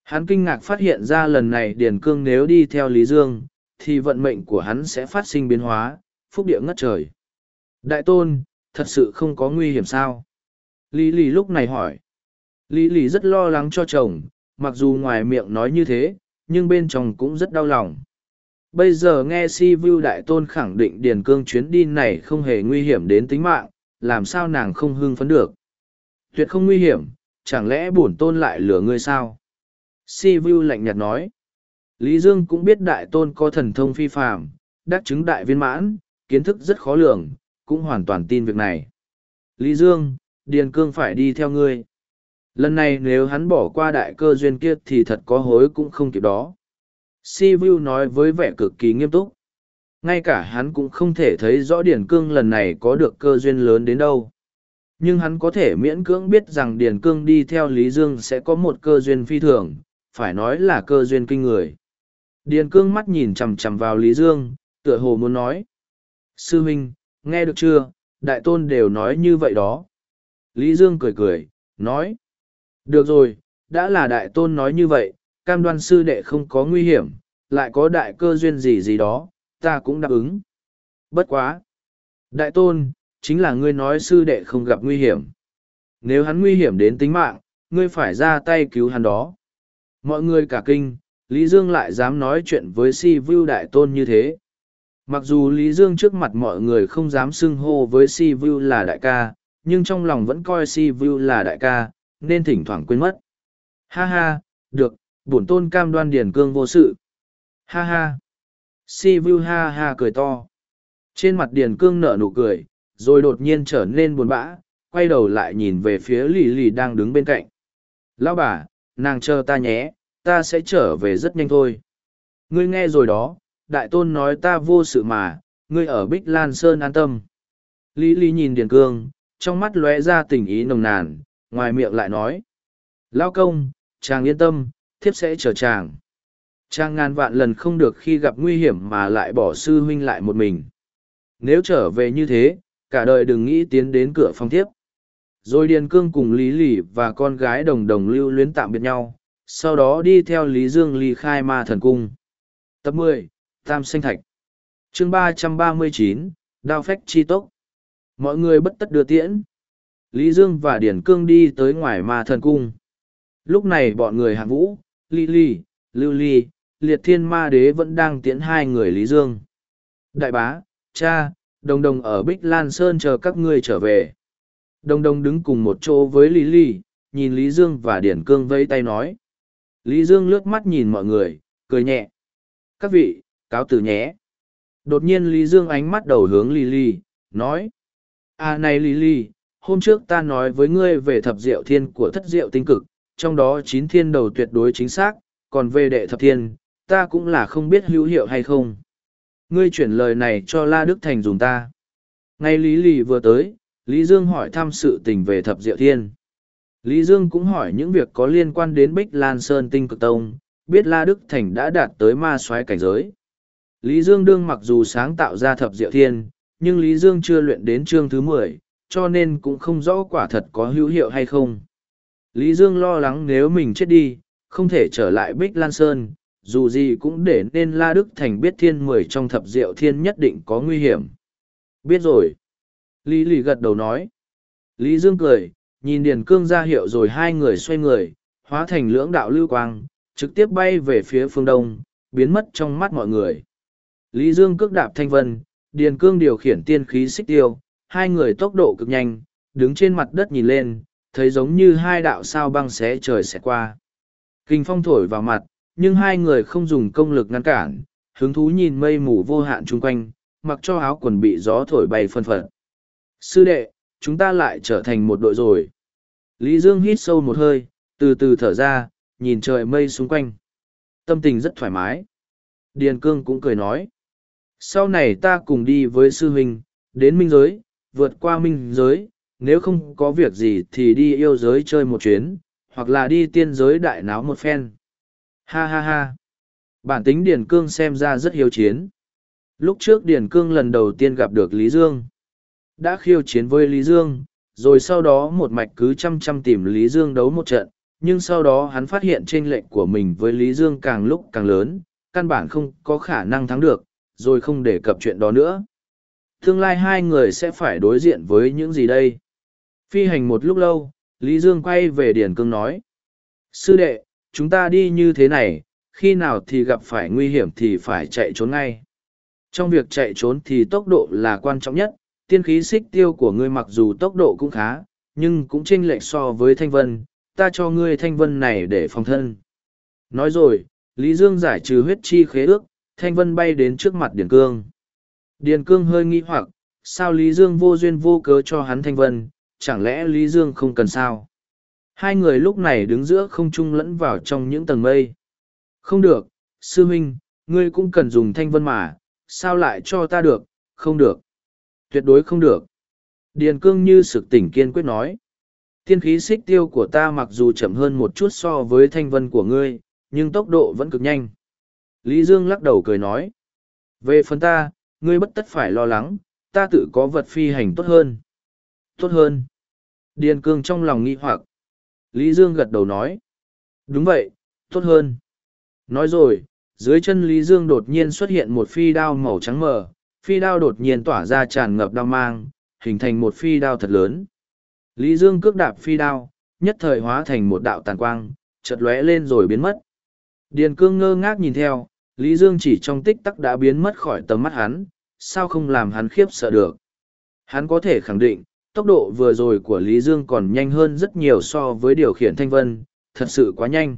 Hắn kinh ngạc phát hiện ra lần này Điền Cương nếu đi theo Lý Dương, thì vận mệnh của hắn sẽ phát sinh biến hóa, phúc địa ngất trời. Đại Tôn, thật sự không có nguy hiểm sao? Lý Lý lúc này hỏi. Lý Lý rất lo lắng cho chồng, mặc dù ngoài miệng nói như thế, nhưng bên trong cũng rất đau lòng. Bây giờ nghe Si Vu Đại Tôn khẳng định Điền Cương chuyến đi này không hề nguy hiểm đến tính mạng, làm sao nàng không hưng phấn được. Tuyệt không nguy hiểm, chẳng lẽ bổn tôn lại lừa ngươi sao? Si Vu lạnh nhạt nói. Lý Dương cũng biết Đại Tôn có thần thông phi phàm, đắc chứng đại viên mãn, kiến thức rất khó lường, cũng hoàn toàn tin việc này. Lý Dương, Điền Cương phải đi theo ngươi. Lần này nếu hắn bỏ qua đại cơ duyên kia thì thật có hối cũng không kịp đó si vu nói với vẻ cực kỳ nghiêm túc. Ngay cả hắn cũng không thể thấy rõ Điền cương lần này có được cơ duyên lớn đến đâu. Nhưng hắn có thể miễn cưỡng biết rằng Điền cương đi theo lý dương sẽ có một cơ duyên phi thường, phải nói là cơ duyên kinh người. Điền cương mắt nhìn chằm chằm vào lý dương, tựa hồ muốn nói. Sư huynh nghe được chưa? Đại tôn đều nói như vậy đó. Lý dương cười cười, nói. Được rồi, đã là đại tôn nói như vậy cam đoan sư đệ không có nguy hiểm, lại có đại cơ duyên gì gì đó, ta cũng đáp ứng. Bất quá. Đại tôn, chính là ngươi nói sư đệ không gặp nguy hiểm. Nếu hắn nguy hiểm đến tính mạng, ngươi phải ra tay cứu hắn đó. Mọi người cả kinh, Lý Dương lại dám nói chuyện với si vưu đại tôn như thế. Mặc dù Lý Dương trước mặt mọi người không dám xưng hô với si vưu là đại ca, nhưng trong lòng vẫn coi si vưu là đại ca, nên thỉnh thoảng quên mất. Ha ha, được, bổn tôn cam đoan điền cương vô sự. Ha ha. Si vu ha ha cười to. Trên mặt điền cương nở nụ cười, rồi đột nhiên trở nên buồn bã, quay đầu lại nhìn về phía lì lì đang đứng bên cạnh. Lão bà, nàng chờ ta nhé, ta sẽ trở về rất nhanh thôi. Ngươi nghe rồi đó, đại tôn nói ta vô sự mà, ngươi ở Bích Lan Sơn an tâm. Lý Lý nhìn Điền Cương, trong mắt lóe ra tình ý nồng nàn, ngoài miệng lại nói. Lao công, chàng yên tâm, thiếp sẽ chờ chàng. Chàng ngàn vạn lần không được khi gặp nguy hiểm mà lại bỏ sư huynh lại một mình. Nếu trở về như thế, cả đời đừng nghĩ tiến đến cửa phòng thiếp. Rồi Điền Cương cùng Lý Lỷ và con gái đồng đồng lưu luyến tạm biệt nhau, sau đó đi theo Lý Dương ly khai ma thần cung. Tập mười Tam Sinh Thạch chương ba trăm ba mươi chín Đao Phách Chi Tốc Mọi người bất tất đưa tiễn. Lý Dương và Điền Cương đi tới ngoài ma thần cung. Lúc này bọn người hạng vũ, Ly Ly, Lưu Ly, Liệt Thiên Ma Đế vẫn đang tiễn hai người Lý Dương. Đại bá, cha, đồng đồng ở Bích Lan Sơn chờ các ngươi trở về. Đồng đồng đứng cùng một chỗ với Lý Ly, nhìn Lý Dương và Điển Cương vẫy tay nói. Lý Dương lướt mắt nhìn mọi người, cười nhẹ. Các vị, cáo từ nhé. Đột nhiên Lý Dương ánh mắt đầu hướng Lý Ly, nói. À này Lý Ly, hôm trước ta nói với ngươi về thập diệu thiên của thất diệu tinh cực, trong đó chín thiên đầu tuyệt đối chính xác, còn về đệ thập thiên, ta cũng là không biết hữu hiệu hay không. Ngươi chuyển lời này cho La Đức Thành dùng ta. Ngay Lý Lì vừa tới, Lý Dương hỏi thăm sự tình về thập diệu thiên. Lý Dương cũng hỏi những việc có liên quan đến Bích Lan Sơn Tinh Cực Tông, biết La Đức Thành đã đạt tới ma soái cảnh giới. Lý Dương đương mặc dù sáng tạo ra thập diệu thiên, nhưng Lý Dương chưa luyện đến chương thứ mười, cho nên cũng không rõ quả thật có hữu hiệu hay không. Lý Dương lo lắng nếu mình chết đi, không thể trở lại Bích Lan Sơn, dù gì cũng để nên La Đức Thành biết thiên mười trong thập diệu thiên nhất định có nguy hiểm. Biết rồi. Lý Lì gật đầu nói. Lý Dương cười, nhìn Điền Cương ra hiệu rồi hai người xoay người, hóa thành lưỡng đạo lưu quang, trực tiếp bay về phía phương đông, biến mất trong mắt mọi người. Lý Dương cước đạp thanh vân, Điền Cương điều khiển tiên khí xích tiêu, hai người tốc độ cực nhanh, đứng trên mặt đất nhìn lên, thấy giống như hai đạo sao băng xé trời xẹt qua. Kinh phong thổi vào mặt, nhưng hai người không dùng công lực ngăn cản, hứng thú nhìn mây mù vô hạn chung quanh, mặc cho áo quần bị gió thổi bay phân phật. Sư đệ, chúng ta lại trở thành một đội rồi. Lý Dương hít sâu một hơi, từ từ thở ra, nhìn trời mây xung quanh. Tâm tình rất thoải mái. Điền Cương cũng cười nói. Sau này ta cùng đi với sư huynh, đến minh giới, vượt qua minh giới, nếu không có việc gì thì đi yêu giới chơi một chuyến, hoặc là đi tiên giới đại náo một phen. Ha ha ha. Bản tính Điền Cương xem ra rất hiếu chiến. Lúc trước Điền Cương lần đầu tiên gặp được Lý Dương. Đã khiêu chiến với Lý Dương, rồi sau đó một mạch cứ chăm chăm tìm Lý Dương đấu một trận, nhưng sau đó hắn phát hiện chênh lệch của mình với Lý Dương càng lúc càng lớn, căn bản không có khả năng thắng được, rồi không đề cập chuyện đó nữa. Tương lai hai người sẽ phải đối diện với những gì đây? Phi hành một lúc lâu, Lý Dương quay về Điền Cương nói. Sư đệ, chúng ta đi như thế này, khi nào thì gặp phải nguy hiểm thì phải chạy trốn ngay. Trong việc chạy trốn thì tốc độ là quan trọng nhất, tiên khí xích tiêu của ngươi mặc dù tốc độ cũng khá, nhưng cũng chênh lệch so với thanh vân, ta cho ngươi thanh vân này để phòng thân. Nói rồi, Lý Dương giải trừ huyết chi khế ước, thanh vân bay đến trước mặt Điền Cương. Điền Cương hơi nghi hoặc, sao Lý Dương vô duyên vô cớ cho hắn thanh vân, chẳng lẽ Lý Dương không cần sao? Hai người lúc này đứng giữa không trung lẫn vào trong những tầng mây. Không được, sư huynh, ngươi cũng cần dùng thanh vân mà, sao lại cho ta được, không được. Tuyệt đối không được. Điền cương như sực tỉnh kiên quyết nói. Tiên khí xích tiêu của ta mặc dù chậm hơn một chút so với thanh vân của ngươi, nhưng tốc độ vẫn cực nhanh. Lý Dương lắc đầu cười nói. Về phần ta, ngươi bất tất phải lo lắng, ta tự có vật phi hành tốt hơn. Tốt hơn. Điền cương trong lòng nghi hoặc. Lý Dương gật đầu nói. Đúng vậy, tốt hơn. Nói rồi, dưới chân Lý Dương đột nhiên xuất hiện một phi đao màu trắng mờ, phi đao đột nhiên tỏa ra tràn ngập đao mang, hình thành một phi đao thật lớn. Lý Dương cước đạp phi đao, nhất thời hóa thành một đạo tàn quang, chợt lóe lên rồi biến mất. Điền cương ngơ ngác nhìn theo, Lý Dương chỉ trong tích tắc đã biến mất khỏi tầm mắt hắn, sao không làm hắn khiếp sợ được. Hắn có thể khẳng định, tốc độ vừa rồi của Lý Dương còn nhanh hơn rất nhiều so với điều khiển thanh vân, thật sự quá nhanh.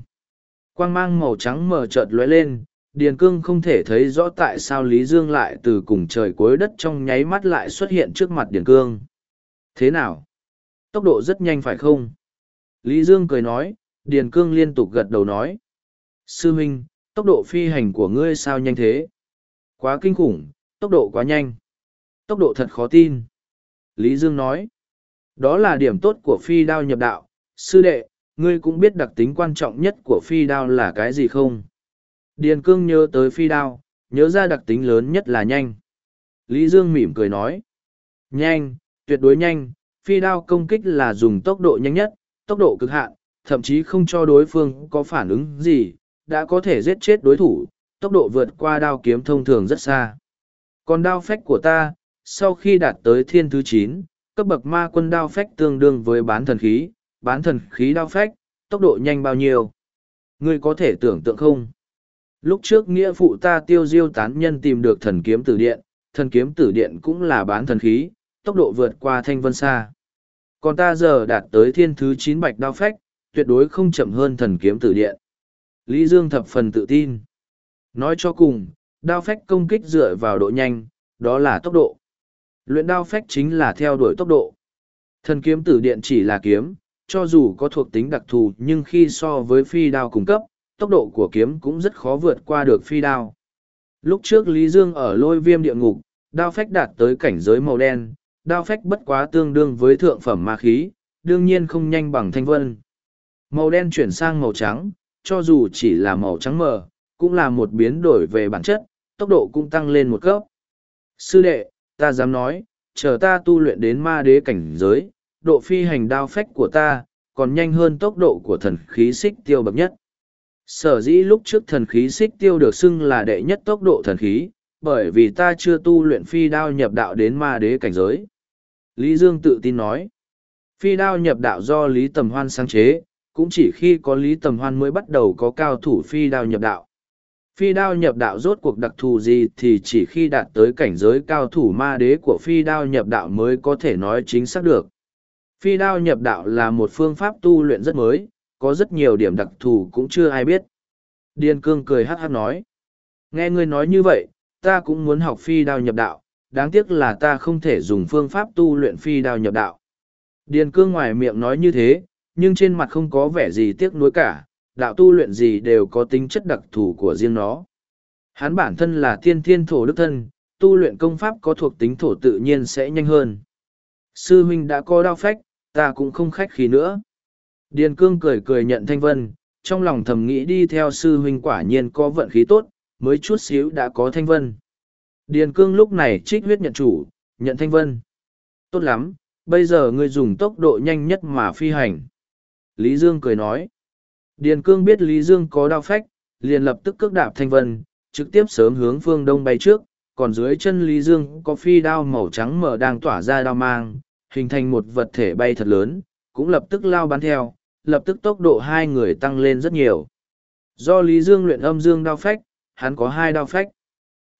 Quang mang màu trắng mờ chợt lóe lên, Điền Cương không thể thấy rõ tại sao Lý Dương lại từ cùng trời cuối đất trong nháy mắt lại xuất hiện trước mặt Điền Cương. Thế nào? Tốc độ rất nhanh phải không? Lý Dương cười nói, Điền Cương liên tục gật đầu nói. Sư Minh, tốc độ phi hành của ngươi sao nhanh thế? Quá kinh khủng, tốc độ quá nhanh. Tốc độ thật khó tin. Lý Dương nói, đó là điểm tốt của phi đao nhập đạo. Sư đệ, ngươi cũng biết đặc tính quan trọng nhất của phi đao là cái gì không? Điền cương nhớ tới phi đao, nhớ ra đặc tính lớn nhất là nhanh. Lý Dương mỉm cười nói. Nhanh, tuyệt đối nhanh, phi đao công kích là dùng tốc độ nhanh nhất, tốc độ cực hạn, thậm chí không cho đối phương có phản ứng gì, đã có thể giết chết đối thủ, tốc độ vượt qua đao kiếm thông thường rất xa. Còn đao phách của ta, sau khi đạt tới thiên thứ chín, cấp bậc ma quân đao phách tương đương với bán thần khí, bán thần khí đao phách, tốc độ nhanh bao nhiêu? Ngươi có thể tưởng tượng không? Lúc trước nghĩa phụ ta tiêu diêu tán nhân tìm được thần kiếm tử điện, thần kiếm tử điện cũng là bán thần khí, tốc độ vượt qua thanh vân xa. Còn ta giờ đạt tới thiên thứ chín bạch đao phách, tuyệt đối không chậm hơn thần kiếm tử điện. Lý Dương thập phần tự tin. Nói cho cùng, đao phách công kích dựa vào độ nhanh, đó là tốc độ. Luyện đao phách chính là theo đuổi tốc độ. Thần kiếm tử điện chỉ là kiếm, cho dù có thuộc tính đặc thù nhưng khi so với phi đao cung cấp, tốc độ của kiếm cũng rất khó vượt qua được phi đao. Lúc trước Lý Dương ở lôi viêm địa ngục, đao phách đạt tới cảnh giới màu đen, đao phách bất quá tương đương với thượng phẩm ma khí, đương nhiên không nhanh bằng thanh vân. Màu đen chuyển sang màu trắng, cho dù chỉ là màu trắng mờ, cũng là một biến đổi về bản chất, tốc độ cũng tăng lên một cấp. Sư đệ, ta dám nói, chờ ta tu luyện đến ma đế cảnh giới, độ phi hành đao phách của ta, còn nhanh hơn tốc độ của thần khí xích tiêu bậc nhất. Sở dĩ lúc trước thần khí xích tiêu được xưng là đệ nhất tốc độ thần khí, bởi vì ta chưa tu luyện phi đao nhập đạo đến ma đế cảnh giới. Lý Dương tự tin nói, phi đao nhập đạo do Lý Tầm Hoan sáng chế, cũng chỉ khi có Lý Tầm Hoan mới bắt đầu có cao thủ phi đao nhập đạo. Phi đao nhập đạo rốt cuộc đặc thù gì thì chỉ khi đạt tới cảnh giới cao thủ ma đế của phi đao nhập đạo mới có thể nói chính xác được. Phi đao nhập đạo là một phương pháp tu luyện rất mới, có rất nhiều điểm đặc thù cũng chưa ai biết. Điền cương cười hát hát nói. Nghe ngươi nói như vậy, ta cũng muốn học phi đao nhập đạo, đáng tiếc là ta không thể dùng phương pháp tu luyện phi đao nhập đạo. Điền cương ngoài miệng nói như thế, nhưng trên mặt không có vẻ gì tiếc nuối cả, đạo tu luyện gì đều có tính chất đặc thù của riêng nó. Hắn bản thân là thiên thiên thổ đức thân, tu luyện công pháp có thuộc tính thổ tự nhiên sẽ nhanh hơn. Sư huynh đã có đao phách, ta cũng không khách khí nữa. Điền cương cười cười nhận thanh vân, trong lòng thầm nghĩ đi theo sư huynh quả nhiên có vận khí tốt, mới chút xíu đã có thanh vân. Điền cương lúc này trích huyết nhận chủ, nhận thanh vân. Tốt lắm, bây giờ ngươi dùng tốc độ nhanh nhất mà phi hành. Lý Dương cười nói. Điền cương biết Lý Dương có đao phách, liền lập tức cước đạp thanh vân, trực tiếp sớm hướng phương đông bay trước, còn dưới chân Lý Dương có phi đao màu trắng mở đang tỏa ra đao mang, hình thành một vật thể bay thật lớn, cũng lập tức lao bắn theo, lập tức tốc độ hai người tăng lên rất nhiều. Do Lý Dương luyện âm dương đao phách, hắn có hai đao phách,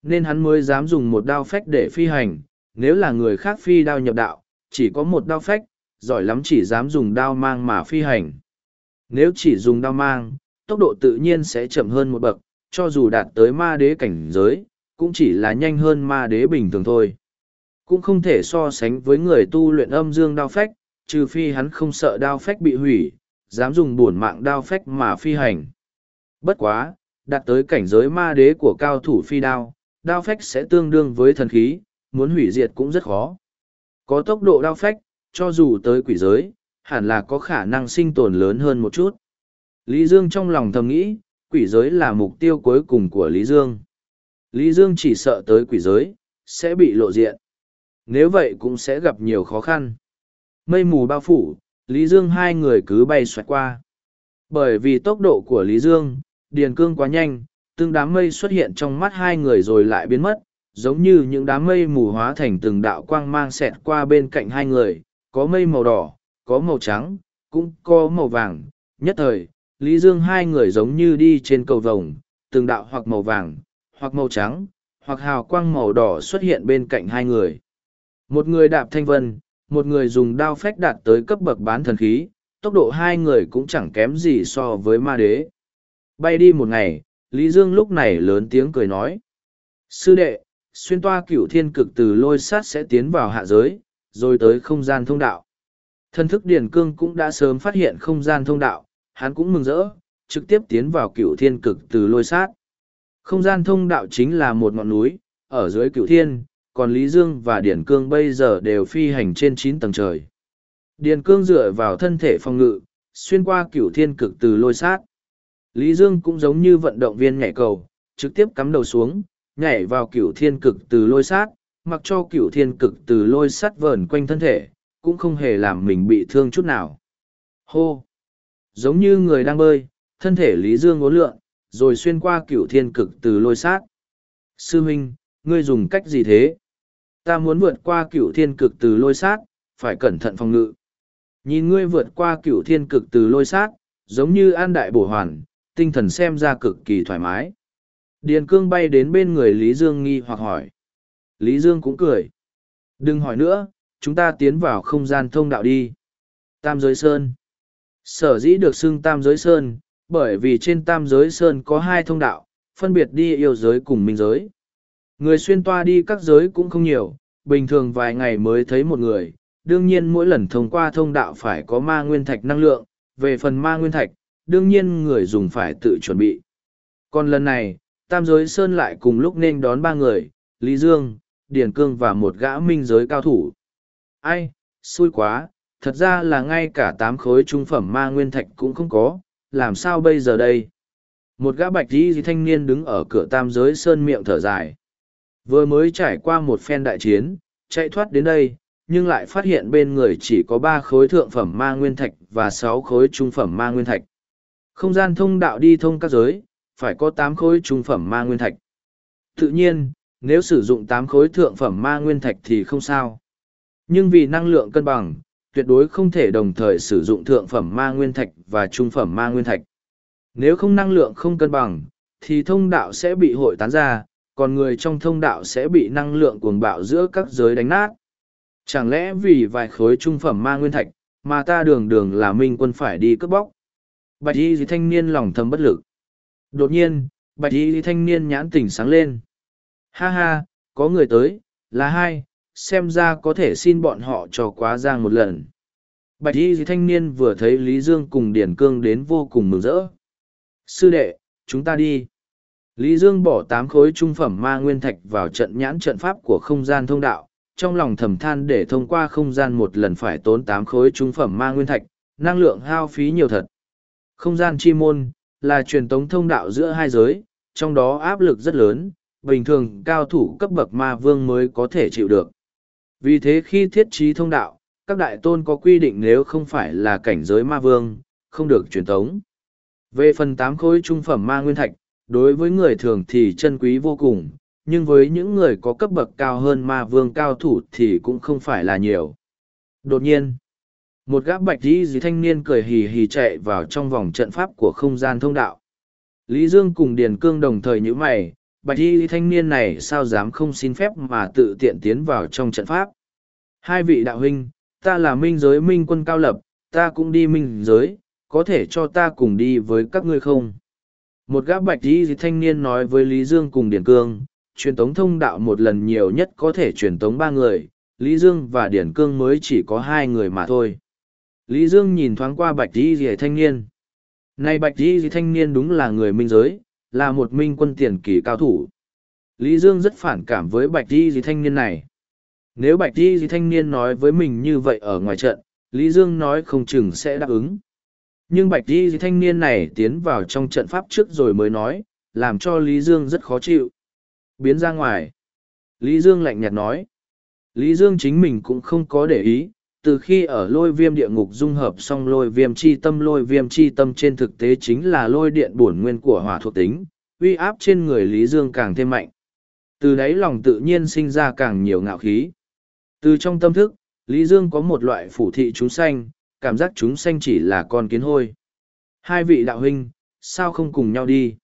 nên hắn mới dám dùng một đao phách để phi hành, nếu là người khác phi đao nhập đạo, chỉ có một đao phách, giỏi lắm chỉ dám dùng đao mang mà phi hành. Nếu chỉ dùng đao mang, tốc độ tự nhiên sẽ chậm hơn một bậc, cho dù đạt tới ma đế cảnh giới, cũng chỉ là nhanh hơn ma đế bình thường thôi. Cũng không thể so sánh với người tu luyện âm dương đao phách, trừ phi hắn không sợ đao phách bị hủy, dám dùng bổn mạng đao phách mà phi hành. Bất quá, đạt tới cảnh giới ma đế của cao thủ phi đao, đao phách sẽ tương đương với thần khí, muốn hủy diệt cũng rất khó. Có tốc độ đao phách, cho dù tới quỷ giới, hẳn là có khả năng sinh tồn lớn hơn một chút. Lý Dương trong lòng thầm nghĩ, quỷ giới là mục tiêu cuối cùng của Lý Dương. Lý Dương chỉ sợ tới quỷ giới, sẽ bị lộ diện. Nếu vậy cũng sẽ gặp nhiều khó khăn. Mây mù bao phủ, Lý Dương hai người cứ bay xoẹt qua. Bởi vì tốc độ của Lý Dương, Điền Cương quá nhanh, từng đám mây xuất hiện trong mắt hai người rồi lại biến mất, giống như những đám mây mù hóa thành từng đạo quang mang xẹt qua bên cạnh hai người, có mây màu đỏ, có màu trắng, cũng có màu vàng. Nhất thời, Lý Dương hai người giống như đi trên cầu vồng, từng đạo hoặc màu vàng, hoặc màu trắng, hoặc hào quang màu đỏ xuất hiện bên cạnh hai người. Một người đạp thanh vân, một người dùng đao phách đạt tới cấp bậc bán thần khí, tốc độ hai người cũng chẳng kém gì so với ma đế. Bay đi một ngày, Lý Dương lúc này lớn tiếng cười nói. Sư đệ, xuyên toa cửu thiên cực từ lôi sát sẽ tiến vào hạ giới, rồi tới không gian thông đạo. Thân thức Điền Cương cũng đã sớm phát hiện không gian thông đạo, hắn cũng mừng rỡ, trực tiếp tiến vào cửu thiên cực từ lôi sát. Không gian thông đạo chính là một ngọn núi, ở dưới cửu thiên, còn Lý Dương và Điền Cương bây giờ đều phi hành trên chín tầng trời. Điền Cương dựa vào thân thể phòng ngự, xuyên qua cửu thiên cực từ lôi sát. Lý Dương cũng giống như vận động viên nhảy cầu, trực tiếp cắm đầu xuống, nhảy vào cửu thiên cực từ lôi sát, mặc cho cửu thiên cực từ lôi sát vờn quanh thân thể, cũng không hề làm mình bị thương chút nào. Hô! Giống như người đang bơi, thân thể Lý Dương ngốn lượn, rồi xuyên qua cửu thiên cực từ lôi sát. Sư Minh, ngươi dùng cách gì thế? Ta muốn vượt qua cửu thiên cực từ lôi sát, phải cẩn thận phòng ngự. Nhìn ngươi vượt qua cửu thiên cực từ lôi sát, giống như an đại bổ hoàn, tinh thần xem ra cực kỳ thoải mái. Điền cương bay đến bên người Lý Dương nghi hoặc hỏi. Lý Dương cũng cười. Đừng hỏi nữa, chúng ta tiến vào không gian thông đạo đi. Tam giới sơn. Sở dĩ được xưng tam giới sơn, bởi vì trên tam giới sơn có hai thông đạo, phân biệt đi yêu giới cùng minh giới. Người xuyên toa đi các giới cũng không nhiều, bình thường vài ngày mới thấy một người, đương nhiên mỗi lần thông qua thông đạo phải có ma nguyên thạch năng lượng, về phần ma nguyên thạch, đương nhiên người dùng phải tự chuẩn bị. Còn lần này, tam giới sơn lại cùng lúc nên đón ba người, Lý Dương, Điền Cương và một gã minh giới cao thủ. Ai, xui quá, thật ra là ngay cả tám khối trung phẩm ma nguyên thạch cũng không có, làm sao bây giờ đây? Một gã bạch đi thanh niên đứng ở cửa tam giới sơn miệng thở dài. Vừa mới trải qua một phen đại chiến, chạy thoát đến đây, nhưng lại phát hiện bên người chỉ có ba khối thượng phẩm ma nguyên thạch và sáu khối trung phẩm ma nguyên thạch. Không gian thông đạo đi thông các giới, phải có tám khối trung phẩm ma nguyên thạch. Tự nhiên, nếu sử dụng tám khối thượng phẩm ma nguyên thạch thì không sao. Nhưng vì năng lượng cân bằng, tuyệt đối không thể đồng thời sử dụng thượng phẩm ma nguyên thạch và trung phẩm ma nguyên thạch. Nếu không năng lượng không cân bằng, thì thông đạo sẽ bị hội tán ra, còn người trong thông đạo sẽ bị năng lượng cuồng bạo giữa các giới đánh nát. Chẳng lẽ vì vài khối trung phẩm ma nguyên thạch, mà ta đường đường là minh quân phải đi cướp bóc? Bạch y thanh niên lòng thầm bất lực. Đột nhiên, bạch y thanh niên nhãn tỉnh sáng lên. Ha ha, có người tới, là hai, xem ra có thể xin bọn họ cho quá giang một lần. Bạch y thanh niên vừa thấy Lý Dương cùng Điển Cương đến vô cùng mừng rỡ. Sư đệ, chúng ta đi. Lý Dương bỏ tám khối trung phẩm ma nguyên thạch vào trận nhãn trận pháp của không gian thông đạo, trong lòng thầm than để thông qua không gian một lần phải tốn tám khối trung phẩm ma nguyên thạch, năng lượng hao phí nhiều thật. Không gian chi môn, là truyền tống thông đạo giữa hai giới, trong đó áp lực rất lớn, bình thường cao thủ cấp bậc ma vương mới có thể chịu được. Vì thế khi thiết trí thông đạo, các đại tôn có quy định nếu không phải là cảnh giới ma vương, không được truyền tống. Về phần tám khối trung phẩm ma nguyên thạch, đối với người thường thì chân quý vô cùng, nhưng với những người có cấp bậc cao hơn ma vương cao thủ thì cũng không phải là nhiều. Đột nhiên, một gã bạch dì dì thanh niên cười hì hì chạy vào trong vòng trận pháp của không gian thông đạo. Lý Dương cùng Điền Cương đồng thời như mày, bạch y thanh niên này sao dám không xin phép mà tự tiện tiến vào trong trận pháp. Hai vị đạo huynh, ta là minh giới minh quân cao lập, ta cũng đi minh giới, có thể cho ta cùng đi với các ngươi không? Một gã bạch y thanh niên nói với Lý Dương cùng Điền Cương, truyền tống thông đạo một lần nhiều nhất có thể truyền tống ba người, Lý Dương và Điển Cương mới chỉ có hai người mà thôi. Lý Dương nhìn thoáng qua bạch y thanh niên. Này bạch y thanh niên đúng là người minh giới, là một minh quân tiền kỳ cao thủ. Lý Dương rất phản cảm với bạch đi rìa thanh niên này. Nếu bạch đi rìa thanh niên nói với mình như vậy ở ngoài trận, Lý Dương nói không chừng sẽ đáp ứng. Nhưng bạch đi thanh niên này tiến vào trong trận pháp trước rồi mới nói, làm cho Lý Dương rất khó chịu biến ra ngoài. Lý Dương lạnh nhạt nói. Lý Dương chính mình cũng không có để ý, từ khi ở lôi viêm địa ngục dung hợp xong lôi viêm chi tâm lôi viêm chi tâm trên thực tế chính là lôi điện bổn nguyên của hỏa thuộc tính, uy áp trên người Lý Dương càng thêm mạnh. Từ đấy lòng tự nhiên sinh ra càng nhiều ngạo khí. Từ trong tâm thức, Lý Dương có một loại phủ thị chúng sanh, cảm giác chúng sanh chỉ là con kiến hôi. Hai vị đạo huynh, sao không cùng nhau đi?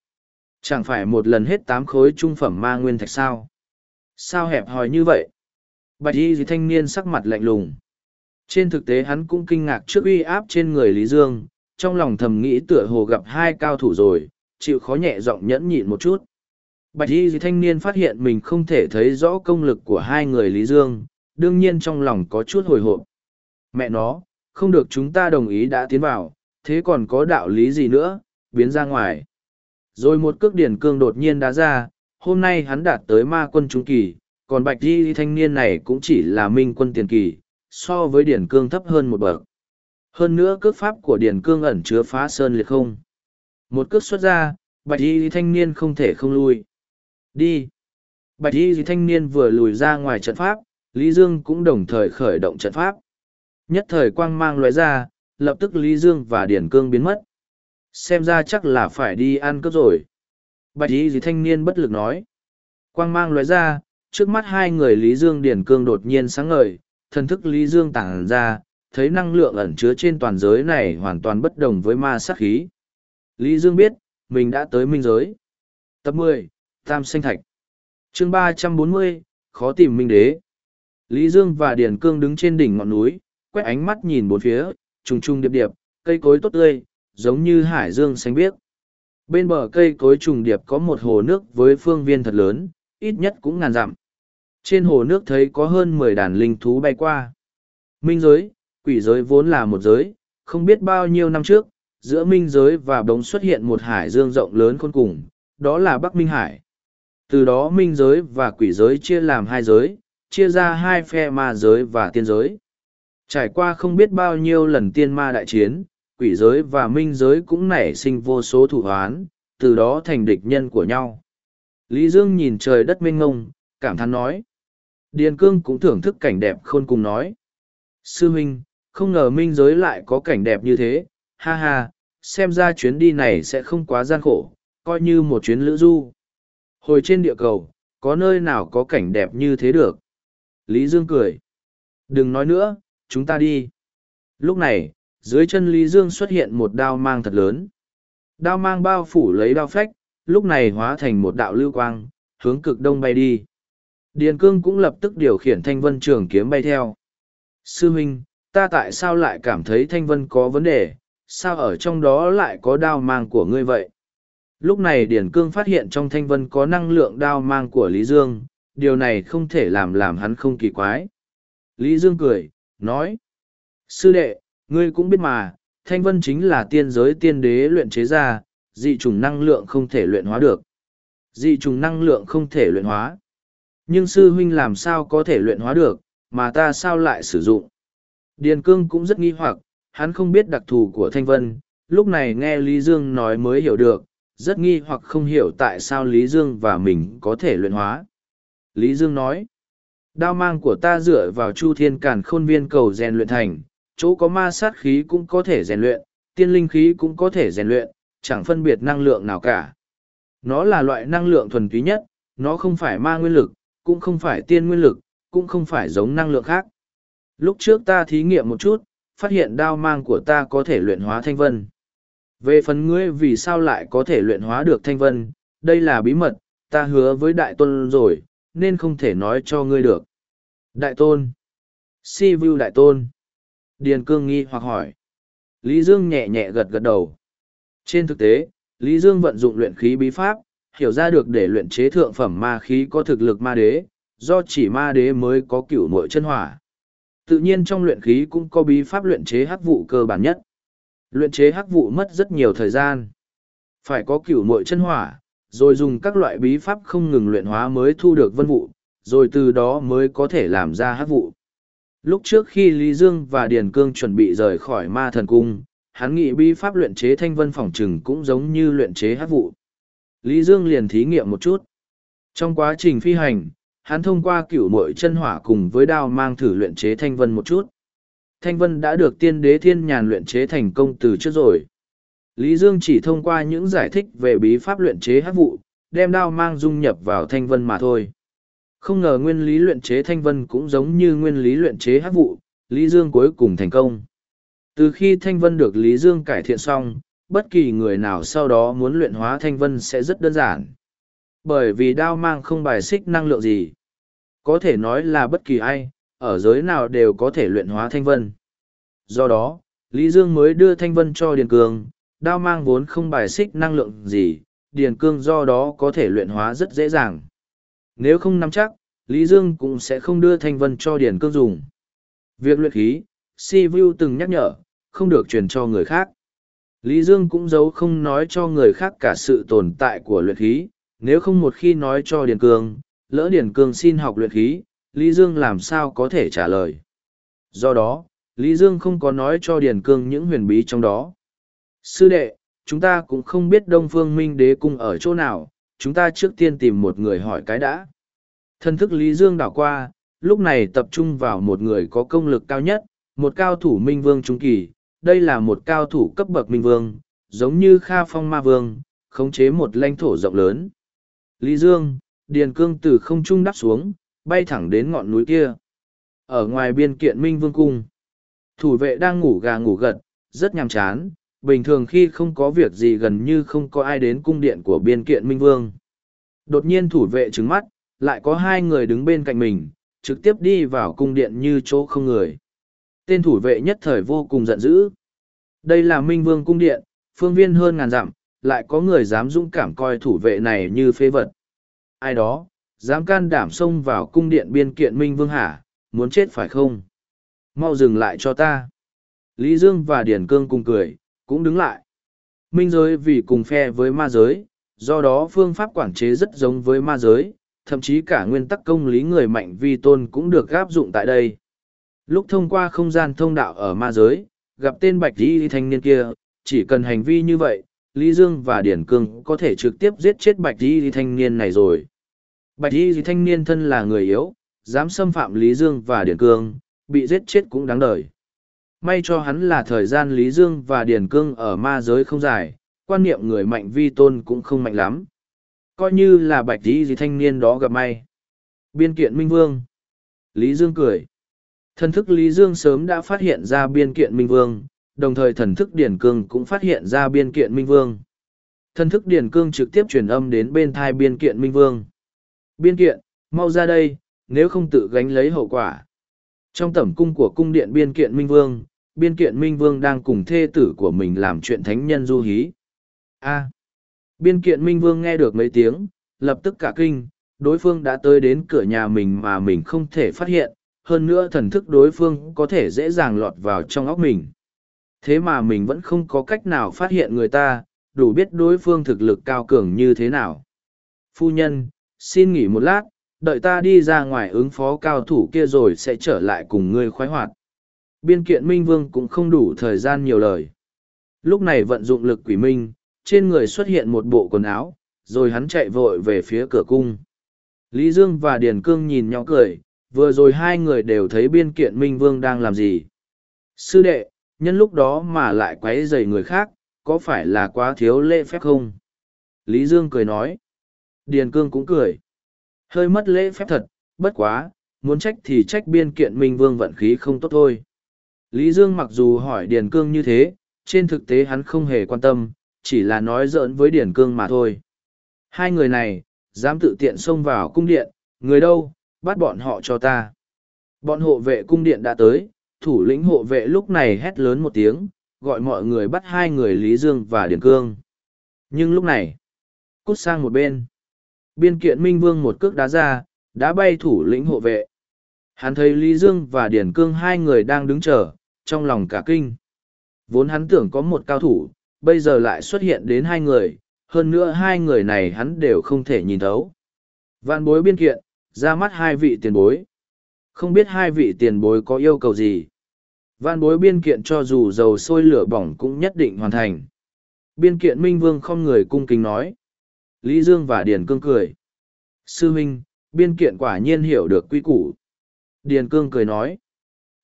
Chẳng phải một lần hết tám khối trung phẩm ma nguyên thạch sao? Sao hẹp hòi như vậy? Bạch y gì thanh niên sắc mặt lạnh lùng. Trên thực tế hắn cũng kinh ngạc trước uy áp trên người Lý Dương, trong lòng thầm nghĩ tựa hồ gặp hai cao thủ rồi, chịu khó nhẹ giọng nhẫn nhịn một chút. Bạch y gì thanh niên phát hiện mình không thể thấy rõ công lực của hai người Lý Dương, đương nhiên trong lòng có chút hồi hộp. Mẹ nó, không được chúng ta đồng ý đã tiến vào, thế còn có đạo lý gì nữa, biến ra ngoài. Rồi một cước điển cương đột nhiên đá ra, hôm nay hắn đạt tới ma quân trung kỳ, còn bạch di thanh niên này cũng chỉ là minh quân tiền kỳ, so với điển cương thấp hơn một bậc. Hơn nữa cước pháp của điển cương ẩn chứa phá sơn liệt không. Một cước xuất ra, bạch y thanh niên không thể không lui. Đi! Bạch y thanh niên vừa lùi ra ngoài trận pháp, Lý Dương cũng đồng thời khởi động trận pháp. Nhất thời quang mang loại ra, lập tức Lý Dương và Điển Cương biến mất xem ra chắc là phải đi ăn cướp rồi bạch y thanh niên bất lực nói quang mang loại ra trước mắt hai người lý dương điển cương đột nhiên sáng ngời thần thức lý dương tản ra thấy năng lượng ẩn chứa trên toàn giới này hoàn toàn bất đồng với ma sát khí lý dương biết mình đã tới minh giới tập mười tam Sinh thạch chương ba trăm bốn mươi khó tìm minh đế lý dương và điển cương đứng trên đỉnh ngọn núi quét ánh mắt nhìn bốn phía trùng trùng điệp điệp cây cối tốt tươi giống như hải dương xanh biếc. Bên bờ cây cối trùng điệp có một hồ nước với phương viên thật lớn, ít nhất cũng ngàn dặm. Trên hồ nước thấy có hơn mười đàn linh thú bay qua. Minh giới, quỷ giới vốn là một giới, không biết bao nhiêu năm trước, giữa minh giới và bóng xuất hiện một hải dương rộng lớn khôn cùng, đó là Bắc Minh Hải. Từ đó minh giới và quỷ giới chia làm hai giới, chia ra hai phe ma giới và tiên giới. Trải qua không biết bao nhiêu lần tiên ma đại chiến, quỷ giới và minh giới cũng nảy sinh vô số thủ hoán, từ đó thành địch nhân của nhau. Lý Dương nhìn trời đất mênh ngông, cảm thán nói. Điền cương cũng thưởng thức cảnh đẹp khôn cùng nói. Sư huynh, không ngờ minh giới lại có cảnh đẹp như thế, ha ha, xem ra chuyến đi này sẽ không quá gian khổ, coi như một chuyến lữ du. Hồi trên địa cầu, có nơi nào có cảnh đẹp như thế được? Lý Dương cười. Đừng nói nữa, chúng ta đi. Lúc này, dưới chân Lý Dương xuất hiện một đao mang thật lớn. Đao mang bao phủ lấy đao phách, lúc này hóa thành một đạo lưu quang, hướng cực đông bay đi. Điền cương cũng lập tức điều khiển thanh vân trường kiếm bay theo. Sư huynh, ta tại sao lại cảm thấy thanh vân có vấn đề, sao ở trong đó lại có đao mang của ngươi vậy? Lúc này Điền Cương phát hiện trong thanh vân có năng lượng đao mang của Lý Dương, điều này không thể làm làm hắn không kỳ quái. Lý Dương cười, nói, Sư đệ, ngươi cũng biết mà, thanh vân chính là tiên giới tiên đế luyện chế ra, dị trùng năng lượng không thể luyện hóa được. Dị trùng năng lượng không thể luyện hóa. Nhưng sư huynh làm sao có thể luyện hóa được, mà ta sao lại sử dụng? Điền cương cũng rất nghi hoặc, hắn không biết đặc thù của thanh vân, lúc này nghe Lý Dương nói mới hiểu được, rất nghi hoặc không hiểu tại sao Lý Dương và mình có thể luyện hóa. Lý Dương nói, đao mang của ta dựa vào chu thiên cản khôn viên cầu rèn luyện thành, chỗ có ma sát khí cũng có thể rèn luyện, tiên linh khí cũng có thể rèn luyện, chẳng phân biệt năng lượng nào cả. Nó là loại năng lượng thuần túy nhất, nó không phải ma nguyên lực, cũng không phải tiên nguyên lực, cũng không phải giống năng lượng khác. Lúc trước ta thí nghiệm một chút, phát hiện đao mang của ta có thể luyện hóa thanh vân. Về phần ngươi vì sao lại có thể luyện hóa được thanh vân, đây là bí mật, ta hứa với đại tôn rồi, nên không thể nói cho ngươi được. Đại tôn. Si vu đại tôn. Điền cương nghi hoặc hỏi. Lý Dương nhẹ nhẹ gật gật đầu. Trên thực tế, Lý Dương vận dụng luyện khí bí pháp, hiểu ra được để luyện chế thượng phẩm ma khí có thực lực ma đế, do chỉ ma đế mới có cửu mội chân hỏa. Tự nhiên trong luyện khí cũng có bí pháp luyện chế hắc vụ cơ bản nhất. Luyện chế hắc vụ mất rất nhiều thời gian. Phải có cửu mội chân hỏa, rồi dùng các loại bí pháp không ngừng luyện hóa mới thu được vân vụ, rồi từ đó mới có thể làm ra hắc vụ. Lúc trước khi Lý Dương và Điền Cương chuẩn bị rời khỏi ma thần cung, hắn nghĩ bí pháp luyện chế thanh vân phòng trừng cũng giống như luyện chế hắc vụ. Lý Dương liền thí nghiệm một chút. Trong quá trình phi hành, hắn thông qua cửu mội chân hỏa cùng với đao mang thử luyện chế thanh vân một chút. Thanh vân đã được tiên đế thiên nhàn luyện chế thành công từ trước rồi. Lý Dương chỉ thông qua những giải thích về bí pháp luyện chế hát vụ, đem đao mang dung nhập vào thanh vân mà thôi. Không ngờ nguyên lý luyện chế thanh vân cũng giống như nguyên lý luyện chế hát vụ, Lý Dương cuối cùng thành công. Từ khi thanh vân được Lý Dương cải thiện xong, bất kỳ người nào sau đó muốn luyện hóa thanh vân sẽ rất đơn giản. Bởi vì đao mang không bài xích năng lượng gì. Có thể nói là bất kỳ ai, ở giới nào đều có thể luyện hóa thanh vân. Do đó, Lý Dương mới đưa thanh vân cho Điền Cương, đao mang vốn không bài xích năng lượng gì, Điền Cương do đó có thể luyện hóa rất dễ dàng. Nếu không nắm chắc, Lý Dương cũng sẽ không đưa thanh vân cho Điền Cương dùng. Việc luyện khí, Si Vu từng nhắc nhở, không được truyền cho người khác. Lý Dương cũng giấu không nói cho người khác cả sự tồn tại của luyện khí, nếu không một khi nói cho Điền Cương, lỡ Điền Cương xin học luyện khí, Lý Dương làm sao có thể trả lời. Do đó, Lý Dương không có nói cho Điền Cương những huyền bí trong đó. Sư đệ, chúng ta cũng không biết Đông Phương Minh Đế Cung ở chỗ nào, chúng ta trước tiên tìm một người hỏi cái đã. Thân thức Lý Dương đảo qua, lúc này tập trung vào một người có công lực cao nhất, một cao thủ Minh Vương Trung Kỳ, đây là một cao thủ cấp bậc Minh Vương, giống như Kha Phong Ma Vương, khống chế một lãnh thổ rộng lớn. Lý Dương, Điền Cương từ không trung đắp xuống, bay thẳng đến ngọn núi kia. Ở ngoài biên kiện Minh Vương Cung, thủ vệ đang ngủ gà ngủ gật, rất nhàm chán, bình thường khi không có việc gì gần như không có ai đến cung điện của biên kiện Minh Vương. Đột nhiên thủ vệ trứng mắt, lại có hai người đứng bên cạnh mình, trực tiếp đi vào cung điện như chỗ không người. Tên thủ vệ nhất thời vô cùng giận dữ. Đây là Minh Vương cung điện, phương viên hơn ngàn dặm, lại có người dám dũng cảm coi thủ vệ này như phế vật. Ai đó, dám can đảm xông vào cung điện biên kiện Minh Vương hả, muốn chết phải không? Mau dừng lại cho ta. Lý Dương và Điển Cương cùng cười, cũng đứng lại. Minh giới vì cùng phe với ma giới, do đó phương pháp quản chế rất giống với ma giới, thậm chí cả nguyên tắc công lý người mạnh vi tôn cũng được áp dụng tại đây. Lúc thông qua không gian thông đạo ở ma giới, gặp tên bạch y thanh niên kia, chỉ cần hành vi như vậy, Lý Dương và Điển Cương có thể trực tiếp giết chết bạch y thanh niên này rồi. Bạch y thanh niên thân là người yếu, dám xâm phạm Lý Dương và điển Cương, bị giết chết cũng đáng đời. May cho hắn là thời gian Lý Dương và điển Cương ở ma giới không dài, quan niệm người mạnh vi tôn cũng không mạnh lắm. Coi như là bạch y thanh niên đó gặp may. Biên kiện Minh Vương. Lý Dương cười. Thần thức Lý Dương sớm đã phát hiện ra biên kiện Minh Vương, đồng thời thần thức Điền Cương cũng phát hiện ra biên kiện Minh Vương. Thần thức Điền Cương trực tiếp truyền âm đến bên thai biên kiện Minh Vương. Biên kiện, mau ra đây, nếu không tự gánh lấy hậu quả. Trong tẩm cung của cung điện biên kiện Minh Vương, biên kiện Minh Vương đang cùng thê tử của mình làm chuyện thánh nhân du hí. A. biên kiện Minh Vương nghe được mấy tiếng, lập tức cả kinh, đối phương đã tới đến cửa nhà mình mà mình không thể phát hiện, hơn nữa thần thức đối phương có thể dễ dàng lọt vào trong óc mình. Thế mà mình vẫn không có cách nào phát hiện người ta, đủ biết đối phương thực lực cao cường như thế nào. Phu nhân, xin nghỉ một lát, đợi ta đi ra ngoài ứng phó cao thủ kia rồi sẽ trở lại cùng ngươi khoái hoạt. Biên kiện Minh Vương cũng không đủ thời gian nhiều lời. Lúc này vận dụng lực quỷ minh, trên người xuất hiện một bộ quần áo, rồi hắn chạy vội về phía cửa cung. Lý Dương và Điền Cương nhìn nhau cười, vừa rồi hai người đều thấy biên kiện Minh Vương đang làm gì. Sư đệ, nhân lúc đó mà lại quấy rầy người khác, có phải là quá thiếu lễ phép không? Lý Dương cười nói. Điền Cương cũng cười. Hơi mất lễ phép thật, bất quá, muốn trách thì trách biên kiện Minh Vương vận khí không tốt thôi. Lý Dương mặc dù hỏi Điền Cương như thế, trên thực tế hắn không hề quan tâm, chỉ là nói giỡn với Điền Cương mà thôi. Hai người này, dám tự tiện xông vào cung điện, người đâu, bắt bọn họ cho ta. Bọn hộ vệ cung điện đã tới, thủ lĩnh hộ vệ lúc này hét lớn một tiếng, gọi mọi người bắt hai người Lý Dương và Điền Cương. Nhưng lúc này, cút sang một bên. Biên kiện Minh Vương một cước đá ra, đã bay thủ lĩnh hộ vệ. Hắn thấy Lý Dương và Điền Cương hai người đang đứng chờ, trong lòng cả kinh. Vốn hắn tưởng có một cao thủ, bây giờ lại xuất hiện đến hai người, hơn nữa hai người này hắn đều không thể nhìn thấu. Vạn bối biên kiện, ra mắt hai vị tiền bối. Không biết hai vị tiền bối có yêu cầu gì. Vạn bối biên kiện cho dù dầu sôi lửa bỏng cũng nhất định hoàn thành. Biên kiện Minh Vương không người cung kính nói. Lý Dương và Điền Cương cười. Sư Minh, biên kiện quả nhiên hiểu được quy củ. Điền Cương cười nói.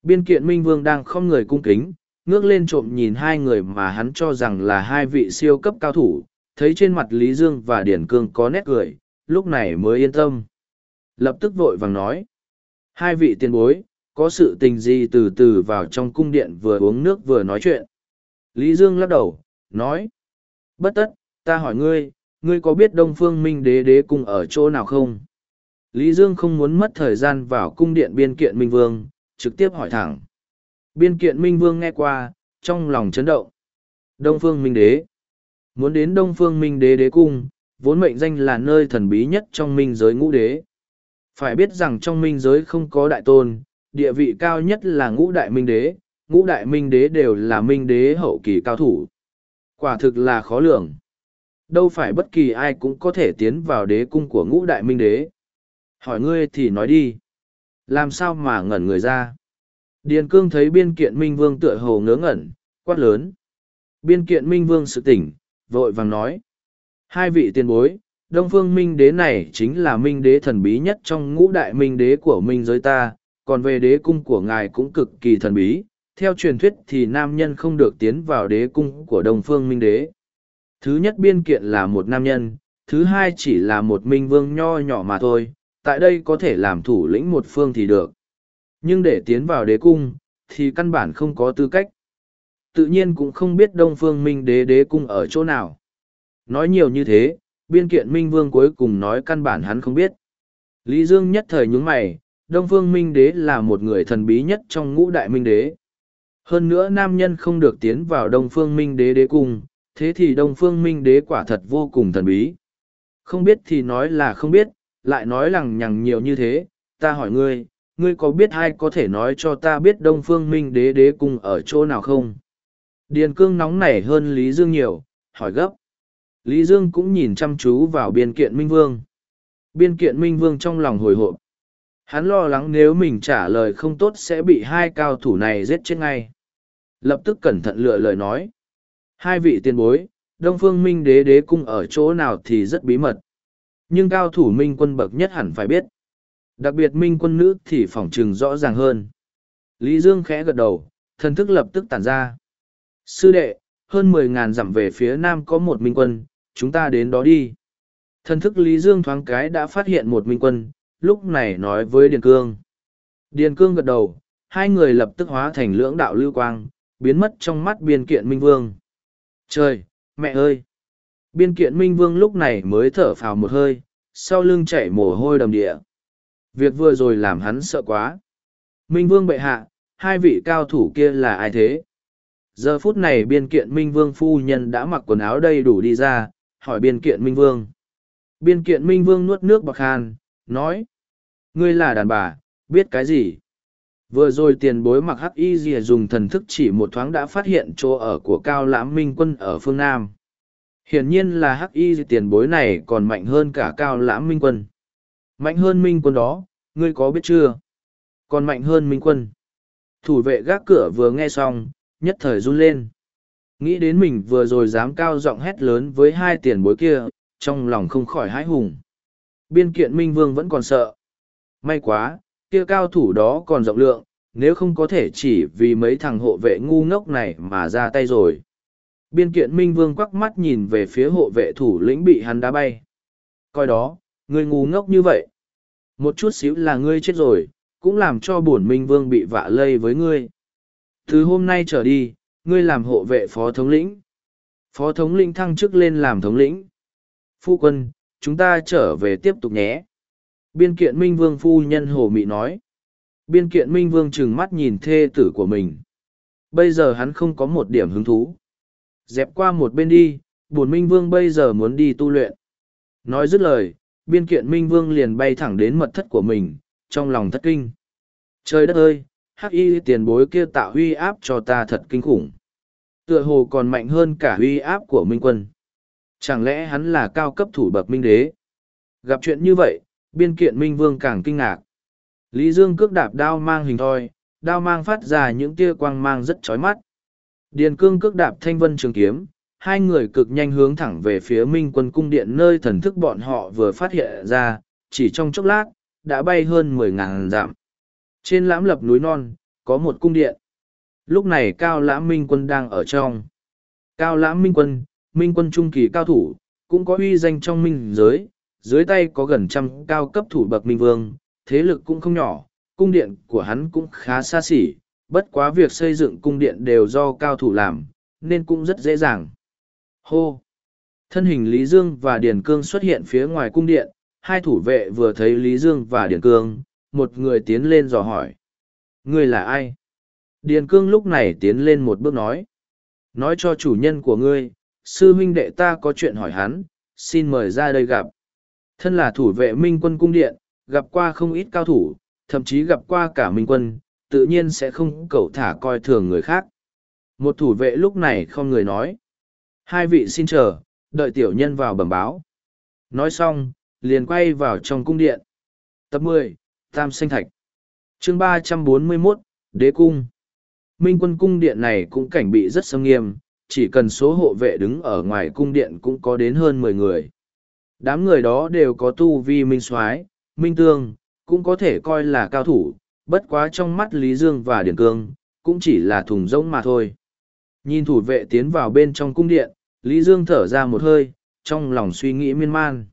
Biên kiện Minh Vương đang không người cung kính, ngước lên trộm nhìn hai người mà hắn cho rằng là hai vị siêu cấp cao thủ, thấy trên mặt Lý Dương và Điển Cương có nét cười, lúc này mới yên tâm. Lập tức vội vàng nói. Hai vị tiền bối, có sự tình gì từ từ vào trong cung điện vừa uống nước vừa nói chuyện. Lý Dương lắc đầu, nói. Bất tất, ta hỏi ngươi, ngươi có biết Đông Phương Minh Đế Đế cung ở chỗ nào không? Lý Dương không muốn mất thời gian vào cung điện biên kiện Minh Vương, trực tiếp hỏi thẳng. Biên kiện Minh Vương nghe qua, trong lòng chấn động. Đông Phương Minh Đế. Muốn đến Đông Phương Minh Đế Đế cung, vốn mệnh danh là nơi thần bí nhất trong minh giới ngũ đế. Phải biết rằng trong minh giới không có đại tôn, địa vị cao nhất là ngũ đại minh đế, ngũ đại minh đế đều là minh đế hậu kỳ cao thủ. Quả thực là khó lường. Đâu phải bất kỳ ai cũng có thể tiến vào đế cung của ngũ đại minh đế. Hỏi ngươi thì nói đi. Làm sao mà ngẩn người ra? Điền cương thấy biên kiện minh vương tựa hồ ngớ ngẩn, quát lớn. Biên kiện minh vương sự tỉnh, vội vàng nói. Hai vị tiền bối, Đông Phương Minh Đế này chính là Minh Đế thần bí nhất trong ngũ đại Minh Đế của Minh giới ta, còn về đế cung của ngài cũng cực kỳ thần bí. Theo truyền thuyết thì nam nhân không được tiến vào đế cung của Đông Phương Minh Đế. Thứ nhất biên kiện là một nam nhân, thứ hai chỉ là một minh vương nho nhỏ mà thôi, tại đây có thể làm thủ lĩnh một phương thì được. Nhưng để tiến vào đế cung, thì căn bản không có tư cách. Tự nhiên cũng không biết Đông Phương Minh đế đế cung ở chỗ nào. Nói nhiều như thế, biên kiện Minh Vương cuối cùng nói căn bản hắn không biết. Lý Dương nhất thời nhúng mày, Đông Phương Minh đế là một người thần bí nhất trong ngũ đại Minh đế. Hơn nữa nam nhân không được tiến vào Đông Phương Minh đế đế cung, thế thì Đông Phương Minh đế quả thật vô cùng thần bí. Không biết thì nói là không biết, lại nói lằng nhằng nhiều như thế, ta hỏi ngươi, ngươi có biết ai có thể nói cho ta biết Đông Phương Minh đế đế cung ở chỗ nào không? Điền cương nóng nảy hơn Lý Dương nhiều, hỏi gấp. Lý Dương cũng nhìn chăm chú vào biên kiện Minh Vương. Biên kiện Minh Vương trong lòng hồi hộp. Hắn lo lắng nếu mình trả lời không tốt sẽ bị hai cao thủ này giết chết ngay. Lập tức cẩn thận lựa lời nói. Hai vị tiền bối, Đông Phương Minh đế đế cung ở chỗ nào thì rất bí mật nhưng cao thủ minh quân bậc nhất hẳn phải biết. Đặc biệt minh quân nữ thì phỏng trừng rõ ràng hơn. Lý Dương khẽ gật đầu, thần thức lập tức tản ra. Sư đệ, hơn mười ngàn dặm về phía nam có một minh quân, chúng ta đến đó đi. Thần thức Lý Dương thoáng cái đã phát hiện một minh quân, lúc này nói với Điền Cương. Điền Cương gật đầu, hai người lập tức hóa thành lưỡng đạo lưu quang, biến mất trong mắt biên kiện Minh Vương. Trời, mẹ ơi! Biên kiện Minh Vương lúc này mới thở phào một hơi, sau lưng chảy mồ hôi đầm địa. Việc vừa rồi làm hắn sợ quá. Minh Vương bệ hạ, hai vị cao thủ kia là ai thế? Giờ phút này biên kiện Minh Vương phu nhân đã mặc quần áo đầy đủ đi ra, hỏi biên kiện Minh Vương. Biên kiện Minh Vương nuốt nước bạc hàn, nói. Ngươi là đàn bà, biết cái gì? Vừa rồi tiền bối mặc hắc y rìa dùng thần thức chỉ một thoáng đã phát hiện chỗ ở của cao lãm minh quân ở phương Nam. Hiển nhiên là hắc y tiền bối này còn mạnh hơn cả cao lãm minh quân. Mạnh hơn minh quân đó, ngươi có biết chưa? Còn mạnh hơn minh quân. Thủ vệ gác cửa vừa nghe xong, nhất thời run lên. Nghĩ đến mình vừa rồi dám cao giọng hét lớn với hai tiền bối kia, trong lòng không khỏi hãi hùng. Biên kiện minh vương vẫn còn sợ. May quá, kia cao thủ đó còn rộng lượng, nếu không có thể chỉ vì mấy thằng hộ vệ ngu ngốc này mà ra tay rồi. Biên kiện Minh Vương quắc mắt nhìn về phía hộ vệ thủ lĩnh bị hắn đá bay. Coi đó, ngươi ngu ngốc như vậy. Một chút xíu là ngươi chết rồi, cũng làm cho bổn Minh Vương bị vạ lây với ngươi. Từ hôm nay trở đi, ngươi làm hộ vệ phó thống lĩnh. Phó thống lĩnh thăng chức lên làm thống lĩnh. Phu quân, chúng ta trở về tiếp tục nhé. Biên kiện Minh Vương phu nhân hồ mị nói. Biên kiện Minh Vương trừng mắt nhìn thê tử của mình. Bây giờ hắn không có một điểm hứng thú. Dẹp qua một bên đi, bổn Minh Vương bây giờ muốn đi tu luyện. Nói dứt lời, biên kiện Minh Vương liền bay thẳng đến mật thất của mình, trong lòng thất kinh. Trời đất ơi, hắc y tiền bối kia tạo huy áp cho ta thật kinh khủng. Tựa hồ còn mạnh hơn cả huy áp của Minh Quân. Chẳng lẽ hắn là cao cấp thủ bậc Minh Đế? Gặp chuyện như vậy, biên kiện Minh Vương càng kinh ngạc. Lý Dương cước đạp đao mang hình thoi, đao mang phát ra những tia quang mang rất chói mắt. Điền cương cước đạp thanh vân trường kiếm, hai người cực nhanh hướng thẳng về phía minh quân cung điện nơi thần thức bọn họ vừa phát hiện ra, chỉ trong chốc lát, đã bay hơn mười ngàn dặm. Trên lãm lập núi non, có một cung điện. Lúc này Cao Lãm Minh Quân đang ở trong. Cao Lãm Minh Quân, Minh Quân trung kỳ cao thủ, cũng có uy danh trong minh giới, dưới tay có gần trăm cao cấp thủ bậc Minh Vương, thế lực cũng không nhỏ, cung điện của hắn cũng khá xa xỉ, bất quá việc xây dựng cung điện đều do cao thủ làm, nên cũng rất dễ dàng. Hô! Thân hình Lý Dương và Điền Cương xuất hiện phía ngoài cung điện, hai thủ vệ vừa thấy Lý Dương và Điền Cương, một người tiến lên dò hỏi. Người là ai? Điền Cương lúc này tiến lên một bước nói. Nói cho chủ nhân của ngươi, sư huynh đệ ta có chuyện hỏi hắn, xin mời ra đây gặp. Thân là thủ vệ minh quân cung điện, gặp qua không ít cao thủ, thậm chí gặp qua cả minh quân, tự nhiên sẽ không cẩu thả coi thường người khác. Một thủ vệ lúc này không người nói. Hai vị xin chờ, đợi tiểu nhân vào bẩm báo. Nói xong, liền quay vào trong cung điện. Tập mười Tam Sinh Thạch chương ba trăm bốn mươi 341, Đế Cung Minh quân cung điện này cũng cảnh bị rất sâm nghiêm, chỉ cần số hộ vệ đứng ở ngoài cung điện cũng có đến hơn mười người. Đám người đó đều có tu vi minh soái minh tương, cũng có thể coi là cao thủ, bất quá trong mắt Lý Dương và Điển Cương, cũng chỉ là thùng rỗng mà thôi. Nhìn thủ vệ tiến vào bên trong cung điện, Lý Dương thở ra một hơi, trong lòng suy nghĩ miên man.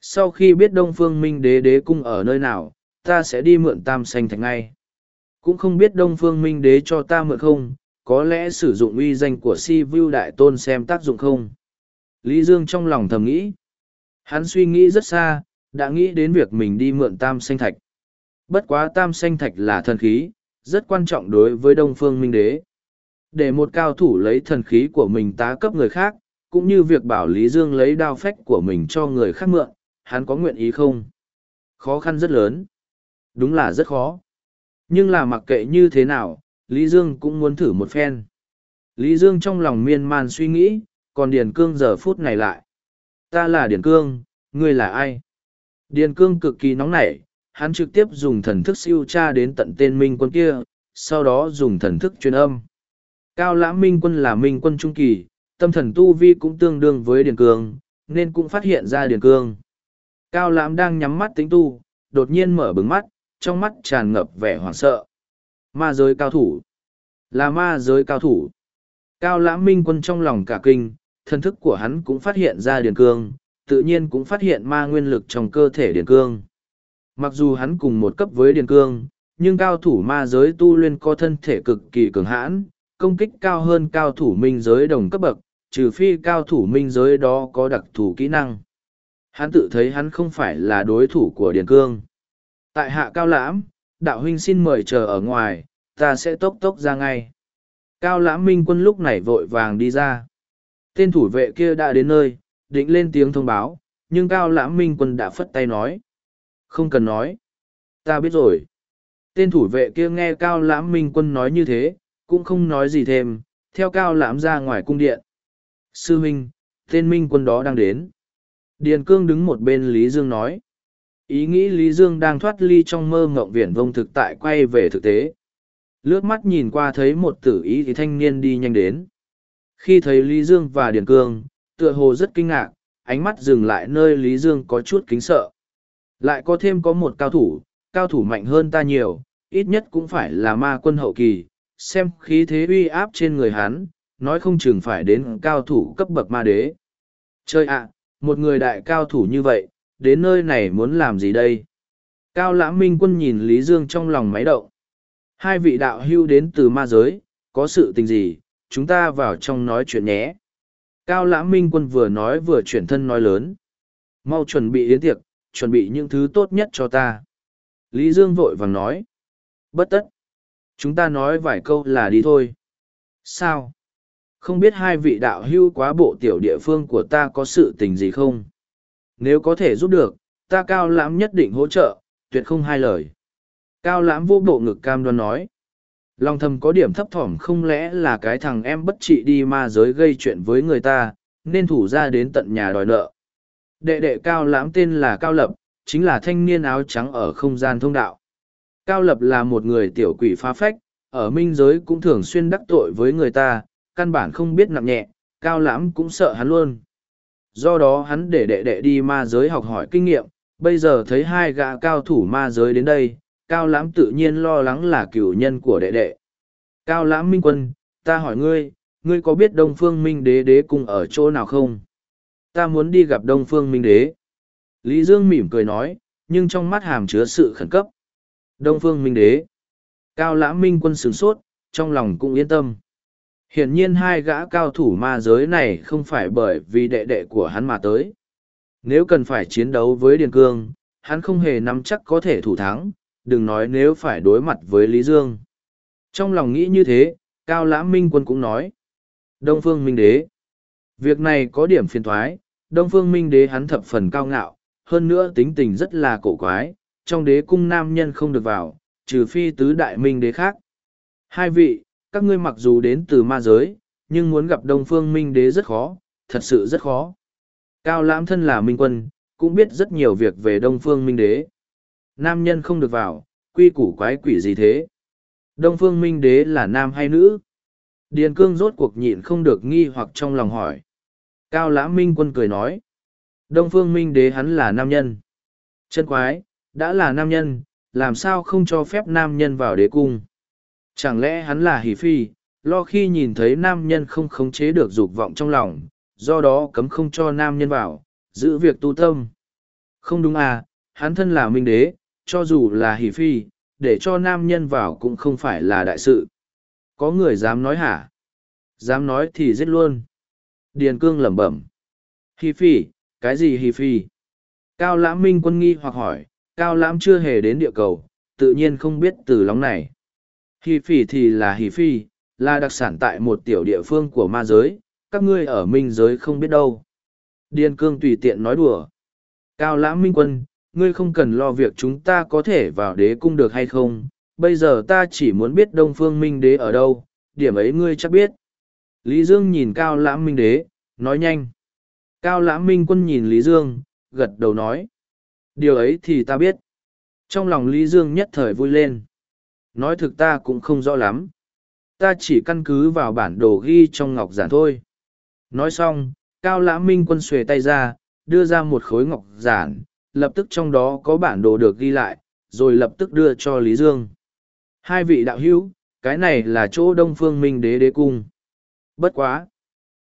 Sau khi biết Đông Phương Minh Đế đế cung ở nơi nào, ta sẽ đi mượn tam xanh thạch ngay. Cũng không biết Đông Phương Minh Đế cho ta mượn không, có lẽ sử dụng uy danh của si vu đại tôn xem tác dụng không. Lý Dương trong lòng thầm nghĩ. Hắn suy nghĩ rất xa, đã nghĩ đến việc mình đi mượn tam xanh thạch. Bất quá tam xanh thạch là thần khí, rất quan trọng đối với Đông Phương Minh Đế. Để một cao thủ lấy thần khí của mình tá cấp người khác, cũng như việc bảo Lý Dương lấy đao phách của mình cho người khác mượn, hắn có nguyện ý không? Khó khăn rất lớn. Đúng là rất khó. Nhưng là mặc kệ như thế nào, Lý Dương cũng muốn thử một phen. Lý Dương trong lòng miên man suy nghĩ, còn Điền Cương giờ phút này lại. Ta là Điền Cương, ngươi là ai? Điền Cương cực kỳ nóng nảy, hắn trực tiếp dùng thần thức siêu tra đến tận tên Minh quân kia, sau đó dùng thần thức truyền âm. Cao lãm Minh quân là Minh quân trung kỳ, tâm thần tu vi cũng tương đương với Điền Cương, nên cũng phát hiện ra Điền Cương. Cao lãm đang nhắm mắt tính tu, đột nhiên mở bừng mắt, trong mắt tràn ngập vẻ hoảng sợ. Ma giới cao thủ. Là ma giới cao thủ. Cao lãm minh quân trong lòng cả kinh, thân thức của hắn cũng phát hiện ra điền cương, tự nhiên cũng phát hiện ma nguyên lực trong cơ thể điền cương. Mặc dù hắn cùng một cấp với điền cương, nhưng cao thủ ma giới tu luyện có thân thể cực kỳ cường hãn, công kích cao hơn cao thủ minh giới đồng cấp bậc, trừ phi cao thủ minh giới đó có đặc thù kỹ năng. Hắn tự thấy hắn không phải là đối thủ của Điền Cương. Tại hạ cao lãm, đạo huynh xin mời chờ ở ngoài, ta sẽ tốc tốc ra ngay. Cao lãm minh quân lúc này vội vàng đi ra. Tên thủ vệ kia đã đến nơi, định lên tiếng thông báo, nhưng cao lãm minh quân đã phất tay nói. Không cần nói. Ta biết rồi. Tên thủ vệ kia nghe cao lãm minh quân nói như thế, cũng không nói gì thêm, theo cao lãm ra ngoài cung điện. Sư huynh, tên minh quân đó đang đến. Điền Cương đứng một bên Lý Dương nói. Ý nghĩ Lý Dương đang thoát ly trong mơ ngộng viển vông thực tại quay về thực tế. Lướt mắt nhìn qua thấy một tử ý thì thanh niên đi nhanh đến. Khi thấy Lý Dương và Điền Cương, tựa hồ rất kinh ngạc, ánh mắt dừng lại nơi Lý Dương có chút kính sợ. Lại có thêm có một cao thủ, cao thủ mạnh hơn ta nhiều, ít nhất cũng phải là ma quân hậu kỳ, xem khí thế uy áp trên người hắn, nói không chừng phải đến cao thủ cấp bậc ma đế. Chơi ạ, một người đại cao thủ như vậy, đến nơi này muốn làm gì đây? Cao lãm minh quân nhìn Lý Dương trong lòng máy động. Hai vị đạo hưu đến từ ma giới, có sự tình gì, chúng ta vào trong nói chuyện nhé. Cao lãm minh quân vừa nói vừa chuyển thân nói lớn. Mau chuẩn bị yến tiệc, chuẩn bị những thứ tốt nhất cho ta. Lý Dương vội vàng nói. Bất tất. Chúng ta nói vài câu là đi thôi. Sao? Không biết hai vị đạo hưu quá bộ tiểu địa phương của ta có sự tình gì không? Nếu có thể giúp được, ta cao lãm nhất định hỗ trợ, tuyệt không hai lời. Cao lãm vô bộ ngực cam đoan nói. Lòng thầm có điểm thấp thỏm không lẽ là cái thằng em bất trị đi ma giới gây chuyện với người ta, nên thủ ra đến tận nhà đòi nợ. Đệ đệ cao lãm tên là Cao Lập, chính là thanh niên áo trắng ở không gian thông đạo. Cao Lập là một người tiểu quỷ phá phách, ở minh giới cũng thường xuyên đắc tội với người ta, căn bản không biết nặng nhẹ, Cao Lãm cũng sợ hắn luôn. Do đó hắn để đệ đệ đi ma giới học hỏi kinh nghiệm, bây giờ thấy hai gã cao thủ ma giới đến đây, Cao Lãm tự nhiên lo lắng là cửu nhân của đệ đệ. Cao Lãm Minh Quân, ta hỏi ngươi, ngươi có biết Đông Phương Minh Đế đế cùng ở chỗ nào không? Ta muốn đi gặp Đông Phương Minh Đế. Lý Dương mỉm cười nói, nhưng trong mắt hàm chứa sự khẩn cấp. Đông Phương Minh Đế. Cao Lãm Minh Quân sửng sốt, trong lòng cũng yên tâm. Hiển nhiên hai gã cao thủ ma giới này không phải bởi vì đệ đệ của hắn mà tới. Nếu cần phải chiến đấu với Điền Cương, hắn không hề nắm chắc có thể thủ thắng, đừng nói nếu phải đối mặt với Lý Dương. Trong lòng nghĩ như thế, Cao Lãm Minh Quân cũng nói. Đông Phương Minh Đế. Việc này có điểm phiền thoái, Đông Phương Minh Đế hắn thập phần cao ngạo, hơn nữa tính tình rất là cổ quái, trong đế cung nam nhân không được vào, trừ phi tứ đại minh đế khác. Hai vị, các ngươi mặc dù đến từ ma giới, nhưng muốn gặp Đông Phương Minh Đế rất khó, thật sự rất khó. Cao Lãm thân là Minh Quân, cũng biết rất nhiều việc về Đông Phương Minh Đế. Nam nhân không được vào, quy củ quái quỷ gì thế? Đông Phương Minh Đế là nam hay nữ? Điền Cương rốt cuộc nhịn không được nghi hoặc trong lòng hỏi. Cao Lãm Minh Quân cười nói. Đông Phương Minh Đế hắn là nam nhân. Chân quái, đã là nam nhân, làm sao không cho phép nam nhân vào đế cung? Chẳng lẽ hắn là hỷ phi, lo khi nhìn thấy nam nhân không khống chế được dục vọng trong lòng, do đó cấm không cho nam nhân vào, giữ việc tu tâm. Không đúng à, hắn thân là minh đế, cho dù là hỷ phi, để cho nam nhân vào cũng không phải là đại sự. Có người dám nói hả? Dám nói thì giết luôn. Điền cương lẩm bẩm. Hỷ phi, cái gì hỷ phi? Cao lãm minh quân nghi hoặc hỏi, cao lãm chưa hề đến địa cầu, tự nhiên không biết từ lóng này. Hỷ phỉ thì là hỷ phi, là đặc sản tại một tiểu địa phương của ma giới, các ngươi ở minh giới không biết đâu. Điền cương tùy tiện nói đùa. Cao lãm minh quân, ngươi không cần lo việc chúng ta có thể vào đế cung được hay không, bây giờ ta chỉ muốn biết đông phương minh đế ở đâu, điểm ấy ngươi chắc biết. Lý Dương nhìn cao lãm minh đế, nói nhanh. Cao lãm minh quân nhìn Lý Dương, gật đầu nói. Điều ấy thì ta biết. Trong lòng Lý Dương nhất thời vui lên. Nói thực ta cũng không rõ lắm. Ta chỉ căn cứ vào bản đồ ghi trong ngọc giản thôi. Nói xong, Cao Lã Minh quân xuề tay ra, đưa ra một khối ngọc giản, lập tức trong đó có bản đồ được ghi lại, rồi lập tức đưa cho Lý Dương. Hai vị đạo hữu, cái này là chỗ Đông Phương Minh Đế Đế Cung. Bất quá.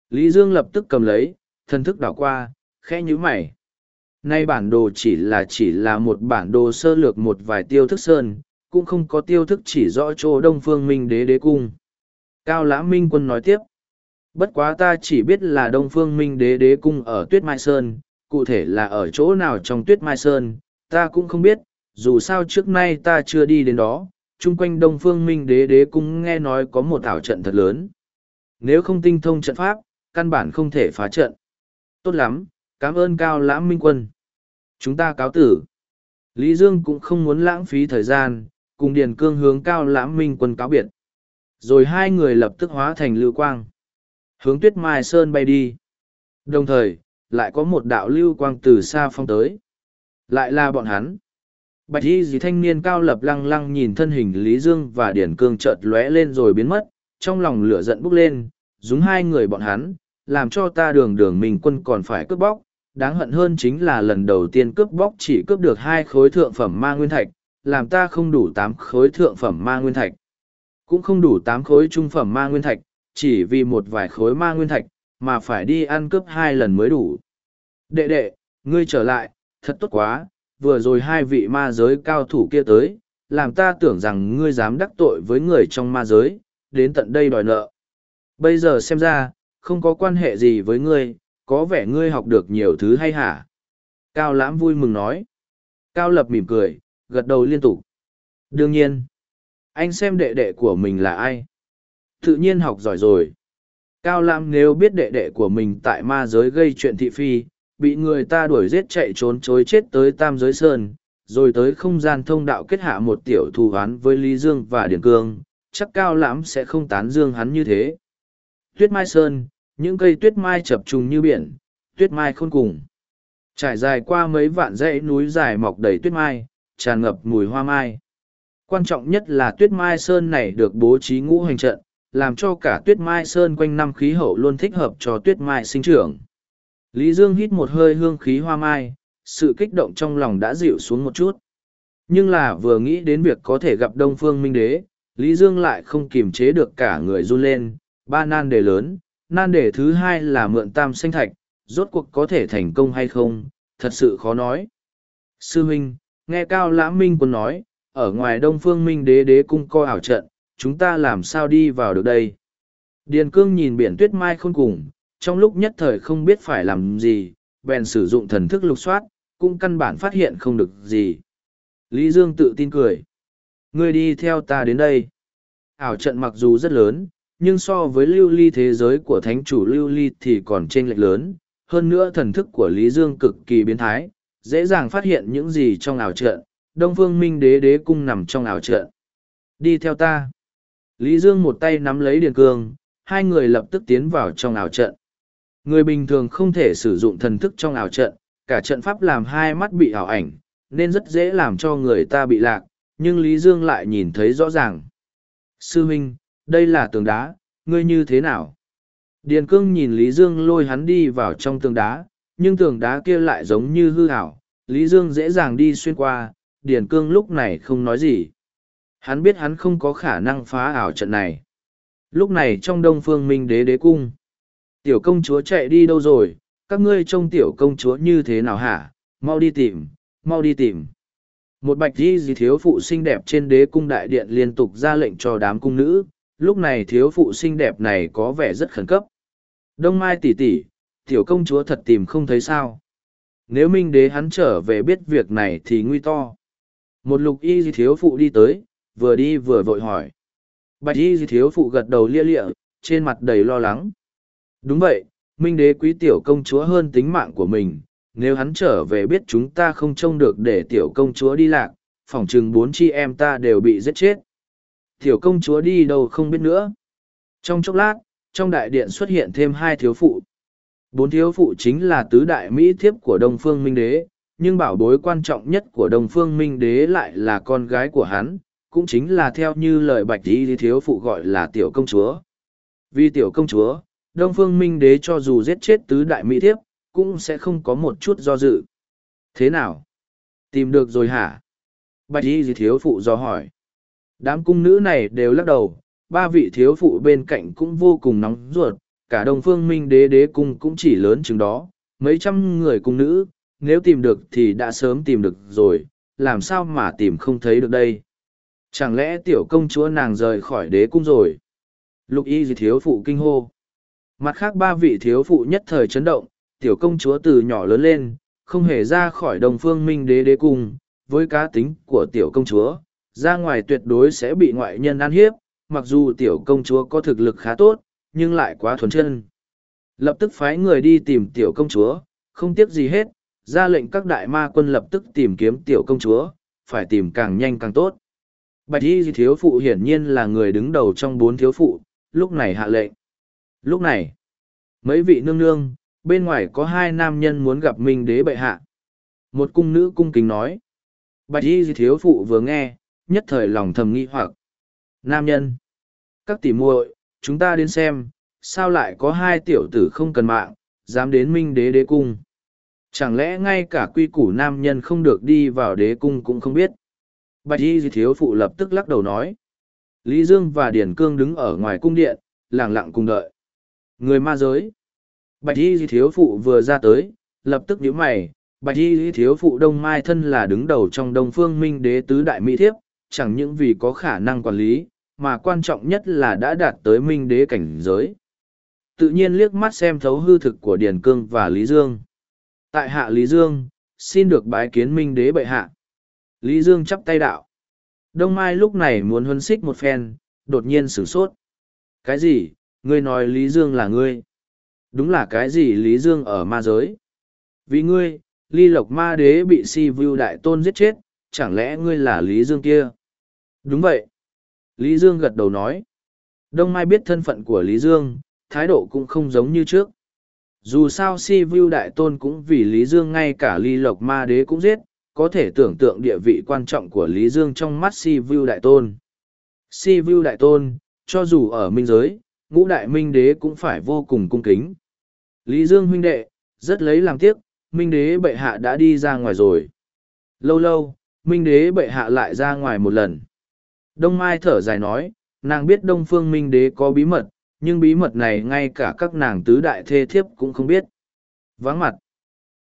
Lý Dương lập tức cầm lấy, thân thức đảo qua, khẽ nhíu mày. Nay bản đồ chỉ là chỉ là một bản đồ sơ lược một vài tiêu thức sơn, cũng không có tiêu thức chỉ rõ chỗ Đông Phương Minh Đế Đế Cung. Cao Lã Minh Quân nói tiếp. Bất quá ta chỉ biết là Đông Phương Minh Đế Đế Cung ở Tuyết Mai Sơn, cụ thể là ở chỗ nào trong Tuyết Mai Sơn, ta cũng không biết, dù sao trước nay ta chưa đi đến đó, chung quanh Đông Phương Minh Đế Đế Cung nghe nói có một ảo trận thật lớn. Nếu không tinh thông trận pháp, căn bản không thể phá trận. Tốt lắm, cảm ơn Cao Lãm Minh Quân. Chúng ta cáo tử. Lý Dương cũng không muốn lãng phí thời gian, cùng Điền Cương hướng Cao Lãm Minh Quân cáo biệt. Rồi hai người lập tức hóa thành lưu quang. Hướng tuyết mai sơn bay đi. Đồng thời, lại có một đạo lưu quang từ xa phong tới. Lại là bọn hắn. Bạch y dì thanh niên cao lập lăng lăng nhìn thân hình Lý Dương và Điển Cương chợt lóe lên rồi biến mất, trong lòng lửa giận bốc lên, dúng hai người bọn hắn, làm cho ta đường đường mình quân còn phải cướp bóc. Đáng hận hơn chính là lần đầu tiên cướp bóc chỉ cướp được hai khối thượng phẩm ma nguyên thạch, làm ta không đủ tám khối thượng phẩm ma nguyên thạch. Cũng không đủ tám khối trung phẩm ma nguyên thạch, chỉ vì một vài khối ma nguyên thạch, mà phải đi ăn cướp hai lần mới đủ. Đệ đệ, ngươi trở lại, thật tốt quá, vừa rồi hai vị ma giới cao thủ kia tới, làm ta tưởng rằng ngươi dám đắc tội với người trong ma giới, đến tận đây đòi nợ. Bây giờ xem ra, không có quan hệ gì với ngươi, có vẻ ngươi học được nhiều thứ hay hả? Cao lãm vui mừng nói. Cao lập mỉm cười, gật đầu liên tục. Đương nhiên, anh xem đệ đệ của mình là ai? Tự nhiên học giỏi rồi. Cao Lam nếu biết đệ đệ của mình tại ma giới gây chuyện thị phi, bị người ta đuổi giết chạy trốn chối chết tới tam giới sơn, rồi tới không gian thông đạo kết hạ một tiểu thù hoán với Lý Dương và Điển Cương, chắc cao lãm sẽ không tán dương hắn như thế. Tuyết mai sơn, những cây tuyết mai chập trùng như biển, tuyết mai khôn cùng. Trải dài qua mấy vạn dãy núi dài mọc đầy tuyết mai, tràn ngập mùi hoa mai. Quan trọng nhất là tuyết mai sơn này được bố trí ngũ hành trận, làm cho cả tuyết mai sơn quanh năm khí hậu luôn thích hợp cho tuyết mai sinh trưởng. Lý Dương hít một hơi hương khí hoa mai, sự kích động trong lòng đã dịu xuống một chút. Nhưng là vừa nghĩ đến việc có thể gặp Đông Phương Minh Đế, Lý Dương lại không kiềm chế được cả người run lên, ba nan đề lớn, nan đề thứ hai là mượn tam sinh thạch, rốt cuộc có thể thành công hay không, thật sự khó nói. Sư Minh, nghe Cao Lãm Minh quân nói, ở ngoài Đông Phương Minh Đế đế cung co ảo trận, chúng ta làm sao đi vào được đây? Điền Cương nhìn biển tuyết mai khôn cùng, trong lúc nhất thời không biết phải làm gì, bèn sử dụng thần thức lục soát, cũng căn bản phát hiện không được gì. Lý Dương tự tin cười. Ngươi đi theo ta đến đây. Ảo trận mặc dù rất lớn, nhưng so với lưu ly thế giới của thánh chủ lưu ly thì còn chênh lệch lớn. Hơn nữa thần thức của Lý Dương cực kỳ biến thái, dễ dàng phát hiện những gì trong ảo trận. Đông Phương Minh Đế Đế Cung nằm trong ảo trận. Đi theo ta. Lý Dương một tay nắm lấy Điền Cương, hai người lập tức tiến vào trong ảo trận. Người bình thường không thể sử dụng thần thức trong ảo trận, cả trận pháp làm hai mắt bị ảo ảnh, nên rất dễ làm cho người ta bị lạc, nhưng Lý Dương lại nhìn thấy rõ ràng. Sư Minh, đây là tường đá, ngươi như thế nào? Điền cương nhìn Lý Dương lôi hắn đi vào trong tường đá, nhưng tường đá kia lại giống như hư ảo. Lý Dương dễ dàng đi xuyên qua, Điền cương lúc này không nói gì. Hắn biết hắn không có khả năng phá ảo trận này. Lúc này trong đông phương minh đế đế cung, tiểu công chúa chạy đi đâu rồi, các ngươi trông tiểu công chúa như thế nào hả, mau đi tìm, mau đi tìm. Một bạch di gì thiếu phụ xinh đẹp trên đế cung đại điện liên tục ra lệnh cho đám cung nữ, lúc này thiếu phụ xinh đẹp này có vẻ rất khẩn cấp. Đông Mai tỷ tỷ, tiểu công chúa thật tìm không thấy sao. Nếu minh đế hắn trở về biết việc này thì nguy to. Một lục y di thiếu phụ đi tới, vừa đi vừa vội hỏi. Bạch y di thiếu phụ gật đầu lia lịa, trên mặt đầy lo lắng. Đúng vậy, minh đế quý tiểu công chúa hơn tính mạng của mình, nếu hắn trở về biết chúng ta không trông được để tiểu công chúa đi lạc, phỏng chừng bốn chi em ta đều bị giết chết. Tiểu công chúa đi đâu không biết nữa. Trong chốc lát, trong đại điện xuất hiện thêm hai thiếu phụ. Bốn thiếu phụ chính là tứ đại Mỹ thiếp của Đông Phương Minh Đế, nhưng bảo bối quan trọng nhất của Đông Phương Minh Đế lại là con gái của hắn, cũng chính là theo như lời bạch tí thiếu phụ gọi là tiểu công chúa. Vì tiểu công chúa, Đông Phương Minh Đế cho dù giết chết tứ đại Mỹ thiếp, cũng sẽ không có một chút do dự. Thế nào? Tìm được rồi hả? Bạch y thiếu phụ do hỏi. Đám cung nữ này đều lắc đầu, ba vị thiếu phụ bên cạnh cũng vô cùng nóng ruột, cả đồng phương minh đế đế cung cũng chỉ lớn chừng đó, mấy trăm người cung nữ, nếu tìm được thì đã sớm tìm được rồi, làm sao mà tìm không thấy được đây? Chẳng lẽ tiểu công chúa nàng rời khỏi đế cung rồi? Lục y gì thiếu phụ kinh hô. Mặt khác ba vị thiếu phụ nhất thời chấn động, tiểu công chúa từ nhỏ lớn lên, không hề ra khỏi đồng phương minh đế đế cung, với cá tính của tiểu công chúa, ra ngoài tuyệt đối sẽ bị ngoại nhân ăn hiếp, mặc dù tiểu công chúa có thực lực khá tốt, nhưng lại quá thuần chân. Lập tức phái người đi tìm tiểu công chúa, không tiếc gì hết, ra lệnh các đại ma quân lập tức tìm kiếm tiểu công chúa, phải tìm càng nhanh càng tốt. Bạch y thiếu phụ hiển nhiên là người đứng đầu trong bốn thiếu phụ, lúc này hạ lệnh. Lúc này, mấy vị nương nương, bên ngoài có hai nam nhân muốn gặp minh đế bệ hạ. Một cung nữ cung kính nói. Bạch y thiếu phụ vừa nghe, nhất thời lòng thầm nghi hoặc. Nam nhân, các tỷ muội, chúng ta đến xem, sao lại có hai tiểu tử không cần mạng, dám đến minh đế đế cung. Chẳng lẽ ngay cả quy củ nam nhân không được đi vào đế cung cũng không biết. Bạch y thiếu phụ lập tức lắc đầu nói. Lý Dương và Điển Cương đứng ở ngoài cung điện, lặng lặng cùng đợi. Người ma giới. Bạch y thiếu phụ vừa ra tới, lập tức nhíu mày. Bạch y thiếu phụ đông mai thân là đứng đầu trong đông phương minh đế tứ đại mỹ thiếp, chẳng những vì có khả năng quản lý, mà quan trọng nhất là đã đạt tới minh đế cảnh giới. Tự nhiên liếc mắt xem thấu hư thực của Điền Cương và Lý Dương. Tại hạ Lý Dương, xin được bái kiến minh đế bệ hạ. Lý Dương chắp tay đạo. Đông Mai lúc này muốn huấn xích một phen, đột nhiên sửng sốt. Cái gì, ngươi nói Lý Dương là ngươi? Đúng là cái gì Lý Dương ở ma giới? Vì ngươi, ly lộc ma đế bị si vưu đại tôn giết chết, chẳng lẽ ngươi là Lý Dương kia? Đúng vậy. Lý Dương gật đầu nói. Đông Mai biết thân phận của Lý Dương, thái độ cũng không giống như trước. Dù sao si vưu đại tôn cũng vì Lý Dương ngay cả ly lộc ma đế cũng giết, có thể tưởng tượng địa vị quan trọng của Lý Dương trong mắt si vưu đại tôn. Si vưu đại tôn, cho dù ở minh giới, ngũ đại minh đế cũng phải vô cùng cung kính. Lý Dương huynh đệ, rất lấy làm tiếc, minh đế bệ hạ đã đi ra ngoài rồi. Lâu lâu, minh đế bệ hạ lại ra ngoài một lần. Đông Mai thở dài nói, nàng biết Đông Phương Minh Đế có bí mật, nhưng bí mật này ngay cả các nàng tứ đại thê thiếp cũng không biết. Vắng mặt.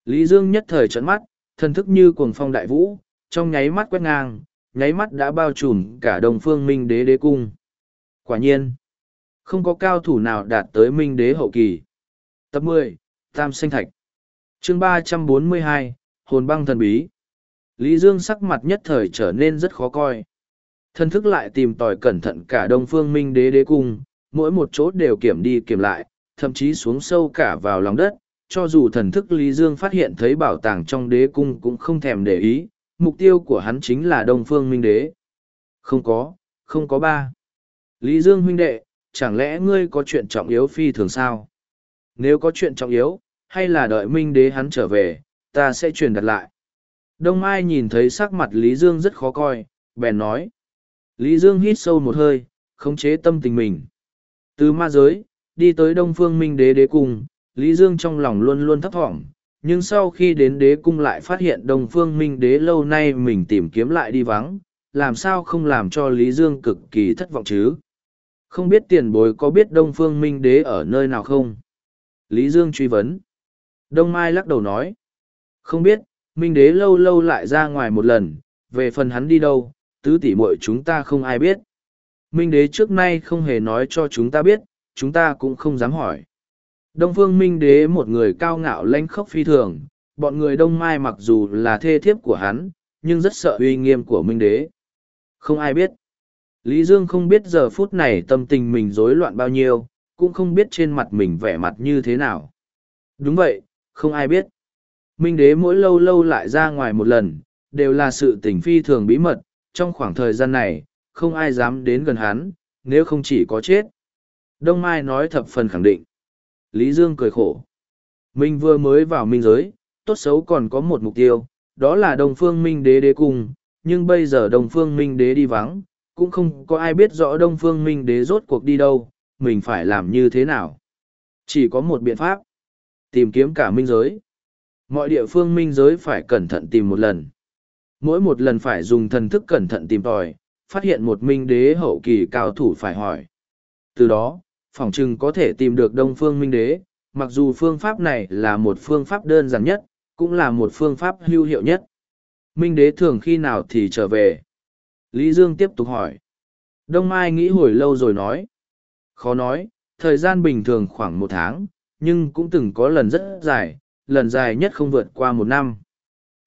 Lý Dương nhất thời trấn mắt, thần thức như cuồng phong đại vũ, trong nháy mắt quét ngang, nháy mắt đã bao trùm cả Đông Phương Minh Đế đế cung. Quả nhiên, không có cao thủ nào đạt tới Minh Đế hậu kỳ. Tập mười Tam Sinh Thạch chương ba trăm bốn mươi hai Hồn băng thần bí Lý Dương sắc mặt nhất thời trở nên rất khó coi. Thân thức lại tìm tòi cẩn thận cả đông phương minh đế đế cung, mỗi một chỗ đều kiểm đi kiểm lại, thậm chí xuống sâu cả vào lòng đất, cho dù thần thức Lý Dương phát hiện thấy bảo tàng trong đế cung cũng không thèm để ý, mục tiêu của hắn chính là đông phương minh đế. Không có, không có ba. Lý Dương huynh đệ, chẳng lẽ ngươi có chuyện trọng yếu phi thường sao? Nếu có chuyện trọng yếu, hay là đợi minh đế hắn trở về, ta sẽ truyền đặt lại. Đông Mai nhìn thấy sắc mặt Lý Dương rất khó coi, bèn nói. Lý Dương hít sâu một hơi, khống chế tâm tình mình. Từ ma giới, đi tới Đông Phương Minh Đế Đế Cung, Lý Dương trong lòng luôn luôn thấp thỏm, nhưng sau khi đến Đế Cung lại phát hiện Đông Phương Minh Đế lâu nay mình tìm kiếm lại đi vắng, làm sao không làm cho Lý Dương cực kỳ thất vọng chứ? Không biết tiền bối có biết Đông Phương Minh Đế ở nơi nào không? Lý Dương truy vấn. Đông Mai lắc đầu nói. Không biết, Minh Đế lâu lâu lại ra ngoài một lần, về phần hắn đi đâu, tứ tỷ muội chúng ta không ai biết. Minh đế trước nay không hề nói cho chúng ta biết, chúng ta cũng không dám hỏi. Đông phương minh đế một người cao ngạo lãnh khốc phi thường, bọn người đông mai mặc dù là thê thiếp của hắn, nhưng rất sợ uy nghiêm của minh đế. Không ai biết. Lý Dương không biết giờ phút này tâm tình mình rối loạn bao nhiêu, cũng không biết trên mặt mình vẻ mặt như thế nào. Đúng vậy, không ai biết. Minh đế mỗi lâu lâu lại ra ngoài một lần, đều là sự tình phi thường bí mật, trong khoảng thời gian này, không ai dám đến gần hắn, nếu không chỉ có chết. Đông Mai nói thập phần khẳng định. Lý Dương cười khổ. Mình vừa mới vào minh giới, tốt xấu còn có một mục tiêu, đó là Đông Phương Minh Đế đế cùng nhưng bây giờ Đông Phương Minh Đế đi vắng, cũng không có ai biết rõ Đông Phương Minh Đế rốt cuộc đi đâu, mình phải làm như thế nào. Chỉ có một biện pháp, tìm kiếm cả minh giới. Mọi địa phương minh giới phải cẩn thận tìm một lần. Mỗi một lần phải dùng thần thức cẩn thận tìm tòi, phát hiện một minh đế hậu kỳ cao thủ phải hỏi. Từ đó, phỏng chừng có thể tìm được đông phương minh đế, mặc dù phương pháp này là một phương pháp đơn giản nhất, cũng là một phương pháp hữu hiệu nhất. Minh đế thường khi nào thì trở về? Lý Dương tiếp tục hỏi. Đông Mai nghĩ hồi lâu rồi nói. Khó nói, thời gian bình thường khoảng một tháng, nhưng cũng từng có lần rất dài, lần dài nhất không vượt qua một năm.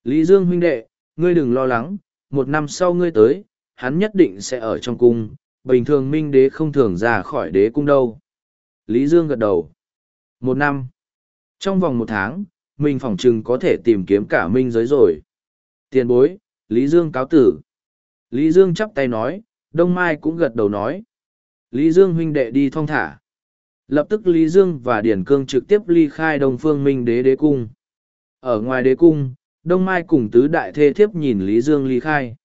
Lý Dương huynh đệ, ngươi đừng lo lắng, một năm sau ngươi tới, hắn nhất định sẽ ở trong cung, bình thường minh đế không thường ra khỏi đế cung đâu. Lý Dương gật đầu. Một năm. Trong vòng một tháng, mình phỏng chừng có thể tìm kiếm cả minh giới rồi. Tiền bối, Lý Dương cáo tử. Lý Dương chắp tay nói, Đông Mai cũng gật đầu nói. Lý Dương huynh đệ đi thong thả. Lập tức Lý Dương và Điển Cương trực tiếp ly khai Đông Phương Minh đế đế cung. Ở ngoài đế cung, Đông Mai cùng tứ đại thê thiếp nhìn Lý Dương ly khai.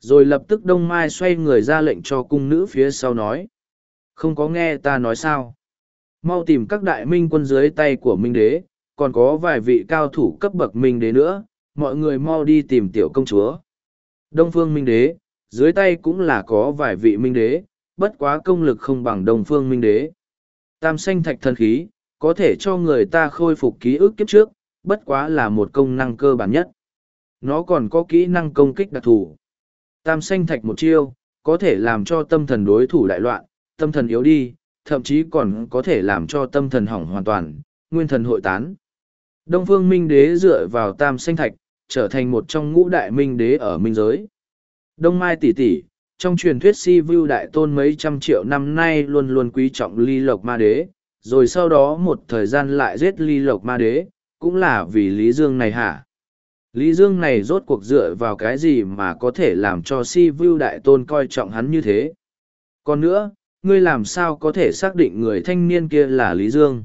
Rồi lập tức Đông Mai xoay người ra lệnh cho cung nữ phía sau nói. Không có nghe ta nói sao. Mau tìm các đại minh quân dưới tay của Minh đế, còn có vài vị cao thủ cấp bậc Minh đế nữa, mọi người mau đi tìm tiểu công chúa. Đông Phương Minh đế, dưới tay cũng là có vài vị Minh đế, bất quá công lực không bằng Đông Phương Minh đế. Tam xanh thạch thần khí, có thể cho người ta khôi phục ký ức kiếp trước, bất quá là một công năng cơ bản nhất. Nó còn có kỹ năng công kích đặc thù. Tam xanh thạch một chiêu, có thể làm cho tâm thần đối thủ đại loạn, tâm thần yếu đi, thậm chí còn có thể làm cho tâm thần hỏng hoàn toàn, nguyên thần hội tán. Đông phương minh đế dựa vào tam xanh thạch, trở thành một trong ngũ đại minh đế ở minh giới. Đông Mai tỷ tỷ, trong truyền thuyết si Vưu đại tôn mấy trăm triệu năm nay luôn luôn quý trọng ly lộc ma đế, rồi sau đó một thời gian lại giết ly lộc ma đế, cũng là vì Lý Dương này hả? Lý Dương này rốt cuộc dựa vào cái gì mà có thể làm cho si vưu đại tôn coi trọng hắn như thế? Còn nữa, ngươi làm sao có thể xác định người thanh niên kia là Lý Dương?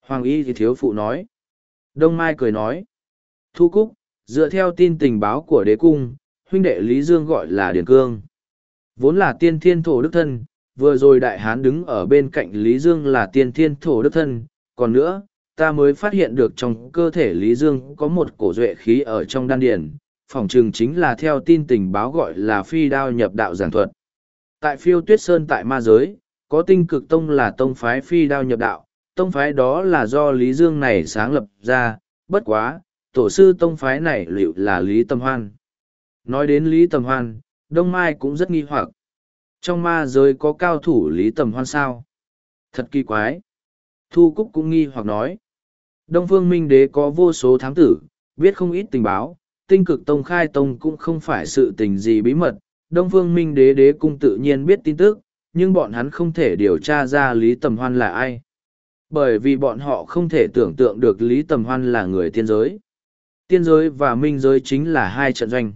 Hoàng Y thì thiếu phụ nói. Đông Mai cười nói. Thu Cúc, dựa theo tin tình báo của đế cung, huynh đệ Lý Dương gọi là Điền Cương. Vốn là tiên thiên thổ đức thân, vừa rồi đại hán đứng ở bên cạnh Lý Dương là tiên thiên thổ đức thân, còn nữa, ta mới phát hiện được trong cơ thể Lý Dương có một cổ duệ khí ở trong đan điền, phòng trường chính là theo tin tình báo gọi là phi đao nhập đạo giảng thuật. Tại phiêu tuyết sơn tại ma giới, có tinh cực tông là tông phái phi đao nhập đạo, tông phái đó là do Lý Dương này sáng lập ra, bất quá, tổ sư tông phái này liệu là Lý Tâm Hoan. Nói đến Lý Tâm Hoan, Đông Mai cũng rất nghi hoặc. Trong ma giới có cao thủ Lý Tầm Hoan sao? Thật kỳ quái. Thu Cúc cũng nghi hoặc nói. Đông Phương Minh Đế có vô số thám tử, biết không ít tình báo, tinh cực tông khai tông cũng không phải sự tình gì bí mật. Đông Phương Minh Đế đế cung tự nhiên biết tin tức, nhưng bọn hắn không thể điều tra ra Lý Tầm Hoan là ai. Bởi vì bọn họ không thể tưởng tượng được Lý Tầm Hoan là người tiên giới. Tiên giới và minh giới chính là hai trận doanh.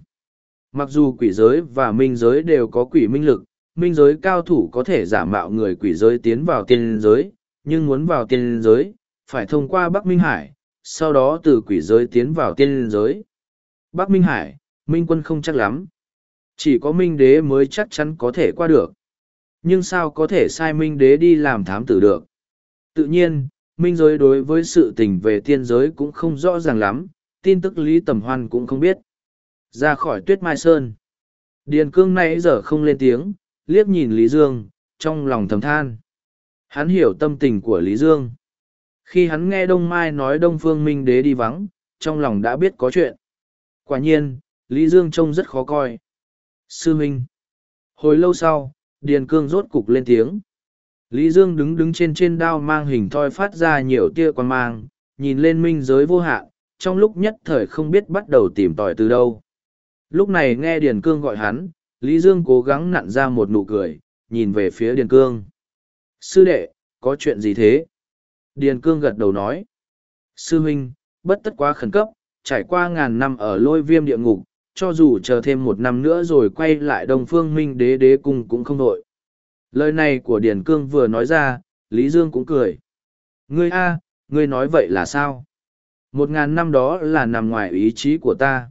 Mặc dù quỷ giới và minh giới đều có quỷ minh lực, minh giới cao thủ có thể giả mạo người quỷ giới tiến vào tiên giới, nhưng muốn vào tiên giới, phải thông qua Bắc Minh Hải, sau đó từ quỷ giới tiến vào tiên giới. Bắc Minh Hải, Minh quân không chắc lắm. Chỉ có Minh đế mới chắc chắn có thể qua được. Nhưng sao có thể sai Minh đế đi làm thám tử được? Tự nhiên, Minh giới đối với sự tình về tiên giới cũng không rõ ràng lắm, tin tức Lý Tầm Hoan cũng không biết. Ra khỏi tuyết mai sơn. Điền cương nãy giờ không lên tiếng, liếc nhìn Lý Dương, trong lòng thầm than. Hắn hiểu tâm tình của Lý Dương. Khi hắn nghe Đông Mai nói Đông Phương Minh Đế đi vắng, trong lòng đã biết có chuyện. Quả nhiên, Lý Dương trông rất khó coi. Sư Minh. Hồi lâu sau, Điền Cương rốt cục lên tiếng. Lý Dương đứng đứng trên trên đao mang hình thoi phát ra nhiều tia quan mang, nhìn lên minh giới vô hạn, trong lúc nhất thời không biết bắt đầu tìm tòi từ đâu. Lúc này nghe Điền Cương gọi hắn, Lý Dương cố gắng nặn ra một nụ cười, nhìn về phía Điền Cương. Sư đệ, có chuyện gì thế? Điền Cương gật đầu nói. Sư huynh, bất tất quá khẩn cấp, trải qua ngàn năm ở lôi viêm địa ngục, cho dù chờ thêm một năm nữa rồi quay lại Đông Phương Minh đế đế cung cũng không đội. Lời này của Điền Cương vừa nói ra, Lý Dương cũng cười. Ngươi a, ngươi nói vậy là sao? Một ngàn năm đó là nằm ngoài ý chí của ta.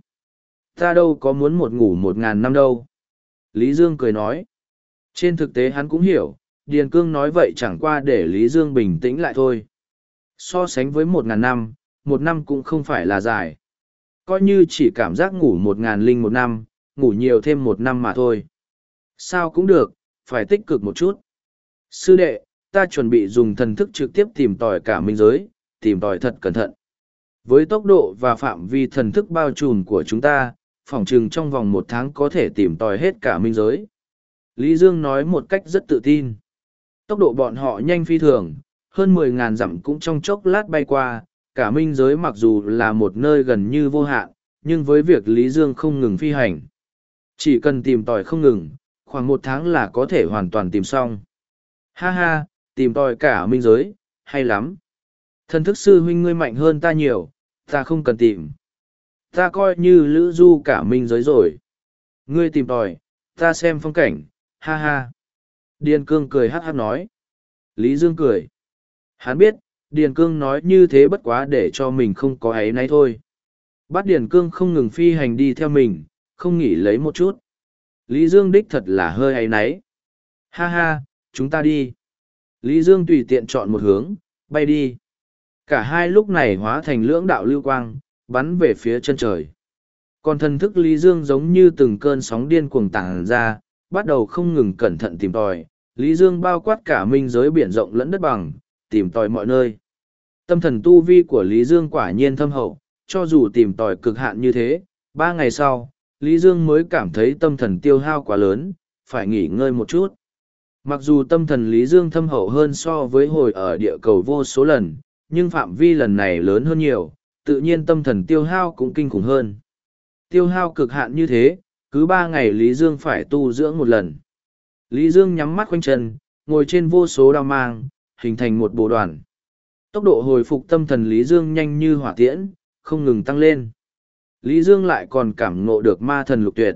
Ta đâu có muốn một ngủ một ngàn năm đâu. Lý Dương cười nói. Trên thực tế hắn cũng hiểu, Điền Cương nói vậy chẳng qua để Lý Dương bình tĩnh lại thôi. So sánh với một ngàn năm, một năm cũng không phải là dài. coi như chỉ cảm giác ngủ một ngàn linh một năm, ngủ nhiều thêm một năm mà thôi. Sao cũng được, phải tích cực một chút. Sư đệ, ta chuẩn bị dùng thần thức trực tiếp tìm tòi cả minh giới, tìm tòi thật cẩn thận. Với tốc độ và phạm vi thần thức bao trùm của chúng ta, phỏng chừng trong vòng một tháng có thể tìm tòi hết cả minh giới. Lý Dương nói một cách rất tự tin. Tốc độ bọn họ nhanh phi thường, hơn mười ngàn dặm cũng trong chốc lát bay qua, cả minh giới mặc dù là một nơi gần như vô hạn, nhưng với việc Lý Dương không ngừng phi hành. Chỉ cần tìm tòi không ngừng, khoảng một tháng là có thể hoàn toàn tìm xong. Ha ha, tìm tòi cả minh giới, hay lắm. Thần thức sư huynh ngươi mạnh hơn ta nhiều, ta không cần tìm. Ta coi như lữ du cả minh giới rồi. Ngươi tìm tòi, ta xem phong cảnh, ha ha. Điền cương cười hát hát nói. Lý Dương cười. Hắn biết, Điền cương nói như thế bất quá để cho mình không có ấy nấy thôi. Bắt Điền cương không ngừng phi hành đi theo mình, không nghỉ lấy một chút. Lý Dương đích thật là hơi ấy nấy. Ha ha, chúng ta đi. Lý Dương tùy tiện chọn một hướng, bay đi. Cả hai lúc này hóa thành lưỡng đạo lưu quang, bắn về phía chân trời. Còn thần thức Lý Dương giống như từng cơn sóng điên cuồng tàng ra, bắt đầu không ngừng cẩn thận tìm tòi. Lý Dương bao quát cả minh giới biển rộng lẫn đất bằng, tìm tòi mọi nơi. Tâm thần tu vi của Lý Dương quả nhiên thâm hậu, cho dù tìm tòi cực hạn như thế, ba ngày sau, Lý Dương mới cảm thấy tâm thần tiêu hao quá lớn, phải nghỉ ngơi một chút. Mặc dù tâm thần Lý Dương thâm hậu hơn so với hồi ở địa cầu vô số lần, nhưng phạm vi lần này lớn hơn nhiều, tự nhiên tâm thần tiêu hao cũng kinh khủng hơn. Tiêu hao cực hạn như thế, cứ ba ngày Lý Dương phải tu dưỡng một lần. Lý Dương nhắm mắt quanh chân, ngồi trên vô số đao mang, hình thành một bộ đoàn. Tốc độ hồi phục tâm thần Lý Dương nhanh như hỏa tiễn, không ngừng tăng lên. Lý Dương lại còn cảm ngộ được ma thần lục tuyệt.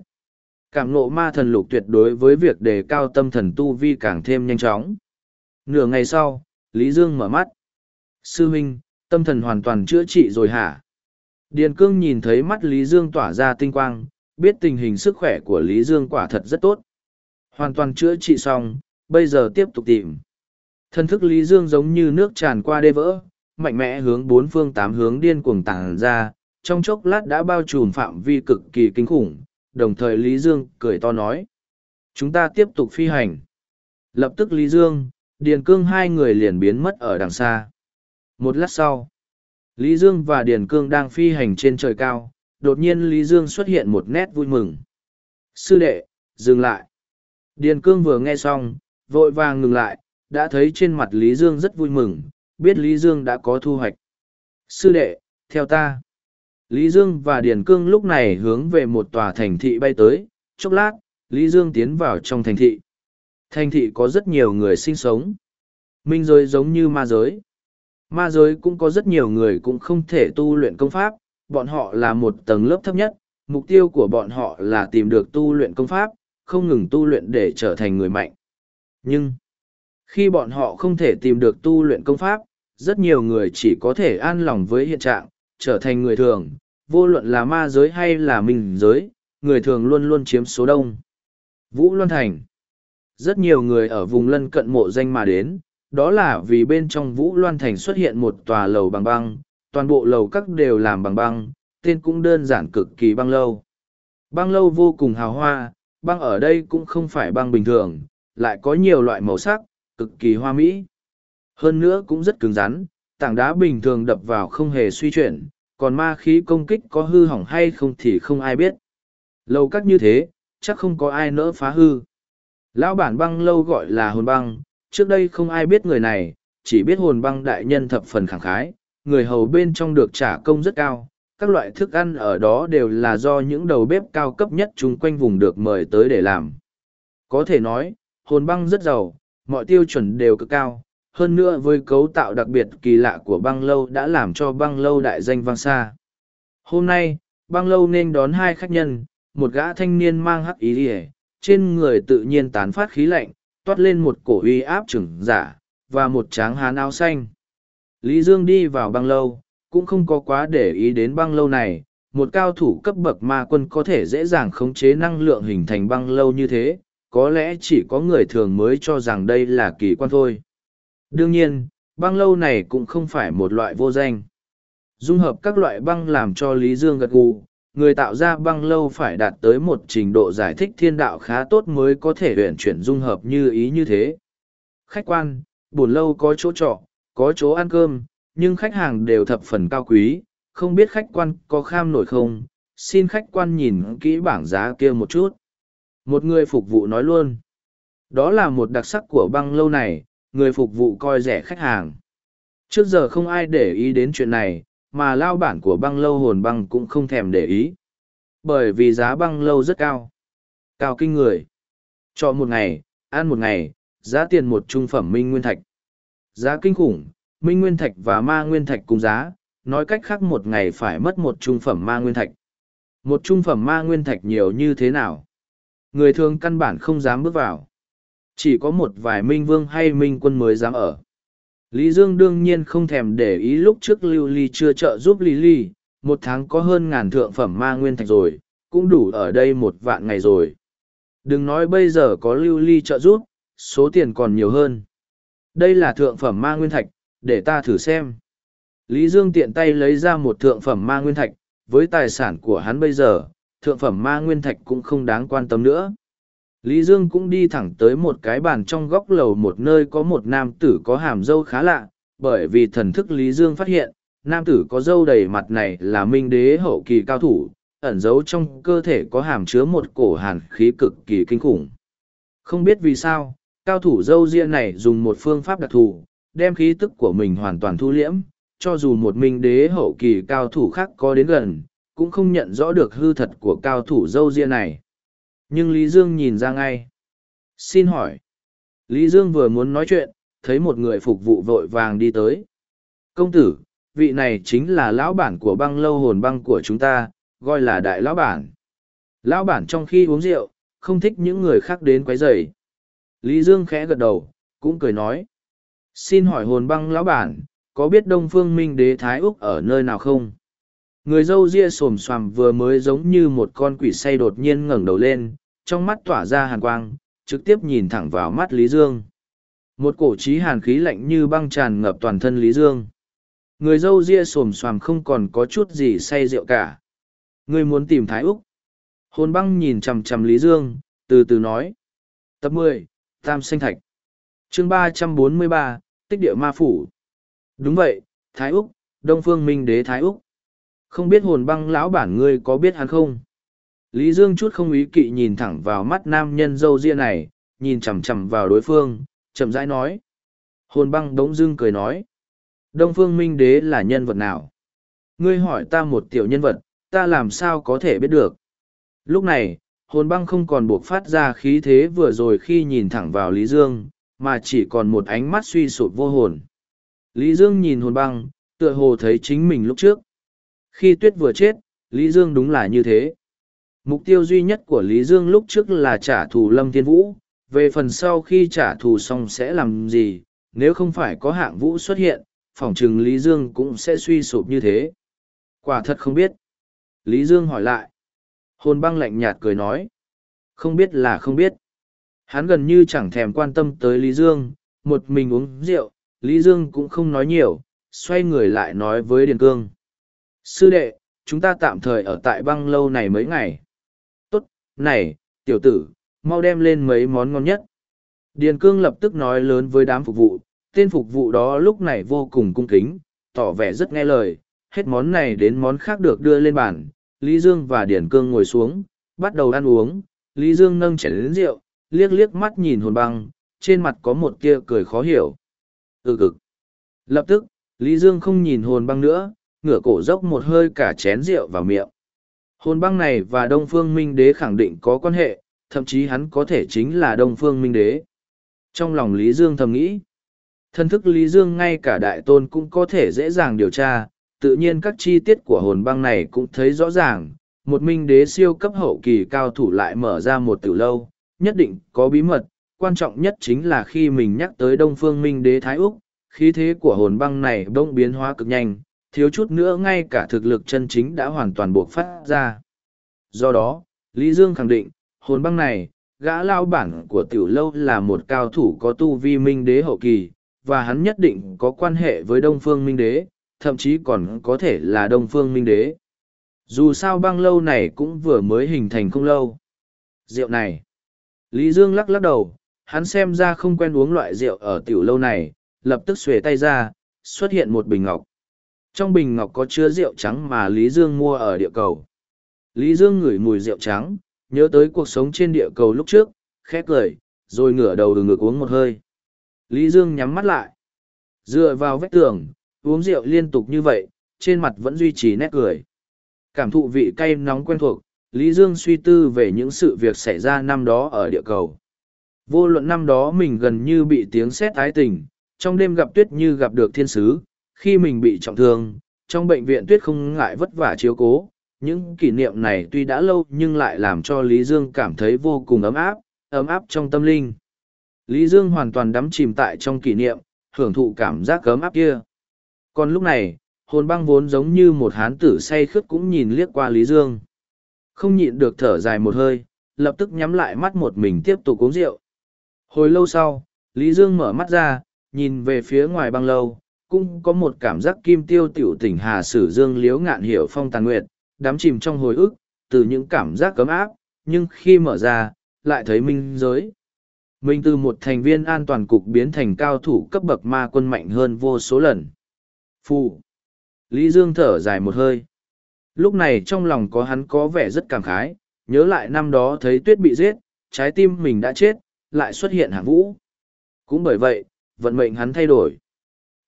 Cảm ngộ ma thần lục tuyệt đối với việc đề cao tâm thần tu vi càng thêm nhanh chóng. Nửa ngày sau, Lý Dương mở mắt. Sư huynh, tâm thần hoàn toàn chữa trị rồi hả? Điền cương nhìn thấy mắt Lý Dương tỏa ra tinh quang, biết tình hình sức khỏe của Lý Dương quả thật rất tốt. Hoàn toàn chữa trị xong, bây giờ tiếp tục tìm. Thân thức Lý Dương giống như nước tràn qua đê vỡ, mạnh mẽ hướng bốn phương tám hướng điên cuồng tàng ra, trong chốc lát đã bao trùm phạm vi cực kỳ kinh khủng, đồng thời Lý Dương cười to nói. Chúng ta tiếp tục phi hành. Lập tức Lý Dương, Điền Cương hai người liền biến mất ở đằng xa. Một lát sau, Lý Dương và Điền Cương đang phi hành trên trời cao, đột nhiên Lý Dương xuất hiện một nét vui mừng. Sư đệ, dừng lại. Điền Cương vừa nghe xong, vội vàng ngừng lại, đã thấy trên mặt Lý Dương rất vui mừng, biết Lý Dương đã có thu hoạch. Sư đệ, theo ta. Lý Dương và Điền Cương lúc này hướng về một tòa thành thị bay tới, chốc lát, Lý Dương tiến vào trong thành thị. Thành thị có rất nhiều người sinh sống. Minh giới giống như ma giới. Ma giới cũng có rất nhiều người cũng không thể tu luyện công pháp, bọn họ là một tầng lớp thấp nhất, mục tiêu của bọn họ là tìm được tu luyện công pháp, không ngừng tu luyện để trở thành người mạnh. Nhưng, khi bọn họ không thể tìm được tu luyện công pháp, rất nhiều người chỉ có thể an lòng với hiện trạng, trở thành người thường, vô luận là ma giới hay là minh giới, người thường luôn luôn chiếm số đông. Vũ Loan Thành Rất nhiều người ở vùng lân cận mộ danh mà đến, đó là vì bên trong Vũ Loan Thành xuất hiện một tòa lầu bằng băng, toàn bộ lầu các đều làm bằng băng, tên cũng đơn giản cực kỳ băng lâu. Băng lâu vô cùng hào hoa, băng ở đây cũng không phải băng bình thường, lại có nhiều loại màu sắc, cực kỳ hoa mỹ. Hơn nữa cũng rất cứng rắn, tảng đá bình thường đập vào không hề suy chuyển, còn ma khí công kích có hư hỏng hay không thì không ai biết. Lâu cắt như thế, chắc không có ai nỡ phá hư. Lão bản băng lâu gọi là hồn băng, trước đây không ai biết người này, chỉ biết hồn băng đại nhân thập phần khẳng khái, người hầu bên trong được trả công rất cao. Các loại thức ăn ở đó đều là do những đầu bếp cao cấp nhất chung quanh vùng được mời tới để làm. Có thể nói, hồn băng rất giàu, mọi tiêu chuẩn đều cực cao, hơn nữa với cấu tạo đặc biệt kỳ lạ của băng lâu đã làm cho băng lâu đại danh vang xa. Hôm nay, băng lâu nên đón hai khách nhân, một gã thanh niên mang hắc ý ỉa trên người tự nhiên tán phát khí lạnh toát lên một cổ uy áp trừng giả và một tráng hán áo xanh. Lý dương đi vào băng lâu cũng không có quá để ý đến băng lâu này. Một cao thủ cấp bậc ma quân có thể dễ dàng khống chế năng lượng hình thành băng lâu như thế có lẽ chỉ có người thường mới cho rằng đây là kỳ quan thôi. Đương nhiên, băng lâu này cũng không phải một loại vô danh. Dung hợp các loại băng làm cho lý dương gật gù, người tạo ra băng lâu phải đạt tới một trình độ giải thích thiên đạo khá tốt mới có thể luyện chuyển dung hợp như ý như thế. Khách quan, buồn lâu có chỗ trọ, có chỗ ăn cơm, nhưng khách hàng đều thập phần cao quý, không biết khách quan có kham nổi không? Xin khách quan nhìn kỹ bảng giá kia một chút một người phục vụ nói luôn. Đó là một đặc sắc của băng lâu này, người phục vụ coi rẻ khách hàng. Trước giờ không ai để ý đến chuyện này, mà lao bản của băng lâu hồn băng cũng không thèm để ý. Bởi vì giá băng lâu rất cao. Cao kinh người. Cho một ngày, ăn một ngày, giá tiền một trung phẩm minh nguyên thạch. Giá kinh khủng, minh nguyên thạch và ma nguyên thạch cùng giá, nói cách khác một ngày phải mất một trung phẩm ma nguyên thạch. Một trung phẩm ma nguyên thạch nhiều như thế nào? Người thường căn bản không dám bước vào. Chỉ có một vài minh vương hay minh quân mới dám ở. Lý dương đương nhiên không thèm để ý lúc trước lưu ly chưa trợ giúp lý ly, một tháng có hơn ngàn thượng phẩm ma nguyên thạch rồi, cũng đủ ở đây một vạn ngày rồi. Đừng nói bây giờ có lưu ly trợ giúp, số tiền còn nhiều hơn. Đây là thượng phẩm ma nguyên thạch, để ta thử xem. Lý dương tiện tay lấy ra một thượng phẩm ma nguyên thạch, với tài sản của hắn bây giờ thượng phẩm ma nguyên thạch cũng không đáng quan tâm nữa Lý Dương cũng đi thẳng tới một cái bàn trong góc lầu một nơi có một nam tử có hàm dâu khá lạ, bởi vì thần thức Lý Dương phát hiện, nam tử có dâu đầy mặt này là minh đế hậu kỳ cao thủ, ẩn giấu trong cơ thể có hàm chứa một cổ hàn khí cực kỳ kinh khủng. Không biết vì sao, cao thủ dâu riêng này dùng một phương pháp đặc thù, đem khí tức của mình hoàn toàn thu liễm, cho dù một minh đế hậu kỳ cao thủ khác có đến gần, cũng không nhận rõ được hư thật của cao thủ dâu ria này. Nhưng lý dương nhìn ra ngay. Xin hỏi. Lý dương vừa muốn nói chuyện, thấy một người phục vụ vội vàng đi tới. Công tử, vị này chính là lão bản của băng lâu hồn băng của chúng ta, gọi là đại lão bản. Lão bản trong khi uống rượu, không thích những người khác đến quấy rầy. Lý dương khẽ gật đầu, cũng cười nói. Xin hỏi hồn băng lão bản, có biết đông phương minh đế thái úc ở nơi nào không? Người dâu ria xồm xoàm vừa mới giống như một con quỷ say đột nhiên ngẩng đầu lên trong mắt tỏa ra hàn quang, trực tiếp nhìn thẳng vào mắt Lý Dương. Một cổ trí hàn khí lạnh như băng tràn ngập toàn thân Lý Dương. Người dâu ria xồm xoàm không còn có chút gì say rượu cả. Người muốn tìm Thái Úc. Hồn băng nhìn chằm chằm Lý Dương, từ từ nói. Tập mười Tam Sinh Thạch. chương ba trăm bốn mươi ba Tích địa ma phủ. Đúng vậy, Thái Úc, Đông Phương Minh Đế Thái Úc. Không biết hồn băng lão bản ngươi có biết hắn không? Lý Dương chút không ý kỵ nhìn thẳng vào mắt nam nhân dâu ria này, nhìn chằm chằm vào đối phương, chậm rãi nói. Hồn băng đống dưng cười nói. Đông phương minh đế là nhân vật nào? Ngươi hỏi ta một tiểu nhân vật, ta làm sao có thể biết được? Lúc này, hồn băng không còn buộc phát ra khí thế vừa rồi khi nhìn thẳng vào Lý Dương, mà chỉ còn một ánh mắt suy sụp vô hồn. Lý Dương nhìn hồn băng, tựa hồ thấy chính mình lúc trước. Khi tuyết vừa chết, Lý Dương đúng là như thế. Mục tiêu duy nhất của Lý Dương lúc trước là trả thù Lâm Thiên Vũ, về phần sau khi trả thù xong sẽ làm gì, nếu không phải có hạng vũ xuất hiện, phỏng chừng Lý Dương cũng sẽ suy sụp như thế. Quả thật không biết. Lý Dương hỏi lại. Hồn băng lạnh nhạt cười nói. Không biết là không biết. Hắn gần như chẳng thèm quan tâm tới Lý Dương, một mình uống rượu, Lý Dương cũng không nói nhiều, xoay người lại nói với Điền Cương. Sư đệ, chúng ta tạm thời ở tại băng lâu này mấy ngày Tốt, này, tiểu tử, mau đem lên mấy món ngon nhất. Điền cương lập tức nói lớn với đám phục vụ, tên phục vụ đó lúc này vô cùng cung kính, tỏ vẻ rất nghe lời, hết món này đến món khác được đưa lên bàn. Lý Dương và Điền cương ngồi xuống, bắt đầu ăn uống, Lý Dương nâng chén đến rượu, liếc liếc mắt nhìn hồn băng, trên mặt có một tia cười khó hiểu. Ừ cực. Lập tức, Lý Dương không nhìn hồn băng nữa, ngửa cổ dốc một hơi cả chén rượu vào miệng. Hồn băng này và Đông Phương Minh Đế khẳng định có quan hệ, thậm chí hắn có thể chính là Đông Phương Minh Đế. Trong lòng Lý Dương thầm nghĩ, thân thức Lý Dương ngay cả đại tôn cũng có thể dễ dàng điều tra, tự nhiên các chi tiết của hồn băng này cũng thấy rõ ràng. Một minh đế siêu cấp hậu kỳ cao thủ lại mở ra một tử lâu, nhất định có bí mật, quan trọng nhất chính là khi mình nhắc tới Đông Phương Minh Đế Thái Úc, khí thế của hồn băng này bỗng biến hóa cực nhanh, thiếu chút nữa ngay cả thực lực chân chính đã hoàn toàn buộc phát ra. Do đó, Lý Dương khẳng định, hồn băng này, gã lao bản của tiểu lâu là một cao thủ có tu vi minh đế hậu kỳ, và hắn nhất định có quan hệ với Đông Phương Minh Đế, thậm chí còn có thể là đông phương minh đế. Dù sao băng lâu này cũng vừa mới hình thành không lâu. Rượu này. Lý dương lắc lắc đầu hắn xem ra không quen uống loại rượu ở tiểu lâu này lập tức xuề tay ra xuất hiện một bình ngọc trong bình ngọc có chứa rượu trắng mà lý dương mua ở địa cầu. Lý dương ngửi mùi rượu trắng, nhớ tới cuộc sống trên địa cầu lúc trước khét cười, rồi ngửa đầu từ ngược uống một hơi. Lý dương nhắm mắt lại. Dựa vào vách tường, uống rượu liên tục như vậy, trên mặt vẫn duy trì nét cười. Cảm thụ vị cay nóng quen thuộc, lý dương suy tư về những sự việc xảy ra năm đó ở địa cầu. Vô luận năm đó mình gần như bị tiếng sét ái tình, trong đêm gặp tuyết như gặp được thiên sứ khi mình bị trọng thương, trong bệnh viện tuyết không ngại vất vả chiếu cố. Những kỷ niệm này tuy đã lâu nhưng lại làm cho lý dương cảm thấy vô cùng ấm áp ấm áp trong tâm linh. Lý dương hoàn toàn đắm chìm tại trong kỷ niệm, hưởng thụ cảm giác ấm áp kia. Còn lúc này, hồn băng vốn giống như một hán tử say khướt cũng nhìn liếc qua lý dương. Không nhịn được thở dài một hơi, lập tức nhắm lại mắt một mình tiếp tục uống rượu. Hồi lâu sau, lý dương mở mắt ra, nhìn về phía ngoài băng lâu cũng có một cảm giác kim tiêu tiểu tỉnh hà sử dương liếu ngạn hiểu phong tàn nguyệt, đắm chìm trong hồi ức, từ những cảm giác cấm áp, nhưng khi mở ra, lại thấy minh giới. Mình từ một thành viên an toàn cục biến thành cao thủ cấp bậc ma quân mạnh hơn vô số lần. Phù. Lý dương thở dài một hơi. Lúc này trong lòng có hắn có vẻ rất cảm khái, nhớ lại năm đó thấy tuyết bị giết, trái tim mình đã chết, lại xuất hiện hạng vũ. Cũng bởi vậy, vận mệnh hắn thay đổi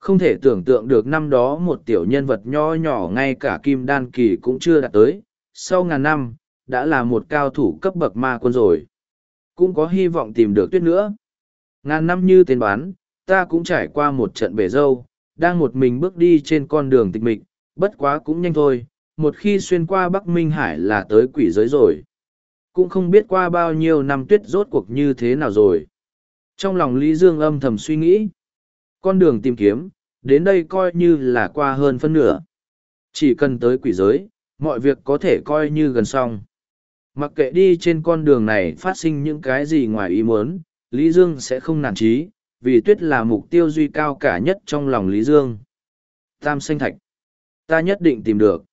không thể tưởng tượng được năm đó một tiểu nhân vật nho nhỏ ngay cả kim đan kỳ cũng chưa đạt tới, sau ngàn năm, đã là một cao thủ cấp bậc ma quân rồi. Cũng có hy vọng tìm được tuyết nữa. Ngàn năm như tên bán, ta cũng trải qua một trận bể dâu, đang một mình bước đi trên con đường tịch mịch, bất quá cũng nhanh thôi, một khi xuyên qua Bắc Minh Hải là tới quỷ giới rồi. Cũng không biết qua bao nhiêu năm tuyết rốt cuộc như thế nào rồi. Trong lòng Lý Dương âm thầm suy nghĩ, con đường tìm kiếm, đến đây coi như là qua hơn phân nửa. Chỉ cần tới quỷ giới, mọi việc có thể coi như gần xong. Mặc kệ đi trên con đường này phát sinh những cái gì ngoài ý muốn, Lý Dương sẽ không nản trí, vì tuyết là mục tiêu duy cao cả nhất trong lòng Lý Dương. Tam xanh thạch. Ta nhất định tìm được.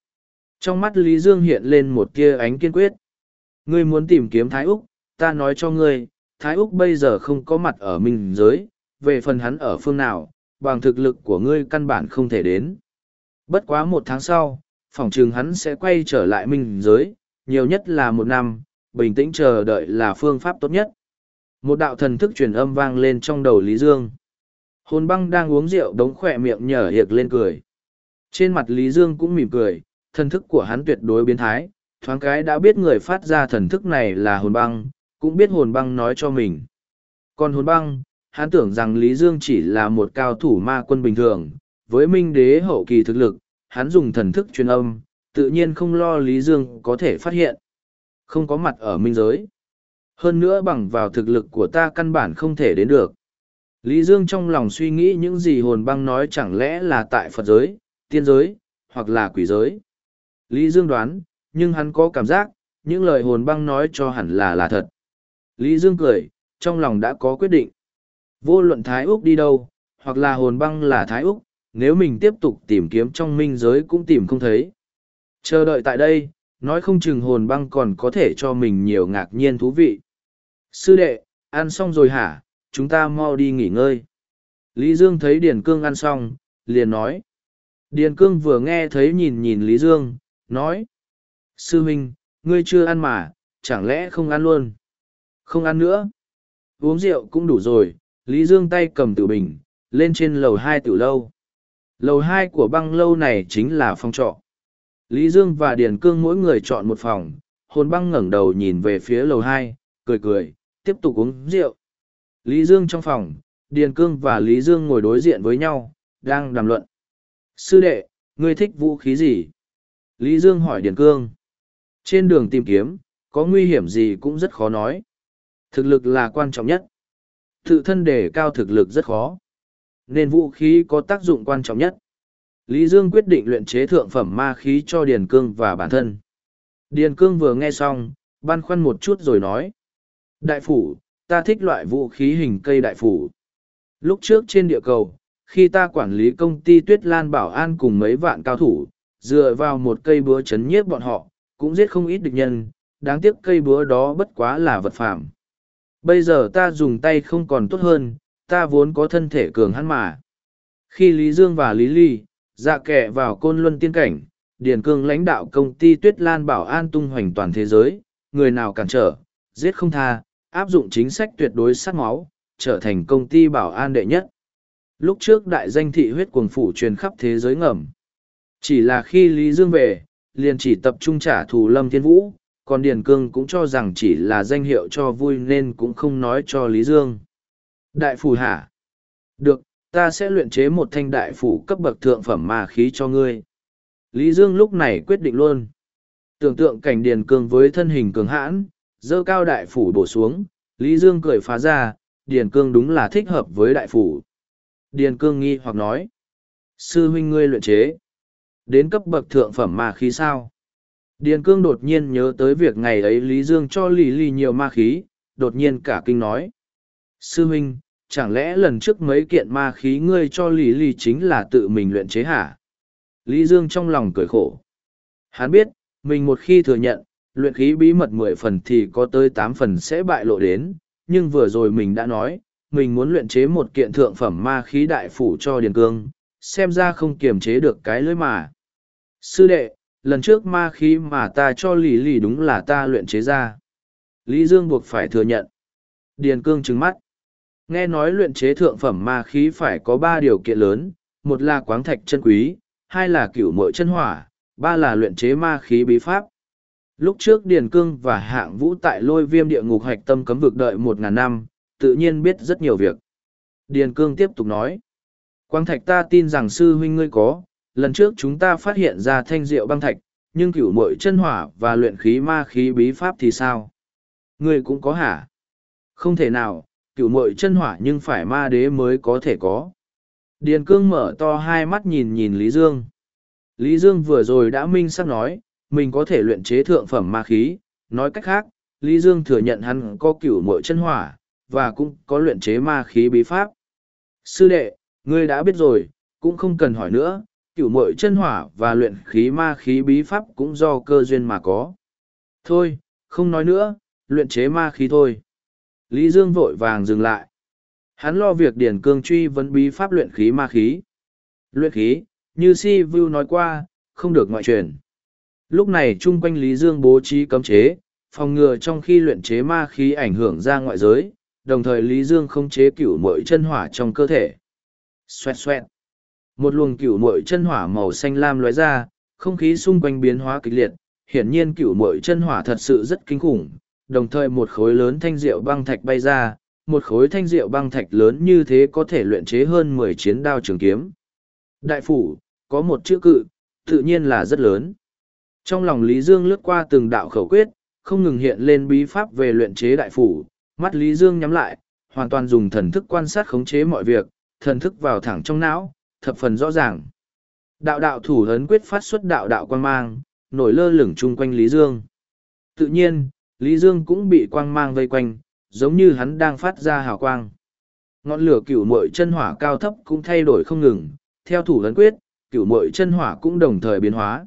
Trong mắt Lý Dương hiện lên một tia ánh kiên quyết. Ngươi muốn tìm kiếm Thái Úc, ta nói cho ngươi, Thái Úc bây giờ không có mặt ở mình giới, về phần hắn ở phương nào, bằng thực lực của ngươi căn bản không thể đến. Bất quá một tháng sau, phòng trường hắn sẽ quay trở lại minh giới, nhiều nhất là một năm, bình tĩnh chờ đợi là phương pháp tốt nhất. Một đạo thần thức truyền âm vang lên trong đầu Lý Dương. Hồn băng đang uống rượu đống khỏe miệng nhở hiệt lên cười. Trên mặt Lý Dương cũng mỉm cười, thần thức của hắn tuyệt đối biến thái, thoáng cái đã biết người phát ra thần thức này là hồn băng, cũng biết hồn băng nói cho mình. Còn hồn băng, hắn tưởng rằng Lý Dương chỉ là một cao thủ ma quân bình thường, với minh đế hậu kỳ thực lực, hắn dùng thần thức truyền âm, tự nhiên không lo Lý Dương có thể phát hiện. Không có mặt ở minh giới. Hơn nữa bằng vào thực lực của ta căn bản không thể đến được. Lý Dương trong lòng suy nghĩ những gì hồn băng nói chẳng lẽ là tại Phật giới, tiên giới, hoặc là quỷ giới. Lý Dương đoán, nhưng hắn có cảm giác, những lời hồn băng nói cho hẳn là là thật. Lý Dương cười, trong lòng đã có quyết định. Vô luận Thái Úc đi đâu, hoặc là hồn băng là Thái Úc, nếu mình tiếp tục tìm kiếm trong minh giới cũng tìm không thấy. Chờ đợi tại đây, nói không chừng hồn băng còn có thể cho mình nhiều ngạc nhiên thú vị. Sư đệ, ăn xong rồi hả, chúng ta mau đi nghỉ ngơi. Lý Dương thấy Điền Cương ăn xong, liền nói. Điền Cương vừa nghe thấy nhìn nhìn Lý Dương, nói. Sư huynh, ngươi chưa ăn mà, chẳng lẽ không ăn luôn? Không ăn nữa. Uống rượu cũng đủ rồi, Lý Dương tay cầm tử bình, lên trên lầu hai tử lâu. Lầu hai của băng lâu này chính là phòng trọ. Lý Dương và Điền Cương mỗi người chọn một phòng, hồn băng ngẩng đầu nhìn về phía lầu hai, cười cười, tiếp tục uống rượu. Lý Dương trong phòng, Điền Cương và Lý Dương ngồi đối diện với nhau, đang đàm luận. Sư đệ, ngươi thích vũ khí gì? Lý Dương hỏi Điền Cương. Trên đường tìm kiếm, có nguy hiểm gì cũng rất khó nói. Thực lực là quan trọng nhất. Tự thân đề cao thực lực rất khó. Nên vũ khí có tác dụng quan trọng nhất. Lý Dương quyết định luyện chế thượng phẩm ma khí cho Điền Cương và bản thân. Điền Cương vừa nghe xong, băn khoăn một chút rồi nói. Đại phủ, ta thích loại vũ khí hình cây đại phủ. Lúc trước trên địa cầu, khi ta quản lý công ty tuyết lan bảo an cùng mấy vạn cao thủ dựa vào một cây búa chấn nhiếp bọn họ cũng giết không ít địch nhân đáng tiếc cây búa đó bất quá là vật phạm bây giờ ta dùng tay không còn tốt hơn, ta vốn có thân thể cường hắn mà. Khi lý dương và lý ly dạ kệ vào côn luân tiên cảnh, điền cương lãnh đạo công ty tuyết lan bảo an tung hoành toàn thế giới, người nào cản trở, giết không tha, áp dụng chính sách tuyệt đối sát máu, trở thành công ty bảo an đệ nhất. Lúc trước đại danh thị huyết cuồng phủ truyền khắp thế giới ngầm. Chỉ là khi lý dương về, liền chỉ tập trung trả thù lâm thiên vũ còn điền cương cũng cho rằng chỉ là danh hiệu cho vui nên cũng không nói cho lý dương. Đại phủ hả? Được, ta sẽ luyện chế một thanh đại phủ cấp bậc thượng phẩm ma khí cho ngươi. Lý dương lúc này quyết định luôn. Tưởng tượng cảnh điền cương với thân hình cường hãn dơ cao đại phủ bổ xuống, lý dương cười phá ra, điền cương đúng là thích hợp với đại phủ. Điền cương nghi hoặc nói, sư huynh ngươi luyện chế đến cấp bậc thượng phẩm ma khí sao? Điền cương đột nhiên nhớ tới việc ngày ấy lý dương cho Lý lì nhiều ma khí, đột nhiên cả kinh nói. Sư huynh, chẳng lẽ lần trước mấy kiện ma khí ngươi cho Lý lì chính là tự mình luyện chế hả? Lý dương trong lòng cười khổ. Hắn biết, mình một khi thừa nhận, luyện khí bí mật mười phần thì có tới tám phần sẽ bại lộ đến, nhưng vừa rồi mình đã nói, mình muốn luyện chế một kiện thượng phẩm ma khí đại phủ cho điền cương, xem ra không kiềm chế được cái lưới mà. Sư đệ lần trước ma khí mà ta cho lì lì đúng là ta luyện chế ra. Lý dương buộc phải thừa nhận. Điền cương trừng mắt. Nghe nói luyện chế thượng phẩm ma khí phải có ba điều kiện lớn, một là quáng thạch chân quý, hai là cửu mội chân hỏa, ba là luyện chế ma khí bí pháp. Lúc trước điền cương và hạng vũ tại lôi viêm địa ngục hạch tâm cấm vực đợi một ngàn năm, tự nhiên biết rất nhiều việc. Điền cương tiếp tục nói. Quang thạch ta tin rằng sư huynh ngươi có lần trước chúng ta phát hiện ra thanh diệu băng thạch, nhưng cửu mội chân hỏa và luyện khí ma khí bí pháp thì sao? Ngươi cũng có hả? Không thể nào, cửu mội chân hỏa nhưng phải ma đế mới có thể có. Điền cương mở to hai mắt nhìn nhìn lý dương. Lý dương vừa rồi đã minh sắc nói, mình có thể luyện chế thượng phẩm ma khí. Nói cách khác, lý dương thừa nhận hắn có cửu mội chân hỏa và cũng có luyện chế ma khí bí pháp. Sư đệ, ngươi đã biết rồi, cũng không cần hỏi nữa cửu mội chân hỏa và luyện khí ma khí bí pháp cũng do cơ duyên mà có. Thôi, không nói nữa, luyện chế ma khí thôi. Lý dương vội vàng dừng lại. Hắn lo việc điển cương truy vấn bí pháp luyện khí ma khí. Luyện khí, như si vu nói qua, không được ngoại truyền. Lúc này chung quanh lý dương bố trí cấm chế, phòng ngừa trong khi luyện chế ma khí ảnh hưởng ra ngoại giới, đồng thời lý dương không chế cửu mội chân hỏa trong cơ thể. Xoẹt xoẹt một luồng cửu mội chân hỏa màu xanh lam lóe ra, không khí xung quanh biến hóa kịch liệt, hiển nhiên cửu mội chân hỏa thật sự rất kinh khủng, đồng thời một khối lớn thanh rượu băng thạch bay ra, một khối thanh rượu băng thạch lớn như thế có thể luyện chế hơn mười chiến đao trường kiếm. Đại phủ, có một chữ cự, tự nhiên là rất lớn. Trong lòng lý dương lướt qua từng đạo khẩu quyết, không ngừng hiện lên bí pháp về luyện chế đại phủ, mắt lý dương nhắm lại, hoàn toàn dùng thần thức quan sát khống chế mọi việc, thần thức vào thẳng trong não thập phần rõ ràng. Đạo đạo thủ hấn quyết phát xuất đạo đạo quang mang, nổi lơ lửng chung quanh Lý Dương. Tự nhiên, Lý Dương cũng bị quang mang vây quanh, giống như hắn đang phát ra hào quang. Ngọn lửa cửu mội chân hỏa cao thấp cũng thay đổi không ngừng, theo thủ hấn quyết, cửu mội chân hỏa cũng đồng thời biến hóa.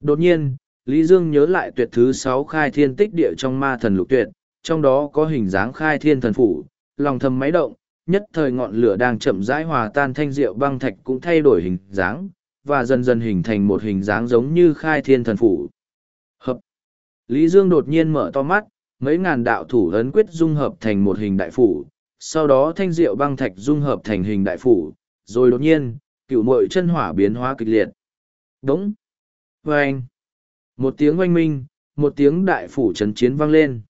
Đột nhiên, Lý Dương nhớ lại tuyệt thứ sáu khai thiên tích địa trong ma thần lục tuyệt, trong đó có hình dáng khai thiên thần phủ, lòng thầm máy động, nhất thời ngọn lửa đang chậm rãi hòa tan thanh rượu băng thạch cũng thay đổi hình dáng, và dần dần hình thành một hình dáng giống như khai thiên thần phủ. Hợp. Lý Dương đột nhiên mở to mắt, mấy ngàn đạo thủ ấn quyết dung hợp thành một hình đại phủ, sau đó thanh rượu băng thạch dung hợp thành hình đại phủ, rồi đột nhiên, cựu mội chân hỏa biến hóa kịch liệt. Đúng. Vâng. Một tiếng oanh minh, một tiếng đại phủ chấn chiến vang lên.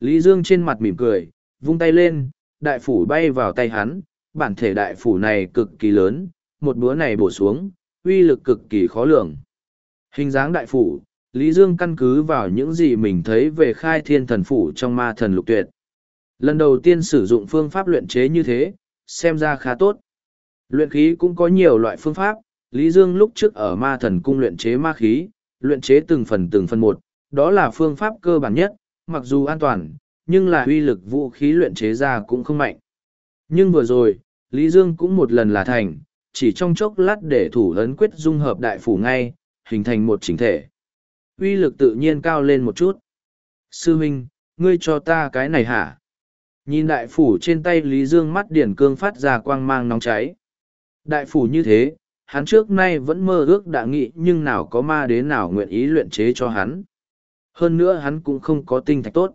Lý Dương trên mặt mỉm cười, vung tay lên, đại phủ bay vào tay hắn, bản thể đại phủ này cực kỳ lớn, một búa này bổ xuống, uy lực cực kỳ khó lường. Hình dáng đại phủ, Lý Dương căn cứ vào những gì mình thấy về khai thiên thần phủ trong ma thần lục tuyệt. Lần đầu tiên sử dụng phương pháp luyện chế như thế, xem ra khá tốt. Luyện khí cũng có nhiều loại phương pháp, Lý Dương lúc trước ở ma thần cung luyện chế ma khí, luyện chế từng phần từng phần một, đó là phương pháp cơ bản nhất, mặc dù an toàn, nhưng là uy lực vũ khí luyện chế ra cũng không mạnh. Nhưng vừa rồi, Lý Dương cũng một lần là thành, chỉ trong chốc lát để thủ ấn quyết dung hợp đại phủ ngay, hình thành một chỉnh thể. Uy lực tự nhiên cao lên một chút. Sư huynh, ngươi cho ta cái này hả? Nhìn đại phủ trên tay Lý Dương mắt điển cương phát ra quang mang nóng cháy. Đại phủ như thế, hắn trước nay vẫn mơ ước đã nghị nhưng nào có ma đế nào nguyện ý luyện chế cho hắn. Hơn nữa hắn cũng không có tinh thạch tốt.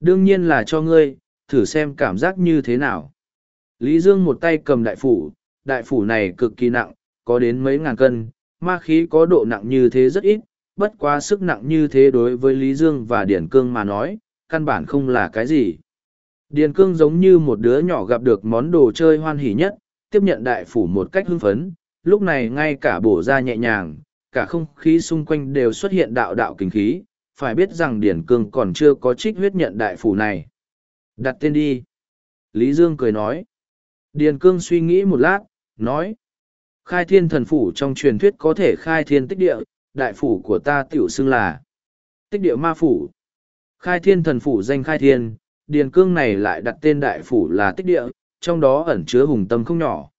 Đương nhiên là cho ngươi, thử xem cảm giác như thế nào. Lý Dương một tay cầm đại phủ, đại phủ này cực kỳ nặng, có đến mấy ngàn cân, ma khí có độ nặng như thế rất ít, bất quá sức nặng như thế đối với Lý Dương và Điển Cương mà nói, căn bản không là cái gì. Điền Cương giống như một đứa nhỏ gặp được món đồ chơi hoan hỉ nhất, tiếp nhận đại phủ một cách hưng phấn, lúc này ngay cả bổ ra nhẹ nhàng, cả không khí xung quanh đều xuất hiện đạo đạo kinh khí, phải biết rằng Điển Cương còn chưa có trích huyết nhận đại phủ này. Đặt tên đi. Lý Dương cười nói. Điền Cương suy nghĩ một lát, nói. Khai thiên thần phủ trong truyền thuyết có thể khai thiên tích địa, đại phủ của ta tiểu xưng là tích địa ma phủ. Khai thiên thần phủ danh khai thiên, Điền Cương này lại đặt tên đại phủ là tích địa, trong đó ẩn chứa hùng tâm không nhỏ.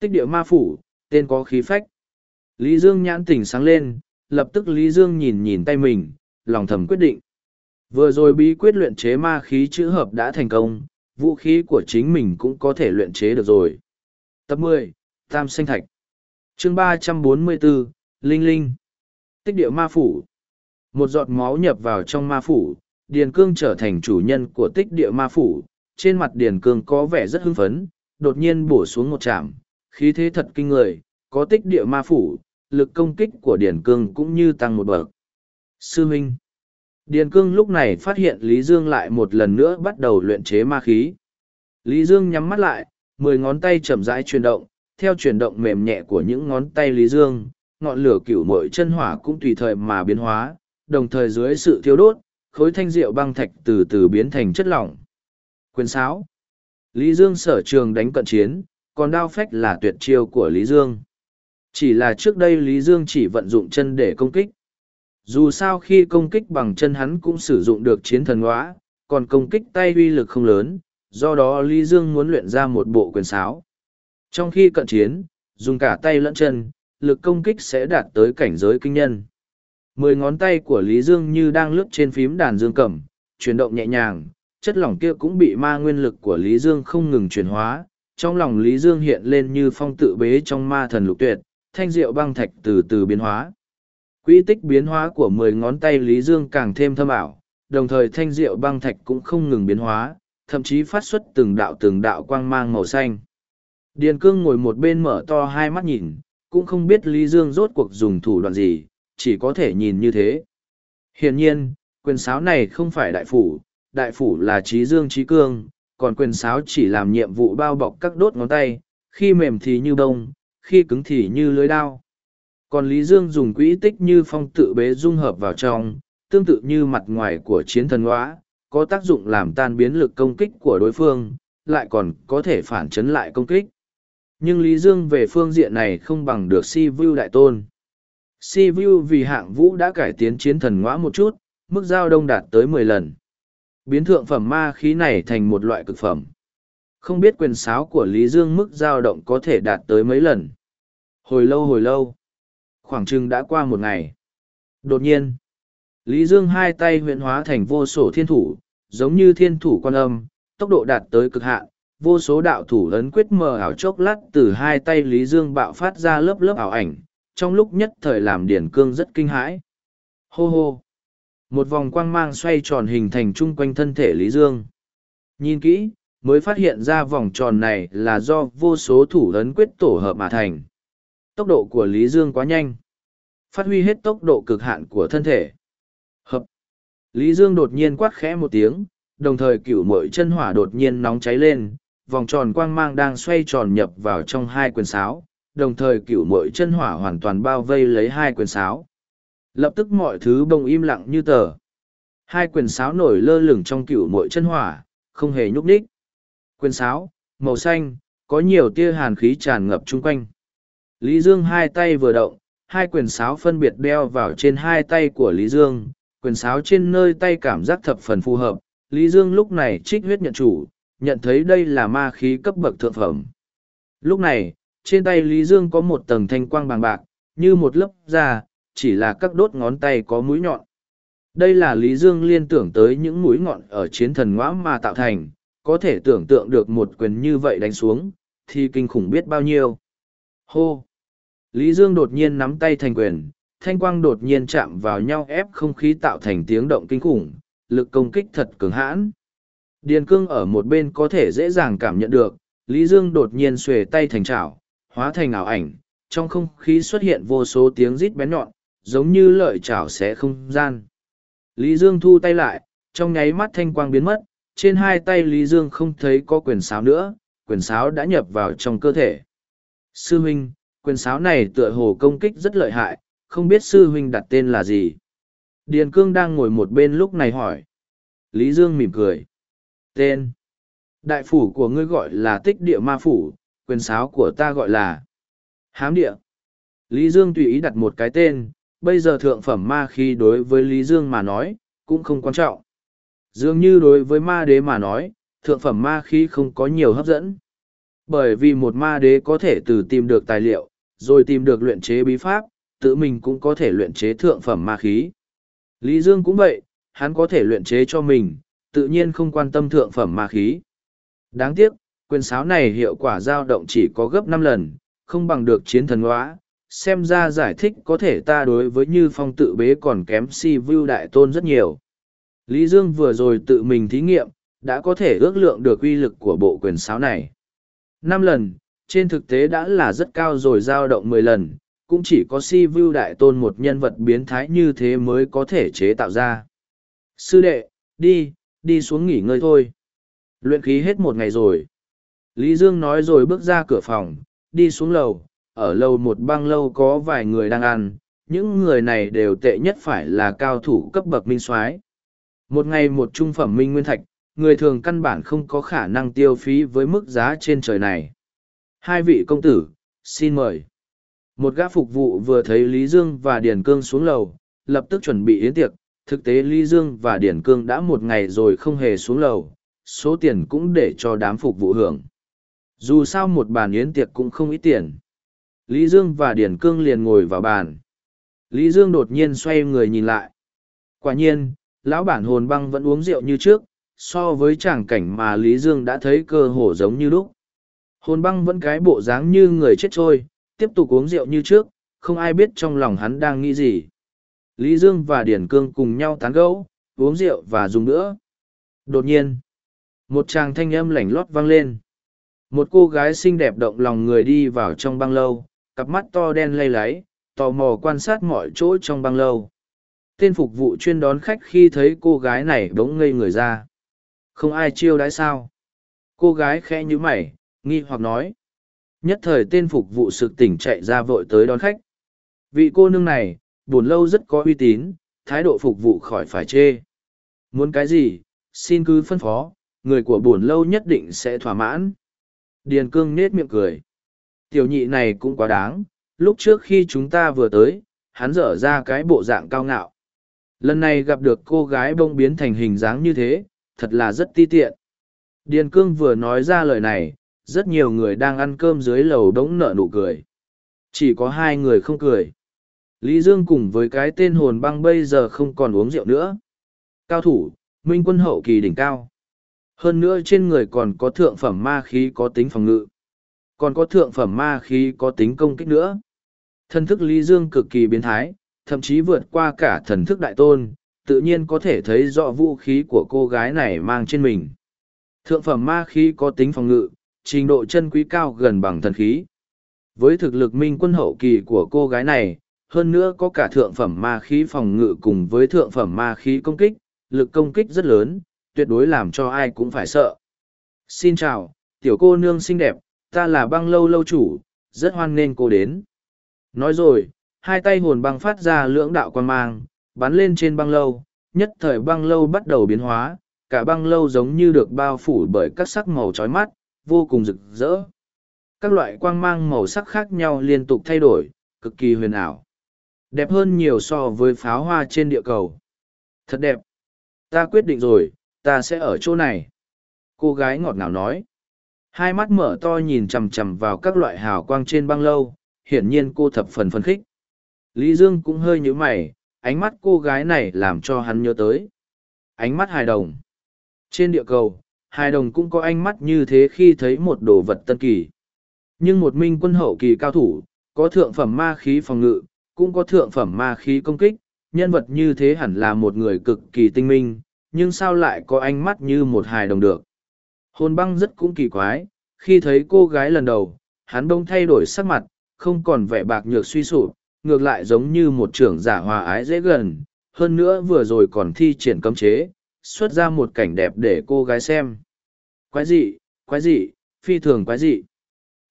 Tích địa ma phủ, tên có khí phách. Lý Dương nhãn tỉnh sáng lên, lập tức Lý Dương nhìn nhìn tay mình, lòng thầm quyết định. Vừa rồi bí quyết luyện chế ma khí chữ hợp đã thành công, vũ khí của chính mình cũng có thể luyện chế được rồi. Tập mười Tam Sinh Thạch chương ba trăm bốn mươi bốn Linh Linh Tích địa ma phủ Một giọt máu nhập vào trong ma phủ, Điền Cương trở thành chủ nhân của tích địa ma phủ, trên mặt Điền Cương có vẻ rất hưng phấn, đột nhiên bổ xuống một chạm, khí thế thật kinh người, có tích địa ma phủ, lực công kích của Điền Cương cũng như tăng một bậc. Sư Minh Điền Cương lúc này phát hiện Lý Dương lại một lần nữa bắt đầu luyện chế ma khí. Lý Dương nhắm mắt lại, mười ngón tay chậm rãi chuyển động, theo chuyển động mềm nhẹ của những ngón tay Lý Dương, ngọn lửa cửu mội chân hỏa cũng tùy thời mà biến hóa, đồng thời dưới sự thiêu đốt, khối thanh rượu băng thạch từ từ biến thành chất lỏng. Quyền 6. Lý Dương sở trường đánh cận chiến, còn đao phách là tuyệt chiêu của Lý Dương. Chỉ là trước đây Lý Dương chỉ vận dụng chân để công kích. Dù sao khi công kích bằng chân hắn cũng sử dụng được chiến thần hóa, còn công kích tay uy lực không lớn, do đó Lý Dương muốn luyện ra một bộ quyền sáo. Trong khi cận chiến, dùng cả tay lẫn chân, lực công kích sẽ đạt tới cảnh giới kinh nhân. Mười ngón tay của Lý Dương như đang lướt trên phím đàn dương cầm, chuyển động nhẹ nhàng, chất lỏng kia cũng bị ma nguyên lực của Lý Dương không ngừng chuyển hóa. Trong lòng Lý Dương hiện lên như phong tự bế trong ma thần lục tuyệt, thanh diệu băng thạch từ từ biến hóa. Quỹ tích biến hóa của mười ngón tay Lý Dương càng thêm thâm ảo, đồng thời thanh diệu băng thạch cũng không ngừng biến hóa, thậm chí phát xuất từng đạo từng đạo quang mang màu xanh. Điền cương ngồi một bên mở to hai mắt nhìn, cũng không biết Lý Dương rốt cuộc dùng thủ đoạn gì, chỉ có thể nhìn như thế. Hiển nhiên, quyền sáo này không phải đại phủ, đại phủ là trí dương trí cương, còn quyền sáo chỉ làm nhiệm vụ bao bọc các đốt ngón tay, khi mềm thì như bông, khi cứng thì như lưới đao. Còn Lý Dương dùng quỹ tích như phong tự bế dung hợp vào trong, tương tự như mặt ngoài của chiến thần hóa, có tác dụng làm tan biến lực công kích của đối phương, lại còn có thể phản chấn lại công kích. Nhưng Lý Dương về phương diện này không bằng được si Vu đại tôn. Si Vu vì hạng vũ đã cải tiến chiến thần ngõa một chút, mức giao đông đạt tới mười lần. Biến thượng phẩm ma khí này thành một loại cực phẩm. Không biết quyền sáo của Lý Dương mức giao động có thể đạt tới mấy lần. Hồi lâu hồi lâu. Khoảng chừng đã qua một ngày. Đột nhiên, Lý Dương hai tay huyện hóa thành vô sổ thiên thủ, giống như thiên thủ quan âm, tốc độ đạt tới cực hạn, vô số đạo thủ ấn quyết mờ ảo chốc lát từ hai tay Lý Dương bạo phát ra lớp lớp ảo ảnh, trong lúc nhất thời làm Điển Cương rất kinh hãi. Hô hô! Một vòng quang mang xoay tròn hình thành chung quanh thân thể Lý Dương. Nhìn kỹ, mới phát hiện ra vòng tròn này là do vô số thủ ấn quyết tổ hợp mà thành. Tốc độ của Lý Dương quá nhanh. Phát huy hết tốc độ cực hạn của thân thể. Hợp! Lý Dương đột nhiên quát khẽ một tiếng, đồng thời cửu mội chân hỏa đột nhiên nóng cháy lên, vòng tròn quang mang đang xoay tròn nhập vào trong hai quyền sáo, đồng thời cửu mội chân hỏa hoàn toàn bao vây lấy hai quyền sáo. Lập tức mọi thứ bông im lặng như tờ. Hai quyền sáo nổi lơ lửng trong cửu mội chân hỏa, không hề nhúc nhích. Quyền sáo, màu xanh, có nhiều tia hàn khí tràn ngập chung quanh. Lý Dương hai tay vừa động, hai quyền sáo phân biệt đeo vào trên hai tay của Lý Dương, quyền sáo trên nơi tay cảm giác thập phần phù hợp. Lý Dương lúc này trích huyết nhận chủ, nhận thấy đây là ma khí cấp bậc thượng phẩm. Lúc này, trên tay Lý Dương có một tầng thanh quang bằng bạc, như một lớp da, chỉ là các đốt ngón tay có mũi nhọn. Đây là Lý Dương liên tưởng tới những mũi ngọn ở chiến thần ngõa mà tạo thành, có thể tưởng tượng được một quyền như vậy đánh xuống, thì kinh khủng biết bao nhiêu. Hô! Lý Dương đột nhiên nắm tay thành quyền, thanh quang đột nhiên chạm vào nhau ép không khí tạo thành tiếng động kinh khủng, lực công kích thật cứng hãn. Điền cương ở một bên có thể dễ dàng cảm nhận được, Lý Dương đột nhiên xuề tay thành chảo, hóa thành ảo ảnh, trong không khí xuất hiện vô số tiếng rít bén nhọn, giống như lợi chảo xé không gian. Lý Dương thu tay lại, trong nháy mắt thanh quang biến mất, trên hai tay Lý Dương không thấy có quyền sáo nữa, quyền sáo đã nhập vào trong cơ thể. Sư huynh, quyền sáo này tựa hồ công kích rất lợi hại, không biết sư huynh đặt tên là gì. Điền Cương đang ngồi một bên lúc này hỏi. Lý Dương mỉm cười. Tên. Đại phủ của ngươi gọi là tích địa ma phủ, quyền sáo của ta gọi là hám địa. Lý Dương tùy ý đặt một cái tên, bây giờ thượng phẩm ma khí đối với Lý Dương mà nói, cũng không quan trọng. Dường như đối với ma đế mà nói, thượng phẩm ma khí không có nhiều hấp dẫn. Bởi vì một ma đế có thể từ tìm được tài liệu, rồi tìm được luyện chế bí pháp, tự mình cũng có thể luyện chế thượng phẩm ma khí. Lý Dương cũng vậy, hắn có thể luyện chế cho mình, tự nhiên không quan tâm thượng phẩm ma khí. Đáng tiếc, quyền sáo này hiệu quả dao động chỉ có gấp năm lần, không bằng được chiến thần hóa. Xem ra giải thích có thể ta đối với như phong tự bế còn kém si vu đại tôn rất nhiều. Lý Dương vừa rồi tự mình thí nghiệm, đã có thể ước lượng được uy lực của bộ quyền sáo này. Năm lần, trên thực tế đã là rất cao rồi dao động mười lần, cũng chỉ có si vưu đại tôn một nhân vật biến thái như thế mới có thể chế tạo ra. Sư đệ, đi, đi xuống nghỉ ngơi thôi. Luyện khí hết một ngày rồi. Lý Dương nói rồi bước ra cửa phòng, đi xuống lầu, ở lầu một băng lâu có vài người đang ăn, những người này đều tệ nhất phải là cao thủ cấp bậc minh soái một ngày một trung phẩm minh nguyên thạch người thường căn bản không có khả năng tiêu phí với mức giá trên trời này. Hai vị công tử xin mời. Một gã phục vụ vừa thấy lý dương và điền cương xuống lầu lập tức chuẩn bị yến tiệc. Thực tế lý dương và điền cương đã một ngày rồi không hề xuống lầu số tiền cũng để cho đám phục vụ hưởng. Dù sao một bàn yến tiệc cũng không ít tiền. Lý dương và điền cương liền ngồi vào bàn. Lý dương đột nhiên xoay người nhìn lại. Quả nhiên lão bản hồn băng vẫn uống rượu như trước, so với tràng cảnh mà Lý Dương đã thấy cơ hồ giống như lúc. Hồn băng vẫn cái bộ dáng như người chết trôi, tiếp tục uống rượu như trước, không ai biết trong lòng hắn đang nghĩ gì. Lý Dương và Điển Cương cùng nhau tán gẫu, uống rượu và dùng nữa. Đột nhiên, một chàng thanh âm lảnh lót vang lên. Một cô gái xinh đẹp động lòng người đi vào trong băng lâu, cặp mắt to đen lay láy, tò mò quan sát mọi chỗ trong băng lâu tên phục vụ chuyên đón khách khi thấy cô gái này bỗng ngây người ra không ai chiêu đãi sao? Cô gái khẽ như mày, nghi hoặc nói. Nhất thời tên phục vụ sực tỉnh chạy ra vội tới đón khách. Vị cô nương này, buồn lâu rất có uy tín, thái độ phục vụ khỏi phải chê. Muốn cái gì? Xin cứ phân phó, người của buồn lâu nhất định sẽ thỏa mãn. Điền cương nết miệng cười. Tiểu nhị này cũng quá đáng, lúc trước khi chúng ta vừa tới, hắn dở ra cái bộ dạng cao ngạo. Lần này gặp được cô gái bông biến thành hình dáng như thế thật là rất ti tiện. Điền cương vừa nói ra lời này rất nhiều người đang ăn cơm dưới lầu đống nợ nụ cười. Chỉ có hai người không cười. Lý dương cùng với cái tên hồn băng bây giờ không còn uống rượu nữa. Cao thủ minh quân hậu kỳ đỉnh cao. Hơn nữa trên người còn có thượng phẩm ma khí có tính phòng ngự. Còn có thượng phẩm ma khí có tính công kích nữa. Thân thức lý dương cực kỳ biến thái thậm chí vượt qua cả thần thức đại tôn, tự nhiên có thể thấy rõ vũ khí của cô gái này mang trên mình. Thượng phẩm ma khí có tính phòng ngự, trình độ chân quý cao gần bằng thần khí. Với thực lực minh quân hậu kỳ của cô gái này, hơn nữa có cả thượng phẩm ma khí phòng ngự cùng với thượng phẩm ma khí công kích, lực công kích rất lớn, tuyệt đối làm cho ai cũng phải sợ. Xin chào, tiểu cô nương xinh đẹp, ta là băng lâu lâu chủ, rất hoan nghênh cô đến. Nói rồi, hai tay hồn băng phát ra lưỡng đạo quan mang, bắn lên trên băng lâu, nhất thời băng lâu bắt đầu biến hóa, cả băng lâu giống như được bao phủ bởi các sắc màu chói mắt, vô cùng rực rỡ. Các loại quang mang màu sắc khác nhau liên tục thay đổi, cực kỳ huyền ảo. Đẹp hơn nhiều so với pháo hoa trên địa cầu. Thật đẹp. Ta quyết định rồi, ta sẽ ở chỗ này. Cô gái ngọt ngào nói. Hai mắt mở to nhìn chằm chằm vào các loại hào quang trên băng lâu, hiển nhiên cô thập phần phấn khích. Lý Dương cũng hơi như mày, ánh mắt cô gái này làm cho hắn nhớ tới. Ánh mắt hài đồng. Trên địa cầu, hài đồng cũng có ánh mắt như thế khi thấy một đồ vật tân kỳ. Nhưng một minh quân hậu kỳ cao thủ, có thượng phẩm ma khí phòng ngự, cũng có thượng phẩm ma khí công kích, nhân vật như thế hẳn là một người cực kỳ tinh minh, nhưng sao lại có ánh mắt như một hài đồng được. Hồn băng rất cũng kỳ quái, khi thấy cô gái lần đầu, hắn đông thay đổi sắc mặt, không còn vẻ bạc nhược suy sụp, ngược lại giống như một trưởng giả hòa ái dễ gần, hơn nữa vừa rồi còn thi triển cấm chế, xuất ra một cảnh đẹp để cô gái xem. Quái dị, quái dị, phi thường quái dị.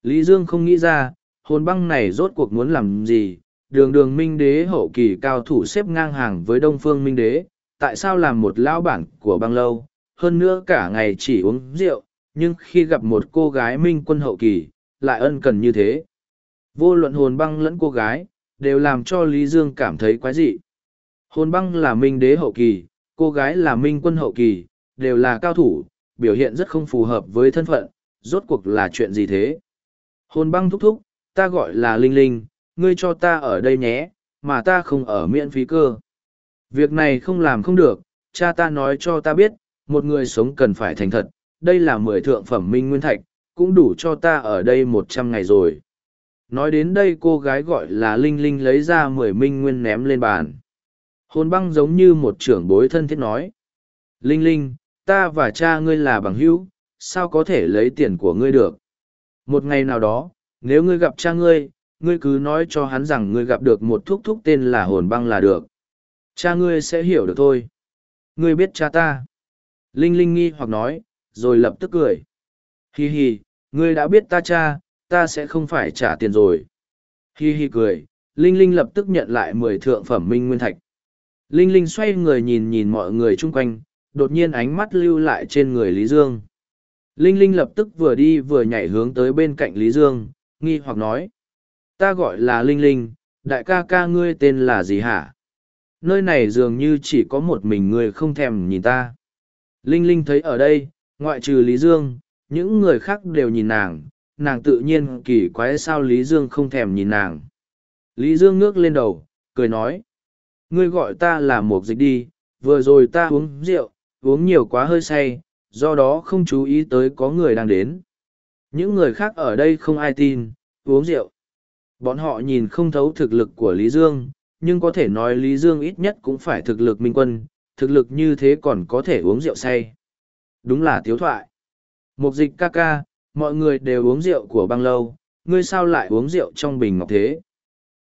Lý Dương không nghĩ ra, hồn băng này rốt cuộc muốn làm gì, đường đường minh đế hậu kỳ cao thủ xếp ngang hàng với đông phương minh đế, tại sao làm một lão bản của băng lâu, hơn nữa cả ngày chỉ uống rượu, nhưng khi gặp một cô gái minh quân hậu kỳ, lại ân cần như thế. Vô luận hồn băng lẫn cô gái, đều làm cho Lý Dương cảm thấy quái dị. Hồn băng là minh đế hậu kỳ, cô gái là minh quân hậu kỳ, đều là cao thủ, biểu hiện rất không phù hợp với thân phận, rốt cuộc là chuyện gì thế? Hồn băng thúc thúc, ta gọi là Linh Linh, ngươi cho ta ở đây nhé, mà ta không ở miễn phí cơ. Việc này không làm không được, cha ta nói cho ta biết, một người sống cần phải thành thật, đây là mười thượng phẩm minh nguyên thạch, cũng đủ cho ta ở đây một trăm ngày rồi. Nói đến đây cô gái gọi là Linh Linh lấy ra mười minh nguyên ném lên bàn. Hồn băng giống như một trưởng bối thân thiết nói. Linh Linh, ta và cha ngươi là bằng hữu, sao có thể lấy tiền của ngươi được? Một ngày nào đó, nếu ngươi gặp cha ngươi, ngươi cứ nói cho hắn rằng ngươi gặp được một thúc thúc tên là hồn băng là được. Cha ngươi sẽ hiểu được thôi. Ngươi biết cha ta. Linh Linh nghi hoặc nói, rồi lập tức cười. Hì hì, ngươi đã biết ta cha, ta sẽ không phải trả tiền rồi. Hi hi cười, Linh Linh lập tức nhận lại mười thượng phẩm minh nguyên thạch. Linh Linh xoay người nhìn nhìn mọi người chung quanh, đột nhiên ánh mắt lưu lại trên người Lý Dương. Linh Linh lập tức vừa đi vừa nhảy hướng tới bên cạnh Lý Dương, nghi hoặc nói. Ta gọi là Linh Linh, đại ca ca ngươi tên là gì hả? Nơi này dường như chỉ có một mình ngươi không thèm nhìn ta. Linh Linh thấy ở đây, ngoại trừ Lý Dương, những người khác đều nhìn nàng, nàng tự nhiên kỳ quái sao Lý Dương không thèm nhìn nàng. Lý Dương ngước lên đầu, cười nói. Ngươi gọi ta là mục dịch đi, vừa rồi ta uống rượu, uống nhiều quá hơi say, do đó không chú ý tới có người đang đến. Những người khác ở đây không ai tin, uống rượu. Bọn họ nhìn không thấu thực lực của Lý Dương, nhưng có thể nói Lý Dương ít nhất cũng phải thực lực minh quân, thực lực như thế còn có thể uống rượu say. Đúng là tiếu thoại. Mục dịch ca ca, mọi người đều uống rượu của băng lâu, ngươi sao lại uống rượu trong bình ngọc thế?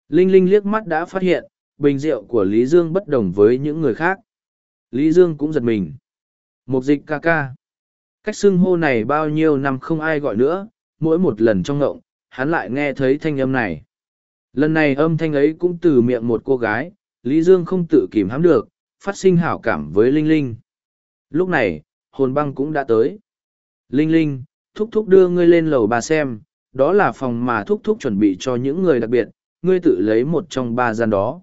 Linh Linh liếc mắt đã phát hiện, bình rượu của Lý Dương bất đồng với những người khác. Lý Dương cũng giật mình. Mục dịch ca ca. Cách xưng hô này bao nhiêu năm không ai gọi nữa, mỗi một lần trong ngộng, hắn lại nghe thấy thanh âm này. Lần này âm thanh ấy cũng từ miệng một cô gái, Lý Dương không tự kìm hãm được, phát sinh hảo cảm với Linh Linh. Lúc này, hồn băng cũng đã tới. Linh Linh, thúc thúc đưa ngươi lên lầu ba xem, đó là phòng mà thúc thúc chuẩn bị cho những người đặc biệt, ngươi tự lấy một trong ba gian đó.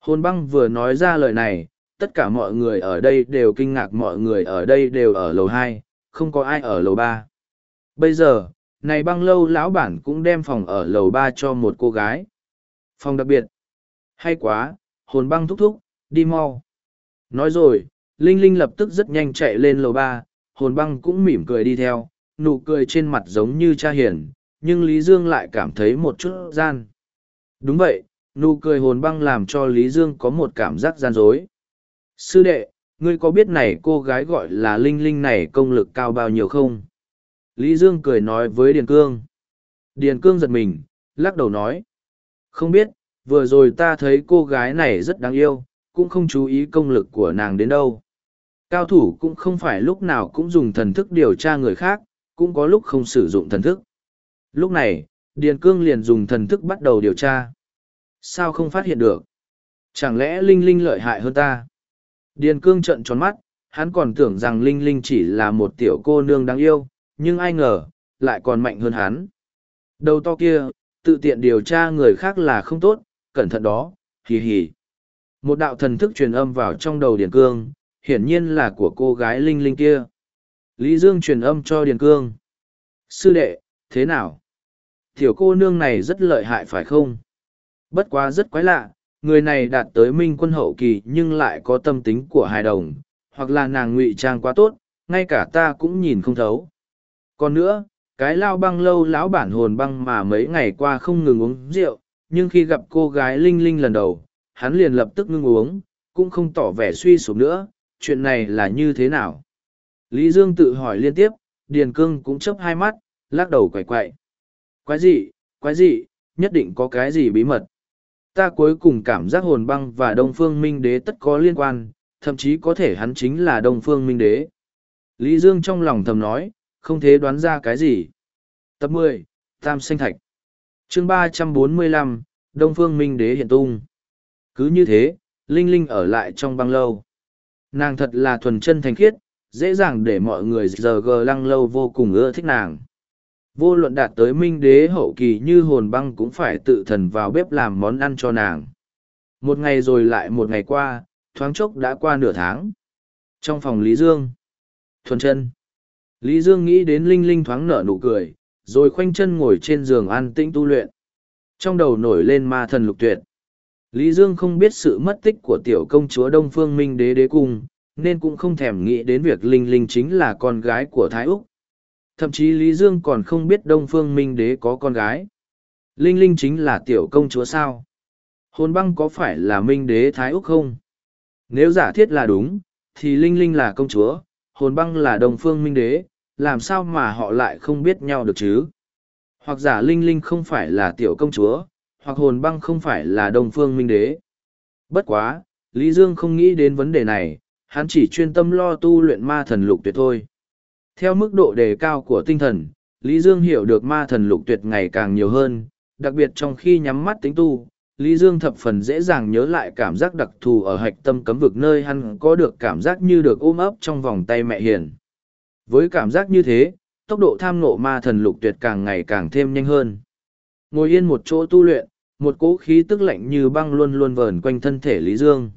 Hồn băng vừa nói ra lời này, tất cả mọi người ở đây đều kinh ngạc mọi người ở đây đều ở lầu hai, không có ai ở lầu ba. Bây giờ, này băng lâu lão bản cũng đem phòng ở lầu ba cho một cô gái. Phòng đặc biệt. Hay quá, hồn băng thúc thúc, đi mau. Nói rồi, Linh Linh lập tức rất nhanh chạy lên lầu ba, hồn băng cũng mỉm cười đi theo, nụ cười trên mặt giống như cha hiền, nhưng Lý Dương lại cảm thấy một chút gian. Đúng vậy, nụ cười hồn băng làm cho Lý Dương có một cảm giác gian dối. Sư đệ, ngươi có biết này cô gái gọi là Linh Linh này công lực cao bao nhiêu không? Lý Dương cười nói với Điền Cương. Điền Cương giật mình, lắc đầu nói. Không biết, vừa rồi ta thấy cô gái này rất đáng yêu, cũng không chú ý công lực của nàng đến đâu. Cao thủ cũng không phải lúc nào cũng dùng thần thức điều tra người khác, cũng có lúc không sử dụng thần thức. Lúc này, Điền Cương liền dùng thần thức bắt đầu điều tra. Sao không phát hiện được? Chẳng lẽ Linh Linh lợi hại hơn ta? Điền Cương trợn tròn mắt, hắn còn tưởng rằng Linh Linh chỉ là một tiểu cô nương đáng yêu, nhưng ai ngờ, lại còn mạnh hơn hắn. Đầu to kia, tự tiện điều tra người khác là không tốt, cẩn thận đó, hì hì. Một đạo thần thức truyền âm vào trong đầu Điền Cương, hiển nhiên là của cô gái Linh Linh kia. Lý Dương truyền âm cho Điền Cương. Sư đệ, thế nào? Tiểu cô nương này rất lợi hại phải không? Bất quá rất quái lạ, người này đạt tới minh quân hậu kỳ nhưng lại có tâm tính của hài đồng, hoặc là nàng ngụy trang quá tốt, ngay cả ta cũng nhìn không thấu. Còn nữa, cái lao băng lâu lão bản hồn băng mà mấy ngày qua không ngừng uống rượu, nhưng khi gặp cô gái Linh Linh lần đầu, hắn liền lập tức ngưng uống, cũng không tỏ vẻ suy sụp nữa, chuyện này là như thế nào? Lý Dương tự hỏi liên tiếp, Điền Cương cũng chấp hai mắt, lắc đầu quậy quậy. Quái gì, quái gì, nhất định có cái gì bí mật. Ta cuối cùng cảm giác hồn băng và Đông Phương Minh Đế tất có liên quan, thậm chí có thể hắn chính là Đông Phương Minh Đế. Lý Dương trong lòng thầm nói, không thể đoán ra cái gì. Tập mười Tam Sinh Thạch chương ba trăm bốn mươi lăm Đông Phương Minh Đế hiện tung. Cứ như thế, Linh Linh ở lại trong băng lâu. Nàng thật là thuần chân thành khiết, dễ dàng để mọi người giờ gờ lăng lâu vô cùng ưa thích nàng. Vô luận đạt tới minh đế hậu kỳ như hồn băng cũng phải tự thần vào bếp làm món ăn cho nàng. Một ngày rồi lại một ngày qua, thoáng chốc đã qua nửa tháng. Trong phòng Lý Dương. Thuần chân. Lý Dương nghĩ đến Linh Linh thoáng nở nụ cười, rồi khoanh chân ngồi trên giường an tĩnh tu luyện. Trong đầu nổi lên ma thần lục tuyệt. Lý Dương không biết sự mất tích của tiểu công chúa Đông Phương Minh Đế Đế Cung, nên cũng không thèm nghĩ đến việc Linh Linh chính là con gái của Thái Úc. Thậm chí Lý Dương còn không biết Đông Phương Minh Đế có con gái. Linh Linh chính là tiểu công chúa sao? Hồn băng có phải là Minh Đế Thái Úc không? Nếu giả thiết là đúng, thì Linh Linh là công chúa, hồn băng là Đông Phương Minh Đế, làm sao mà họ lại không biết nhau được chứ? Hoặc giả Linh Linh không phải là tiểu công chúa, hoặc hồn băng không phải là Đông Phương Minh Đế. Bất quá, Lý Dương không nghĩ đến vấn đề này, hắn chỉ chuyên tâm lo tu luyện ma thần lục tuyệt thôi. Theo mức độ đề cao của tinh thần, Lý Dương hiểu được ma thần lục tuyệt ngày càng nhiều hơn, đặc biệt trong khi nhắm mắt tính tu, Lý Dương thập phần dễ dàng nhớ lại cảm giác đặc thù ở hạch tâm cấm vực nơi hắn có được cảm giác như được ôm ấp trong vòng tay mẹ hiền. Với cảm giác như thế, tốc độ tham nộ ma thần lục tuyệt càng ngày càng thêm nhanh hơn. Ngồi yên một chỗ tu luyện, một cỗ khí tức lạnh như băng luôn luôn vờn quanh thân thể Lý Dương.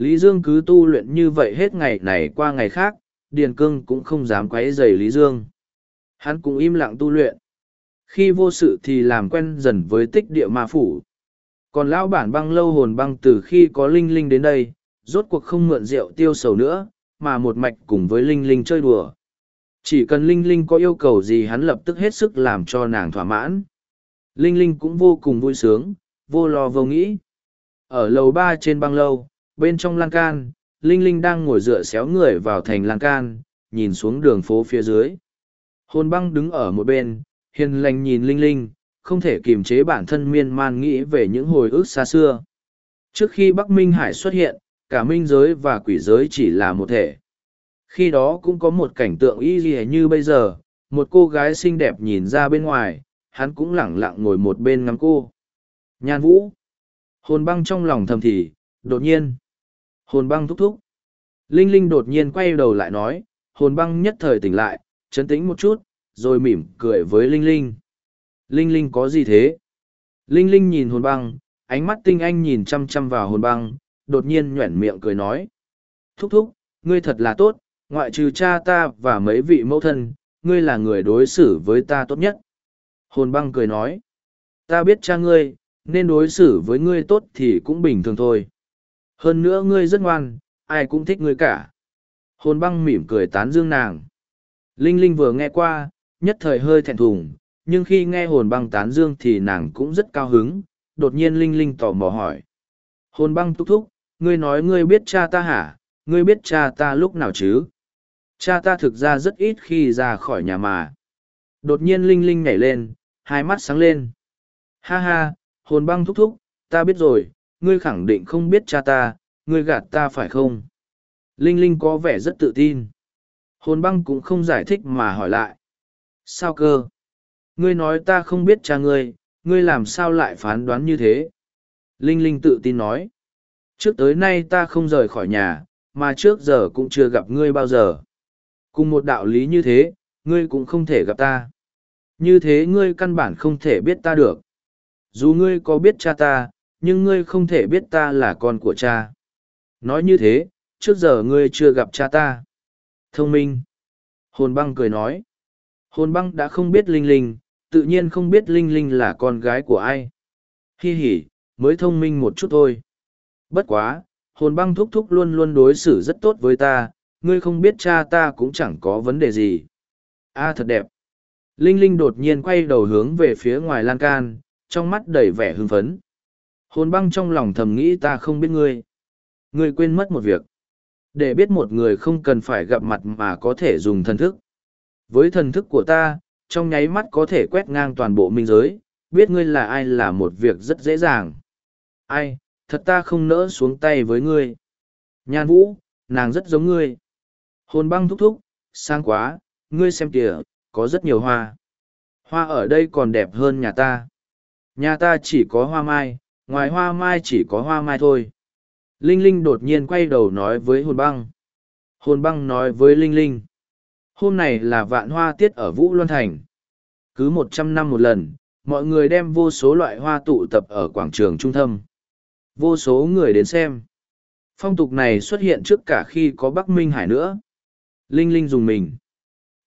Lý Dương cứ tu luyện như vậy hết ngày này qua ngày khác, Điền Cương cũng không dám quấy rầy Lý Dương. Hắn cũng im lặng tu luyện. Khi vô sự thì làm quen dần với tích địa ma phủ. Còn lão bản băng lâu hồn băng từ khi có Linh Linh đến đây, rốt cuộc không mượn rượu tiêu sầu nữa, mà một mạch cùng với Linh Linh chơi đùa. Chỉ cần Linh Linh có yêu cầu gì hắn lập tức hết sức làm cho nàng thỏa mãn. Linh Linh cũng vô cùng vui sướng, vô lo vô nghĩ. Ở lầu ba trên băng lâu, bên trong lan can, Linh Linh đang ngồi dựa xéo người vào thành lan can, nhìn xuống đường phố phía dưới. Hồn băng đứng ở một bên, hiền lành nhìn Linh Linh, không thể kiềm chế bản thân miên man nghĩ về những hồi ức xa xưa. Trước khi Bắc Minh Hải xuất hiện, cả minh giới và quỷ giới chỉ là một thể. Khi đó cũng có một cảnh tượng y gì như bây giờ, một cô gái xinh đẹp nhìn ra bên ngoài, hắn cũng lẳng lặng ngồi một bên ngắm cô. Nhan vũ. Hồn băng trong lòng thầm thì, đột nhiên. Hồn băng thúc thúc. Linh Linh đột nhiên quay đầu lại nói, hồn băng nhất thời tỉnh lại, chấn tĩnh một chút, rồi mỉm cười với Linh Linh. Linh Linh có gì thế? Linh Linh nhìn hồn băng, ánh mắt tinh anh nhìn chăm chăm vào hồn băng, đột nhiên nhoẻn miệng cười nói. Thúc thúc, ngươi thật là tốt, ngoại trừ cha ta và mấy vị mẫu thân, ngươi là người đối xử với ta tốt nhất. Hồn băng cười nói. Ta biết cha ngươi, nên đối xử với ngươi tốt thì cũng bình thường thôi. Hơn nữa ngươi rất ngoan, ai cũng thích ngươi cả. Hồn băng mỉm cười tán dương nàng. Linh Linh vừa nghe qua, nhất thời hơi thẹn thùng, nhưng khi nghe hồn băng tán dương thì nàng cũng rất cao hứng. Đột nhiên Linh Linh tò mò hỏi. Hồn băng thúc thúc, ngươi nói ngươi biết cha ta hả? Ngươi biết cha ta lúc nào chứ? Cha ta thực ra rất ít khi ra khỏi nhà mà. Đột nhiên Linh Linh nhảy lên, hai mắt sáng lên. Ha ha, hồn băng thúc thúc, ta biết rồi, ngươi khẳng định không biết cha ta, ngươi gạt ta phải không? Linh Linh có vẻ rất tự tin. Hồn băng cũng không giải thích mà hỏi lại. Sao cơ? Ngươi nói ta không biết cha ngươi, ngươi làm sao lại phán đoán như thế? Linh Linh tự tin nói. Trước tới nay ta không rời khỏi nhà, mà trước giờ cũng chưa gặp ngươi bao giờ. Cùng một đạo lý như thế, ngươi cũng không thể gặp ta. Như thế ngươi căn bản không thể biết ta được. Dù ngươi có biết cha ta, nhưng ngươi không thể biết ta là con của cha. Nói như thế, trước giờ ngươi chưa gặp cha ta. Thông minh. Hồn băng cười nói. Hồn băng đã không biết Linh Linh, tự nhiên không biết Linh Linh là con gái của ai. Hi hỉ, mới thông minh một chút thôi. Bất quá, hồn băng thúc thúc luôn luôn đối xử rất tốt với ta, ngươi không biết cha ta cũng chẳng có vấn đề gì. A thật đẹp. Linh Linh đột nhiên quay đầu hướng về phía ngoài lan can, trong mắt đầy vẻ hưng phấn. Hồn băng trong lòng thầm nghĩ ta không biết ngươi. Ngươi quên mất một việc. Để biết một người không cần phải gặp mặt mà có thể dùng thần thức. Với thần thức của ta, trong nháy mắt có thể quét ngang toàn bộ minh giới, biết ngươi là ai là một việc rất dễ dàng. Ai, thật ta không nỡ xuống tay với ngươi. Nhan vũ, nàng rất giống ngươi. Hồn băng thúc thúc, sang quá, ngươi xem kìa, có rất nhiều hoa. Hoa ở đây còn đẹp hơn nhà ta. Nhà ta chỉ có hoa mai, ngoài hoa mai chỉ có hoa mai thôi. Linh Linh đột nhiên quay đầu nói với hồn băng. Hồn băng nói với Linh Linh. Hôm này là vạn hoa tiết ở Vũ Loan Thành. Cứ một trăm năm một lần, mọi người đem vô số loại hoa tụ tập ở quảng trường trung tâm. Vô số người đến xem. Phong tục này xuất hiện trước cả khi có Bắc Minh Hải nữa. Linh Linh dùng mình.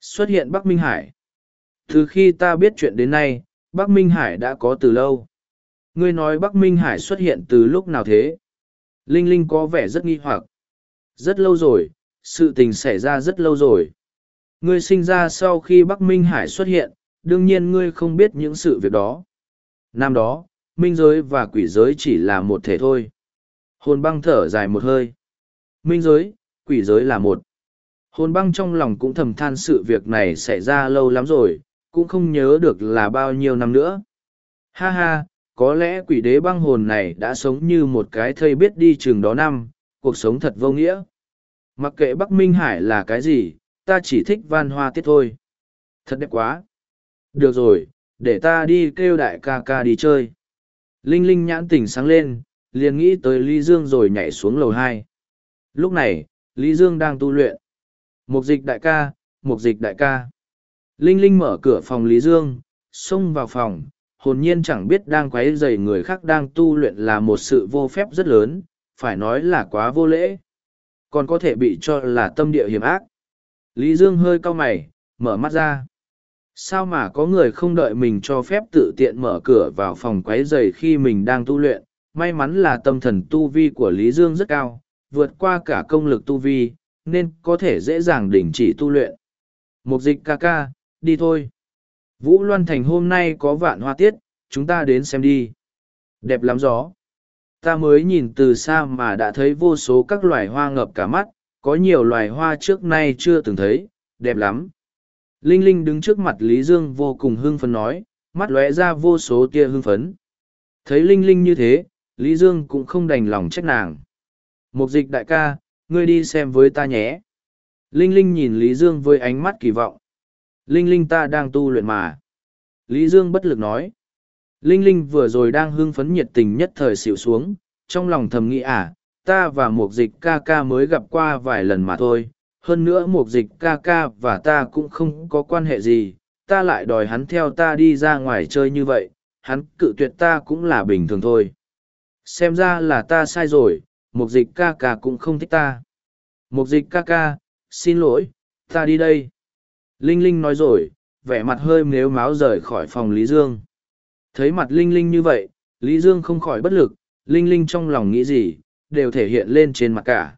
Xuất hiện Bắc Minh Hải. Từ khi ta biết chuyện đến nay, Bắc Minh Hải đã có từ lâu. Ngươi nói Bắc Minh Hải xuất hiện từ lúc nào thế? Linh Linh có vẻ rất nghi hoặc. Rất lâu rồi, sự tình xảy ra rất lâu rồi. Ngươi sinh ra sau khi Bắc Minh Hải xuất hiện, đương nhiên ngươi không biết những sự việc đó. Năm đó, minh giới và quỷ giới chỉ là một thể thôi. Hồn băng thở dài một hơi. Minh giới, quỷ giới là một. Hồn băng trong lòng cũng thầm than sự việc này xảy ra lâu lắm rồi, cũng không nhớ được là bao nhiêu năm nữa. Ha ha, có lẽ quỷ đế băng hồn này đã sống như một cái thây biết đi chừng đó năm, cuộc sống thật vô nghĩa. Mặc kệ Bắc Minh Hải là cái gì, ta chỉ thích van hoa tiết thôi. Thật đẹp quá. Được rồi, để ta đi kêu đại ca ca đi chơi. Linh Linh nhãn tỉnh sáng lên, liền nghĩ tới Lý Dương rồi nhảy xuống lầu hai. Lúc này, Lý Dương đang tu luyện. Mục dịch đại ca, mục dịch đại ca. Linh Linh mở cửa phòng Lý Dương, xông vào phòng, hồn nhiên chẳng biết đang quấy rầy người khác đang tu luyện là một sự vô phép rất lớn, phải nói là quá vô lễ. Còn có thể bị cho là tâm địa hiểm ác. Lý Dương hơi cau mày, mở mắt ra. Sao mà có người không đợi mình cho phép tự tiện mở cửa vào phòng quấy rầy khi mình đang tu luyện? May mắn là tâm thần tu vi của Lý Dương rất cao, vượt qua cả công lực tu vi, nên có thể dễ dàng đình chỉ tu luyện. Mục dịch ca ca, đi thôi. Vũ Loan Thành hôm nay có vạn hoa tiết, chúng ta đến xem đi. Đẹp lắm gió. Ta mới nhìn từ xa mà đã thấy vô số các loài hoa ngập cả mắt, có nhiều loài hoa trước nay chưa từng thấy, đẹp lắm. Linh Linh đứng trước mặt Lý Dương vô cùng hưng phấn nói, mắt lóe ra vô số tia hưng phấn. Thấy Linh Linh như thế, Lý Dương cũng không đành lòng trách nàng. Mục dịch đại ca, ngươi đi xem với ta nhé. Linh Linh nhìn Lý Dương với ánh mắt kỳ vọng. Linh Linh ta đang tu luyện mà. Lý Dương bất lực nói. Linh Linh vừa rồi đang hưng phấn nhiệt tình nhất thời xỉu xuống, trong lòng thầm nghĩ à, ta và mục dịch ca ca mới gặp qua vài lần mà thôi. Hơn nữa mục dịch ca ca và ta cũng không có quan hệ gì, ta lại đòi hắn theo ta đi ra ngoài chơi như vậy, hắn cự tuyệt ta cũng là bình thường thôi. Xem ra là ta sai rồi, mục dịch ca ca cũng không thích ta. Mục dịch ca ca, xin lỗi, ta đi đây. Linh Linh nói rồi, vẻ mặt hơi nếu máu rời khỏi phòng Lý Dương. Thấy mặt Linh Linh như vậy, Lý Dương không khỏi bất lực, Linh Linh trong lòng nghĩ gì, đều thể hiện lên trên mặt cả.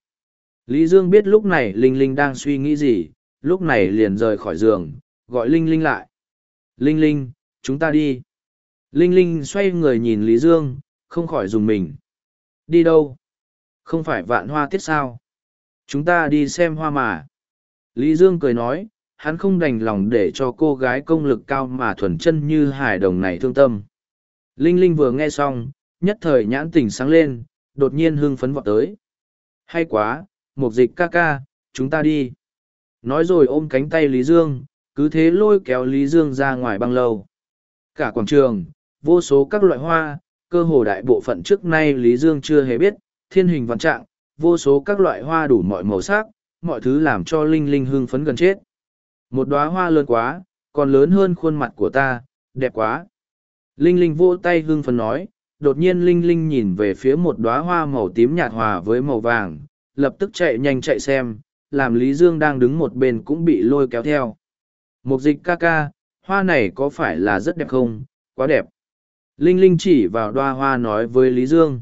Lý Dương biết lúc này Linh Linh đang suy nghĩ gì, lúc này liền rời khỏi giường, gọi Linh Linh lại. Linh Linh, chúng ta đi. Linh Linh xoay người nhìn Lý Dương, không khỏi dùng mình. Đi đâu? Không phải vạn hoa tiết sao? Chúng ta đi xem hoa mà. Lý Dương cười nói, hắn không đành lòng để cho cô gái công lực cao mà thuần chân như hải đồng này thương tâm. Linh Linh vừa nghe xong, nhất thời nhãn tỉnh sáng lên, đột nhiên hưng phấn vọt tới. Hay quá, một dịch ca ca, chúng ta đi. Nói rồi ôm cánh tay Lý Dương, cứ thế lôi kéo Lý Dương ra ngoài băng lâu. Cả quảng trường, vô số các loại hoa, cơ hồ đại bộ phận trước nay Lý Dương chưa hề biết, thiên hình văn trạng, vô số các loại hoa đủ mọi màu sắc, mọi thứ làm cho Linh Linh hưng phấn gần chết. Một đóa hoa lớn quá, còn lớn hơn khuôn mặt của ta, đẹp quá. Linh Linh vỗ tay hưng phấn nói, đột nhiên Linh Linh nhìn về phía một đóa hoa màu tím nhạt hòa với màu vàng, lập tức chạy nhanh chạy xem, làm Lý Dương đang đứng một bên cũng bị lôi kéo theo. Mục dịch ca ca, hoa này có phải là rất đẹp không? Quá đẹp. Linh Linh chỉ vào đoa hoa nói với Lý Dương.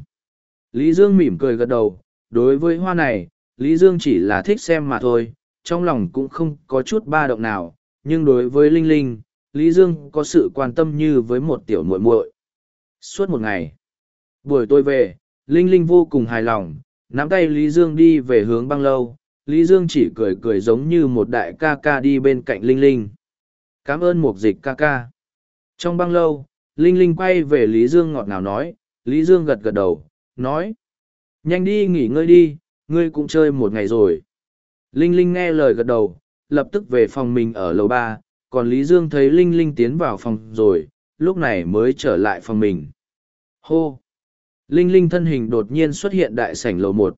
Lý Dương mỉm cười gật đầu, đối với hoa này, Lý Dương chỉ là thích xem mà thôi, trong lòng cũng không có chút ba động nào, nhưng đối với Linh Linh, Lý Dương có sự quan tâm như với một tiểu muội muội. Suốt một ngày, buổi tôi về, Linh Linh vô cùng hài lòng, nắm tay Lý Dương đi về hướng băng lâu, Lý Dương chỉ cười cười giống như một đại ca ca đi bên cạnh Linh Linh. Cảm ơn một dịch ca ca. Trong băng lâu, Linh Linh quay về Lý Dương ngọt ngào nói, Lý Dương gật gật đầu, nói. Nhanh đi nghỉ ngơi đi, ngươi cũng chơi một ngày rồi. Linh Linh nghe lời gật đầu, lập tức về phòng mình ở lầu ba, còn Lý Dương thấy Linh Linh tiến vào phòng rồi, lúc này mới trở lại phòng mình. Hô! Linh Linh thân hình đột nhiên xuất hiện đại sảnh lầu một.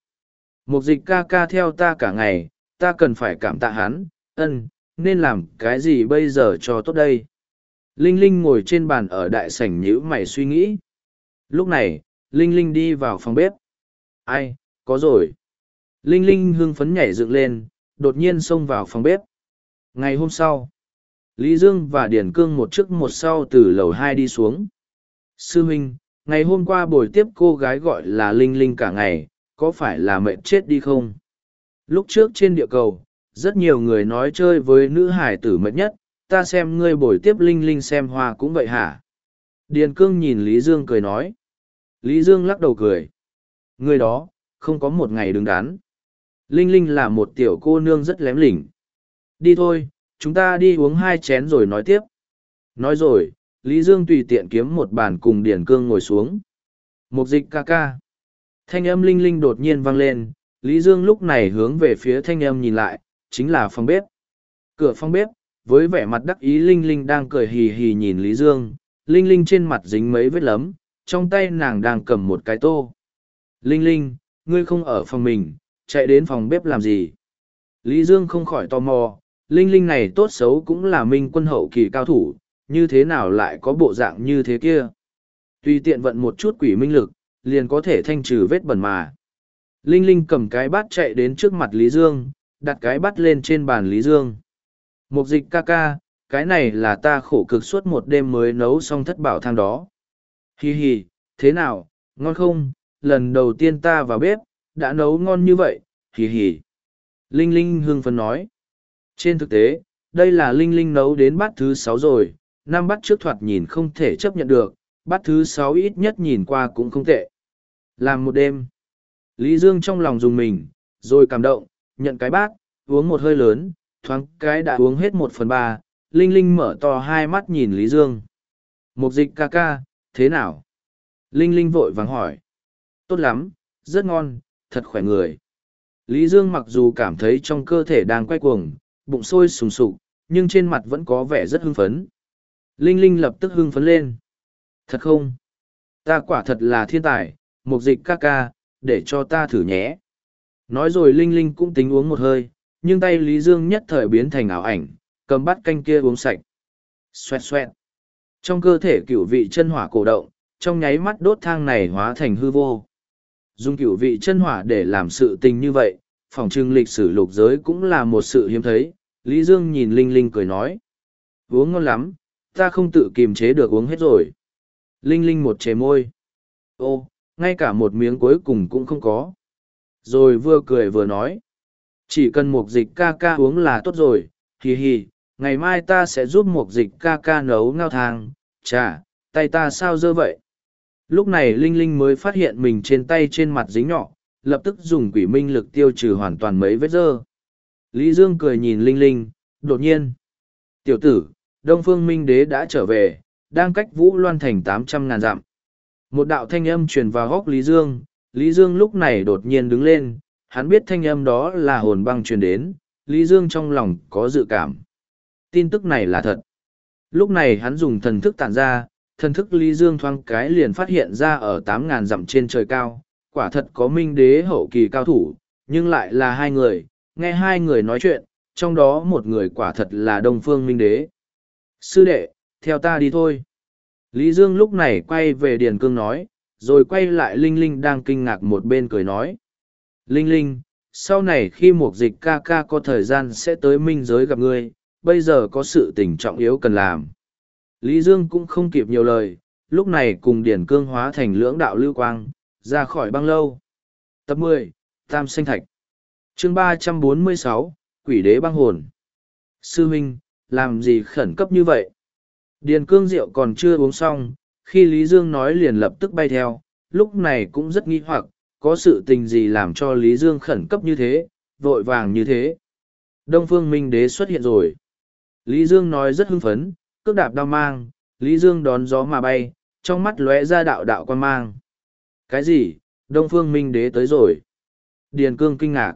Mục dịch ca ca theo ta cả ngày, ta cần phải cảm tạ hắn, ân, nên làm cái gì bây giờ cho tốt đây? Linh Linh ngồi trên bàn ở đại sảnh nhữ mày suy nghĩ. Lúc này, Linh Linh đi vào phòng bếp. Ai, có rồi. Linh Linh hưng phấn nhảy dựng lên, đột nhiên xông vào phòng bếp. Ngày hôm sau, Lý Dương và Điển Cương một trước một sau từ lầu hai đi xuống. Sư huynh, ngày hôm qua buổi tiếp cô gái gọi là Linh Linh cả ngày, có phải là mệt chết đi không? Lúc trước trên địa cầu, rất nhiều người nói chơi với nữ hải tử mệt nhất, ta xem ngươi buổi tiếp Linh Linh xem hoa cũng vậy hả? Điền Cương nhìn Lý Dương cười nói. Lý Dương lắc đầu cười. Người đó, không có một ngày đứng đắn. Linh Linh là một tiểu cô nương rất lém lỉnh. Đi thôi, chúng ta đi uống hai chén rồi nói tiếp. Nói rồi, Lý Dương tùy tiện kiếm một bàn cùng Điển Cương ngồi xuống. Một dịch ca ca. Thanh âm Linh Linh đột nhiên vang lên, Lý Dương lúc này hướng về phía thanh âm nhìn lại, chính là phòng bếp. Cửa phòng bếp, với vẻ mặt đắc ý Linh Linh đang cười hì hì nhìn Lý Dương, Linh Linh trên mặt dính mấy vết lấm, trong tay nàng đang cầm một cái tô. Linh Linh, ngươi không ở phòng mình, chạy đến phòng bếp làm gì? Lý Dương không khỏi tò mò, Linh Linh này tốt xấu cũng là minh quân hậu kỳ cao thủ, như thế nào lại có bộ dạng như thế kia? Tuy tiện vận một chút quỷ minh lực, liền có thể thanh trừ vết bẩn mà. Linh Linh cầm cái bát chạy đến trước mặt Lý Dương, đặt cái bát lên trên bàn Lý Dương. Mục dịch ca ca, cái này là ta khổ cực suốt một đêm mới nấu xong thất bảo thang đó. Hi hi, thế nào, ngon không? Lần đầu tiên ta vào bếp, đã nấu ngon như vậy, hì hì. Linh Linh hưng phấn nói. Trên thực tế, đây là Linh Linh nấu đến bát thứ sáu rồi, năm bát trước thoạt nhìn không thể chấp nhận được, bát thứ sáu ít nhất nhìn qua cũng không tệ. Làm một đêm, Lý Dương trong lòng dùng mình, rồi cảm động, nhận cái bát, uống một hơi lớn, thoáng cái đã uống hết một phần ba, Linh Linh mở to hai mắt nhìn Lý Dương. Mục dịch ca ca, thế nào? Linh Linh vội vàng hỏi. Tốt lắm, rất ngon, thật khỏe người. Lý Dương mặc dù cảm thấy trong cơ thể đang quay cuồng, bụng sôi sùng sục, nhưng trên mặt vẫn có vẻ rất hưng phấn. Linh Linh lập tức hưng phấn lên. Thật không? Ta quả thật là thiên tài, mục dịch ca ca, để cho ta thử nhé. Nói rồi Linh Linh cũng tính uống một hơi, nhưng tay Lý Dương nhất thời biến thành ảo ảnh, cầm bát canh kia uống sạch. Xoẹt xoẹt. Trong cơ thể cửu vị chân hỏa cổ động, trong nháy mắt đốt thang này hóa thành hư vô. Dùng cửu vị chân hỏa để làm sự tình như vậy, phòng trưng lịch sử lục giới cũng là một sự hiếm thấy. Lý Dương nhìn Linh Linh cười nói. Uống ngon lắm, ta không tự kiềm chế được uống hết rồi. Linh Linh một chế môi. Ô, ngay cả một miếng cuối cùng cũng không có. Rồi vừa cười vừa nói. Chỉ cần một dịch ca ca uống là tốt rồi, hì hì, ngày mai ta sẽ giúp một dịch ca ca nấu ngao thang, chà, tay ta sao dơ vậy? Lúc này Linh Linh mới phát hiện mình trên tay trên mặt dính nhỏ, lập tức dùng quỷ minh lực tiêu trừ hoàn toàn mấy vết dơ. Lý Dương cười nhìn Linh Linh, đột nhiên. Tiểu tử, Đông Phương Minh Đế đã trở về, đang cách Vũ Loan Thành tám trăm ngàn dặm. Một đạo thanh âm truyền vào góc Lý Dương, Lý Dương lúc này đột nhiên đứng lên, hắn biết thanh âm đó là hồn băng truyền đến, Lý Dương trong lòng có dự cảm. Tin tức này là thật. Lúc này hắn dùng thần thức tản ra, thần thức Lý Dương thoáng cái liền phát hiện ra ở tám ngàn dặm trên trời cao, quả thật có minh đế hậu kỳ cao thủ, nhưng lại là hai người, nghe hai người nói chuyện, trong đó một người quả thật là Đông Phương Minh Đế. Sư đệ, theo ta đi thôi. Lý Dương lúc này quay về Điền Cương nói, rồi quay lại Linh Linh đang kinh ngạc một bên cười nói. Linh Linh, sau này khi một dịch ca ca có thời gian sẽ tới minh giới gặp ngươi, bây giờ có sự tình trọng yếu cần làm. Lý Dương cũng không kịp nhiều lời, lúc này cùng Điển Cương hóa thành lưỡng đạo lưu quang, ra khỏi băng lâu. Tập mười Tam Sinh Thạch chương ba trăm bốn mươi sáu Quỷ đế băng hồn Sư huynh, làm gì khẩn cấp như vậy? Điền cương rượu còn chưa uống xong, khi Lý Dương nói liền lập tức bay theo, lúc này cũng rất nghi hoặc, có sự tình gì làm cho Lý Dương khẩn cấp như thế, vội vàng như thế. Đông Phương Minh Đế xuất hiện rồi. Lý Dương nói rất hưng phấn, cước đạp đao mang, Lý Dương đón gió mà bay, trong mắt lóe ra đạo đạo quan mang. Cái gì? Đông Phương Minh Đế tới rồi. Điền Cương kinh ngạc.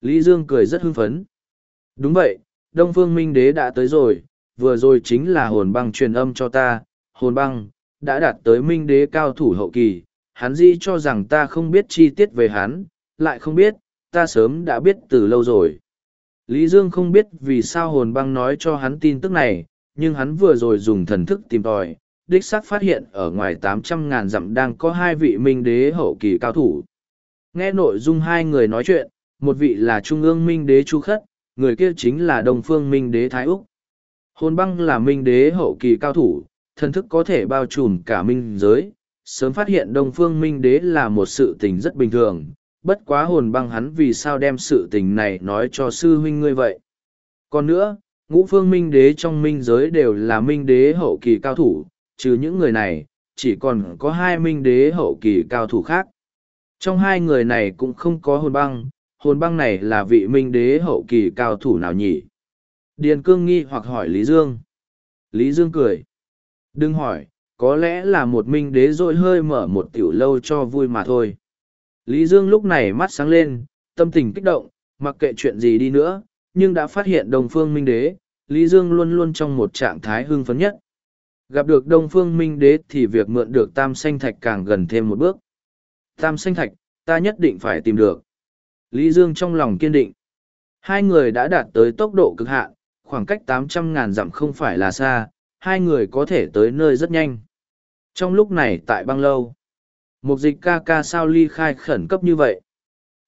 Lý Dương cười rất hưng phấn. Đúng vậy, Đông Phương Minh Đế đã tới rồi, vừa rồi chính là hồn băng truyền âm cho ta, hồn băng, đã đạt tới Minh Đế cao thủ hậu kỳ, hắn di cho rằng ta không biết chi tiết về hắn, lại không biết, ta sớm đã biết từ lâu rồi. Lý Dương không biết vì sao hồn băng nói cho hắn tin tức này, nhưng hắn vừa rồi dùng thần thức tìm tòi, đích xác phát hiện ở ngoài tám trăm ngàn dặm đang có hai vị minh đế hậu kỳ cao thủ. Nghe nội dung hai người nói chuyện, một vị là Trung ương minh đế Chu Khất, người kia chính là Đông Phương minh đế Thái Úc. Hồn băng là minh đế hậu kỳ cao thủ, thần thức có thể bao trùm cả minh giới, sớm phát hiện Đông Phương minh đế là một sự tình rất bình thường, bất quá hồn băng hắn vì sao đem sự tình này nói cho sư huynh ngươi vậy. Còn nữa, ngũ phương minh đế trong minh giới đều là minh đế hậu kỳ cao thủ, trừ những người này, chỉ còn có hai minh đế hậu kỳ cao thủ khác. Trong hai người này cũng không có hồn băng, hồn băng này là vị minh đế hậu kỳ cao thủ nào nhỉ? Điền cương nghi hoặc hỏi Lý Dương. Lý Dương cười. Đừng hỏi, có lẽ là một minh đế rồi hơi mở một tiểu lâu cho vui mà thôi. Lý Dương lúc này mắt sáng lên, tâm tình kích động, mặc kệ chuyện gì đi nữa, nhưng đã phát hiện Đông Phương Minh Đế, Lý Dương luôn luôn trong một trạng thái hưng phấn nhất. Gặp được Đông Phương Minh Đế thì việc mượn được Tam Xanh Thạch càng gần thêm một bước. Tam Xanh Thạch, ta nhất định phải tìm được. Lý Dương trong lòng kiên định. Hai người đã đạt tới tốc độ cực hạn, khoảng cách tám trăm ngàn dặm không phải là xa, hai người có thể tới nơi rất nhanh. Trong lúc này tại băng lâu, một dịch ca ca sao ly khai khẩn cấp như vậy?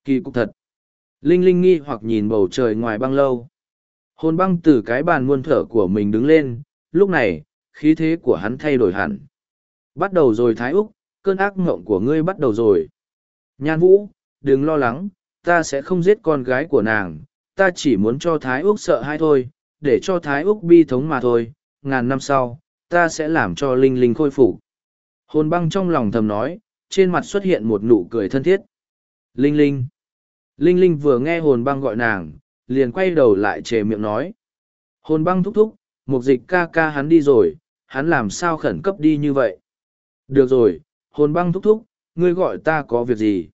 Kỳ cục thật. Linh Linh nghi hoặc nhìn bầu trời ngoài băng lâu. Hồn băng từ cái bàn muôn thở của mình đứng lên, lúc này, khí thế của hắn thay đổi hẳn. Bắt đầu rồi Thái Úc, cơn ác mộng của ngươi bắt đầu rồi. Nhan Vũ, đừng lo lắng, ta sẽ không giết con gái của nàng, ta chỉ muốn cho Thái Úc sợ hãi thôi, để cho Thái Úc bi thống mà thôi, ngàn năm sau, ta sẽ làm cho Linh Linh khôi phục. Hồn băng trong lòng thầm nói, trên mặt xuất hiện một nụ cười thân thiết. Linh Linh. Linh Linh vừa nghe hồn băng gọi nàng, liền quay đầu lại chề miệng nói. Hồn băng thúc thúc, một dịch ca ca hắn đi rồi, hắn làm sao khẩn cấp đi như vậy? Được rồi, hồn băng thúc thúc, ngươi gọi ta có việc gì?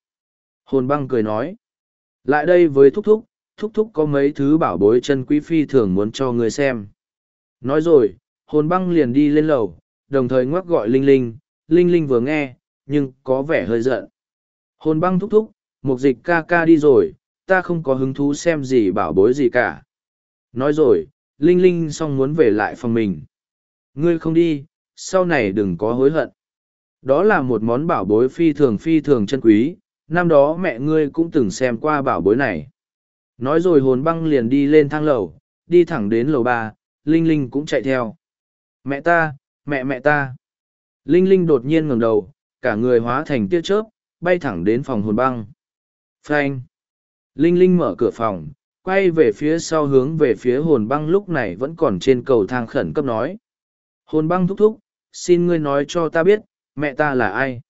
Hồn băng cười nói. Lại đây với thúc thúc, thúc thúc có mấy thứ bảo bối chân quý phi thường muốn cho ngươi xem. Nói rồi, hồn băng liền đi lên lầu, đồng thời ngoắc gọi Linh Linh, Linh Linh vừa nghe, nhưng có vẻ hơi giận. Hồn băng thúc thúc, mục dịch ca ca đi rồi, ta không có hứng thú xem gì bảo bối gì cả. Nói rồi, Linh Linh xong muốn về lại phòng mình. Ngươi không đi, sau này đừng có hối hận. Đó là một món bảo bối phi thường phi thường chân quý, năm đó mẹ ngươi cũng từng xem qua bảo bối này. Nói rồi hồn băng liền đi lên thang lầu, đi thẳng đến lầu ba, Linh Linh cũng chạy theo. Mẹ ta, mẹ mẹ ta. Linh Linh đột nhiên ngẩng đầu, cả người hóa thành tia chớp, bay thẳng đến phòng hồn băng. Phanh! Linh Linh mở cửa phòng, quay về phía sau hướng về phía hồn băng lúc này vẫn còn trên cầu thang khẩn cấp nói. Hồn băng thúc thúc, xin ngươi nói cho ta biết, mẹ ta là ai?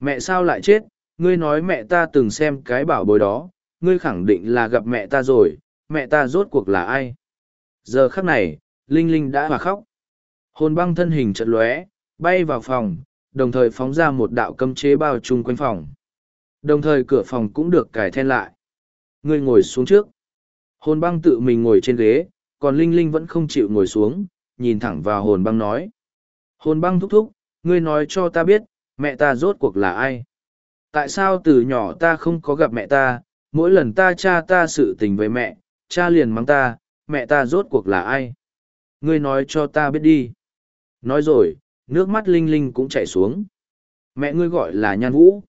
Mẹ sao lại chết? Ngươi nói mẹ ta từng xem cái bảo bối đó, ngươi khẳng định là gặp mẹ ta rồi, mẹ ta rốt cuộc là ai? Giờ khắc này, Linh Linh đã hòa khóc. Hồn băng thân hình chật lóe, bay vào phòng, đồng thời phóng ra một đạo cấm chế bao chung quanh phòng. Đồng thời cửa phòng cũng được cải then lại. Ngươi ngồi xuống trước. Hồn băng tự mình ngồi trên ghế, còn Linh Linh vẫn không chịu ngồi xuống, nhìn thẳng vào hồn băng nói. Hồn băng thúc thúc, ngươi nói cho ta biết, mẹ ta rốt cuộc là ai? Tại sao từ nhỏ ta không có gặp mẹ ta, mỗi lần ta cha ta sự tình với mẹ, cha liền mắng ta, mẹ ta rốt cuộc là ai? Ngươi nói cho ta biết đi. Nói rồi, nước mắt Linh Linh cũng chảy xuống. Mẹ ngươi gọi là Nhan Vũ.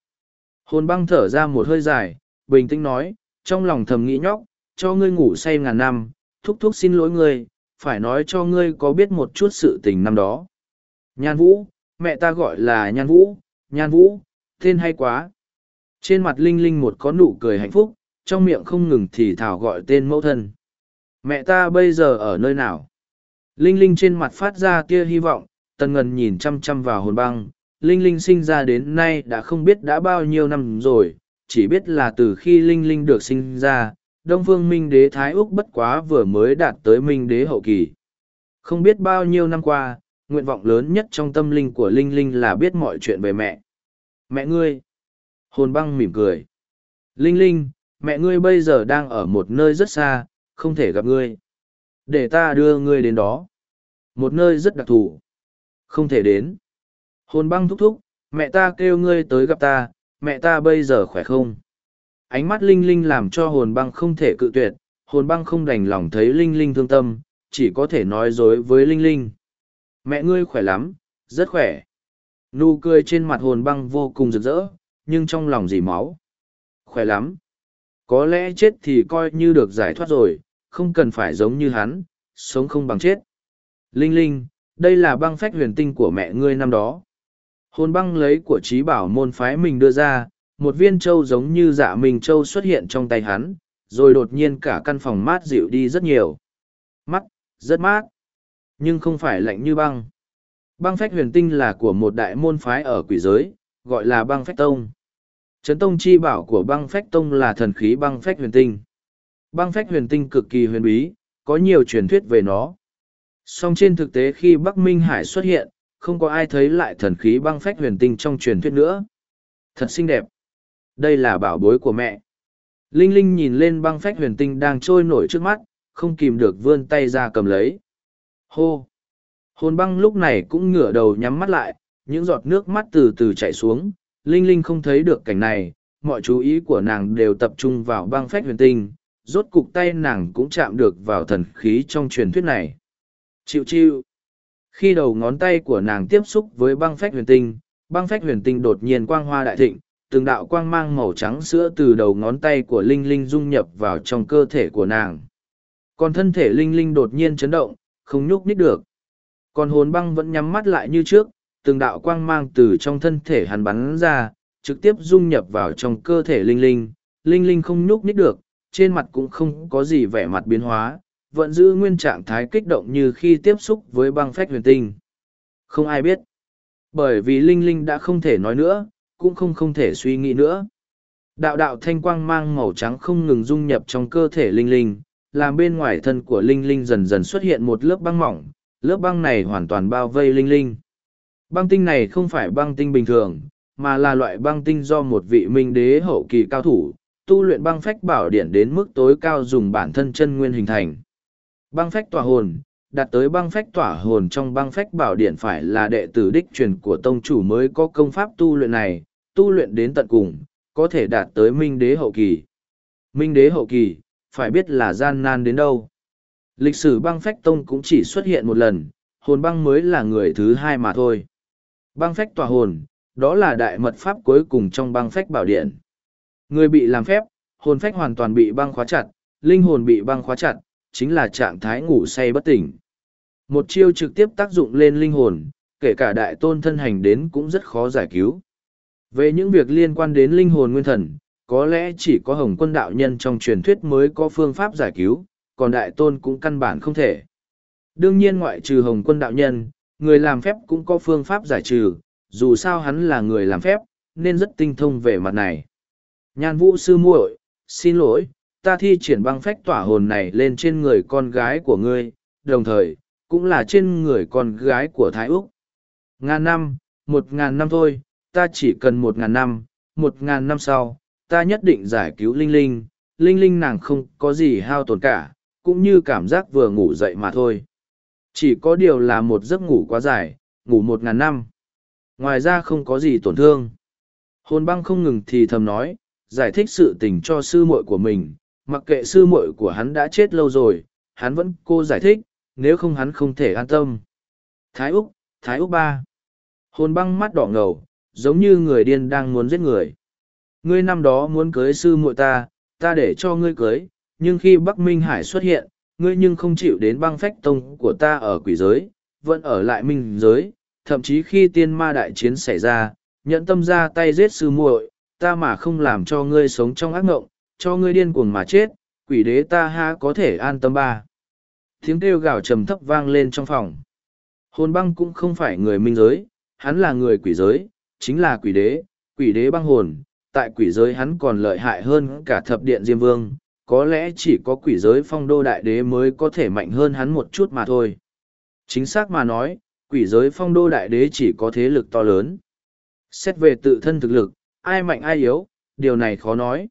Hồn băng thở ra một hơi dài, bình tĩnh nói, trong lòng thầm nghĩ nhóc, cho ngươi ngủ say ngàn năm, thúc thúc xin lỗi ngươi, phải nói cho ngươi có biết một chút sự tình năm đó. Nhan Vũ, mẹ ta gọi là Nhan Vũ, Nhan Vũ, tên hay quá. Trên mặt Linh Linh một có nụ cười hạnh phúc, trong miệng không ngừng thì thảo gọi tên mẫu thân. Mẹ ta bây giờ ở nơi nào? Linh Linh trên mặt phát ra tia hy vọng, tần ngần nhìn chăm chăm vào hồn băng. Linh Linh sinh ra đến nay đã không biết đã bao nhiêu năm rồi, chỉ biết là từ khi Linh Linh được sinh ra, Đông Phương Minh Đế Thái Úc bất quá vừa mới đạt tới Minh Đế hậu kỳ. Không biết bao nhiêu năm qua, nguyện vọng lớn nhất trong tâm linh của Linh Linh là biết mọi chuyện về mẹ. Mẹ ngươi! Hồn băng mỉm cười. Linh Linh, mẹ ngươi bây giờ đang ở một nơi rất xa, không thể gặp ngươi. Để ta đưa ngươi đến đó. Một nơi rất đặc thù. Không thể đến. Hồn băng thúc thúc, mẹ ta kêu ngươi tới gặp ta, mẹ ta bây giờ khỏe không? Ánh mắt Linh Linh làm cho hồn băng không thể cự tuyệt, hồn băng không đành lòng thấy Linh Linh thương tâm, chỉ có thể nói dối với Linh Linh. Mẹ ngươi khỏe lắm, rất khỏe. Nụ cười trên mặt hồn băng vô cùng rực rỡ, nhưng trong lòng dì máu. Khỏe lắm. Có lẽ chết thì coi như được giải thoát rồi, không cần phải giống như hắn, sống không bằng chết. Linh Linh, đây là băng phách huyền tinh của mẹ ngươi năm đó. Hồn băng lấy của trí bảo môn phái mình đưa ra, một viên châu giống như dạ mình châu xuất hiện trong tay hắn, rồi đột nhiên cả căn phòng mát dịu đi rất nhiều. Mắt, rất mát, nhưng không phải lạnh như băng. Băng phách huyền tinh là của một đại môn phái ở quỷ giới, gọi là băng phách tông. Trấn tông chi bảo của băng phách tông là thần khí băng phách huyền tinh. Băng phách huyền tinh cực kỳ huyền bí, có nhiều truyền thuyết về nó. Song trên thực tế khi Bắc Minh Hải xuất hiện, không có ai thấy lại thần khí băng phách huyền tinh trong truyền thuyết nữa. Thật xinh đẹp. Đây là bảo bối của mẹ. Linh Linh nhìn lên băng phách huyền tinh đang trôi nổi trước mắt, không kìm được vươn tay ra cầm lấy. Hô! Hồn băng lúc này cũng ngửa đầu nhắm mắt lại, những giọt nước mắt từ từ chảy xuống. Linh Linh không thấy được cảnh này, mọi chú ý của nàng đều tập trung vào băng phách huyền tinh, rốt cục tay nàng cũng chạm được vào thần khí trong truyền thuyết này. Chịu chịu! Khi đầu ngón tay của nàng tiếp xúc với băng phách huyền tinh, băng phách huyền tinh đột nhiên quang hoa đại thịnh, từng đạo quang mang màu trắng sữa từ đầu ngón tay của Linh Linh dung nhập vào trong cơ thể của nàng. Còn thân thể Linh Linh đột nhiên chấn động, không nhúc nhích được. Còn hồn băng vẫn nhắm mắt lại như trước, từng đạo quang mang từ trong thân thể hắn bắn ra, trực tiếp dung nhập vào trong cơ thể Linh Linh. Linh Linh không nhúc nhích được, trên mặt cũng không có gì vẻ mặt biến hóa, vẫn giữ nguyên trạng thái kích động như khi tiếp xúc với băng phách huyền tinh. Không ai biết. Bởi vì Linh Linh đã không thể nói nữa, cũng không không thể suy nghĩ nữa. Đạo đạo thanh quang mang màu trắng không ngừng dung nhập trong cơ thể Linh Linh, làm bên ngoài thân của Linh Linh dần dần xuất hiện một lớp băng mỏng, lớp băng này hoàn toàn bao vây Linh Linh. Băng tinh này không phải băng tinh bình thường, mà là loại băng tinh do một vị minh đế hậu kỳ cao thủ, tu luyện băng phách bảo điển đến mức tối cao dùng bản thân chân nguyên hình thành. Băng phách tỏa hồn, đạt tới băng phách tỏa hồn trong băng phách bảo điện phải là đệ tử đích truyền của tông chủ mới có công pháp tu luyện này, tu luyện đến tận cùng, có thể đạt tới minh đế hậu kỳ. Minh đế hậu kỳ, phải biết là gian nan đến đâu. Lịch sử băng phách tông cũng chỉ xuất hiện một lần, hồn băng mới là người thứ hai mà thôi. Băng phách tỏa hồn, đó là đại mật pháp cuối cùng trong băng phách bảo điện. Người bị làm phép, hồn phách hoàn toàn bị băng khóa chặt, linh hồn bị băng khóa chặt, chính là trạng thái ngủ say bất tỉnh. Một chiêu trực tiếp tác dụng lên linh hồn, kể cả đại tôn thân hành đến cũng rất khó giải cứu. Về những việc liên quan đến linh hồn nguyên thần, có lẽ chỉ có hồng quân đạo nhân trong truyền thuyết mới có phương pháp giải cứu, còn đại tôn cũng căn bản không thể. Đương nhiên ngoại trừ hồng quân đạo nhân, người làm phép cũng có phương pháp giải trừ, dù sao hắn là người làm phép, nên rất tinh thông về mặt này. Nhan vũ sư muội, xin lỗi, ta thi triển băng phách tỏa hồn này lên trên người con gái của ngươi, đồng thời, cũng là trên người con gái của Thái Úc. Ngàn năm, một ngàn năm thôi, ta chỉ cần một ngàn năm, một ngàn năm sau, ta nhất định giải cứu Linh Linh, Linh Linh nàng không có gì hao tổn cả, cũng như cảm giác vừa ngủ dậy mà thôi. Chỉ có điều là một giấc ngủ quá dài, ngủ một ngàn năm. Ngoài ra không có gì tổn thương. Hồn băng không ngừng thì thầm nói, giải thích sự tình cho sư muội của mình, mặc kệ sư muội của hắn đã chết lâu rồi, hắn vẫn cô giải thích, nếu không hắn không thể an tâm. Thái Úc, Thái Úc ba. Hồn băng mắt đỏ ngầu, giống như người điên đang muốn giết người. Ngươi năm đó muốn cưới sư muội ta, ta để cho ngươi cưới, nhưng khi Bắc Minh Hải xuất hiện, ngươi nhưng không chịu đến băng phách tông của ta ở quỷ giới, vẫn ở lại minh giới, thậm chí khi tiên ma đại chiến xảy ra, nhận tâm ra tay giết sư muội, ta mà không làm cho ngươi sống trong ác ngộng, cho ngươi điên cuồng mà chết, quỷ đế ta ha có thể an tâm ba. Tiếng kêu gào trầm thấp vang lên trong phòng. Hồn băng cũng không phải người minh giới, hắn là người quỷ giới, chính là quỷ đế, quỷ đế băng hồn, tại quỷ giới hắn còn lợi hại hơn cả thập điện Diêm Vương, có lẽ chỉ có quỷ giới phong đô đại đế mới có thể mạnh hơn hắn một chút mà thôi. Chính xác mà nói, quỷ giới phong đô đại đế chỉ có thế lực to lớn. Xét về tự thân thực lực, ai mạnh ai yếu, điều này khó nói.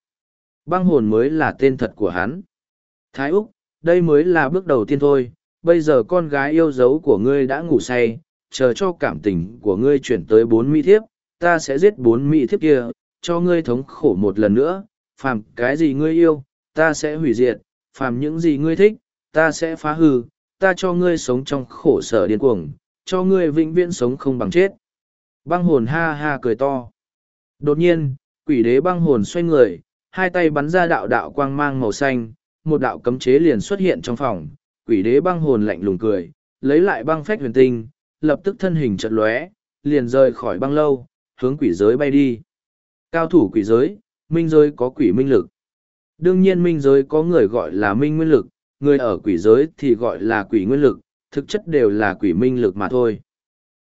Băng hồn mới là tên thật của hắn. Thái Úc, đây mới là bước đầu tiên thôi, bây giờ con gái yêu dấu của ngươi đã ngủ say, chờ cho cảm tình của ngươi chuyển tới bốn mỹ thiếp, ta sẽ giết bốn mỹ thiếp kia, cho ngươi thống khổ một lần nữa, phàm cái gì ngươi yêu, ta sẽ hủy diệt, phàm những gì ngươi thích, ta sẽ phá hư, ta cho ngươi sống trong khổ sở điên cuồng, cho ngươi vĩnh viễn sống không bằng chết. Băng hồn ha ha cười to. Đột nhiên, quỷ đế băng hồn xoay người, hai tay bắn ra đạo đạo quang mang màu xanh, một đạo cấm chế liền xuất hiện trong phòng, quỷ đế băng hồn lạnh lùng cười, lấy lại băng phách huyền tinh, lập tức thân hình chợt lóe, liền rời khỏi băng lâu, hướng quỷ giới bay đi. Cao thủ quỷ giới, minh giới có quỷ minh lực. Đương nhiên minh giới có người gọi là minh nguyên lực, người ở quỷ giới thì gọi là quỷ nguyên lực, thực chất đều là quỷ minh lực mà thôi.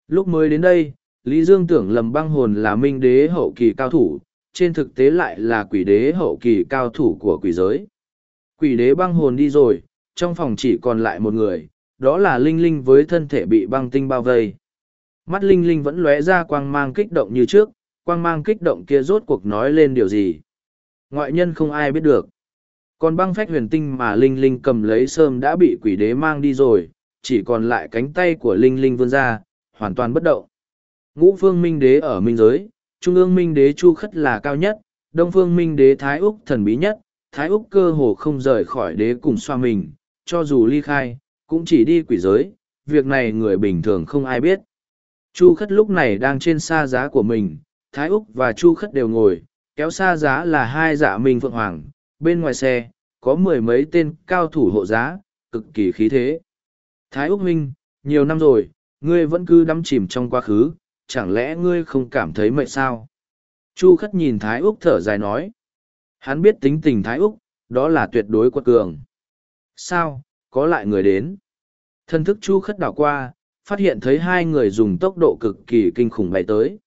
Lúc mới đến đây, Lý Dương tưởng lầm băng hồn là minh đế hậu kỳ cao thủ, trên thực tế lại là quỷ đế hậu kỳ cao thủ của quỷ giới. Quỷ đế băng hồn đi rồi, trong phòng chỉ còn lại một người, đó là Linh Linh với thân thể bị băng tinh bao vây. Mắt Linh Linh vẫn lóe ra quang mang kích động như trước, quang mang kích động kia rốt cuộc nói lên điều gì. Ngoại nhân không ai biết được. Còn băng phách huyền tinh mà Linh Linh cầm lấy sơm đã bị quỷ đế mang đi rồi, chỉ còn lại cánh tay của Linh Linh vươn ra, hoàn toàn bất động. Ngũ phương minh đế ở minh giới, trung ương minh đế chu khất là cao nhất, đông phương minh đế thái úc thần bí nhất, thái úc cơ hồ không rời khỏi đế cùng xoa mình, cho dù ly khai, cũng chỉ đi quỷ giới, việc này người bình thường không ai biết. Chu khất lúc này đang trên xa giá của mình, Thái Úc và Chu khất đều ngồi, kéo xa giá là hai dạ minh phượng hoàng, bên ngoài xe, có mười mấy tên cao thủ hộ giá, cực kỳ khí thế. Thái Úc Minh, nhiều năm rồi, ngươi vẫn cứ đắm chìm trong quá khứ, chẳng lẽ ngươi không cảm thấy mệt sao? Chu khất nhìn Thái Úc thở dài nói. Hắn biết tính tình Thái Úc, đó là tuyệt đối quật cường. Sao, có lại người đến? Thân thức Chu khất đảo qua, phát hiện thấy hai người dùng tốc độ cực kỳ kinh khủng bay tới.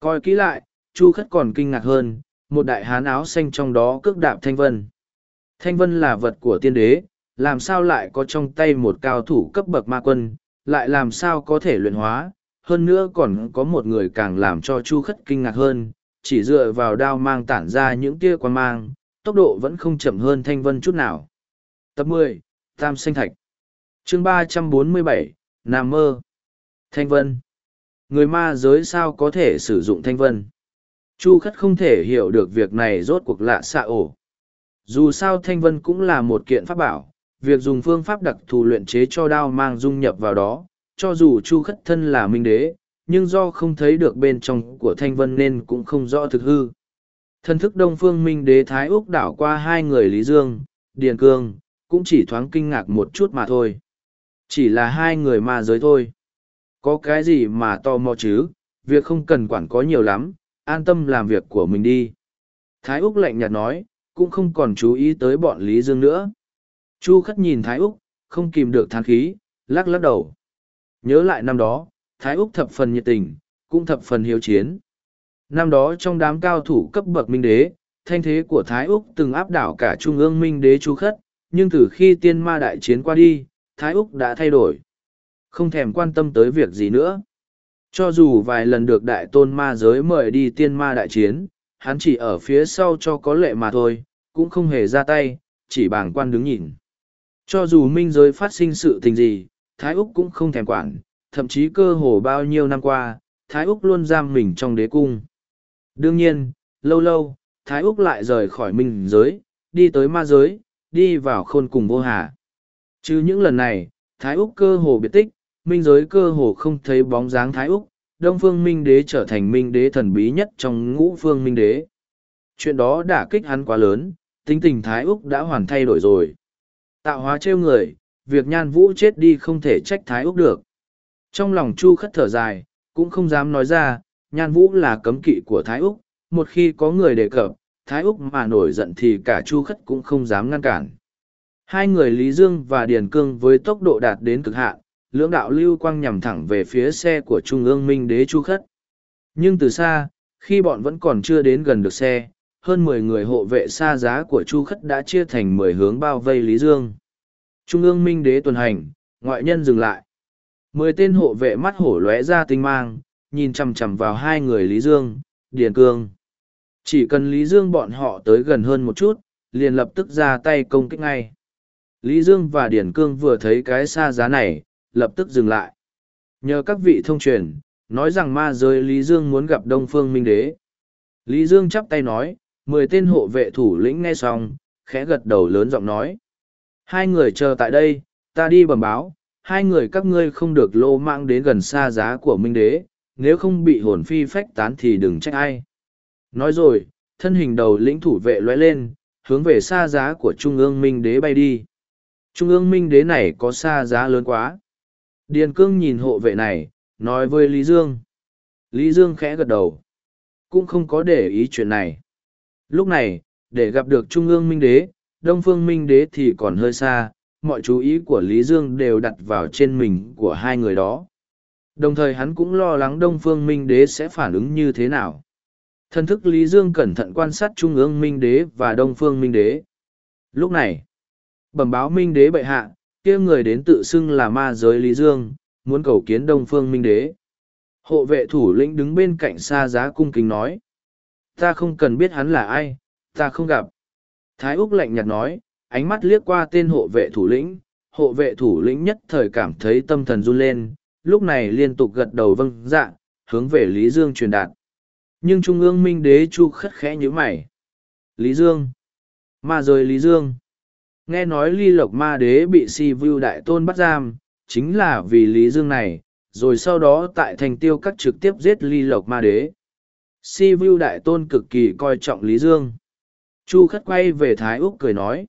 Coi kỹ lại, Chu khất còn kinh ngạc hơn, một đại hán áo xanh trong đó cước đạp Thanh Vân. Thanh Vân là vật của tiên đế, làm sao lại có trong tay một cao thủ cấp bậc ma quân, lại làm sao có thể luyện hóa, hơn nữa còn có một người càng làm cho Chu khất kinh ngạc hơn, chỉ dựa vào đao mang tản ra những tia quan mang, tốc độ vẫn không chậm hơn Thanh Vân chút nào. Tập mười Tam Xanh Thạch chương ba trăm bốn mươi bảy nà Mơ Thanh Vân Người ma giới sao có thể sử dụng Thanh Vân? Chu khất không thể hiểu được việc này rốt cuộc lạ xạ ổ. Dù sao Thanh Vân cũng là một kiện pháp bảo, việc dùng phương pháp đặc thù luyện chế cho đao mang dung nhập vào đó, cho dù Chu khất thân là minh đế, nhưng do không thấy được bên trong của Thanh Vân nên cũng không rõ thực hư. Thân thức Đông Phương Minh Đế Thái Úc đảo qua hai người Lý Dương, Điền Cương, cũng chỉ thoáng kinh ngạc một chút mà thôi. Chỉ là hai người ma giới thôi. Có cái gì mà to mò chứ, việc không cần quản có nhiều lắm, an tâm làm việc của mình đi. Thái Úc lạnh nhạt nói, cũng không còn chú ý tới bọn Lý Dương nữa. Chu khất nhìn Thái Úc, không kìm được thán khí, lắc lắc đầu. Nhớ lại năm đó, Thái Úc thập phần nhiệt tình, cũng thập phần hiếu chiến. Năm đó trong đám cao thủ cấp bậc minh đế, thanh thế của Thái Úc từng áp đảo cả trung ương minh đế chu khất, nhưng từ khi tiên ma đại chiến qua đi, Thái Úc đã thay đổi. Không thèm quan tâm tới việc gì nữa. Cho dù vài lần được đại tôn ma giới mời đi tiên ma đại chiến, hắn chỉ ở phía sau cho có lệ mà thôi, cũng không hề ra tay, chỉ bàng quan đứng nhìn. Cho dù minh giới phát sinh sự tình gì, Thái Úc cũng không thèm quản, thậm chí cơ hồ bao nhiêu năm qua, Thái Úc luôn giam mình trong đế cung. Đương nhiên, lâu lâu, Thái Úc lại rời khỏi minh giới, đi tới ma giới, đi vào khôn cùng vô hà. Chứ những lần này, Thái Úc cơ hồ biệt tích, minh giới cơ hồ không thấy bóng dáng Thái Úc, Đông Phương Minh Đế trở thành Minh Đế thần bí nhất trong ngũ phương Minh Đế. Chuyện đó đã kích hắn quá lớn, tính tình Thái Úc đã hoàn thay đổi rồi. Tạo hóa trêu người, việc nhan vũ chết đi không thể trách Thái Úc được. Trong lòng Chu khất thở dài, cũng không dám nói ra, nhan vũ là cấm kỵ của Thái Úc, một khi có người đề cập, Thái Úc mà nổi giận thì cả Chu khất cũng không dám ngăn cản. Hai người Lý Dương và Điền Cương với tốc độ đạt đến cực hạn, lưỡng đạo lưu quang nhằm thẳng về phía xe của Trung ương Minh Đế Chu khất. Nhưng từ xa, khi bọn vẫn còn chưa đến gần được xe, hơn mười người hộ vệ xa giá của Chu khất đã chia thành mười hướng bao vây Lý Dương. Trung ương Minh Đế tuần hành, ngoại nhân dừng lại. Mười tên hộ vệ mắt hổ lóe ra tinh mang, nhìn chằm chằm vào hai người Lý Dương, Điền Cương. Chỉ cần Lý Dương bọn họ tới gần hơn một chút, liền lập tức ra tay công kích ngay. Lý Dương và Điền Cương vừa thấy cái xa giá này, lập tức dừng lại. Nhờ các vị thông truyền, nói rằng ma giới Lý Dương muốn gặp Đông Phương Minh Đế. Lý Dương chắp tay nói, mười tên hộ vệ thủ lĩnh nghe xong, khẽ gật đầu lớn giọng nói. Hai người chờ tại đây, ta đi bẩm báo, hai người các ngươi không được lô mang đến gần xa giá của Minh Đế, nếu không bị hồn phi phách tán thì đừng trách ai. Nói rồi, thân hình đầu lĩnh thủ vệ lóe lên, hướng về xa giá của Trung ương Minh Đế bay đi. Trung ương Minh Đế này có xa giá lớn quá. Điền Cương nhìn hộ vệ này, nói với Lý Dương. Lý Dương khẽ gật đầu. Cũng không có để ý chuyện này. Lúc này, để gặp được Trung ương Minh Đế, Đông Phương Minh Đế thì còn hơi xa, mọi chú ý của Lý Dương đều đặt vào trên mình của hai người đó. Đồng thời hắn cũng lo lắng Đông Phương Minh Đế sẽ phản ứng như thế nào. Thần thức Lý Dương cẩn thận quan sát Trung ương Minh Đế và Đông Phương Minh Đế. Lúc này, bẩm báo Minh Đế bệ hạ, kia người đến tự xưng là ma giới Lý Dương, muốn cầu kiến Đông Phương Minh Đế. Hộ vệ thủ lĩnh đứng bên cạnh xa giá cung kính nói. Ta không cần biết hắn là ai, ta không gặp. Thái Úc lạnh nhạt nói, ánh mắt liếc qua tên hộ vệ thủ lĩnh, hộ vệ thủ lĩnh nhất thời cảm thấy tâm thần run lên, lúc này liên tục gật đầu vâng dạ, hướng về Lý Dương truyền đạt. Nhưng Trung ương Minh Đế Chu khất khẽ như mày. Lý Dương. mà rồi Lý Dương. Nghe nói ly lộc ma đế bị si vưu đại tôn bắt giam, chính là vì Lý Dương này, rồi sau đó tại thành tiêu các trực tiếp giết ly lộc ma đế. Si view đại tôn cực kỳ coi trọng Lý Dương. Chu khất quay về Thái Úc cười nói.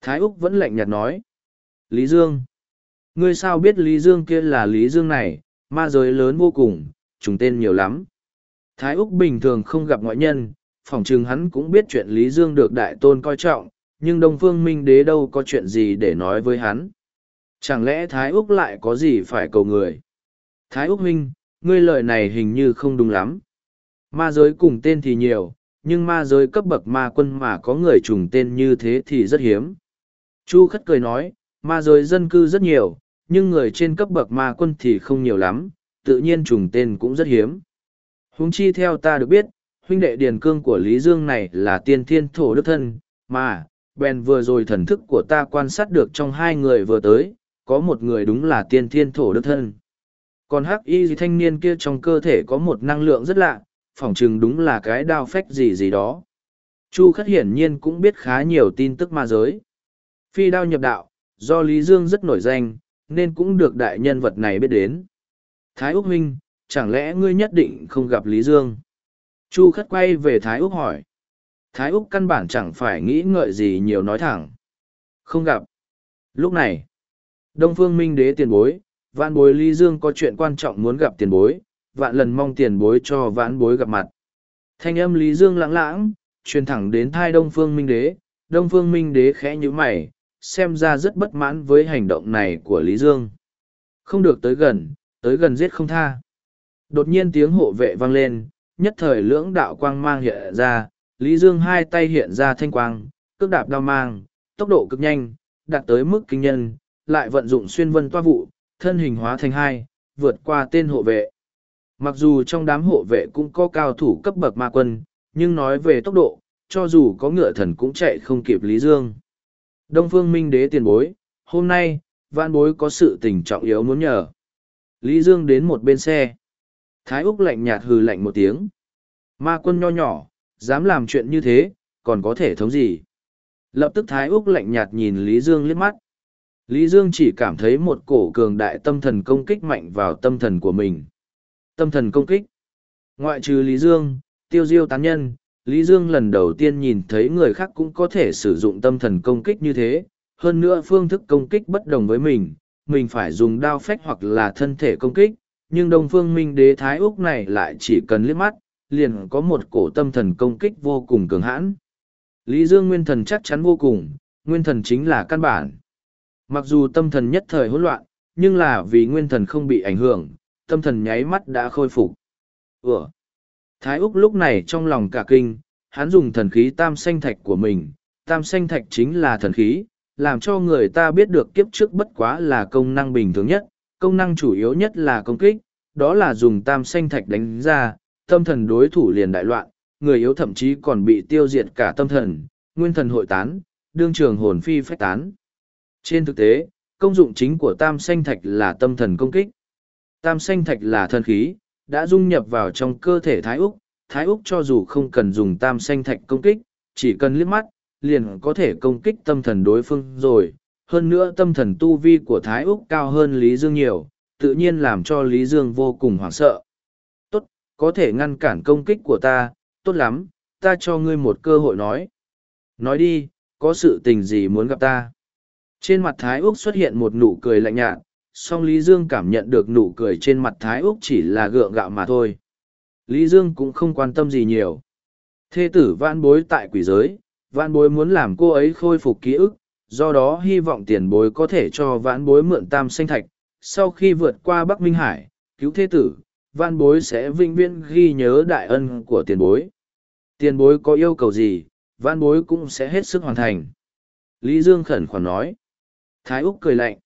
Thái Úc vẫn lạnh nhạt nói. Lý Dương. Ngươi sao biết Lý Dương kia là Lý Dương này, ma giới lớn vô cùng, trùng tên nhiều lắm. Thái Úc bình thường không gặp ngoại nhân, phỏng chừng hắn cũng biết chuyện Lý Dương được đại tôn coi trọng, nhưng Đông Phương Minh Đế đâu có chuyện gì để nói với hắn. Chẳng lẽ Thái Úc lại có gì phải cầu người? Thái Úc Minh, ngươi lời này hình như không đúng lắm. Ma giới cùng tên thì nhiều, nhưng ma giới cấp bậc ma quân mà có người trùng tên như thế thì rất hiếm. Chu khất cười nói, ma giới dân cư rất nhiều, nhưng người trên cấp bậc ma quân thì không nhiều lắm, tự nhiên trùng tên cũng rất hiếm. Huống chi theo ta được biết, huynh đệ điền cương của Lý Dương này là tiên thiên thổ đức thân, mà, bèn vừa rồi thần thức của ta quan sát được trong hai người vừa tới, có một người đúng là tiên thiên thổ đức thân. Còn hắc y thanh niên kia trong cơ thể có một năng lượng rất lạ, phỏng chừng đúng là cái đao phách gì gì đó. Chu khất hiển nhiên cũng biết khá nhiều tin tức ma giới. Phi đao nhập đạo, do Lý Dương rất nổi danh, nên cũng được đại nhân vật này biết đến. Thái Úc Huynh, chẳng lẽ ngươi nhất định không gặp Lý Dương? Chu khất quay về Thái Úc hỏi. Thái Úc căn bản chẳng phải nghĩ ngợi gì nhiều nói thẳng. Không gặp. Lúc này, Đông Phương Minh Đế tiền bối, vạn bối Lý Dương có chuyện quan trọng muốn gặp tiền bối, vạn lần mong tiền bối cho vãn bối gặp mặt. Thanh âm Lý Dương lãng lãng, truyền thẳng đến thai Đông Phương Minh Đế, Đông Phương Minh Đế khẽ như mày, xem ra rất bất mãn với hành động này của Lý Dương. Không được tới gần, tới gần giết không tha. Đột nhiên tiếng hộ vệ vang lên, nhất thời lưỡng đạo quang mang hiện ra, Lý Dương hai tay hiện ra thanh quang, cước đạp đao mang, tốc độ cực nhanh, đạt tới mức kinh nhân, lại vận dụng xuyên vân toa vụ, thân hình hóa thành hai, vượt qua tên hộ vệ. Mặc dù trong đám hộ vệ cũng có cao thủ cấp bậc ma quân, nhưng nói về tốc độ, cho dù có ngựa thần cũng chạy không kịp Lý Dương. Đông Phương Minh Đế tiền bối, hôm nay, vạn bối có sự tình trọng yếu muốn nhờ. Lý Dương đến một bên xe. Thái Úc lạnh nhạt hừ lạnh một tiếng. Ma quân nho nhỏ, dám làm chuyện như thế, còn có thể thống gì? Lập tức Thái Úc lạnh nhạt nhìn Lý Dương liếc mắt. Lý Dương chỉ cảm thấy một cổ cường đại tâm thần công kích mạnh vào tâm thần của mình. Tâm thần công kích. Ngoại trừ Lý Dương, tiêu diêu tán nhân, Lý Dương lần đầu tiên nhìn thấy người khác cũng có thể sử dụng tâm thần công kích như thế, hơn nữa phương thức công kích bất đồng với mình, mình phải dùng đao phách hoặc là thân thể công kích, nhưng Đông Phương Minh Đế Thái Úc này lại chỉ cần liếc mắt, liền có một cổ tâm thần công kích vô cùng cường hãn. Lý Dương Nguyên Thần chắc chắn vô cùng, Nguyên Thần chính là căn bản. Mặc dù tâm thần nhất thời hỗn loạn, nhưng là vì Nguyên Thần không bị ảnh hưởng, tâm thần nháy mắt đã khôi phục. Ủa? Thái Úc lúc này trong lòng cả kinh, hắn dùng thần khí tam Xanh thạch của mình, tam Xanh thạch chính là thần khí, làm cho người ta biết được kiếp trước bất quá là công năng bình thường nhất, công năng chủ yếu nhất là công kích, đó là dùng tam Xanh thạch đánh ra, tâm thần đối thủ liền đại loạn, người yếu thậm chí còn bị tiêu diệt cả tâm thần, nguyên thần hội tán, đương trường hồn phi phách tán. Trên thực tế, công dụng chính của tam Xanh thạch là tâm thần công kích. Tam Xanh thạch là thần khí, đã dung nhập vào trong cơ thể Thái Úc. Thái Úc cho dù không cần dùng tam Xanh thạch công kích, chỉ cần liếc mắt, liền có thể công kích tâm thần đối phương rồi. Hơn nữa tâm thần tu vi của Thái Úc cao hơn Lý Dương nhiều, tự nhiên làm cho Lý Dương vô cùng hoảng sợ. Tốt, có thể ngăn cản công kích của ta, tốt lắm, ta cho ngươi một cơ hội nói. Nói đi, có sự tình gì muốn gặp ta? Trên mặt Thái Úc xuất hiện một nụ cười lạnh nhạt, song Lý Dương cảm nhận được nụ cười trên mặt Thái Úc chỉ là gượng gạo mà thôi. Lý Dương cũng không quan tâm gì nhiều. Thê tử vãn bối tại quỷ giới, vãn bối muốn làm cô ấy khôi phục ký ức, do đó hy vọng tiền bối có thể cho vãn bối mượn tam sinh thạch. Sau khi vượt qua Bắc Minh Hải, cứu thê tử, vãn bối sẽ vinh viễn ghi nhớ đại ân của tiền bối. Tiền bối có yêu cầu gì, vãn bối cũng sẽ hết sức hoàn thành. Lý Dương khẩn khoản nói. Thái Úc cười lạnh.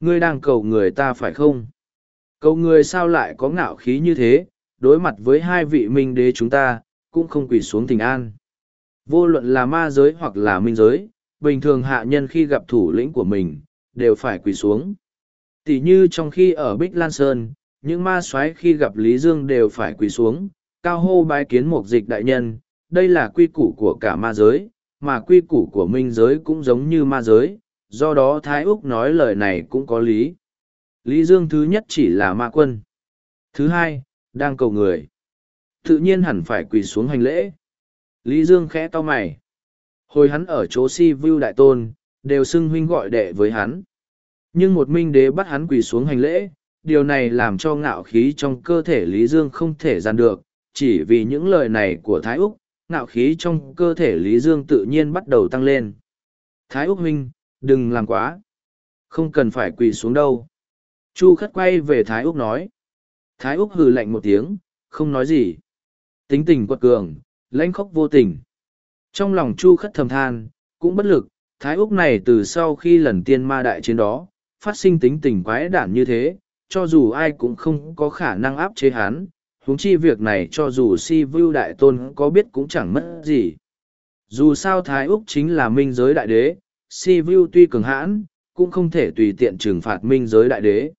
Ngươi đang cầu người ta phải không? Cầu người sao lại có ngạo khí như thế, đối mặt với hai vị minh đế chúng ta, cũng không quỳ xuống tình an. Vô luận là ma giới hoặc là minh giới, bình thường hạ nhân khi gặp thủ lĩnh của mình, đều phải quỳ xuống. Tỷ như trong khi ở Bích Lan Sơn, những ma soái khi gặp Lý Dương đều phải quỳ xuống, cao hô bái kiến một dịch đại nhân, đây là quy củ của cả ma giới, mà quy củ của minh giới cũng giống như ma giới, do đó Thái Úc nói lời này cũng có lý. Lý Dương thứ nhất chỉ là ma quân. Thứ hai, đang cầu người. Tự nhiên hẳn phải quỳ xuống hành lễ. Lý Dương khẽ to mày. Hồi hắn ở chỗ si Vu đại tôn, đều xưng huynh gọi đệ với hắn. Nhưng một minh đế bắt hắn quỳ xuống hành lễ, điều này làm cho ngạo khí trong cơ thể Lý Dương không thể gian được, chỉ vì những lời này của Thái Úc, ngạo khí trong cơ thể Lý Dương tự nhiên bắt đầu tăng lên. Thái Úc huynh, đừng làm quá. Không cần phải quỳ xuống đâu. Chu khất quay về Thái Úc nói. Thái Úc hừ lạnh một tiếng, không nói gì. Tính tình quật cường, lãnh khóc vô tình. Trong lòng Chu khất thầm than, cũng bất lực, Thái Úc này từ sau khi lần tiên ma đại chiến đó, phát sinh tính tình quái đản như thế, cho dù ai cũng không có khả năng áp chế hắn, huống chi việc này cho dù si vưu đại tôn có biết cũng chẳng mất gì. Dù sao Thái Úc chính là minh giới đại đế, si vu tuy cường hãn, cũng không thể tùy tiện trừng phạt minh giới đại đế.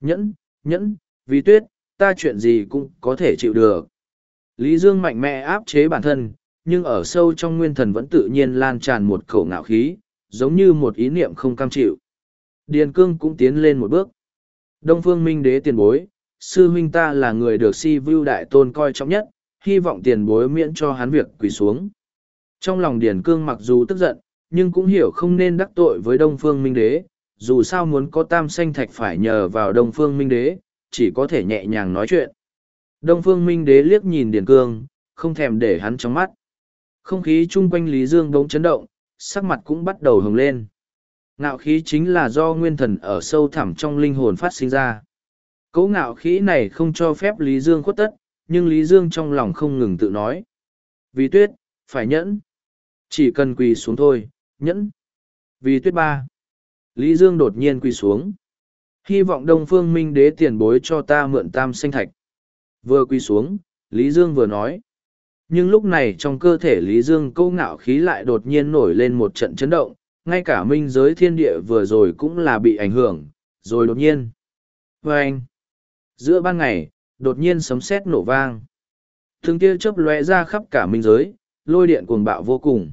Nhẫn nhẫn, vì tuyết, ta chuyện gì cũng có thể chịu được. Lý dương mạnh mẽ áp chế bản thân, nhưng ở sâu trong nguyên thần vẫn tự nhiên lan tràn một khẩu ngạo khí, giống như một ý niệm không cam chịu. Điền cương cũng tiến lên một bước. Đông phương minh đế tiền bối, sư huynh ta là người được si vu đại tôn coi trọng nhất, hy vọng tiền bối miễn cho hắn việc quỳ xuống. Trong lòng điền cương mặc dù tức giận nhưng cũng hiểu không nên đắc tội với Đông Phương Minh Đế, dù sao muốn có tam sanh thạch phải nhờ vào Đông Phương Minh Đế, chỉ có thể nhẹ nhàng nói chuyện. Đông Phương Minh Đế liếc nhìn Điền Cương, không thèm để hắn trong mắt. Không khí chung quanh Lý Dương bỗng chấn động, sắc mặt cũng bắt đầu hồng lên. Ngạo khí chính là do nguyên thần ở sâu thẳm trong linh hồn phát sinh ra. Cấu ngạo khí này không cho phép Lý Dương khuất tất, nhưng Lý Dương trong lòng không ngừng tự nói. Vì tuyết, phải nhẫn. Chỉ cần quỳ xuống thôi, nhẫn. Vì tuyết ba. Lý Dương đột nhiên quỳ xuống. Hy vọng Đông Phương Minh Đế tiền bối cho ta mượn tam sinh thạch. Vừa quỳ xuống, Lý Dương vừa nói. Nhưng lúc này trong cơ thể Lý Dương câu ngạo khí lại đột nhiên nổi lên một trận chấn động, ngay cả minh giới thiên địa vừa rồi cũng là bị ảnh hưởng, rồi đột nhiên. Và anh, giữa ban ngày, đột nhiên sấm sét nổ vang. Thường kia chớp lóe ra khắp cả minh giới, lôi điện cuồng bạo vô cùng.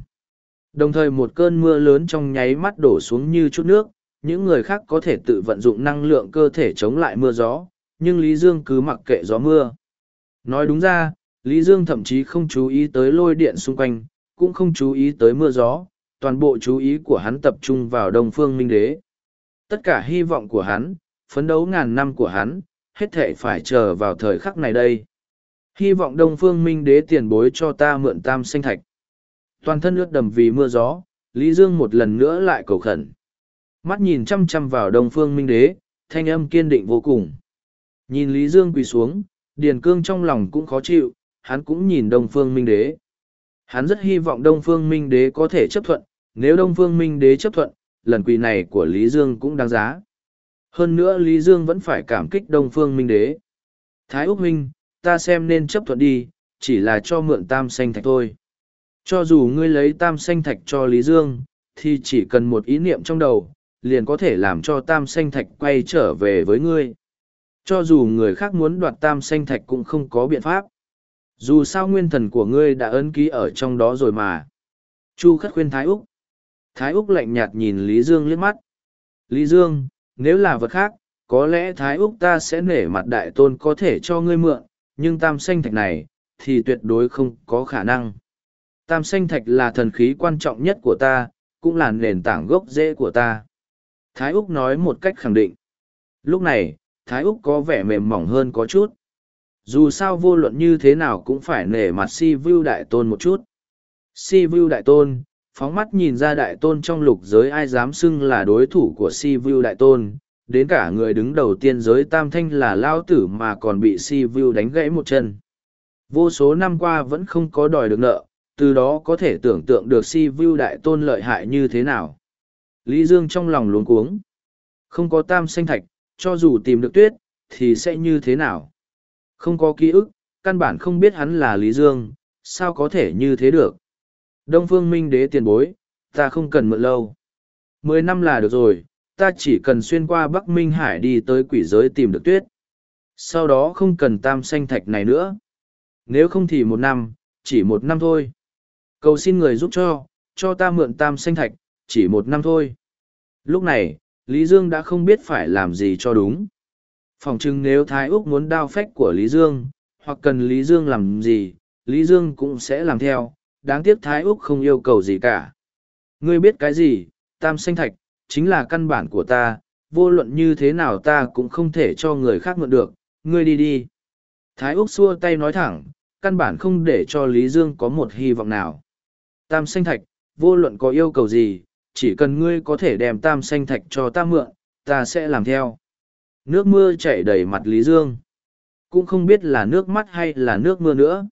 Đồng thời một cơn mưa lớn trong nháy mắt đổ xuống như chút nước, những người khác có thể tự vận dụng năng lượng cơ thể chống lại mưa gió, nhưng Lý Dương cứ mặc kệ gió mưa. Nói đúng ra, Lý Dương thậm chí không chú ý tới lôi điện xung quanh, cũng không chú ý tới mưa gió, toàn bộ chú ý của hắn tập trung vào đông phương minh đế. Tất cả hy vọng của hắn phấn đấu ngàn năm của hắn hết thể phải chờ vào thời khắc này đây. Hy vọng đông phương minh đế tiền bối cho ta mượn tam Sinh thạch toàn thân ướt đầm vì mưa gió lý dương một lần nữa lại cầu khẩn. Mắt nhìn chăm chăm vào đông phương minh đế thanh âm kiên định vô cùng. Nhìn lý dương quỳ xuống điền cương trong lòng cũng khó chịu hắn cũng nhìn đông phương minh đế. Hắn rất hy vọng đông phương minh đế có thể chấp thuận nếu đông phương minh đế chấp thuận lần quỳ này của lý dương cũng đáng giá. Hơn nữa lý dương vẫn phải cảm kích đông phương minh đế. Thái úc Minh, ta xem nên chấp thuận đi chỉ là cho mượn tam xanh thạch thôi cho dù ngươi lấy tam xanh thạch cho lý dương, thì chỉ cần một ý niệm trong đầu, liền có thể làm cho tam xanh thạch quay trở về với ngươi. Cho dù người khác muốn đoạt tam xanh thạch cũng không có biện pháp. Dù sao nguyên thần của ngươi đã ấn ký ở trong đó rồi mà. Chu khất khuyên thái úc. Thái úc lạnh nhạt nhìn lý dương liếc mắt. Lý dương, nếu là vật khác, có lẽ thái úc ta sẽ nể mặt đại tôn có thể cho ngươi mượn, nhưng tam xanh thạch này, thì tuyệt đối không có khả năng tam xanh thạch là thần khí quan trọng nhất của ta, cũng là nền tảng gốc rễ của ta. Thái úc nói một cách khẳng định. Lúc này, thái úc có vẻ mềm mỏng hơn có chút. Dù sao vô luận như thế nào cũng phải nể mặt si vu đại tôn một chút. Si vu đại tôn, phóng mắt nhìn ra đại tôn trong lục giới ai dám xưng là đối thủ của si vu đại tôn. Đến cả người đứng đầu tiên giới tam thanh là lao tử mà còn bị si vu đánh gãy một chân. Vô số năm qua vẫn không có đòi được nợ từ đó có thể tưởng tượng được si vu đại tôn lợi hại như thế nào. Lý dương trong lòng luống cuống. Không có tam xanh thạch, cho dù tìm được tuyết, thì sẽ như thế nào? Không có ký ức, căn bản không biết hắn là lý dương, sao có thể như thế được? Đông phương minh đế tiền bối, ta không cần mượn lâu. Mười năm là được rồi, ta chỉ cần xuyên qua bắc minh hải đi tới quỷ giới tìm được tuyết. Sau đó không cần tam xanh thạch này nữa. Nếu không thì một năm, chỉ một năm thôi cầu xin người giúp cho cho ta mượn tam xanh thạch, chỉ một năm thôi. Lúc này, lý dương đã không biết phải làm gì cho đúng. Phòng chừng nếu thái úc muốn đao phách của lý dương, hoặc cần lý dương làm gì, lý dương cũng sẽ làm theo. Đáng tiếc thái úc không yêu cầu gì cả. Ngươi biết cái gì? Tam xanh thạch chính là căn bản của ta. Vô luận như thế nào ta cũng không thể cho người khác mượn được. Ngươi đi đi. Thái úc xua tay nói thẳng, căn bản không để cho lý dương có một hy vọng nào tam xanh thạch, vô luận có yêu cầu gì, chỉ cần ngươi có thể đem tam xanh thạch cho ta mượn, ta sẽ làm theo. Nước mưa chảy đầy mặt lý dương. Cũng không biết là nước mắt hay là nước mưa nữa.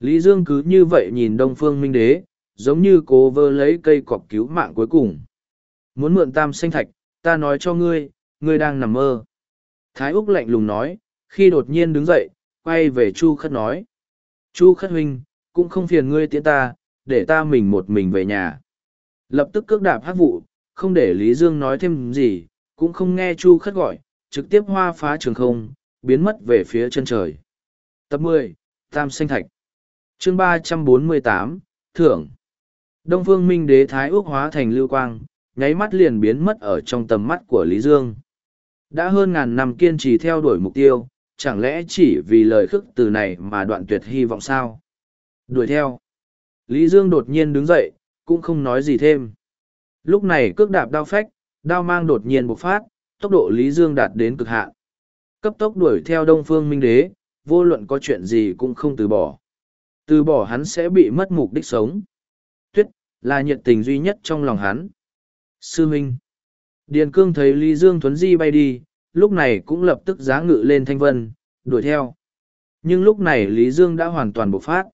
Lý dương cứ như vậy nhìn đông phương minh đế, giống như cố vơ lấy cây cọp cứu mạng cuối cùng. Muốn mượn tam xanh thạch, ta nói cho ngươi ngươi đang nằm mơ. Thái úc lạnh lùng nói, khi đột nhiên đứng dậy, quay về chu khất nói. Chu khất huynh, cũng không phiền ngươi tiễn ta để ta mình một mình về nhà. Lập tức cước đạp hát vụ, không để lý dương nói thêm gì, cũng không nghe chu khất gọi, trực tiếp hoa phá trường không, biến mất về phía chân trời. Tập mười, tam Sinh thạch. Chương ba trăm bốn mươi tám, thưởng. Đông phương minh đế thái ước hóa thành lưu quang, nháy mắt liền biến mất ở trong tầm mắt của lý dương. Đã hơn ngàn năm kiên trì theo đuổi mục tiêu, chẳng lẽ chỉ vì lời khước từ này mà đoạn tuyệt hy vọng sao? Đuổi theo lý dương đột nhiên đứng dậy, cũng không nói gì thêm. Lúc này cước đạp đao phách, đao mang đột nhiên bộc phát, tốc độ lý dương đạt đến cực hạn. Cấp tốc đuổi theo đông phương minh đế, vô luận có chuyện gì cũng không từ bỏ. Từ bỏ hắn sẽ bị mất mục đích sống. Tuyết, là nhiệt tình duy nhất trong lòng hắn. Sư minh. Điền cương thấy lý dương thuấn di bay đi, lúc này cũng lập tức giá ngự lên thanh vân, đuổi theo. Nhưng lúc này lý dương đã hoàn toàn bộc phát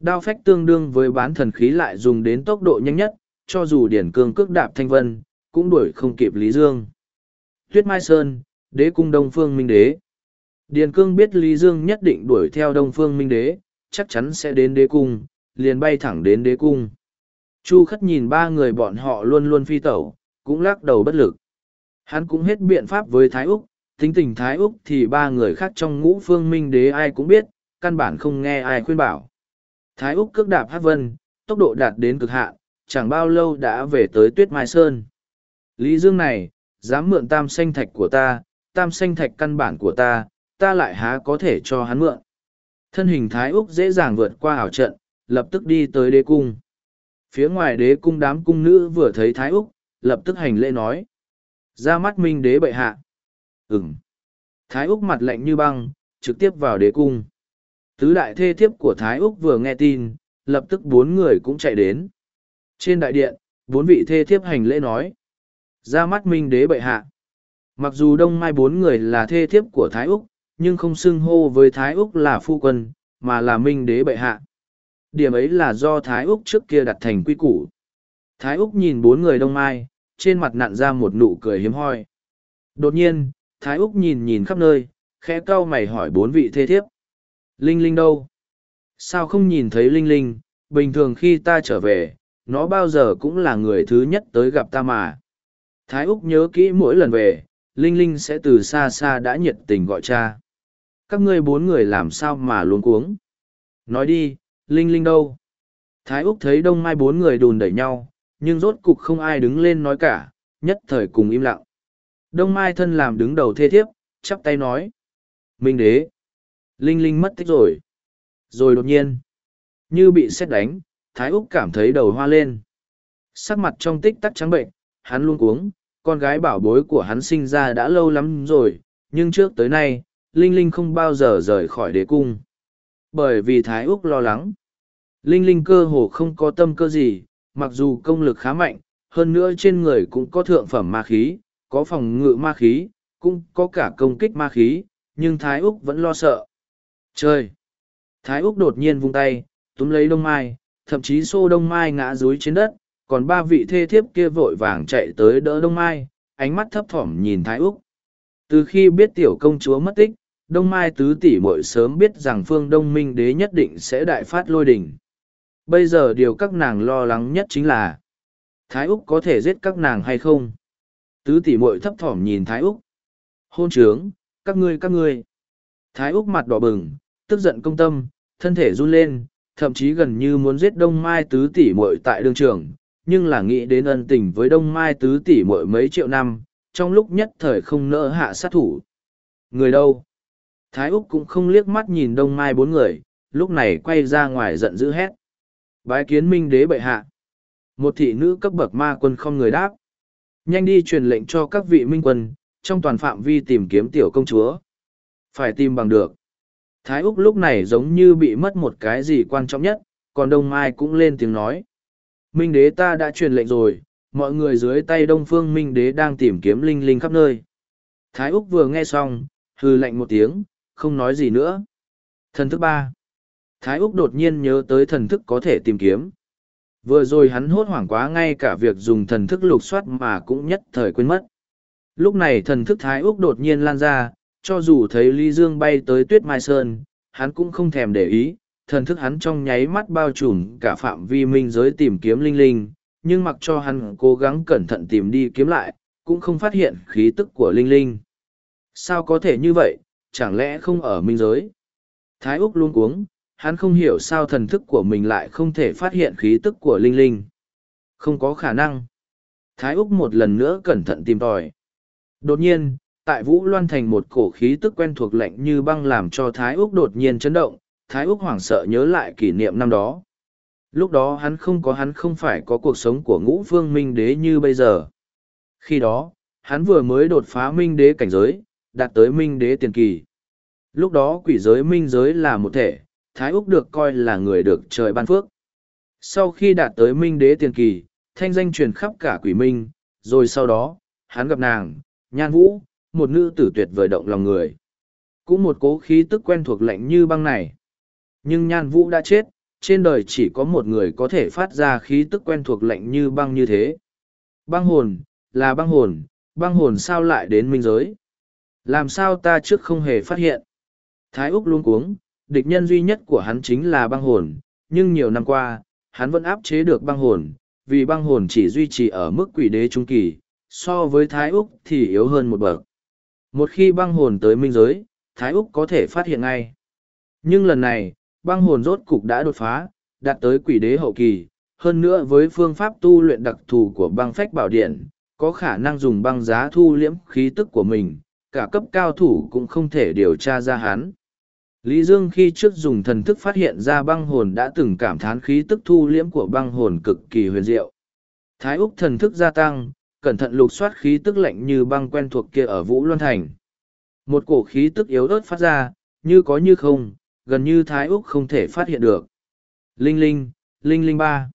đao phách tương đương với bán thần khí lại dùng đến tốc độ nhanh nhất, cho dù điển cương cước đạp thanh vân, cũng đuổi không kịp lý dương. Tuyết mai sơn, đế cung đông phương minh đế. Điền cương biết lý dương nhất định đuổi theo đông phương minh đế, chắc chắn sẽ đến đế cung, liền bay thẳng đến đế cung. Chu khất nhìn ba người bọn họ luôn luôn phi tẩu, cũng lắc đầu bất lực. Hắn cũng hết biện pháp với thái úc, tính tình thái úc thì ba người khác trong ngũ phương minh đế ai cũng biết, căn bản không nghe ai khuyên bảo thái úc cước đạp hát vân tốc độ đạt đến cực hạn chẳng bao lâu đã về tới tuyết mai sơn lý dương này dám mượn tam xanh thạch của ta tam xanh thạch căn bản của ta ta lại há có thể cho hắn mượn thân hình thái úc dễ dàng vượt qua ảo trận lập tức đi tới đế cung Phía ngoài đế cung đám cung nữ vừa thấy Thái Úc, lập tức hành lễ nói. Ra mắt minh đế bệ hạ. Ừm. Thái Úc mặt lạnh như băng, trực tiếp vào đế cung. Tứ đại thê thiếp của Thái Úc vừa nghe tin, lập tức bốn người cũng chạy đến. Trên đại điện, bốn vị thê thiếp hành lễ nói. Ra mắt minh đế bệ hạ. Mặc dù đông mai bốn người là thê thiếp của Thái Úc, nhưng không xưng hô với Thái Úc là phu quân, mà là minh đế bệ hạ. Điểm ấy là do Thái Úc trước kia đặt thành quy củ. Thái Úc nhìn bốn người đông mai, trên mặt nặn ra một nụ cười hiếm hoi. Đột nhiên, Thái Úc nhìn nhìn khắp nơi, khẽ cau mày hỏi bốn vị thê thiếp. Linh Linh đâu? Sao không nhìn thấy Linh Linh? Bình thường khi ta trở về, nó bao giờ cũng là người thứ nhất tới gặp ta mà. Thái Úc nhớ kỹ mỗi lần về, Linh Linh sẽ từ xa xa đã nhiệt tình gọi cha. Các ngươi bốn người làm sao mà luôn cuống? Nói đi, Linh Linh đâu? Thái Úc thấy đông mai bốn người đùn đẩy nhau, nhưng rốt cục không ai đứng lên nói cả, nhất thời cùng im lặng. Đông Mai thân làm đứng đầu thê thiếp, chắp tay nói. Minh đế. Linh Linh mất tích rồi. Rồi đột nhiên. Như bị xét đánh, Thái Úc cảm thấy đầu hoa lên. Sắc mặt trong tích tắc trắng bệnh, hắn luôn cuống, con gái bảo bối của hắn sinh ra đã lâu lắm rồi, nhưng trước tới nay, Linh Linh không bao giờ rời khỏi đế cung. Bởi vì Thái Úc lo lắng. Linh Linh cơ hồ không có tâm cơ gì, mặc dù công lực khá mạnh, hơn nữa trên người cũng có thượng phẩm ma khí, có phòng ngự ma khí, cũng có cả công kích ma khí, nhưng Thái Úc vẫn lo sợ. Trời! Thái Úc đột nhiên vung tay, túm lấy đông mai, thậm chí xô đông mai ngã rúi trên đất, còn ba vị thê thiếp kia vội vàng chạy tới đỡ đông mai, ánh mắt thấp thỏm nhìn Thái Úc. Từ khi biết tiểu công chúa mất tích, Đông Mai tứ tỷ muội sớm biết rằng phương Đông Minh đế nhất định sẽ đại phát lôi đỉnh. Bây giờ điều các nàng lo lắng nhất chính là Thái Úc có thể giết các nàng hay không? Tứ tỷ muội thấp thỏm nhìn Thái Úc. Hôn trướng, các ngươi các ngươi. Thái Úc mặt đỏ bừng, tức giận công tâm, thân thể run lên, thậm chí gần như muốn giết Đông Mai tứ tỷ muội tại đường trường, nhưng là nghĩ đến ân tình với Đông Mai tứ tỷ muội mấy triệu năm, trong lúc nhất thời không nỡ hạ sát thủ. Người đâu? Thái Úc cũng không liếc mắt nhìn Đông Mai bốn người, lúc này quay ra ngoài giận dữ hét. Bái kiến minh đế bệ hạ. Một thị nữ cấp bậc ma quân không người đáp. Nhanh đi truyền lệnh cho các vị minh quân, trong toàn phạm vi tìm kiếm tiểu công chúa. Phải tìm bằng được. Thái Úc lúc này giống như bị mất một cái gì quan trọng nhất, còn Đông Mai cũng lên tiếng nói. Minh đế ta đã truyền lệnh rồi, mọi người dưới tay Đông Phương Minh đế đang tìm kiếm linh linh khắp nơi. Thái Úc vừa nghe xong, hư lạnh một tiếng, không nói gì nữa. Thần thức ba. Thái Úc đột nhiên nhớ tới thần thức có thể tìm kiếm. Vừa rồi hắn hốt hoảng quá ngay cả việc dùng thần thức lục soát mà cũng nhất thời quên mất. Lúc này thần thức Thái Úc đột nhiên lan ra, cho dù thấy Ly Dương bay tới Tuyết Mai Sơn, hắn cũng không thèm để ý, thần thức hắn trong nháy mắt bao trùm cả phạm vi minh giới tìm kiếm linh linh, nhưng mặc cho hắn cố gắng cẩn thận tìm đi kiếm lại, cũng không phát hiện khí tức của linh linh. Sao có thể như vậy, chẳng lẽ không ở minh giới? Thái Úc luôn cuống, hắn không hiểu sao thần thức của mình lại không thể phát hiện khí tức của linh linh. Không có khả năng. Thái Úc một lần nữa cẩn thận tìm tòi. Đột nhiên, tại Vũ Loan thành một cổ khí tức quen thuộc lạnh như băng làm cho Thái Úc đột nhiên chấn động, Thái Úc hoảng sợ nhớ lại kỷ niệm năm đó. Lúc đó hắn không có hắn không phải có cuộc sống của ngũ phương minh đế như bây giờ. Khi đó, hắn vừa mới đột phá minh đế cảnh giới, đạt tới minh đế tiền kỳ. Lúc đó quỷ giới minh giới là một thể, Thái Úc được coi là người được trời ban phước. Sau khi đạt tới minh đế tiền kỳ, thanh danh truyền khắp cả quỷ minh, rồi sau đó, hắn gặp nàng, nhan vũ, một nữ tử tuyệt vời động lòng người. Cũng một cố khí tức quen thuộc lạnh như băng này. Nhưng nhan vũ đã chết, trên đời chỉ có một người có thể phát ra khí tức quen thuộc lạnh như băng như thế. Băng hồn, là băng hồn, băng hồn sao lại đến minh giới? Làm sao ta trước không hề phát hiện? Thái Úc luôn cuống, địch nhân duy nhất của hắn chính là băng hồn, nhưng nhiều năm qua, hắn vẫn áp chế được băng hồn, vì băng hồn chỉ duy trì ở mức quỷ đế trung kỳ, so với Thái Úc thì yếu hơn một bậc. Một khi băng hồn tới minh giới, Thái Úc có thể phát hiện ngay. Nhưng lần này, băng hồn rốt cục đã đột phá, đạt tới quỷ đế hậu kỳ, hơn nữa với phương pháp tu luyện đặc thù của băng phách bảo điện, có khả năng dùng băng giá thu liễm khí tức của mình, cả cấp cao thủ cũng không thể điều tra ra hắn. Lý Dương khi trước dùng thần thức phát hiện ra băng hồn đã từng cảm thán khí tức thu liễm của băng hồn cực kỳ huyền diệu. Thái Úc thần thức gia tăng, cẩn thận lục soát khí tức lạnh như băng quen thuộc kia ở Vũ Loan Thành. Một cổ khí tức yếu ớt phát ra, như có như không, gần như Thái Úc không thể phát hiện được. Linh Linh, Linh Linh ba.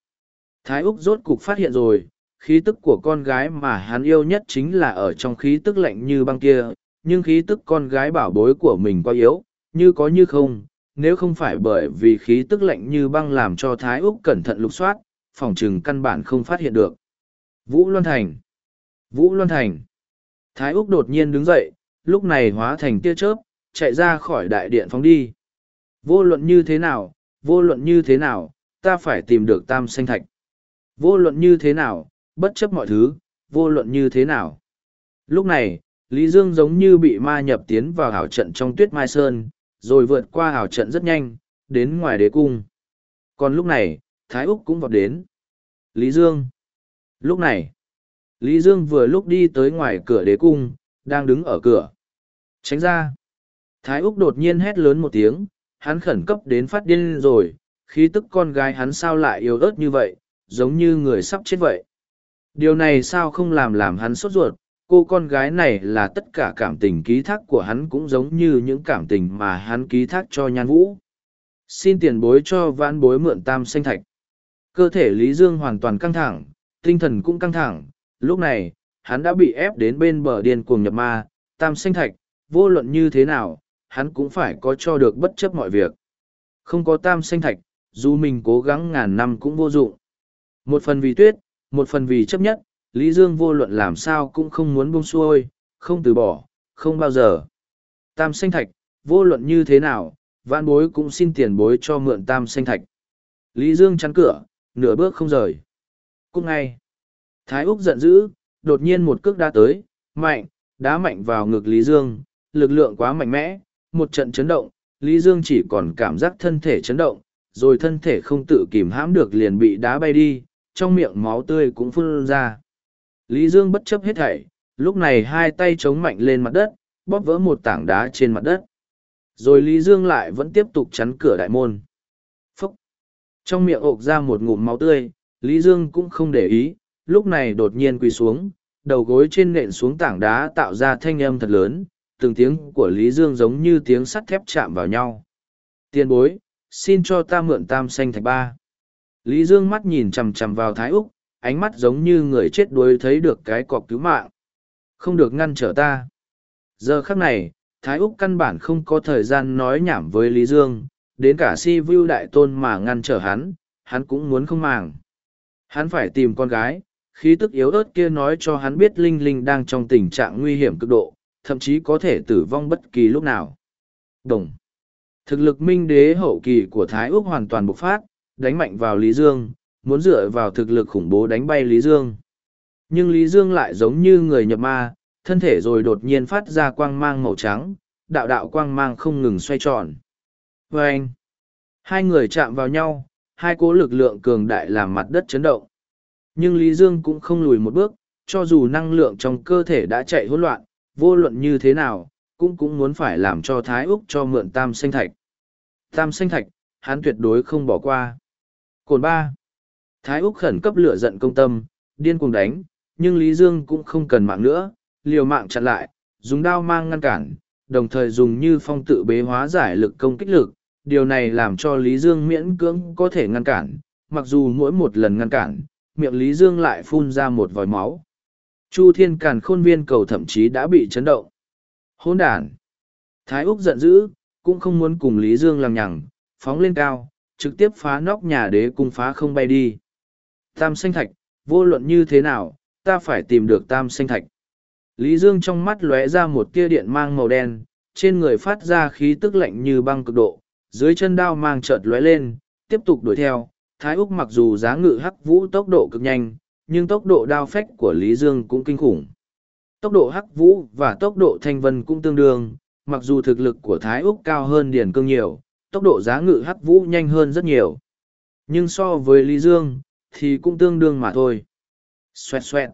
Thái Úc rốt cục phát hiện rồi, khí tức của con gái mà hắn yêu nhất chính là ở trong khí tức lạnh như băng kia, nhưng khí tức con gái bảo bối của mình quá yếu, như có như không, nếu không phải bởi vì khí tức lạnh như băng làm cho Thái Úc cẩn thận lục soát, phòng trừng căn bản không phát hiện được. Vũ Loan Thành Vũ Loan Thành Thái Úc đột nhiên đứng dậy, lúc này hóa thành tia chớp, chạy ra khỏi đại điện phóng đi. Vô luận như thế nào, vô luận như thế nào, ta phải tìm được tam xanh thạch. Vô luận như thế nào, bất chấp mọi thứ, vô luận như thế nào. Lúc này, Lý Dương giống như bị ma nhập tiến vào hảo trận trong tuyết mai sơn, rồi vượt qua hảo trận rất nhanh, đến ngoài đế cung. Còn lúc này, Thái Úc cũng vọt đến. Lý Dương. Lúc này, Lý Dương vừa lúc đi tới ngoài cửa đế cung, đang đứng ở cửa. Tránh ra. Thái Úc đột nhiên hét lớn một tiếng, hắn khẩn cấp đến phát điên rồi, khí tức con gái hắn sao lại yếu ớt như vậy, giống như người sắp chết vậy. Điều này sao không làm làm hắn sốt ruột, cô con gái này là tất cả cảm tình ký thác của hắn cũng giống như những cảm tình mà hắn ký thác cho nhan vũ. Xin tiền bối cho vãn bối mượn tam xanh thạch. Cơ thể Lý Dương hoàn toàn căng thẳng, tinh thần cũng căng thẳng, lúc này, hắn đã bị ép đến bên bờ điên cuồng nhập ma, tam Sinh thạch, vô luận như thế nào, hắn cũng phải có cho được bất chấp mọi việc. Không có tam Sinh thạch, dù mình cố gắng ngàn năm cũng vô dụng. Một phần vì tuyết, một phần vì chấp nhất, Lý Dương vô luận làm sao cũng không muốn buông xuôi, không từ bỏ, không bao giờ. Tam Sinh thạch, vô luận như thế nào, vạn bối cũng xin tiền bối cho mượn tam Sinh thạch. Lý Dương chắn cửa, nửa bước không rời. Cũng ngay, Thái Úc giận dữ, đột nhiên một cước đá tới, mạnh, đá mạnh vào ngực Lý Dương, lực lượng quá mạnh mẽ, một trận chấn động, Lý Dương chỉ còn cảm giác thân thể chấn động, rồi thân thể không tự kìm hãm được liền bị đá bay đi, trong miệng máu tươi cũng phun ra. Lý Dương bất chấp hết thảy, lúc này hai tay chống mạnh lên mặt đất, bóp vỡ một tảng đá trên mặt đất. Rồi Lý Dương lại vẫn tiếp tục chắn cửa đại môn. Phúc! Trong miệng ộp ra một ngụm máu tươi, Lý Dương cũng không để ý, lúc này đột nhiên quỳ xuống, đầu gối trên nện xuống tảng đá tạo ra thanh âm thật lớn, từng tiếng của Lý Dương giống như tiếng sắt thép chạm vào nhau. Tiên bối, xin cho ta mượn tam xanh thạch ba. Lý Dương mắt nhìn chầm chầm vào Thái Úc, ánh mắt giống như người chết đuối thấy được cái cọc cứu mạng. Không được ngăn trở ta. Giờ khắc này, Thái Úc căn bản không có thời gian nói nhảm với Lý Dương, đến cả si view đại tôn mà ngăn trở hắn, hắn cũng muốn không màng. Hắn phải tìm con gái, khí tức yếu ớt kia nói cho hắn biết Linh Linh đang trong tình trạng nguy hiểm cực độ, thậm chí có thể tử vong bất kỳ lúc nào. Đồng. Thực lực minh đế hậu kỳ của Thái Úc hoàn toàn bộc phát, đánh mạnh vào Lý Dương, muốn dựa vào thực lực khủng bố đánh bay Lý Dương. Nhưng Lý Dương lại giống như người nhập ma, thân thể rồi đột nhiên phát ra quang mang màu trắng, đạo đạo quang mang không ngừng xoay tròn. vê anh, hai người chạm vào nhau, hai cố lực lượng cường đại làm mặt đất chấn động. Nhưng Lý Dương cũng không lùi một bước, cho dù năng lượng trong cơ thể đã chạy hỗn loạn, vô luận như thế nào, cũng cũng muốn phải làm cho Thái Úc cho mượn tam xanh thạch. Tam xanh thạch, hắn tuyệt đối không bỏ qua. Cồn ba. Thái Úc khẩn cấp lửa giận công tâm, điên cuồng đánh, nhưng Lý Dương cũng không cần mạng nữa, liều mạng chặn lại, dùng đao mang ngăn cản, đồng thời dùng như phong tự bế hóa giải lực công kích lực. Điều này làm cho Lý Dương miễn cưỡng có thể ngăn cản, mặc dù mỗi một lần ngăn cản, miệng Lý Dương lại phun ra một vòi máu. Chu thiên càn khôn viên cầu thậm chí đã bị chấn động. Hôn đàn. Thái Úc giận dữ, cũng không muốn cùng Lý Dương lằng nhằng, phóng lên cao, trực tiếp phá nóc nhà đế cung phá không bay đi. Tam xanh thạch, vô luận như thế nào, ta phải tìm được tam xanh thạch. Lý Dương trong mắt lóe ra một tia điện mang màu đen, trên người phát ra khí tức lạnh như băng cực độ, dưới chân đao mang chợt lóe lên, tiếp tục đuổi theo. Thái Úc mặc dù giá ngự hắc vũ tốc độ cực nhanh, nhưng tốc độ đao phách của Lý Dương cũng kinh khủng. Tốc độ hắc vũ và tốc độ thanh vân cũng tương đương, mặc dù thực lực của Thái Úc cao hơn Điền Cương nhiều, tốc độ giá ngự hắc vũ nhanh hơn rất nhiều. Nhưng so với Lý Dương, thì cũng tương đương mà thôi. Xoẹt xoẹt.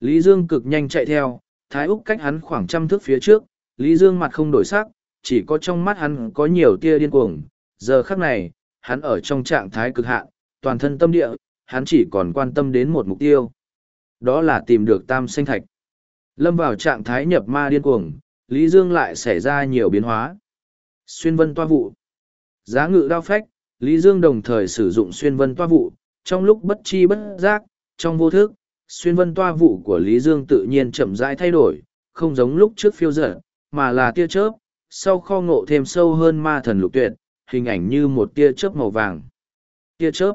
Lý Dương cực nhanh chạy theo, Thái Úc cách hắn khoảng trăm thước phía trước, Lý Dương mặt không đổi sắc, chỉ có trong mắt hắn có nhiều tia điên cuồng. Giờ khắc này, hắn ở trong trạng thái cực hạn, toàn thân tâm địa, hắn chỉ còn quan tâm đến một mục tiêu. Đó là tìm được tam sinh thạch. Lâm vào trạng thái nhập ma điên cuồng, Lý Dương lại xảy ra nhiều biến hóa. Xuyên vân toa vụ. Giá ngự đao phách, Lý Dương đồng thời sử dụng xuyên vân toa vụ, trong lúc bất chi bất giác, trong vô thức, xuyên vân toa vụ của Lý Dương tự nhiên chậm rãi thay đổi, không giống lúc trước phiêu dở, mà là tia chớp, sau kho ngộ thêm sâu hơn ma thần lục tuyệt, hình ảnh như một tia chớp màu vàng. Tia chớp.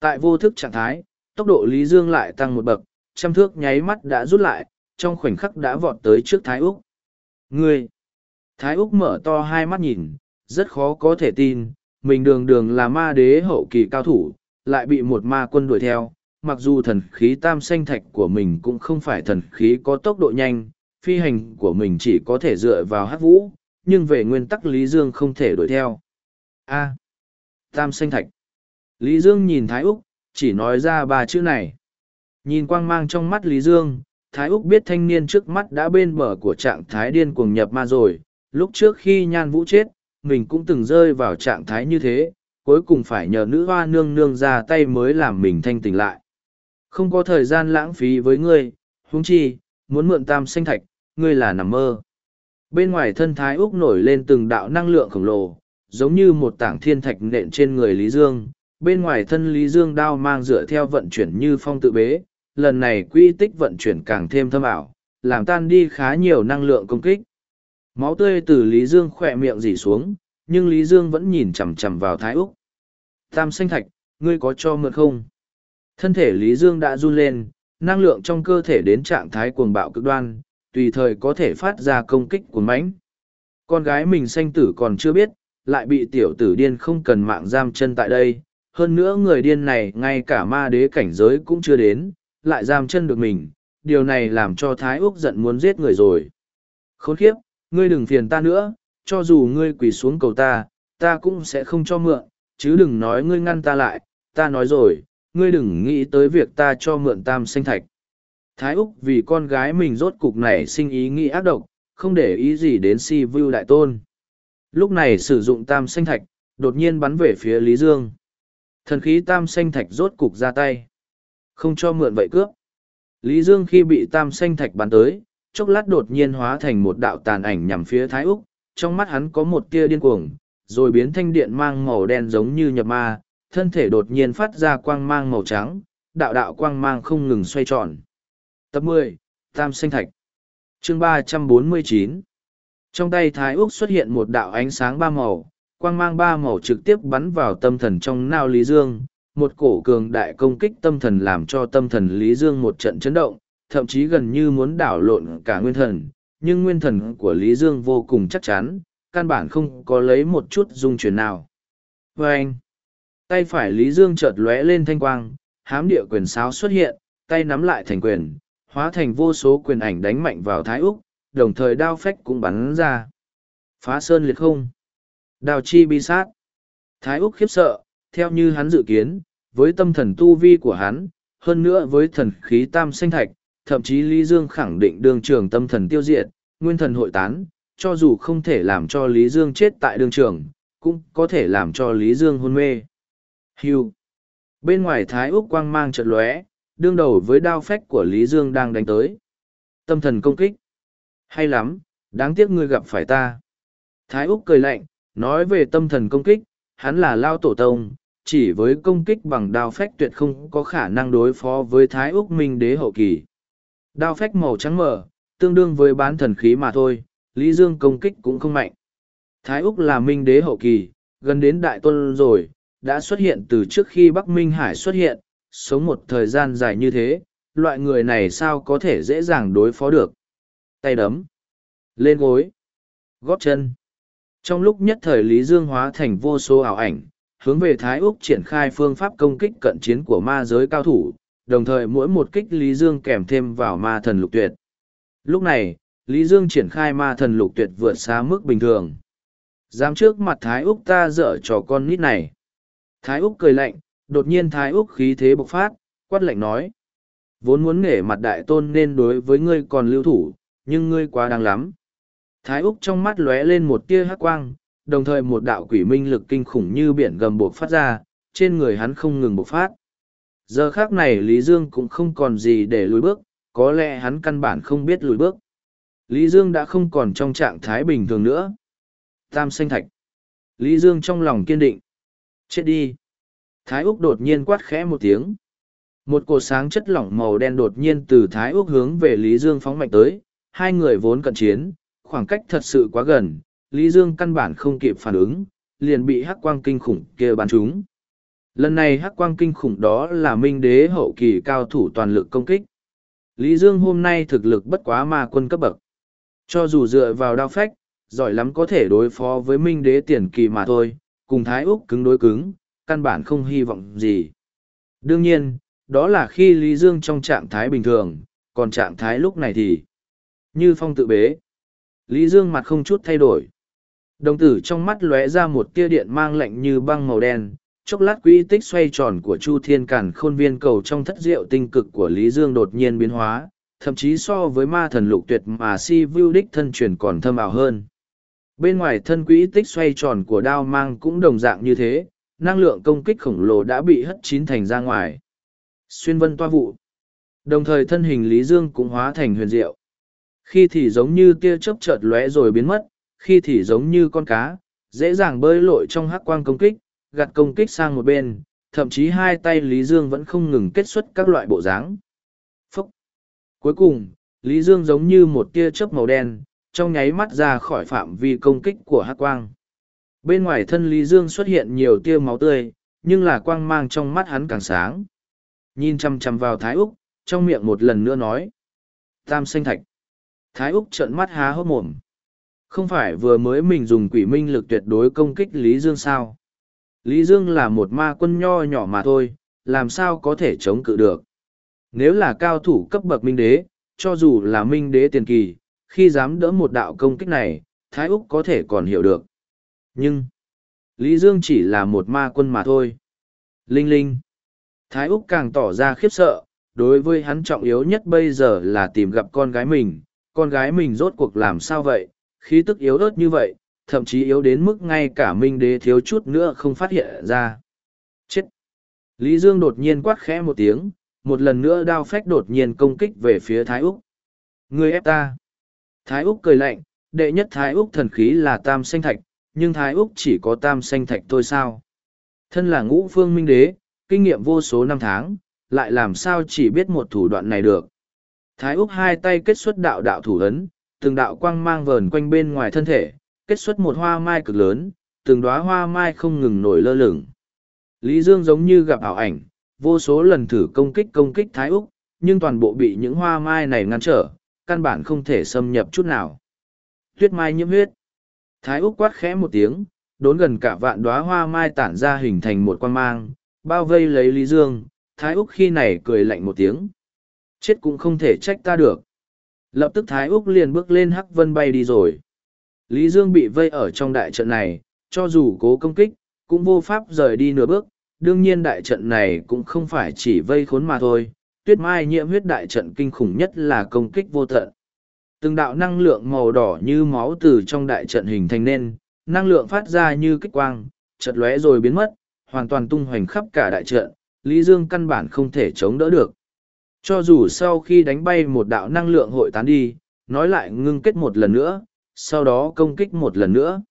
Tại vô thức trạng thái, tốc độ Lý Dương lại tăng một bậc, trăm thước nháy mắt đã rút lại, trong khoảnh khắc đã vọt tới trước Thái Úc. Ngươi! Thái Úc mở to hai mắt nhìn, rất khó có thể tin, mình đường đường là ma đế hậu kỳ cao thủ, lại bị một ma quân đuổi theo. Mặc dù thần khí tam xanh thạch của mình cũng không phải thần khí có tốc độ nhanh, phi hành của mình chỉ có thể dựa vào hát vũ, nhưng về nguyên tắc Lý Dương không thể đuổi theo. A. tam Sinh thạch. Lý Dương nhìn Thái Úc, chỉ nói ra ba chữ này. Nhìn quang mang trong mắt Lý Dương, Thái Úc biết thanh niên trước mắt đã bên bờ của trạng thái điên cuồng nhập ma rồi. Lúc trước khi nhan vũ chết, mình cũng từng rơi vào trạng thái như thế, cuối cùng phải nhờ nữ hoa nương nương ra tay mới làm mình thanh tỉnh lại. Không có thời gian lãng phí với ngươi, huống chi, muốn mượn tam sinh thạch, ngươi là nằm mơ. Bên ngoài thân Thái Úc nổi lên từng đạo năng lượng khổng lồ, giống như một tảng thiên thạch nện trên người Lý Dương. Bên ngoài thân Lý Dương đao mang dựa theo vận chuyển như phong tự bế, lần này quy tích vận chuyển càng thêm thâm ảo, làm tan đi khá nhiều năng lượng công kích. Máu tươi từ Lý Dương khỏe miệng dỉ xuống, nhưng Lý Dương vẫn nhìn chằm chằm vào Thái Úc. Tam xanh thạch, ngươi có cho mượn không? Thân thể Lý Dương đã run lên, năng lượng trong cơ thể đến trạng thái cuồng bạo cực đoan, tùy thời có thể phát ra công kích của mãnh. Con gái mình sanh tử còn chưa biết, lại bị tiểu tử điên không cần mạng giam chân tại đây. Hơn nữa người điên này ngay cả ma đế cảnh giới cũng chưa đến, lại giam chân được mình. Điều này làm cho Thái Úc giận muốn giết người rồi. Khốn khiếp, ngươi đừng phiền ta nữa, cho dù ngươi quỳ xuống cầu ta, ta cũng sẽ không cho mượn, chứ đừng nói ngươi ngăn ta lại, ta nói rồi, ngươi đừng nghĩ tới việc ta cho mượn tam sinh thạch. Thái Úc vì con gái mình rốt cục này sinh ý nghĩ ác độc, không để ý gì đến si vưu đại tôn. Lúc này sử dụng tam xanh thạch, đột nhiên bắn về phía Lý Dương. Thần khí tam xanh thạch rốt cục ra tay. Không cho mượn vậy cướp. Lý Dương khi bị tam xanh thạch bắn tới, chốc lát đột nhiên hóa thành một đạo tàn ảnh nhằm phía Thái Úc, trong mắt hắn có một tia điên cuồng, rồi biến thanh điện mang màu đen giống như nhập ma, thân thể đột nhiên phát ra quang mang màu trắng, đạo đạo quang mang không ngừng xoay tròn. Tập 10, Tam Sinh Thạch Chương 349 trong tay Thái Úc xuất hiện một đạo ánh sáng ba màu, quang mang ba màu trực tiếp bắn vào tâm thần trong nao Lý Dương, một cổ cường đại công kích tâm thần làm cho tâm thần Lý Dương một trận chấn động, thậm chí gần như muốn đảo lộn cả nguyên thần, nhưng nguyên thần của Lý Dương vô cùng chắc chắn, căn bản không có lấy một chút dung chuyển nào. Và anh, tay phải Lý Dương chợt lóe lên thanh quang, hám địa quyền sáo xuất hiện, tay nắm lại thành quyền, hóa thành vô số quyền ảnh đánh mạnh vào Thái Úc, đồng thời đao phách cũng bắn ra. Phá sơn liệt không. Đào chi bi sát. Thái Úc khiếp sợ, theo như hắn dự kiến, với tâm thần tu vi của hắn, hơn nữa với thần khí tam sinh thạch, thậm chí Lý Dương khẳng định đường trường tâm thần tiêu diệt, nguyên thần hội tán, cho dù không thể làm cho Lý Dương chết tại đường trường, cũng có thể làm cho Lý Dương hôn mê. Hưu. Bên ngoài Thái Úc quang mang chợt lóe, đương đầu với đao phách của Lý Dương đang đánh tới. Tâm thần công kích. Hay lắm, đáng tiếc ngươi gặp phải ta. Thái Úc cười lạnh, nói về tâm thần công kích, hắn là lao tổ tông, chỉ với công kích bằng đao phách tuyệt không có khả năng đối phó với Thái Úc Minh đế hậu kỳ. Đao phách màu trắng mở, tương đương với bán thần khí mà thôi, Lý Dương công kích cũng không mạnh. Thái Úc là Minh đế hậu kỳ, gần đến Đại Tôn rồi, đã xuất hiện từ trước khi Bắc Minh Hải xuất hiện, sống một thời gian dài như thế, loại người này sao có thể dễ dàng đối phó được. Tay đấm, lên gối, góp chân. Trong lúc nhất thời Lý Dương hóa thành vô số ảo ảnh, hướng về Thái Úc triển khai phương pháp công kích cận chiến của ma giới cao thủ, đồng thời mỗi một kích Lý Dương kèm thêm vào ma thần lục tuyệt. Lúc này, Lý Dương triển khai ma thần lục tuyệt vượt xa mức bình thường. Dám trước mặt Thái Úc ta dở trò con nít này. Thái Úc cười lạnh, đột nhiên Thái Úc khí thế bộc phát, quát lạnh nói. Vốn muốn nể mặt đại tôn nên đối với ngươi còn lưu thủ, nhưng ngươi quá đáng lắm. Thái Úc trong mắt lóe lên một tia hắc quang, đồng thời một đạo quỷ minh lực kinh khủng như biển gầm buộc phát ra, trên người hắn không ngừng bộc phát. Giờ khác này Lý Dương cũng không còn gì để lùi bước, có lẽ hắn căn bản không biết lùi bước. Lý Dương đã không còn trong trạng thái bình thường nữa. Tam xanh thạch. Lý Dương trong lòng kiên định. Chết đi. Thái Úc đột nhiên quát khẽ một tiếng. Một cột sáng chất lỏng màu đen đột nhiên từ Thái Úc hướng về Lý Dương phóng mạnh tới. Hai người vốn cận chiến, khoảng cách thật sự quá gần. Lý Dương căn bản không kịp phản ứng, liền bị hắc quang kinh khủng kia bắn trúng. Lần này hắc quang kinh khủng đó là minh đế hậu kỳ cao thủ toàn lực công kích. Lý Dương hôm nay thực lực bất quá ma quân cấp bậc. Cho dù dựa vào đao phách, giỏi lắm có thể đối phó với minh đế tiền kỳ mà thôi, cùng Thái Úc cứng đối cứng, căn bản không hy vọng gì. Đương nhiên, đó là khi Lý Dương trong trạng thái bình thường, còn trạng thái lúc này thì như phong tự bế. Lý Dương mặt không chút thay đổi. Đồng tử trong mắt lóe ra một tia điện mang lạnh như băng màu đen, chốc lát quỹ tích xoay tròn của Chu Thiên Cản khôn viên cầu trong thất diệu tinh cực của Lý Dương đột nhiên biến hóa, thậm chí so với ma thần lục tuyệt mà si vưu đích thân truyền còn thâm ảo hơn. Bên ngoài thân quỹ tích xoay tròn của đao mang cũng đồng dạng như thế, năng lượng công kích khổng lồ đã bị hất chín thành ra ngoài. Xuyên vân toa vụ. Đồng thời thân hình Lý Dương cũng hóa thành huyền diệu. Khi thì giống như tia chớp chợt lóe rồi biến mất, khi thì giống như con cá, dễ dàng bơi lội trong hắc quang công kích, gạt công kích sang một bên, thậm chí hai tay Lý Dương vẫn không ngừng kết xuất các loại bộ dáng. Phúc! Cuối cùng, Lý Dương giống như một tia chớp màu đen, trong nháy mắt ra khỏi phạm vi công kích của hắc quang. Bên ngoài thân Lý Dương xuất hiện nhiều tia máu tươi, nhưng là quang mang trong mắt hắn càng sáng. Nhìn chăm chăm vào Thái Úc, trong miệng một lần nữa nói. Tam xanh thạch. Thái Úc trợn mắt há hốc mồm. Không phải vừa mới mình dùng quỷ minh lực tuyệt đối công kích Lý Dương sao? Lý Dương là một ma quân nho nhỏ mà thôi, làm sao có thể chống cự được. Nếu là cao thủ cấp bậc minh đế, cho dù là minh đế tiền kỳ, khi dám đỡ một đạo công kích này, Thái Úc có thể còn hiểu được. Nhưng, Lý Dương chỉ là một ma quân mà thôi. Linh Linh. Thái Úc càng tỏ ra khiếp sợ, đối với hắn trọng yếu nhất bây giờ là tìm gặp con gái mình. Con gái mình rốt cuộc làm sao vậy, khí tức yếu ớt như vậy, thậm chí yếu đến mức ngay cả minh đế thiếu chút nữa không phát hiện ra. Chết! Lý Dương đột nhiên quát khẽ một tiếng, một lần nữa đao phách đột nhiên công kích về phía Thái Úc. Người ép ta! Thái Úc cười lạnh, đệ nhất Thái Úc thần khí là tam xanh thạch, nhưng Thái Úc chỉ có tam xanh thạch thôi sao? Thân là ngũ phương minh đế, kinh nghiệm vô số năm tháng, lại làm sao chỉ biết một thủ đoạn này được. Thái Úc hai tay kết xuất đạo đạo thủ ấn, từng đạo quang mang vờn quanh bên ngoài thân thể, kết xuất một hoa mai cực lớn, từng đóa hoa mai không ngừng nổi lơ lửng. Lý Dương giống như gặp ảo ảnh, vô số lần thử công kích công kích Thái Úc, nhưng toàn bộ bị những hoa mai này ngăn trở, căn bản không thể xâm nhập chút nào. Tuyết mai nhiễm huyết. Thái Úc quát khẽ một tiếng, đốn gần cả vạn đóa hoa mai tản ra hình thành một quan mang, bao vây lấy Lý Dương. Thái Úc khi này cười lạnh một tiếng. Chết cũng không thể trách ta được. Lập tức Thái Úc liền bước lên hắc vân bay đi rồi. Lý Dương bị vây ở trong đại trận này, cho dù cố công kích, cũng vô pháp rời đi nửa bước. Đương nhiên đại trận này cũng không phải chỉ vây khốn mà thôi, tuyết mai nhiễm huyết đại trận kinh khủng nhất là công kích vô tận. Từng đạo năng lượng màu đỏ như máu từ trong đại trận hình thành nên, năng lượng phát ra như kích quang, chật lóe rồi biến mất, hoàn toàn tung hoành khắp cả đại trận, Lý Dương căn bản không thể chống đỡ được. Cho dù sau khi đánh bay một đạo năng lượng hội tán đi, nói lại ngưng kết một lần nữa, sau đó công kích một lần nữa.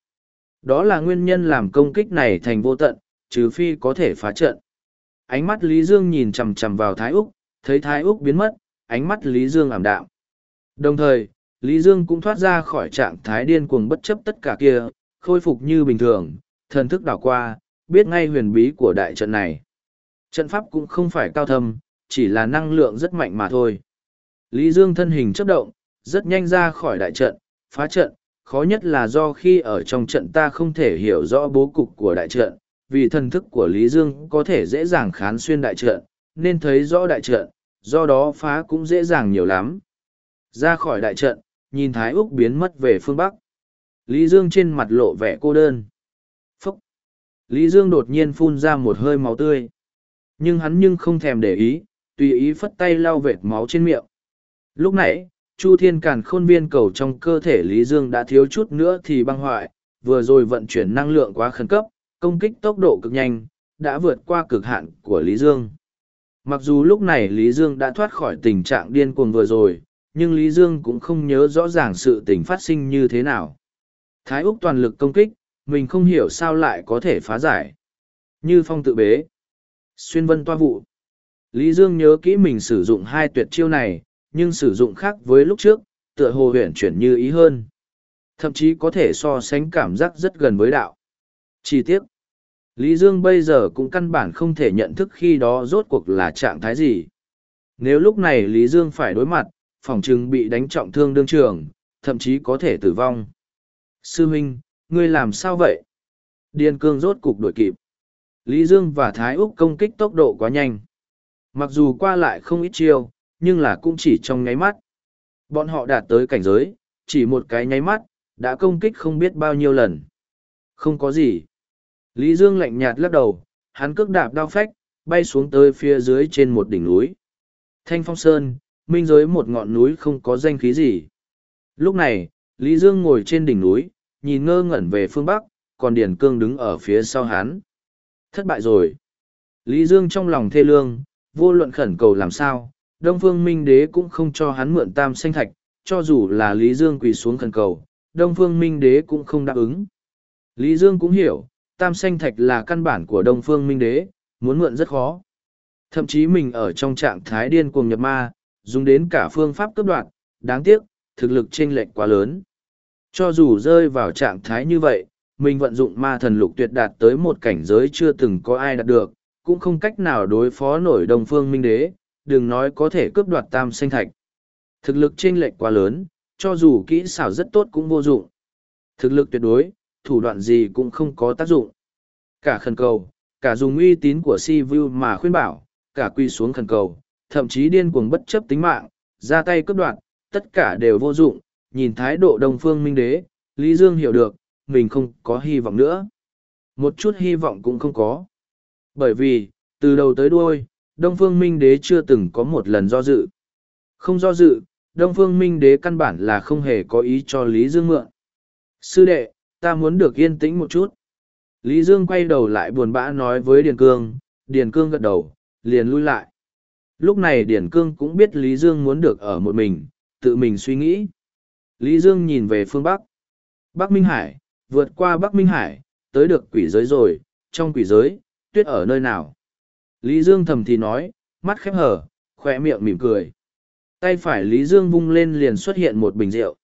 Đó là nguyên nhân làm công kích này thành vô tận, trừ phi có thể phá trận. Ánh mắt Lý Dương nhìn chằm chằm vào Thái Úc, thấy Thái Úc biến mất, ánh mắt Lý Dương ảm đạm. Đồng thời, Lý Dương cũng thoát ra khỏi trạng thái điên cuồng bất chấp tất cả kia, khôi phục như bình thường, thần thức đảo qua, biết ngay huyền bí của đại trận này. Trận pháp cũng không phải cao thâm, chỉ là năng lượng rất mạnh mà thôi. Lý Dương thân hình chấp động, rất nhanh ra khỏi đại trận, phá trận, khó nhất là do khi ở trong trận ta không thể hiểu rõ bố cục của đại trận, vì thần thức của Lý Dương có thể dễ dàng khán xuyên đại trận, nên thấy rõ đại trận, do đó phá cũng dễ dàng nhiều lắm. Ra khỏi đại trận, nhìn Thái Úc biến mất về phương Bắc. Lý Dương trên mặt lộ vẻ cô đơn. Phúc! Lý Dương đột nhiên phun ra một hơi máu tươi. Nhưng hắn nhưng không thèm để ý, tùy ý phất tay lau vệt máu trên miệng. Lúc nãy, Chu Thiên Càn khôn viên cầu trong cơ thể Lý Dương đã thiếu chút nữa thì băng hoại, vừa rồi vận chuyển năng lượng quá khẩn cấp, công kích tốc độ cực nhanh, đã vượt qua cực hạn của Lý Dương. Mặc dù lúc này Lý Dương đã thoát khỏi tình trạng điên cuồng vừa rồi, nhưng Lý Dương cũng không nhớ rõ ràng sự tình phát sinh như thế nào. Thái Úc toàn lực công kích, mình không hiểu sao lại có thể phá giải. Như phong tự bế. Xuyên vân toa vụ. Lý Dương nhớ kỹ mình sử dụng hai tuyệt chiêu này, nhưng sử dụng khác với lúc trước, tựa hồ huyển chuyển như ý hơn. Thậm chí có thể so sánh cảm giác rất gần với đạo. Chi tiết. Lý Dương bây giờ cũng căn bản không thể nhận thức khi đó rốt cuộc là trạng thái gì. Nếu lúc này Lý Dương phải đối mặt, phòng trừng bị đánh trọng thương đương trường, thậm chí có thể tử vong. Sư huynh, ngươi làm sao vậy? Điền cương rốt cục đuổi kịp. Lý Dương và Thái Úc công kích tốc độ quá nhanh. Mặc dù qua lại không ít chiêu, nhưng là cũng chỉ trong nháy mắt. Bọn họ đạt tới cảnh giới, chỉ một cái nháy mắt, đã công kích không biết bao nhiêu lần. Không có gì. Lý Dương lạnh nhạt lắc đầu, hắn cước đạp đao phách, bay xuống tới phía dưới trên một đỉnh núi. Thanh Phong Sơn, minh giới một ngọn núi không có danh khí gì. Lúc này, Lý Dương ngồi trên đỉnh núi, nhìn ngơ ngẩn về phương Bắc, còn Điền Cương đứng ở phía sau hắn. Thất bại rồi. Lý Dương trong lòng thê lương, vô luận khẩn cầu làm sao, Đông Phương Minh Đế cũng không cho hắn mượn tam xanh thạch, cho dù là Lý Dương quỳ xuống khẩn cầu, Đông Phương Minh Đế cũng không đáp ứng. Lý Dương cũng hiểu, tam xanh thạch là căn bản của Đông Phương Minh Đế, muốn mượn rất khó. Thậm chí mình ở trong trạng thái điên cuồng nhập ma, dùng đến cả phương pháp cấp đoạn, đáng tiếc, thực lực chênh lệch quá lớn. Cho dù rơi vào trạng thái như vậy, mình vận dụng ma thần lục tuyệt đạt tới một cảnh giới chưa từng có ai đạt được, cũng không cách nào đối phó nổi Đông Phương Minh Đế, đừng nói có thể cướp đoạt tam Sinh thạch. Thực lực chênh lệch quá lớn, cho dù kỹ xảo rất tốt cũng vô dụng. Thực lực tuyệt đối, thủ đoạn gì cũng không có tác dụng. Cả khẩn cầu, cả dùng uy tín của si vu mà khuyên bảo, cả quy xuống khẩn cầu, thậm chí điên cuồng bất chấp tính mạng, ra tay cướp đoạt, tất cả đều vô dụng, nhìn thái độ đông phương minh đế, Lý Dương hiểu được, mình không có hy vọng nữa. Một chút hy vọng cũng không có. Bởi vì, từ đầu tới đuôi, Đông Phương Minh Đế chưa từng có một lần do dự. Không do dự, Đông Phương Minh Đế căn bản là không hề có ý cho Lý Dương mượn. Sư đệ, ta muốn được yên tĩnh một chút. Lý Dương quay đầu lại buồn bã nói với Điền Cương, Điền Cương gật đầu, liền lui lại. Lúc này Điền Cương cũng biết Lý Dương muốn được ở một mình, tự mình suy nghĩ. Lý Dương nhìn về phương Bắc. Bắc Minh Hải, vượt qua Bắc Minh Hải, tới được quỷ giới rồi, trong quỷ giới, tuyết ở nơi nào? Lý Dương thầm thì nói, mắt khép hở, khoe miệng mỉm cười. Tay phải Lý Dương vung lên liền xuất hiện một bình rượu.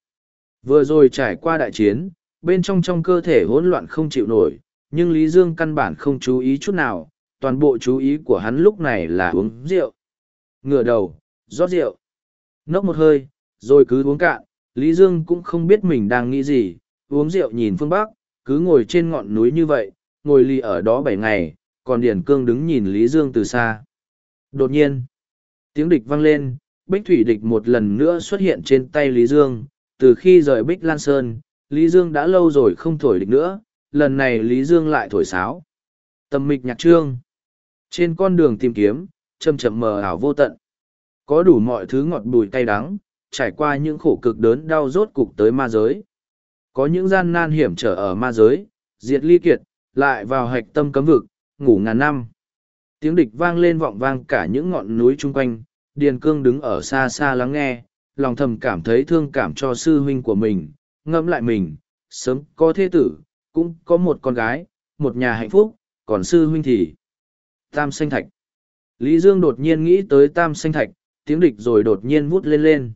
Vừa rồi trải qua đại chiến, bên trong trong cơ thể hỗn loạn không chịu nổi, nhưng Lý Dương căn bản không chú ý chút nào, toàn bộ chú ý của hắn lúc này là uống rượu. Ngửa đầu, rót rượu. Nốc một hơi, rồi cứ uống cạn, Lý Dương cũng không biết mình đang nghĩ gì, uống rượu nhìn phương Bắc, cứ ngồi trên ngọn núi như vậy, ngồi lì ở đó bảy ngày, còn Điền Cương đứng nhìn Lý Dương từ xa. Đột nhiên, tiếng địch vang lên, Bích Thủy địch một lần nữa xuất hiện trên tay Lý Dương. Từ khi rời Bích Lan Sơn, Lý Dương đã lâu rồi không thổi địch nữa, lần này Lý Dương lại thổi sáo. Tầm mịch nhạc trương. Trên con đường tìm kiếm, chậm chậm mờ ảo vô tận. Có đủ mọi thứ ngọt bùi cay đắng, trải qua những khổ cực đớn đau rốt cục tới ma giới. Có những gian nan hiểm trở ở ma giới, diệt ly kiệt, lại vào hạch tâm cấm vực, ngủ ngàn năm. Tiếng địch vang lên vọng vang cả những ngọn núi chung quanh, Điền Cương đứng ở xa xa lắng nghe, lòng thầm cảm thấy thương cảm cho sư huynh của mình, ngẫm lại mình, sớm có thế tử, cũng có một con gái, một nhà hạnh phúc, còn sư huynh thì Tam Xanh Thạch. Lý Dương đột nhiên nghĩ tới Tam Xanh Thạch, tiếng địch rồi đột nhiên vút lên lên.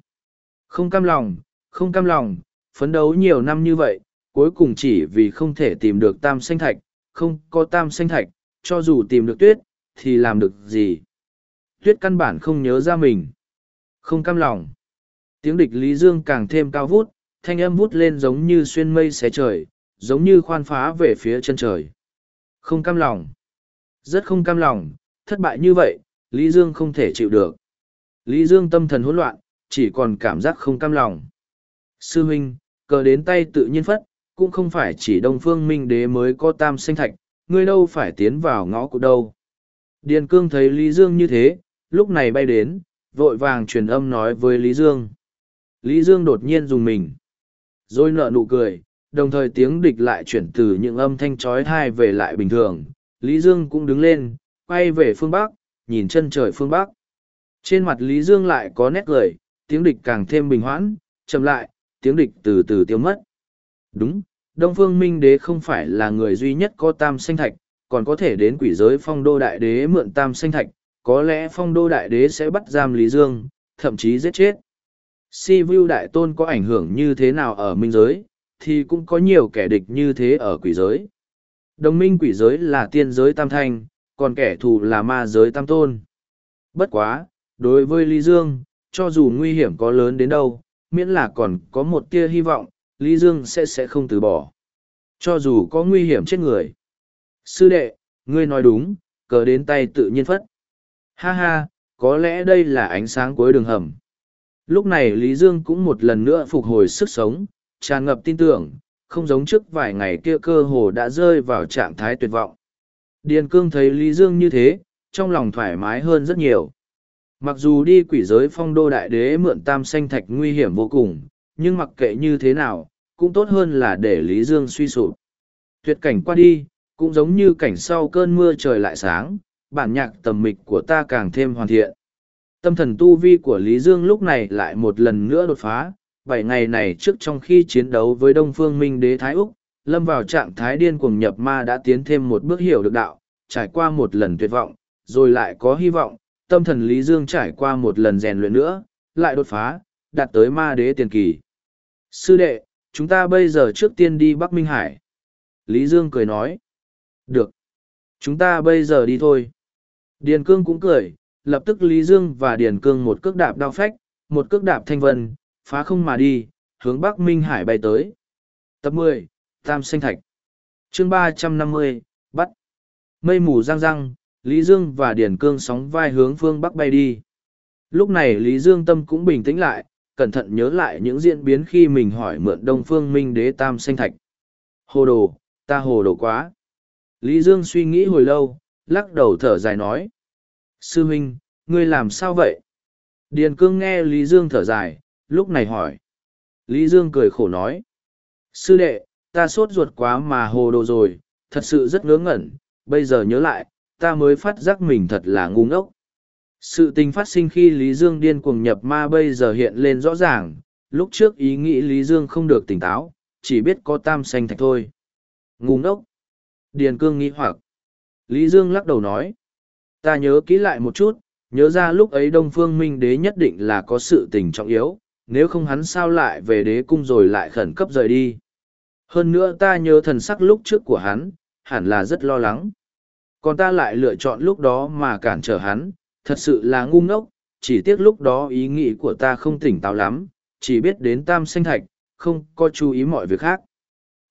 Không cam lòng, không cam lòng, phấn đấu nhiều năm như vậy, cuối cùng chỉ vì không thể tìm được Tam Xanh Thạch, không có Tam Xanh Thạch, cho dù tìm được tuyết, thì làm được gì? Tuyết căn bản không nhớ ra mình. Không cam lòng. Tiếng địch Lý Dương càng thêm cao vút, thanh âm vút lên giống như xuyên mây xé trời, giống như khoan phá về phía chân trời. Không cam lòng. Rất không cam lòng, thất bại như vậy, Lý Dương không thể chịu được. Lý Dương tâm thần hỗn loạn, chỉ còn cảm giác không cam lòng. Sư huynh, cờ đến tay tự nhiên phất, cũng không phải chỉ Đông Phương Minh Đế mới có tam sinh thạch, ngươi đâu phải tiến vào ngõ cụ đâu. Điền cương thấy Lý Dương như thế, lúc này bay đến, vội vàng truyền âm nói với Lý Dương. Lý Dương đột nhiên dùng mình. Rồi nở nụ cười, đồng thời tiếng địch lại chuyển từ những âm thanh trói thai về lại bình thường. Lý Dương cũng đứng lên, quay về phương Bắc, nhìn chân trời phương Bắc. Trên mặt Lý Dương lại có nét cười, tiếng địch càng thêm bình hoãn, chậm lại, tiếng địch từ từ tiêu mất. Đúng, Đông Phương Minh Đế không phải là người duy nhất có tam sinh thạch, còn có thể đến quỷ giới phong đô đại đế mượn tam sinh thạch, có lẽ phong đô đại đế sẽ bắt giam Lý Dương, thậm chí giết chết. Si Vu đại tôn có ảnh hưởng như thế nào ở minh giới, thì cũng có nhiều kẻ địch như thế ở quỷ giới. Đồng minh quỷ giới là tiên giới tam thanh, còn kẻ thù là ma giới tam tôn. Bất quá, đối với Lý Dương, cho dù nguy hiểm có lớn đến đâu, miễn là còn có một tia hy vọng, Lý Dương sẽ sẽ không từ bỏ. Cho dù có nguy hiểm chết người. Sư đệ, ngươi nói đúng, cờ đến tay tự nhiên phất. Ha ha, có lẽ đây là ánh sáng cuối đường hầm. Lúc này Lý Dương cũng một lần nữa phục hồi sức sống, tràn ngập tin tưởng, không giống trước vài ngày kia cơ hồ đã rơi vào trạng thái tuyệt vọng. Điền Cương thấy Lý Dương như thế, trong lòng thoải mái hơn rất nhiều. Mặc dù đi quỷ giới phong đô đại đế mượn tam xanh thạch nguy hiểm vô cùng, nhưng mặc kệ như thế nào, cũng tốt hơn là để Lý Dương suy sụp. Tuyệt cảnh qua đi, cũng giống như cảnh sau cơn mưa trời lại sáng, bản nhạc tầm mịch của ta càng thêm hoàn thiện. Tâm thần tu vi của Lý Dương lúc này lại một lần nữa đột phá, bảy ngày này trước trong khi chiến đấu với Đông Phương Minh Đế Thái Úc, lâm vào trạng thái điên cuồng nhập ma đã tiến thêm một bước hiểu được đạo, trải qua một lần tuyệt vọng, rồi lại có hy vọng, tâm thần Lý Dương trải qua một lần rèn luyện nữa, lại đột phá, đạt tới ma đế tiền kỳ. Sư đệ, chúng ta bây giờ trước tiên đi Bắc Minh Hải. Lý Dương cười nói. Được. Chúng ta bây giờ đi thôi. Điền Cương cũng cười, lập tức Lý Dương và Điền Cương một cước đạp đao phách, một cước đạp thanh vân, phá không mà đi, hướng Bắc Minh Hải bay tới. Tập mười Tam Sinh Thạch chương ba trăm năm mươi bắt. Mây mù răng răng, Lý Dương và Điền Cương sóng vai hướng phương Bắc bay đi. Lúc này Lý Dương tâm cũng bình tĩnh lại, cẩn thận nhớ lại những diễn biến khi mình hỏi mượn Đông Phương Minh Đế Tam Sinh Thạch. Hồ đồ, ta hồ đồ quá. Lý Dương suy nghĩ hồi lâu, lắc đầu thở dài nói. Sư huynh, ngươi làm sao vậy? Điền cương nghe Lý Dương thở dài, lúc này hỏi. Lý Dương cười khổ nói. Sư đệ, ta sốt ruột quá mà hồ đồ rồi, thật sự rất ngớ ngẩn, bây giờ nhớ lại, ta mới phát giác mình thật là ngu ngốc. Sự tình phát sinh khi Lý Dương điên cuồng nhập ma bây giờ hiện lên rõ ràng, lúc trước ý nghĩ Lý Dương không được tỉnh táo, chỉ biết có tam xanh thạch thôi. Ngu ngốc. Điền cương nghĩ hoặc. Lý Dương lắc đầu nói. Ta nhớ kỹ lại một chút, nhớ ra lúc ấy Đông Phương Minh Đế nhất định là có sự tình trọng yếu, nếu không hắn sao lại về đế cung rồi lại khẩn cấp rời đi. Hơn nữa ta nhớ thần sắc lúc trước của hắn, hẳn là rất lo lắng. Còn ta lại lựa chọn lúc đó mà cản trở hắn, thật sự là ngu ngốc, chỉ tiếc lúc đó ý nghĩ của ta không tỉnh táo lắm, chỉ biết đến tam sinh thạch, không có chú ý mọi việc khác.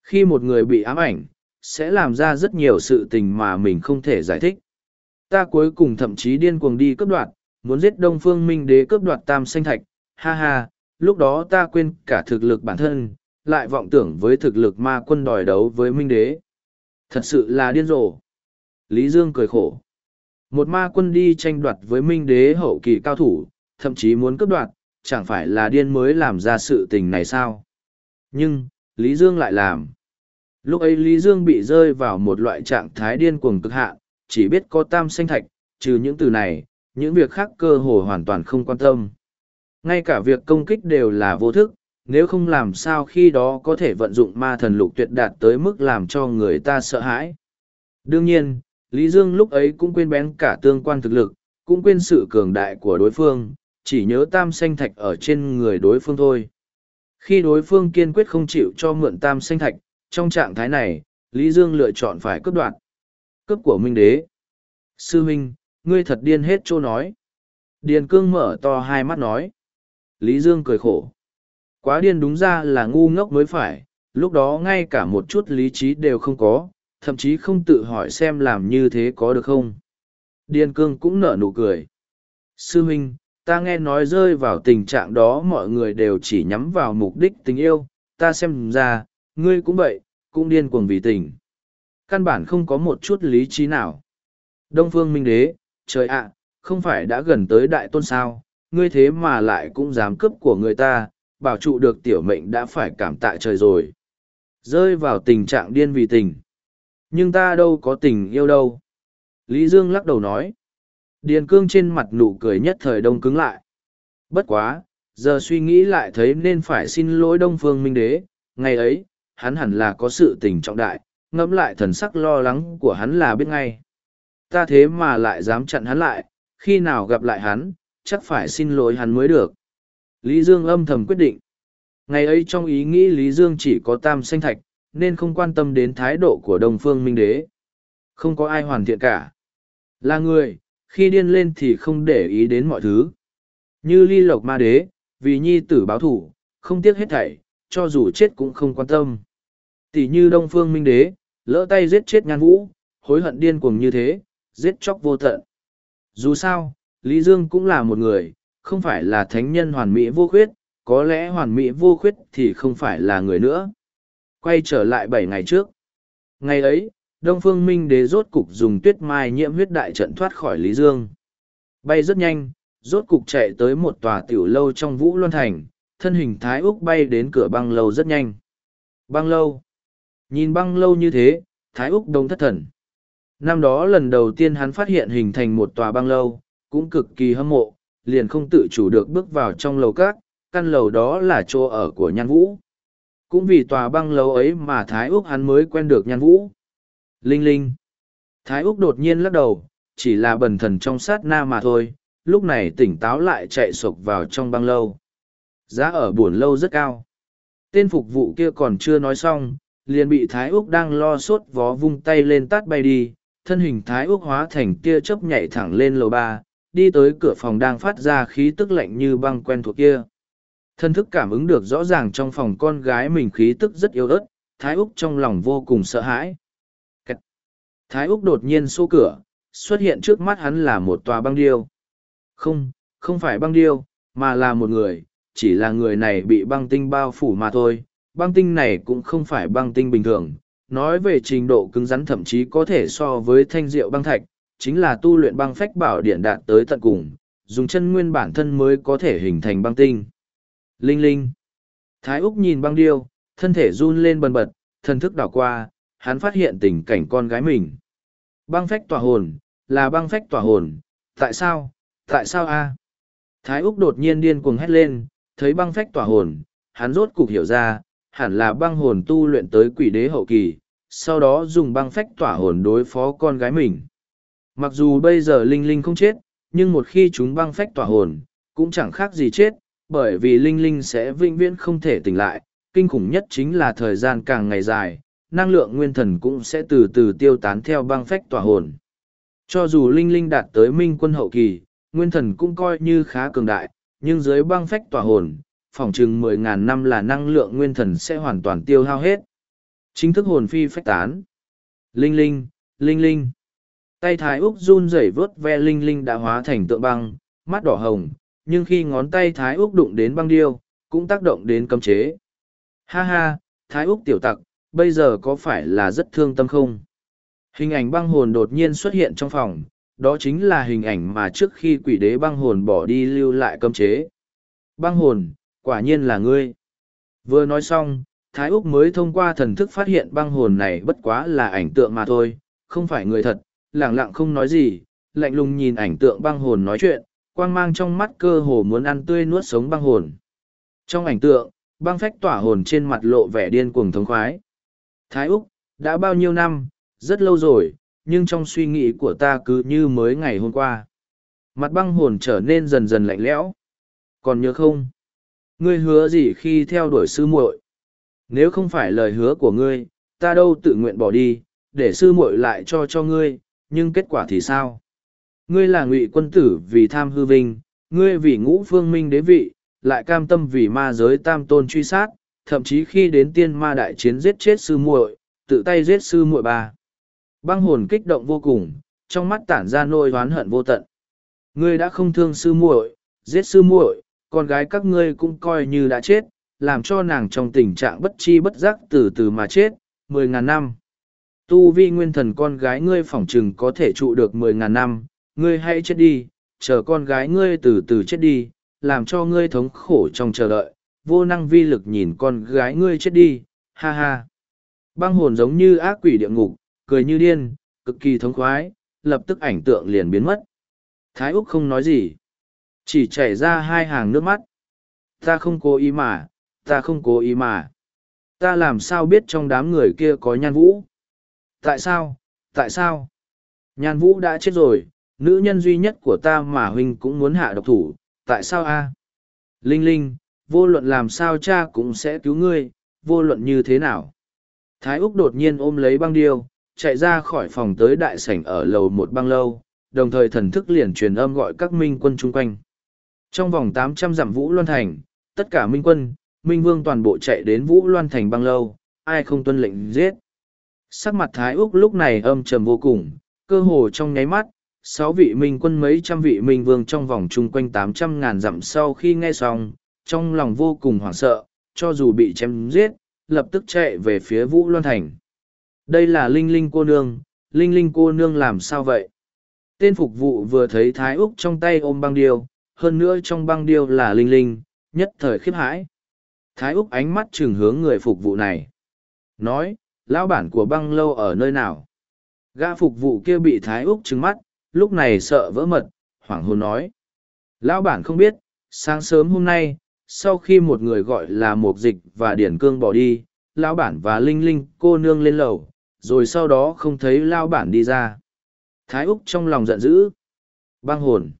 Khi một người bị ám ảnh, sẽ làm ra rất nhiều sự tình mà mình không thể giải thích. Ta cuối cùng thậm chí điên cuồng đi cướp đoạt, muốn giết Đông Phương Minh Đế cướp đoạt Tam Sinh Thạch, ha ha, lúc đó ta quên cả thực lực bản thân, lại vọng tưởng với thực lực ma quân đòi đấu với Minh Đế. Thật sự là điên rồ. Lý Dương cười khổ. Một ma quân đi tranh đoạt với Minh Đế hậu kỳ cao thủ, thậm chí muốn cướp đoạt, chẳng phải là điên mới làm ra sự tình này sao? Nhưng, Lý Dương lại làm. Lúc ấy Lý Dương bị rơi vào một loại trạng thái điên cuồng cực hạn, chỉ biết có tam sinh thạch, trừ những từ này, những việc khác cơ hồ hoàn toàn không quan tâm. Ngay cả việc công kích đều là vô thức, nếu không làm sao khi đó có thể vận dụng ma thần lục tuyệt đạt tới mức làm cho người ta sợ hãi. Đương nhiên, Lý Dương lúc ấy cũng quên bén cả tương quan thực lực, cũng quên sự cường đại của đối phương, chỉ nhớ tam sinh thạch ở trên người đối phương thôi. Khi đối phương kiên quyết không chịu cho mượn tam sinh thạch, trong trạng thái này, Lý Dương lựa chọn phải cướp đoạt. Cướp của Minh Đế. Sư Minh, ngươi thật điên hết chỗ nói. Điền Cương mở to hai mắt nói. Lý Dương cười khổ. Quá điên đúng ra là ngu ngốc mới phải, lúc đó ngay cả một chút lý trí đều không có, thậm chí không tự hỏi xem làm như thế có được không. Điền Cương cũng nở nụ cười. Sư Minh, ta nghe nói rơi vào tình trạng đó mọi người đều chỉ nhắm vào mục đích tình yêu, ta xem ra, ngươi cũng vậy, cũng điên cuồng vì tình. Căn bản không có một chút lý trí nào. Đông phương minh đế, trời ạ, không phải đã gần tới đại tôn sao, ngươi thế mà lại cũng dám cướp của người ta, bảo trụ được tiểu mệnh đã phải cảm tạ trời rồi. Rơi vào tình trạng điên vì tình. Nhưng ta đâu có tình yêu đâu. Lý Dương lắc đầu nói. Điền cương trên mặt nụ cười nhất thời đông cứng lại. Bất quá, giờ suy nghĩ lại thấy nên phải xin lỗi Đông Phương Minh Đế, ngày ấy, hắn hẳn là có sự tình trọng đại, ngẫm lại thần sắc lo lắng của hắn là biết ngay. Ta thế mà lại dám chặn hắn lại, khi nào gặp lại hắn, chắc phải xin lỗi hắn mới được. Lý Dương âm thầm quyết định. Ngày ấy trong ý nghĩ Lý Dương chỉ có tam sanh thạch, nên không quan tâm đến thái độ của Đông Phương Minh Đế. Không có ai hoàn thiện cả. Là người, khi điên lên thì không để ý đến mọi thứ. Như ly lộc ma đế, vì nhi tử báo thủ, không tiếc hết thảy, cho dù chết cũng không quan tâm. Tỷ như Đông Phương Minh Đế, lỡ tay giết chết nhan vũ, hối hận điên cuồng như thế, giết chóc vô tận. Dù sao, Lý Dương cũng là một người, không phải là thánh nhân hoàn mỹ vô khuyết, có lẽ hoàn mỹ vô khuyết thì không phải là người nữa. Quay trở lại bảy ngày trước. Ngày ấy, Đông Phương Minh Đế rốt cục dùng tuyết mai nhiễm huyết đại trận thoát khỏi Lý Dương. Bay rất nhanh, rốt cục chạy tới một tòa tiểu lâu trong Vũ Loan Thành, thân hình Thái Úc bay đến cửa băng lâu rất nhanh. Băng lâu. Nhìn băng lâu như thế, Thái Úc đông thất thần. Năm đó lần đầu tiên hắn phát hiện hình thành một tòa băng lâu, cũng cực kỳ hâm mộ, liền không tự chủ được bước vào trong lầu các, căn lầu đó là chỗ ở của Nhan Vũ. Cũng vì tòa băng lâu ấy mà Thái Úc hắn mới quen được Nhan Vũ. Linh Linh. Thái Úc đột nhiên lắc đầu, chỉ là bần thần trong sát na mà thôi, lúc này tỉnh táo lại chạy sộc vào trong băng lâu. Giá ở buồn lâu rất cao. Tên phục vụ kia còn chưa nói xong, liền bị Thái Úc đang lo sốt vó vung tay lên tát bay đi, thân hình Thái Úc hóa thành tia chớp nhảy thẳng lên lầu ba, đi tới cửa phòng đang phát ra khí tức lạnh như băng quen thuộc kia. Thân thức cảm ứng được rõ ràng trong phòng con gái mình khí tức rất yếu ớt, Thái Úc trong lòng vô cùng sợ hãi. Thái Úc đột nhiên xô cửa, xuất hiện trước mắt hắn là một tòa băng điêu. Không, không phải băng điêu, mà là một người, chỉ là người này bị băng tinh bao phủ mà thôi. Băng tinh này cũng không phải băng tinh bình thường. Nói về trình độ cứng rắn thậm chí có thể so với thanh diệu băng thạch, chính là tu luyện băng phách bảo điện đạt tới tận cùng, dùng chân nguyên bản thân mới có thể hình thành băng tinh. Linh linh. Thái Úc nhìn băng điêu, thân thể run lên bần bật, thân thức đảo qua, hắn phát hiện tình cảnh con gái mình. Băng phách tỏa hồn, là băng phách tỏa hồn, tại sao, tại sao a? Thái Úc đột nhiên điên cuồng hét lên, thấy băng phách tỏa hồn, hắn rốt cục hiểu ra, hẳn là băng hồn tu luyện tới quỷ đế hậu kỳ, sau đó dùng băng phách tỏa hồn đối phó con gái mình. Mặc dù bây giờ Linh Linh không chết, nhưng một khi chúng băng phách tỏa hồn, cũng chẳng khác gì chết, bởi vì Linh Linh sẽ vĩnh viễn không thể tỉnh lại, kinh khủng nhất chính là thời gian càng ngày dài, năng lượng nguyên thần cũng sẽ từ từ tiêu tán theo băng phách tỏa hồn. Cho dù Linh Linh đạt tới minh quân hậu kỳ, nguyên thần cũng coi như khá cường đại, nhưng dưới băng phách tỏa hồn, phỏng chừng mười ngàn năm là năng lượng nguyên thần sẽ hoàn toàn tiêu hao hết. Chính thức hồn phi phách tán. Linh Linh, Linh Linh. Tay Thái Úc run rẩy vớt ve Linh Linh đã hóa thành tượng băng, mắt đỏ hồng, nhưng khi ngón tay Thái Úc đụng đến băng điêu, cũng tác động đến cấm chế. Ha ha, Thái Úc tiểu tặc, bây giờ có phải là rất thương tâm không? Hình ảnh băng hồn đột nhiên xuất hiện trong phòng, đó chính là hình ảnh mà trước khi quỷ đế băng hồn bỏ đi lưu lại cấm chế. Băng hồn, quả nhiên là ngươi. Vừa nói xong, Thái Úc mới thông qua thần thức phát hiện băng hồn này bất quá là ảnh tượng mà thôi, không phải người thật, lẳng lặng không nói gì, lạnh lùng nhìn ảnh tượng băng hồn nói chuyện, quang mang trong mắt cơ hồ muốn ăn tươi nuốt sống băng hồn. Trong ảnh tượng, băng phách tỏa hồn trên mặt lộ vẻ điên cuồng thống khoái. Thái Úc, đã bao nhiêu năm, rất lâu rồi, nhưng trong suy nghĩ của ta cứ như mới ngày hôm qua. Mặt băng hồn trở nên dần dần lạnh lẽo. Còn nhớ không? Ngươi hứa gì khi theo đuổi sư muội? Nếu không phải lời hứa của ngươi, ta đâu tự nguyện bỏ đi, để sư muội lại cho cho ngươi, nhưng kết quả thì sao? Ngươi là ngụy quân tử vì tham hư vinh, ngươi vì ngũ phương minh đế vị, lại cam tâm vì ma giới tam tôn truy sát, thậm chí khi đến tiên ma đại chiến giết chết sư muội, tự tay giết sư muội ba. Băng hồn kích động vô cùng, trong mắt tản ra nỗi oán hận vô tận. Ngươi đã không thương sư muội, giết sư muội, con gái các ngươi cũng coi như đã chết, làm cho nàng trong tình trạng bất chi bất giác từ từ mà chết, mười ngàn năm. Tu vi nguyên thần con gái ngươi phỏng chừng có thể trụ được mười ngàn năm, ngươi hãy chết đi, chờ con gái ngươi từ từ chết đi, làm cho ngươi thống khổ trong chờ đợi, vô năng vi lực nhìn con gái ngươi chết đi, ha ha. Băng hồn giống như ác quỷ địa ngục, cười như điên, cực kỳ thống khoái, lập tức ảnh tượng liền biến mất. Thái Úc không nói gì, chỉ chảy ra hai hàng nước mắt. Ta không cố ý mà, ta không cố ý mà. Ta làm sao biết trong đám người kia có nhan vũ? Tại sao? Tại sao? Nhan vũ đã chết rồi, nữ nhân duy nhất của ta mà huynh cũng muốn hạ độc thủ, tại sao a? Linh Linh, vô luận làm sao cha cũng sẽ cứu ngươi, vô luận như thế nào. Thái Úc đột nhiên ôm lấy băng điêu, chạy ra khỏi phòng tới đại sảnh ở lầu một băng lâu, đồng thời thần thức liền truyền âm gọi các minh quân chung quanh. Trong vòng tám trăm dặm Vũ Loan Thành, tất cả minh quân, minh vương toàn bộ chạy đến Vũ Loan Thành băng lâu, ai không tuân lệnh giết. Sắc mặt Thái Úc lúc này âm trầm vô cùng, cơ hồ trong nháy mắt, sáu vị minh quân mấy trăm vị minh vương trong vòng chung quanh tám trăm ngàn dặm sau khi nghe xong, trong lòng vô cùng hoảng sợ, cho dù bị chém giết, lập tức chạy về phía Vũ Loan Thành. Đây là Linh Linh cô nương, Linh Linh cô nương làm sao vậy? Tên phục vụ vừa thấy Thái Úc trong tay ôm băng điêu, hơn nữa trong băng điêu là Linh Linh, nhất thời khiếp hãi. Thái Úc ánh mắt chừng hướng người phục vụ này. Nói, lão bản của băng lâu ở nơi nào? Gã phục vụ kia bị Thái Úc trừng mắt, lúc này sợ vỡ mật, hoảng hồn nói. Lão bản không biết, sáng sớm hôm nay, sau khi một người gọi là Mục Dịch và Điển Cương bỏ đi, lão bản và Linh Linh cô nương lên lầu, rồi sau đó không thấy lão bản đi ra. Thái Úc trong lòng giận dữ. Băng hồn.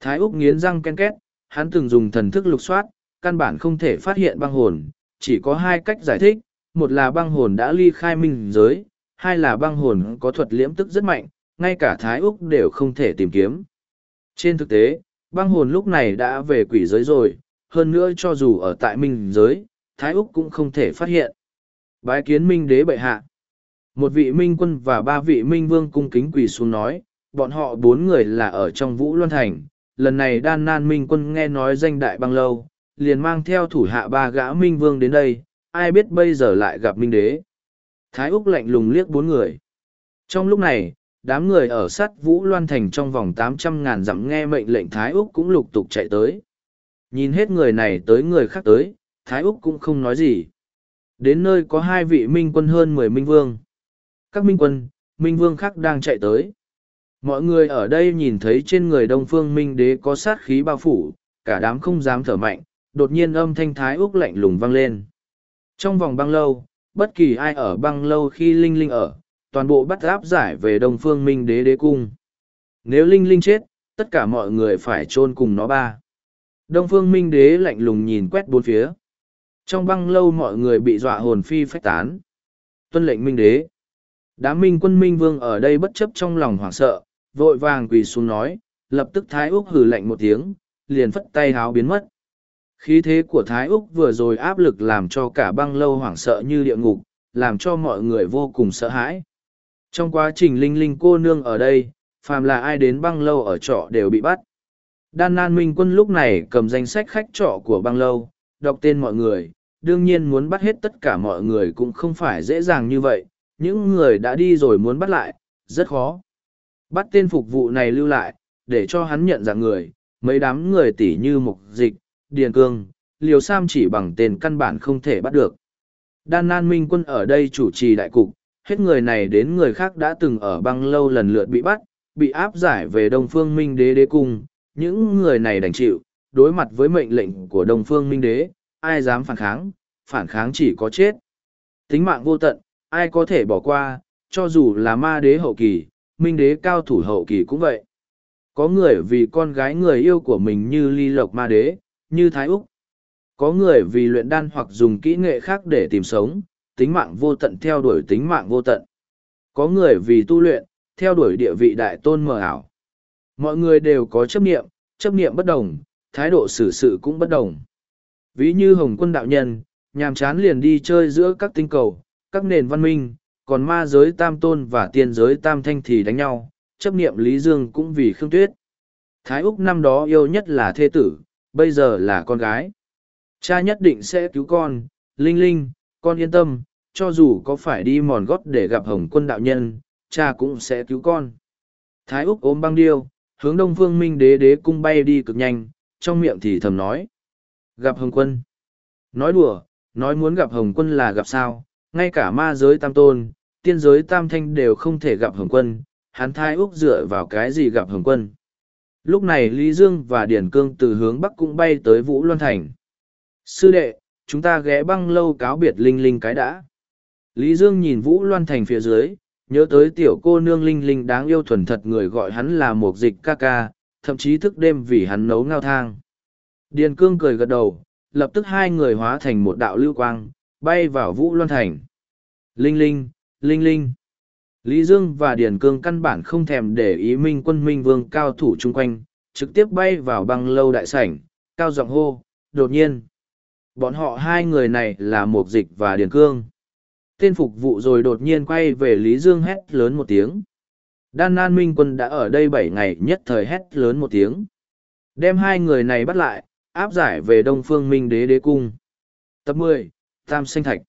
Thái Úc nghiến răng ken két, hắn từng dùng thần thức lục soát, căn bản không thể phát hiện băng hồn, chỉ có hai cách giải thích, một là băng hồn đã ly khai minh giới, hai là băng hồn có thuật liễm tức rất mạnh, ngay cả Thái Úc đều không thể tìm kiếm. Trên thực tế, băng hồn lúc này đã về quỷ giới rồi, hơn nữa cho dù ở tại minh giới, Thái Úc cũng không thể phát hiện. Bái kiến minh đế bệ hạ. Một vị minh quân và ba vị minh vương cung kính quỳ xuống nói, bọn họ bốn người là ở trong Vũ Loan Thành. Lần này đan nan minh quân nghe nói danh đại băng lâu, liền mang theo thủ hạ ba gã minh vương đến đây, ai biết bây giờ lại gặp minh đế. Thái Úc lạnh lùng liếc bốn người. Trong lúc này, đám người ở sát Vũ Loan Thành trong vòng tám trăm ngàn dặm nghe mệnh lệnh Thái Úc cũng lục tục chạy tới. Nhìn hết người này tới người khác tới, Thái Úc cũng không nói gì. Đến nơi có hai vị minh quân hơn mười minh vương. Các minh quân, minh vương khác đang chạy tới. Mọi người ở đây nhìn thấy trên người đông phương minh đế có sát khí bao phủ, cả đám không dám thở mạnh, đột nhiên âm thanh Thái Úc lạnh lùng vang lên. Trong vòng băng lâu, bất kỳ ai ở băng lâu khi Linh Linh ở, toàn bộ bắt áp giải về đông phương minh đế đế cung. Nếu Linh Linh chết, tất cả mọi người phải chôn cùng nó ba. Đông phương minh đế lạnh lùng nhìn quét bốn phía. Trong băng lâu mọi người bị dọa hồn phi phách tán. Tuân lệnh minh đế. Đám minh quân minh vương ở đây bất chấp trong lòng hoảng sợ, vội vàng quỳ xuống nói, lập tức Thái Úc hử lạnh một tiếng, liền phất tay háo biến mất. Khí thế của Thái Úc vừa rồi áp lực làm cho cả băng lâu hoảng sợ như địa ngục, làm cho mọi người vô cùng sợ hãi. Trong quá trình linh linh cô nương ở đây, phàm là ai đến băng lâu ở trọ đều bị bắt. Đan Nan Minh Quân lúc này cầm danh sách khách trọ của băng lâu, đọc tên mọi người, đương nhiên muốn bắt hết tất cả mọi người cũng không phải dễ dàng như vậy, những người đã đi rồi muốn bắt lại, rất khó. Bắt tên phục vụ này lưu lại, để cho hắn nhận dạng người, mấy đám người tỉ như mục dịch, điền cương, liều sam chỉ bằng tên căn bản không thể bắt được. Đan Nan Minh Quân ở đây chủ trì đại cục, hết người này đến người khác đã từng ở băng lâu lần lượt bị bắt, bị áp giải về Đông Phương Minh Đế đế cung, những người này đành chịu, đối mặt với mệnh lệnh của Đông Phương Minh Đế, ai dám phản kháng, phản kháng chỉ có chết. Tính mạng vô tận, ai có thể bỏ qua, cho dù là ma đế hậu kỳ, minh đế cao thủ hậu kỳ cũng vậy. Có người vì con gái người yêu của mình như ly lộc ma đế, như thái úc. Có người vì luyện đan hoặc dùng kỹ nghệ khác để tìm sống, tính mạng vô tận theo đuổi tính mạng vô tận. Có người vì tu luyện, theo đuổi địa vị đại tôn mờ ảo. Mọi người đều có chấp niệm, chấp niệm bất đồng, thái độ xử sự cũng bất đồng. Ví như Hồng quân đạo nhân, nhàm chán liền đi chơi giữa các tinh cầu, các nền văn minh, còn ma giới tam tôn và tiên giới tam thanh thì đánh nhau, chấp niệm Lý Dương cũng vì Khương Tuyết. Thái Úc năm đó yêu nhất là thê tử, bây giờ là con gái. Cha nhất định sẽ cứu con, Linh Linh, con yên tâm, cho dù có phải đi mòn gót để gặp Hồng quân đạo nhân, cha cũng sẽ cứu con. Thái Úc ôm băng điêu, hướng đông phương minh đế đế cung bay đi cực nhanh, trong miệng thì thầm nói. Gặp Hồng quân. Nói đùa, nói muốn gặp Hồng quân là gặp sao, ngay cả ma giới tam tôn, tiên giới tam thanh đều không thể gặp Hồng quân, hắn Thái úc dựa vào cái gì gặp Hồng quân. Lúc này Lý Dương và Điển Cương từ hướng Bắc cũng bay tới Vũ Loan Thành. Sư đệ, chúng ta ghé băng lâu cáo biệt Linh Linh cái đã. Lý Dương nhìn Vũ Loan Thành phía dưới, nhớ tới tiểu cô nương Linh Linh đáng yêu thuần thật người gọi hắn là một dịch ca ca, thậm chí thức đêm vì hắn nấu ngao thang. Điền Cương cười gật đầu, lập tức hai người hóa thành một đạo lưu quang, bay vào Vũ Loan Thành. Linh Linh, Linh Linh. Lý Dương và Điền Cương căn bản không thèm để ý minh quân minh vương cao thủ chung quanh, trực tiếp bay vào băng lâu đại sảnh, cao giọng hô, đột nhiên. Bọn họ hai người này là Mục Dịch và Điền Cương. Tên phục vụ rồi đột nhiên quay về Lý Dương hét lớn một tiếng. Đan Nan Minh quân đã ở đây bảy ngày nhất thời hét lớn một tiếng. Đem hai người này bắt lại, áp giải về Đông Phương Minh Đế Đế Cung. Tập mười Tam Sinh Thạch